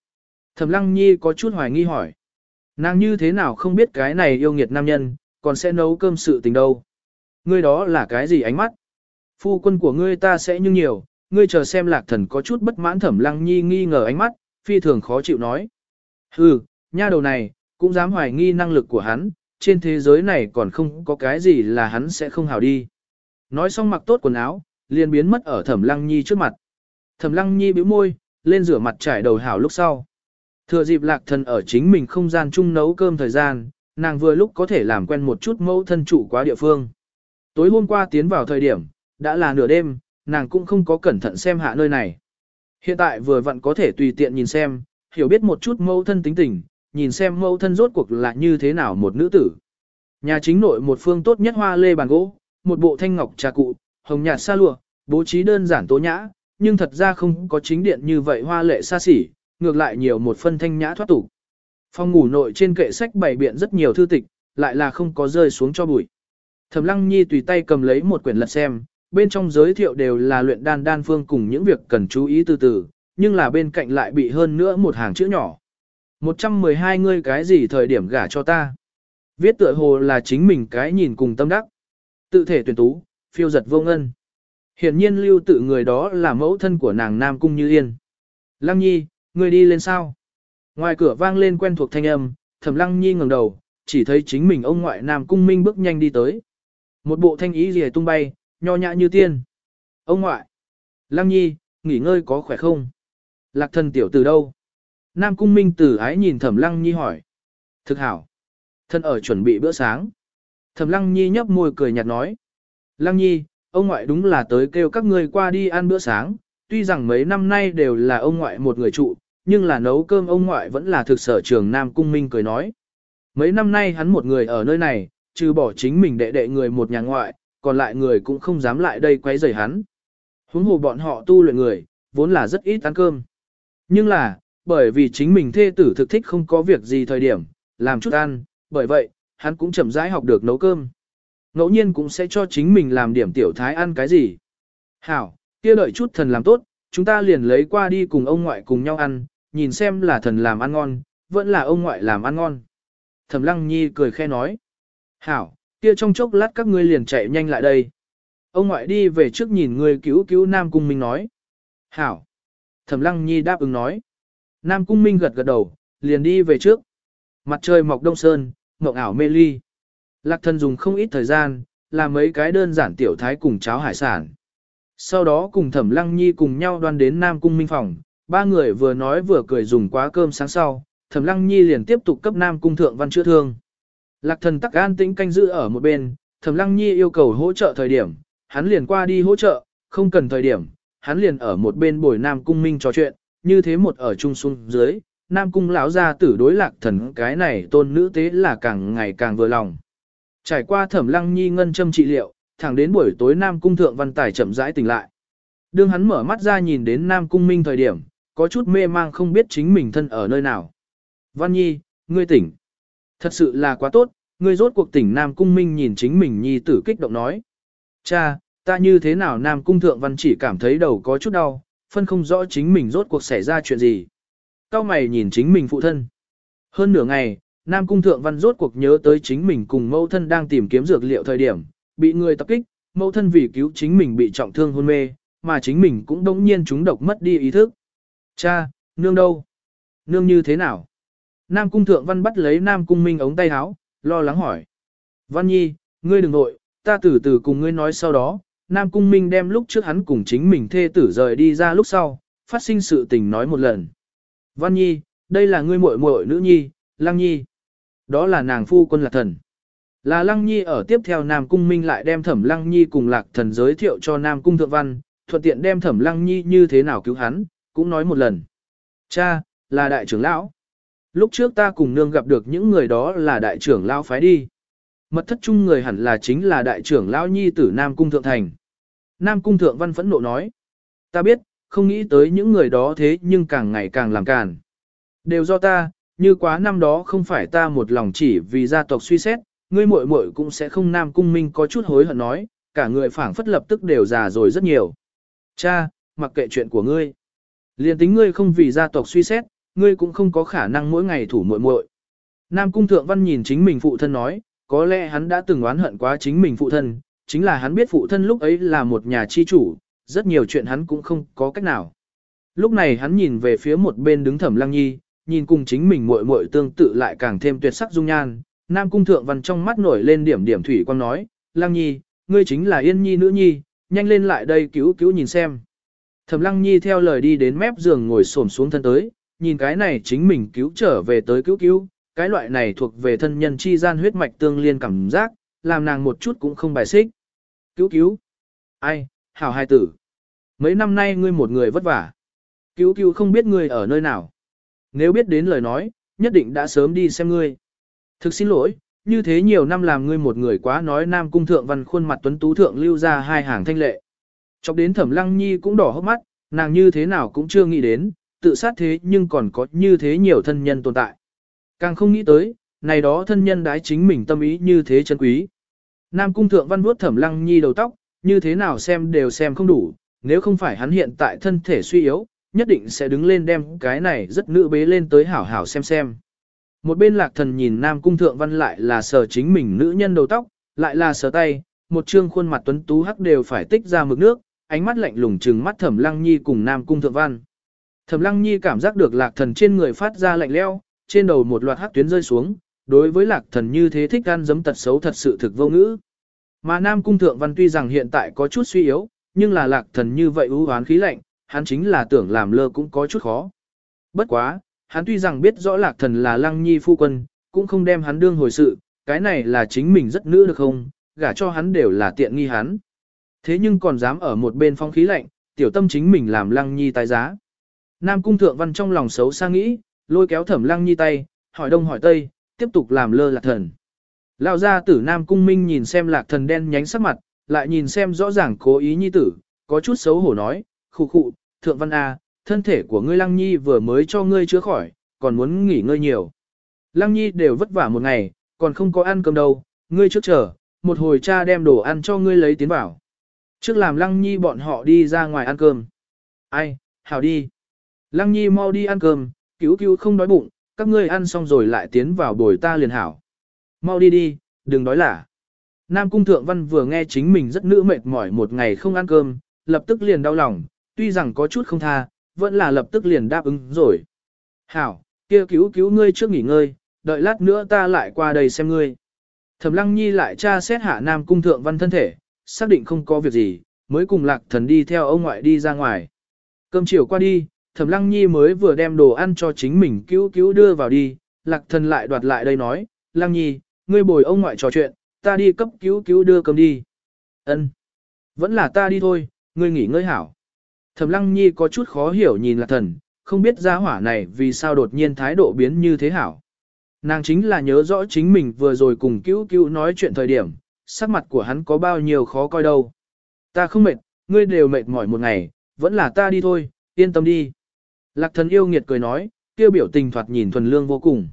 S1: Thẩm lăng nhi có chút hoài nghi hỏi. Nàng như thế nào không biết cái này yêu nghiệt nam nhân, còn sẽ nấu cơm sự tình đâu. Ngươi đó là cái gì ánh mắt? Phu quân của ngươi ta sẽ như nhiều, ngươi chờ xem lạc thần có chút bất mãn thẩm lăng nhi nghi ngờ ánh mắt, phi thường khó chịu nói. Hừ, nha đầu này, cũng dám hoài nghi năng lực của hắn, trên thế giới này còn không có cái gì là hắn sẽ không hào đi. Nói xong mặc tốt quần áo, liền biến mất ở thẩm lăng nhi trước mặt. Thẩm lăng nhi bĩu môi, lên rửa mặt trải đầu hảo lúc sau. Thừa dịp lạc thần ở chính mình không gian chung nấu cơm thời gian, nàng vừa lúc có thể làm quen một chút mẫu thân chủ quá địa phương. Tối hôm qua tiến vào thời điểm, đã là nửa đêm, nàng cũng không có cẩn thận xem hạ nơi này. Hiện tại vừa vặn có thể tùy tiện nhìn xem, hiểu biết một chút mẫu thân tính tình, nhìn xem mẫu thân rốt cuộc là như thế nào một nữ tử. Nhà chính nội một phương tốt nhất hoa lê bàn gỗ, một bộ thanh ngọc trà cụ, hồng nhạt sa lụa, bố trí đơn giản tố nhã, nhưng thật ra không có chính điện như vậy hoa lệ xa xỉ, ngược lại nhiều một phân thanh nhã thoát tục. Phòng ngủ nội trên kệ sách bày biện rất nhiều thư tịch, lại là không có rơi xuống cho bụi. Thẩm Lăng Nhi tùy tay cầm lấy một quyển lật xem, bên trong giới thiệu đều là luyện đan đan phương cùng những việc cần chú ý từ từ, nhưng là bên cạnh lại bị hơn nữa một hàng chữ nhỏ. 112 ngươi cái gì thời điểm gả cho ta? Viết tựa hồ là chính mình cái nhìn cùng tâm đắc. Tự thể tuyển tú, phiêu giật vô ngân. Hiển nhiên lưu tự người đó là mẫu thân của nàng Nam Cung Như Yên. Lăng Nhi, ngươi đi lên sao? Ngoài cửa vang lên quen thuộc thanh âm, Thẩm Lăng Nhi ngẩng đầu, chỉ thấy chính mình ông ngoại Nam Cung Minh bước nhanh đi tới. Một bộ thanh ý rìa tung bay, nho nhã như tiên. Ông ngoại, Lăng Nhi, nghỉ ngơi có khỏe không? Lạc thần tiểu từ đâu? Nam Cung Minh tử ái nhìn Thẩm Lăng Nhi hỏi. Thực hảo. Thân ở chuẩn bị bữa sáng. Thẩm Lăng Nhi nhấp môi cười nhạt nói. Lăng Nhi, ông ngoại đúng là tới kêu các ngươi qua đi ăn bữa sáng, tuy rằng mấy năm nay đều là ông ngoại một người trụ, nhưng là nấu cơm ông ngoại vẫn là thực sở trường Nam Cung Minh cười nói. Mấy năm nay hắn một người ở nơi này, trừ bỏ chính mình đệ đệ người một nhà ngoại, còn lại người cũng không dám lại đây quấy rầy hắn. Huống hồ bọn họ tu luyện người, vốn là rất ít ăn cơm. Nhưng là, bởi vì chính mình thê tử thực thích không có việc gì thời điểm, làm chút ăn, bởi vậy, hắn cũng chậm rãi học được nấu cơm. Ngẫu nhiên cũng sẽ cho chính mình làm điểm tiểu thái ăn cái gì. Hảo, kia đợi chút thần làm tốt, chúng ta liền lấy qua đi cùng ông ngoại cùng nhau ăn, nhìn xem là thần làm ăn ngon, vẫn là ông ngoại làm ăn ngon. Thẩm Lăng Nhi cười khe nói. Hảo, kia trong chốc lát các ngươi liền chạy nhanh lại đây. Ông ngoại đi về trước nhìn người cứu cứu Nam Cung Minh nói. Hảo. Thẩm Lăng Nhi đáp ứng nói. Nam Cung Minh gật gật đầu, liền đi về trước. Mặt trời mọc đông sơn, mộng ảo mê ly. Lạc thần dùng không ít thời gian, làm mấy cái đơn giản tiểu thái cùng cháo hải sản. Sau đó cùng Thẩm Lăng Nhi cùng nhau đoan đến Nam Cung Minh phòng, ba người vừa nói vừa cười dùng quá cơm sáng sau, Thẩm Lăng Nhi liền tiếp tục cấp Nam Cung Thượng Văn chữa thương. Lạc thần tắc an tĩnh canh giữ ở một bên, Thẩm Lăng Nhi yêu cầu hỗ trợ thời điểm, hắn liền qua đi hỗ trợ, không cần thời điểm, hắn liền ở một bên bồi Nam Cung Minh trò chuyện, như thế một ở trung xuống dưới, Nam Cung lão gia tử đối lạc thần cái này tôn nữ tế là càng ngày càng vừa lòng. Trải qua Thẩm Lăng Nhi ngân châm trị liệu, thẳng đến buổi tối Nam Cung Thượng Văn Tài chậm rãi tỉnh lại. Đương hắn mở mắt ra nhìn đến Nam Cung Minh thời điểm, có chút mê mang không biết chính mình thân ở nơi nào. Văn Nhi, ngươi tỉnh. Thật sự là quá tốt, ngươi rốt cuộc tỉnh Nam Cung Minh nhìn chính mình Nhi tử kích động nói. Cha, ta như thế nào Nam Cung Thượng Văn chỉ cảm thấy đầu có chút đau, phân không rõ chính mình rốt cuộc xảy ra chuyện gì. Cao mày nhìn chính mình phụ thân. Hơn nửa ngày, Nam Cung Thượng Văn rốt cuộc nhớ tới chính mình cùng mẫu thân đang tìm kiếm dược liệu thời điểm, bị người tập kích, mẫu thân vì cứu chính mình bị trọng thương hôn mê, mà chính mình cũng đống nhiên trúng độc mất đi ý thức. Cha, nương đâu? Nương như thế nào? Nam Cung Thượng Văn bắt lấy Nam Cung Minh ống tay áo, lo lắng hỏi. Văn Nhi, ngươi đừng nội, ta từ từ cùng ngươi nói sau đó. Nam Cung Minh đem lúc trước hắn cùng chính mình thê tử rời đi ra lúc sau, phát sinh sự tình nói một lần. Văn Nhi, đây là ngươi muội muội nữ nhi, Lăng Nhi. Đó là nàng phu quân lạc thần. Là Lăng Nhi ở tiếp theo Nam Cung Minh lại đem Thẩm Lăng Nhi cùng lạc thần giới thiệu cho Nam Cung Thượng Văn, thuận tiện đem Thẩm Lăng Nhi như thế nào cứu hắn, cũng nói một lần. Cha, là đại trưởng lão. Lúc trước ta cùng nương gặp được những người đó là đại trưởng lão phái đi. Mật thất chung người hẳn là chính là đại trưởng lão nhi tử Nam Cung Thượng Thành. Nam Cung Thượng Văn phẫn nộ nói. Ta biết, không nghĩ tới những người đó thế nhưng càng ngày càng làm càn. Đều do ta, như quá năm đó không phải ta một lòng chỉ vì gia tộc suy xét, ngươi muội muội cũng sẽ không Nam Cung Minh có chút hối hận nói, cả người phảng phất lập tức đều già rồi rất nhiều. Cha, mặc kệ chuyện của ngươi. Liên tính ngươi không vì gia tộc suy xét, ngươi cũng không có khả năng mỗi ngày thủ muội muội. Nam Cung Thượng Văn nhìn chính mình phụ thân nói, có lẽ hắn đã từng oán hận quá chính mình phụ thân, chính là hắn biết phụ thân lúc ấy là một nhà chi chủ, rất nhiều chuyện hắn cũng không có cách nào. Lúc này hắn nhìn về phía một bên đứng thẩm lăng nhi, nhìn cùng chính mình muội muội tương tự lại càng thêm tuyệt sắc dung nhan. Nam cung thượng văn trong mắt nổi lên điểm điểm thủy quang nói, lăng nhi, ngươi chính là yên nhi nữ nhi, nhanh lên lại đây cứu cứu nhìn xem. Thẩm Lăng Nhi theo lời đi đến mép giường ngồi xổm xuống thân tới, nhìn cái này chính mình cứu trở về tới cứu cứu, cái loại này thuộc về thân nhân chi gian huyết mạch tương liên cảm giác, làm nàng một chút cũng không bài xích. Cứu cứu. Ai, hảo hai tử. Mấy năm nay ngươi một người vất vả. Cứu cứu không biết ngươi ở nơi nào. Nếu biết đến lời nói, nhất định đã sớm đi xem ngươi. Thực xin lỗi, như thế nhiều năm làm ngươi một người quá nói nam cung thượng văn khuôn mặt tuấn tú thượng lưu ra hai hàng thanh lệ. Chọc đến thẩm lăng nhi cũng đỏ hốc mắt, nàng như thế nào cũng chưa nghĩ đến, tự sát thế nhưng còn có như thế nhiều thân nhân tồn tại. Càng không nghĩ tới, này đó thân nhân đái chính mình tâm ý như thế chân quý. Nam cung thượng văn vuốt thẩm lăng nhi đầu tóc, như thế nào xem đều xem không đủ, nếu không phải hắn hiện tại thân thể suy yếu, nhất định sẽ đứng lên đem cái này rất nữ bế lên tới hảo hảo xem xem. Một bên lạc thần nhìn Nam cung thượng văn lại là sờ chính mình nữ nhân đầu tóc, lại là sờ tay, một trương khuôn mặt tuấn tú hắc đều phải tích ra mực nước, ánh mắt lạnh lùng trừng mắt thẩm lăng nhi cùng Nam cung thượng văn. Thẩm lăng nhi cảm giác được lạc thần trên người phát ra lạnh leo, trên đầu một loạt hắc tuyến rơi xuống, đối với lạc thần như thế thích ăn giấm tật xấu thật sự thực vô ngữ. Mà Nam Cung Thượng Văn tuy rằng hiện tại có chút suy yếu, nhưng là lạc thần như vậy ưu hoán khí lạnh, hắn chính là tưởng làm lơ cũng có chút khó. Bất quá, hắn tuy rằng biết rõ lạc thần là lăng nhi phu quân, cũng không đem hắn đương hồi sự, cái này là chính mình rất nữ được không, gả cho hắn đều là tiện nghi hắn. Thế nhưng còn dám ở một bên phong khí lạnh, tiểu tâm chính mình làm lăng nhi tái giá. Nam Cung Thượng Văn trong lòng xấu xa nghĩ, lôi kéo thẩm lăng nhi tay, hỏi đông hỏi tây, tiếp tục làm lơ lạc thần. Lão gia tử Nam Cung Minh nhìn xem lạc thần đen nhánh sắc mặt, lại nhìn xem rõ ràng cố ý nhi tử, có chút xấu hổ nói, khụ khụ, thượng văn A, thân thể của ngươi lăng nhi vừa mới cho ngươi chữa khỏi, còn muốn nghỉ ngơi nhiều. Lăng nhi đều vất vả một ngày, còn không có ăn cơm đâu, ngươi trước chờ, một hồi cha đem đồ ăn cho ngươi lấy tiến vào. Trước làm lăng nhi bọn họ đi ra ngoài ăn cơm. Ai, hảo đi. Lăng nhi mau đi ăn cơm, cứu cứu không đói bụng, các ngươi ăn xong rồi lại tiến vào bồi ta liền hảo. Mau đi đi, đừng đói lả. Nam Cung Thượng Văn vừa nghe chính mình rất nữ mệt mỏi một ngày không ăn cơm, lập tức liền đau lòng, tuy rằng có chút không tha, vẫn là lập tức liền đáp ứng rồi. Hảo, kia cứu cứu ngươi trước nghỉ ngơi, đợi lát nữa ta lại qua đây xem ngươi. Thẩm Lăng Nhi lại tra xét hạ Nam Cung Thượng Văn thân thể, xác định không có việc gì, mới cùng Lạc Thần đi theo ông ngoại đi ra ngoài. Cơm chiều qua đi, Thẩm Lăng Nhi mới vừa đem đồ ăn cho chính mình cứu cứu đưa vào đi, Lạc Thần lại đoạt lại đây nói, Lăng Nhi, ngươi bồi ông ngoại trò chuyện, ta đi cấp cứu cứu đưa cơm đi. Ân, Vẫn là ta đi thôi, ngươi nghỉ ngơi hảo. Thẩm Lăng Nhi có chút khó hiểu nhìn Lạc Thần, không biết gia hỏa này vì sao đột nhiên thái độ biến như thế hảo. Nàng chính là nhớ rõ chính mình vừa rồi cùng cứu cứu nói chuyện thời điểm, sắc mặt của hắn có bao nhiêu khó coi đâu. Ta không mệt, ngươi đều mệt mỏi một ngày, vẫn là ta đi thôi, yên tâm đi. Lạc thần yêu nghiệt cười nói, kêu biểu tình thoạt nhìn thuần lương vô cùng.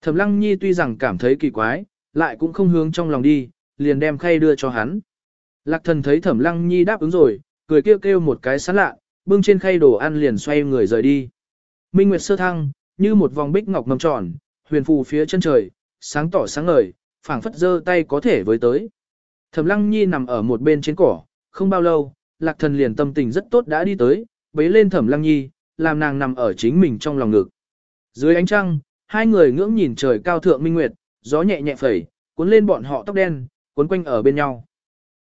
S1: Thẩm lăng nhi tuy rằng cảm thấy kỳ quái, lại cũng không hướng trong lòng đi, liền đem khay đưa cho hắn. Lạc thần thấy thẩm lăng nhi đáp ứng rồi, cười kêu kêu một cái sán lạ, bưng trên khay đồ ăn liền xoay người rời đi. Minh Nguyệt sơ thăng, như một vòng bích ngọc ngầm tròn, huyền phù phía chân trời, sáng tỏ sáng ngời, phảng phất giơ tay có thể với tới. Thẩm lăng nhi nằm ở một bên trên cỏ, không bao lâu, lạc thần liền tâm tình rất tốt đã đi tới, bế lên thẩm lăng nhi, làm nàng nằm ở chính mình trong lòng ngực. Dưới ánh trăng, hai người ngưỡng nhìn trời cao thượng minh nguyệt, gió nhẹ nhẹ phẩy, cuốn lên bọn họ tóc đen, cuốn quanh ở bên nhau.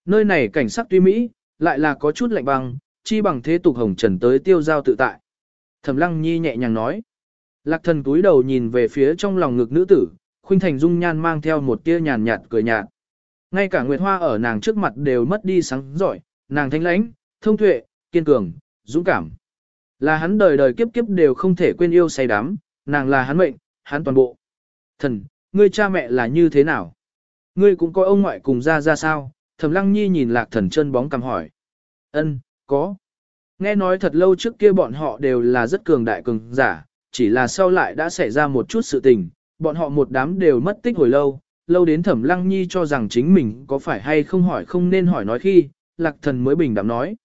S1: Nơi này cảnh sắc tuy mỹ, lại là có chút lạnh băng, chi bằng thế tục hồng trần tới tiêu giao tự tại. Thẩm Lăng Nhi nhẹ nhàng nói. Lạc thần cúi đầu nhìn về phía trong lòng ngực nữ tử, khuynh thành dung nhan mang theo một tia nhàn nhạt cười nhạt. Ngay cả Nguyệt Hoa ở nàng trước mặt đều mất đi sáng giỏi, nàng thanh lãnh, thông tuệ, kiên cường, dũng cảm. Là hắn đời đời kiếp kiếp đều không thể quên yêu say đắm, nàng là hắn mệnh, hắn toàn bộ. Thần, ngươi cha mẹ là như thế nào? Ngươi cũng có ông ngoại cùng ra ra sao? Thẩm Lăng Nhi nhìn Lạc Thần chân bóng cầm hỏi. Ân, có. Nghe nói thật lâu trước kia bọn họ đều là rất cường đại cường giả, chỉ là sau lại đã xảy ra một chút sự tình, bọn họ một đám đều mất tích hồi lâu, lâu đến Thẩm Lăng Nhi cho rằng chính mình có phải hay không hỏi không nên hỏi nói khi, Lạc Thần mới bình đạm nói.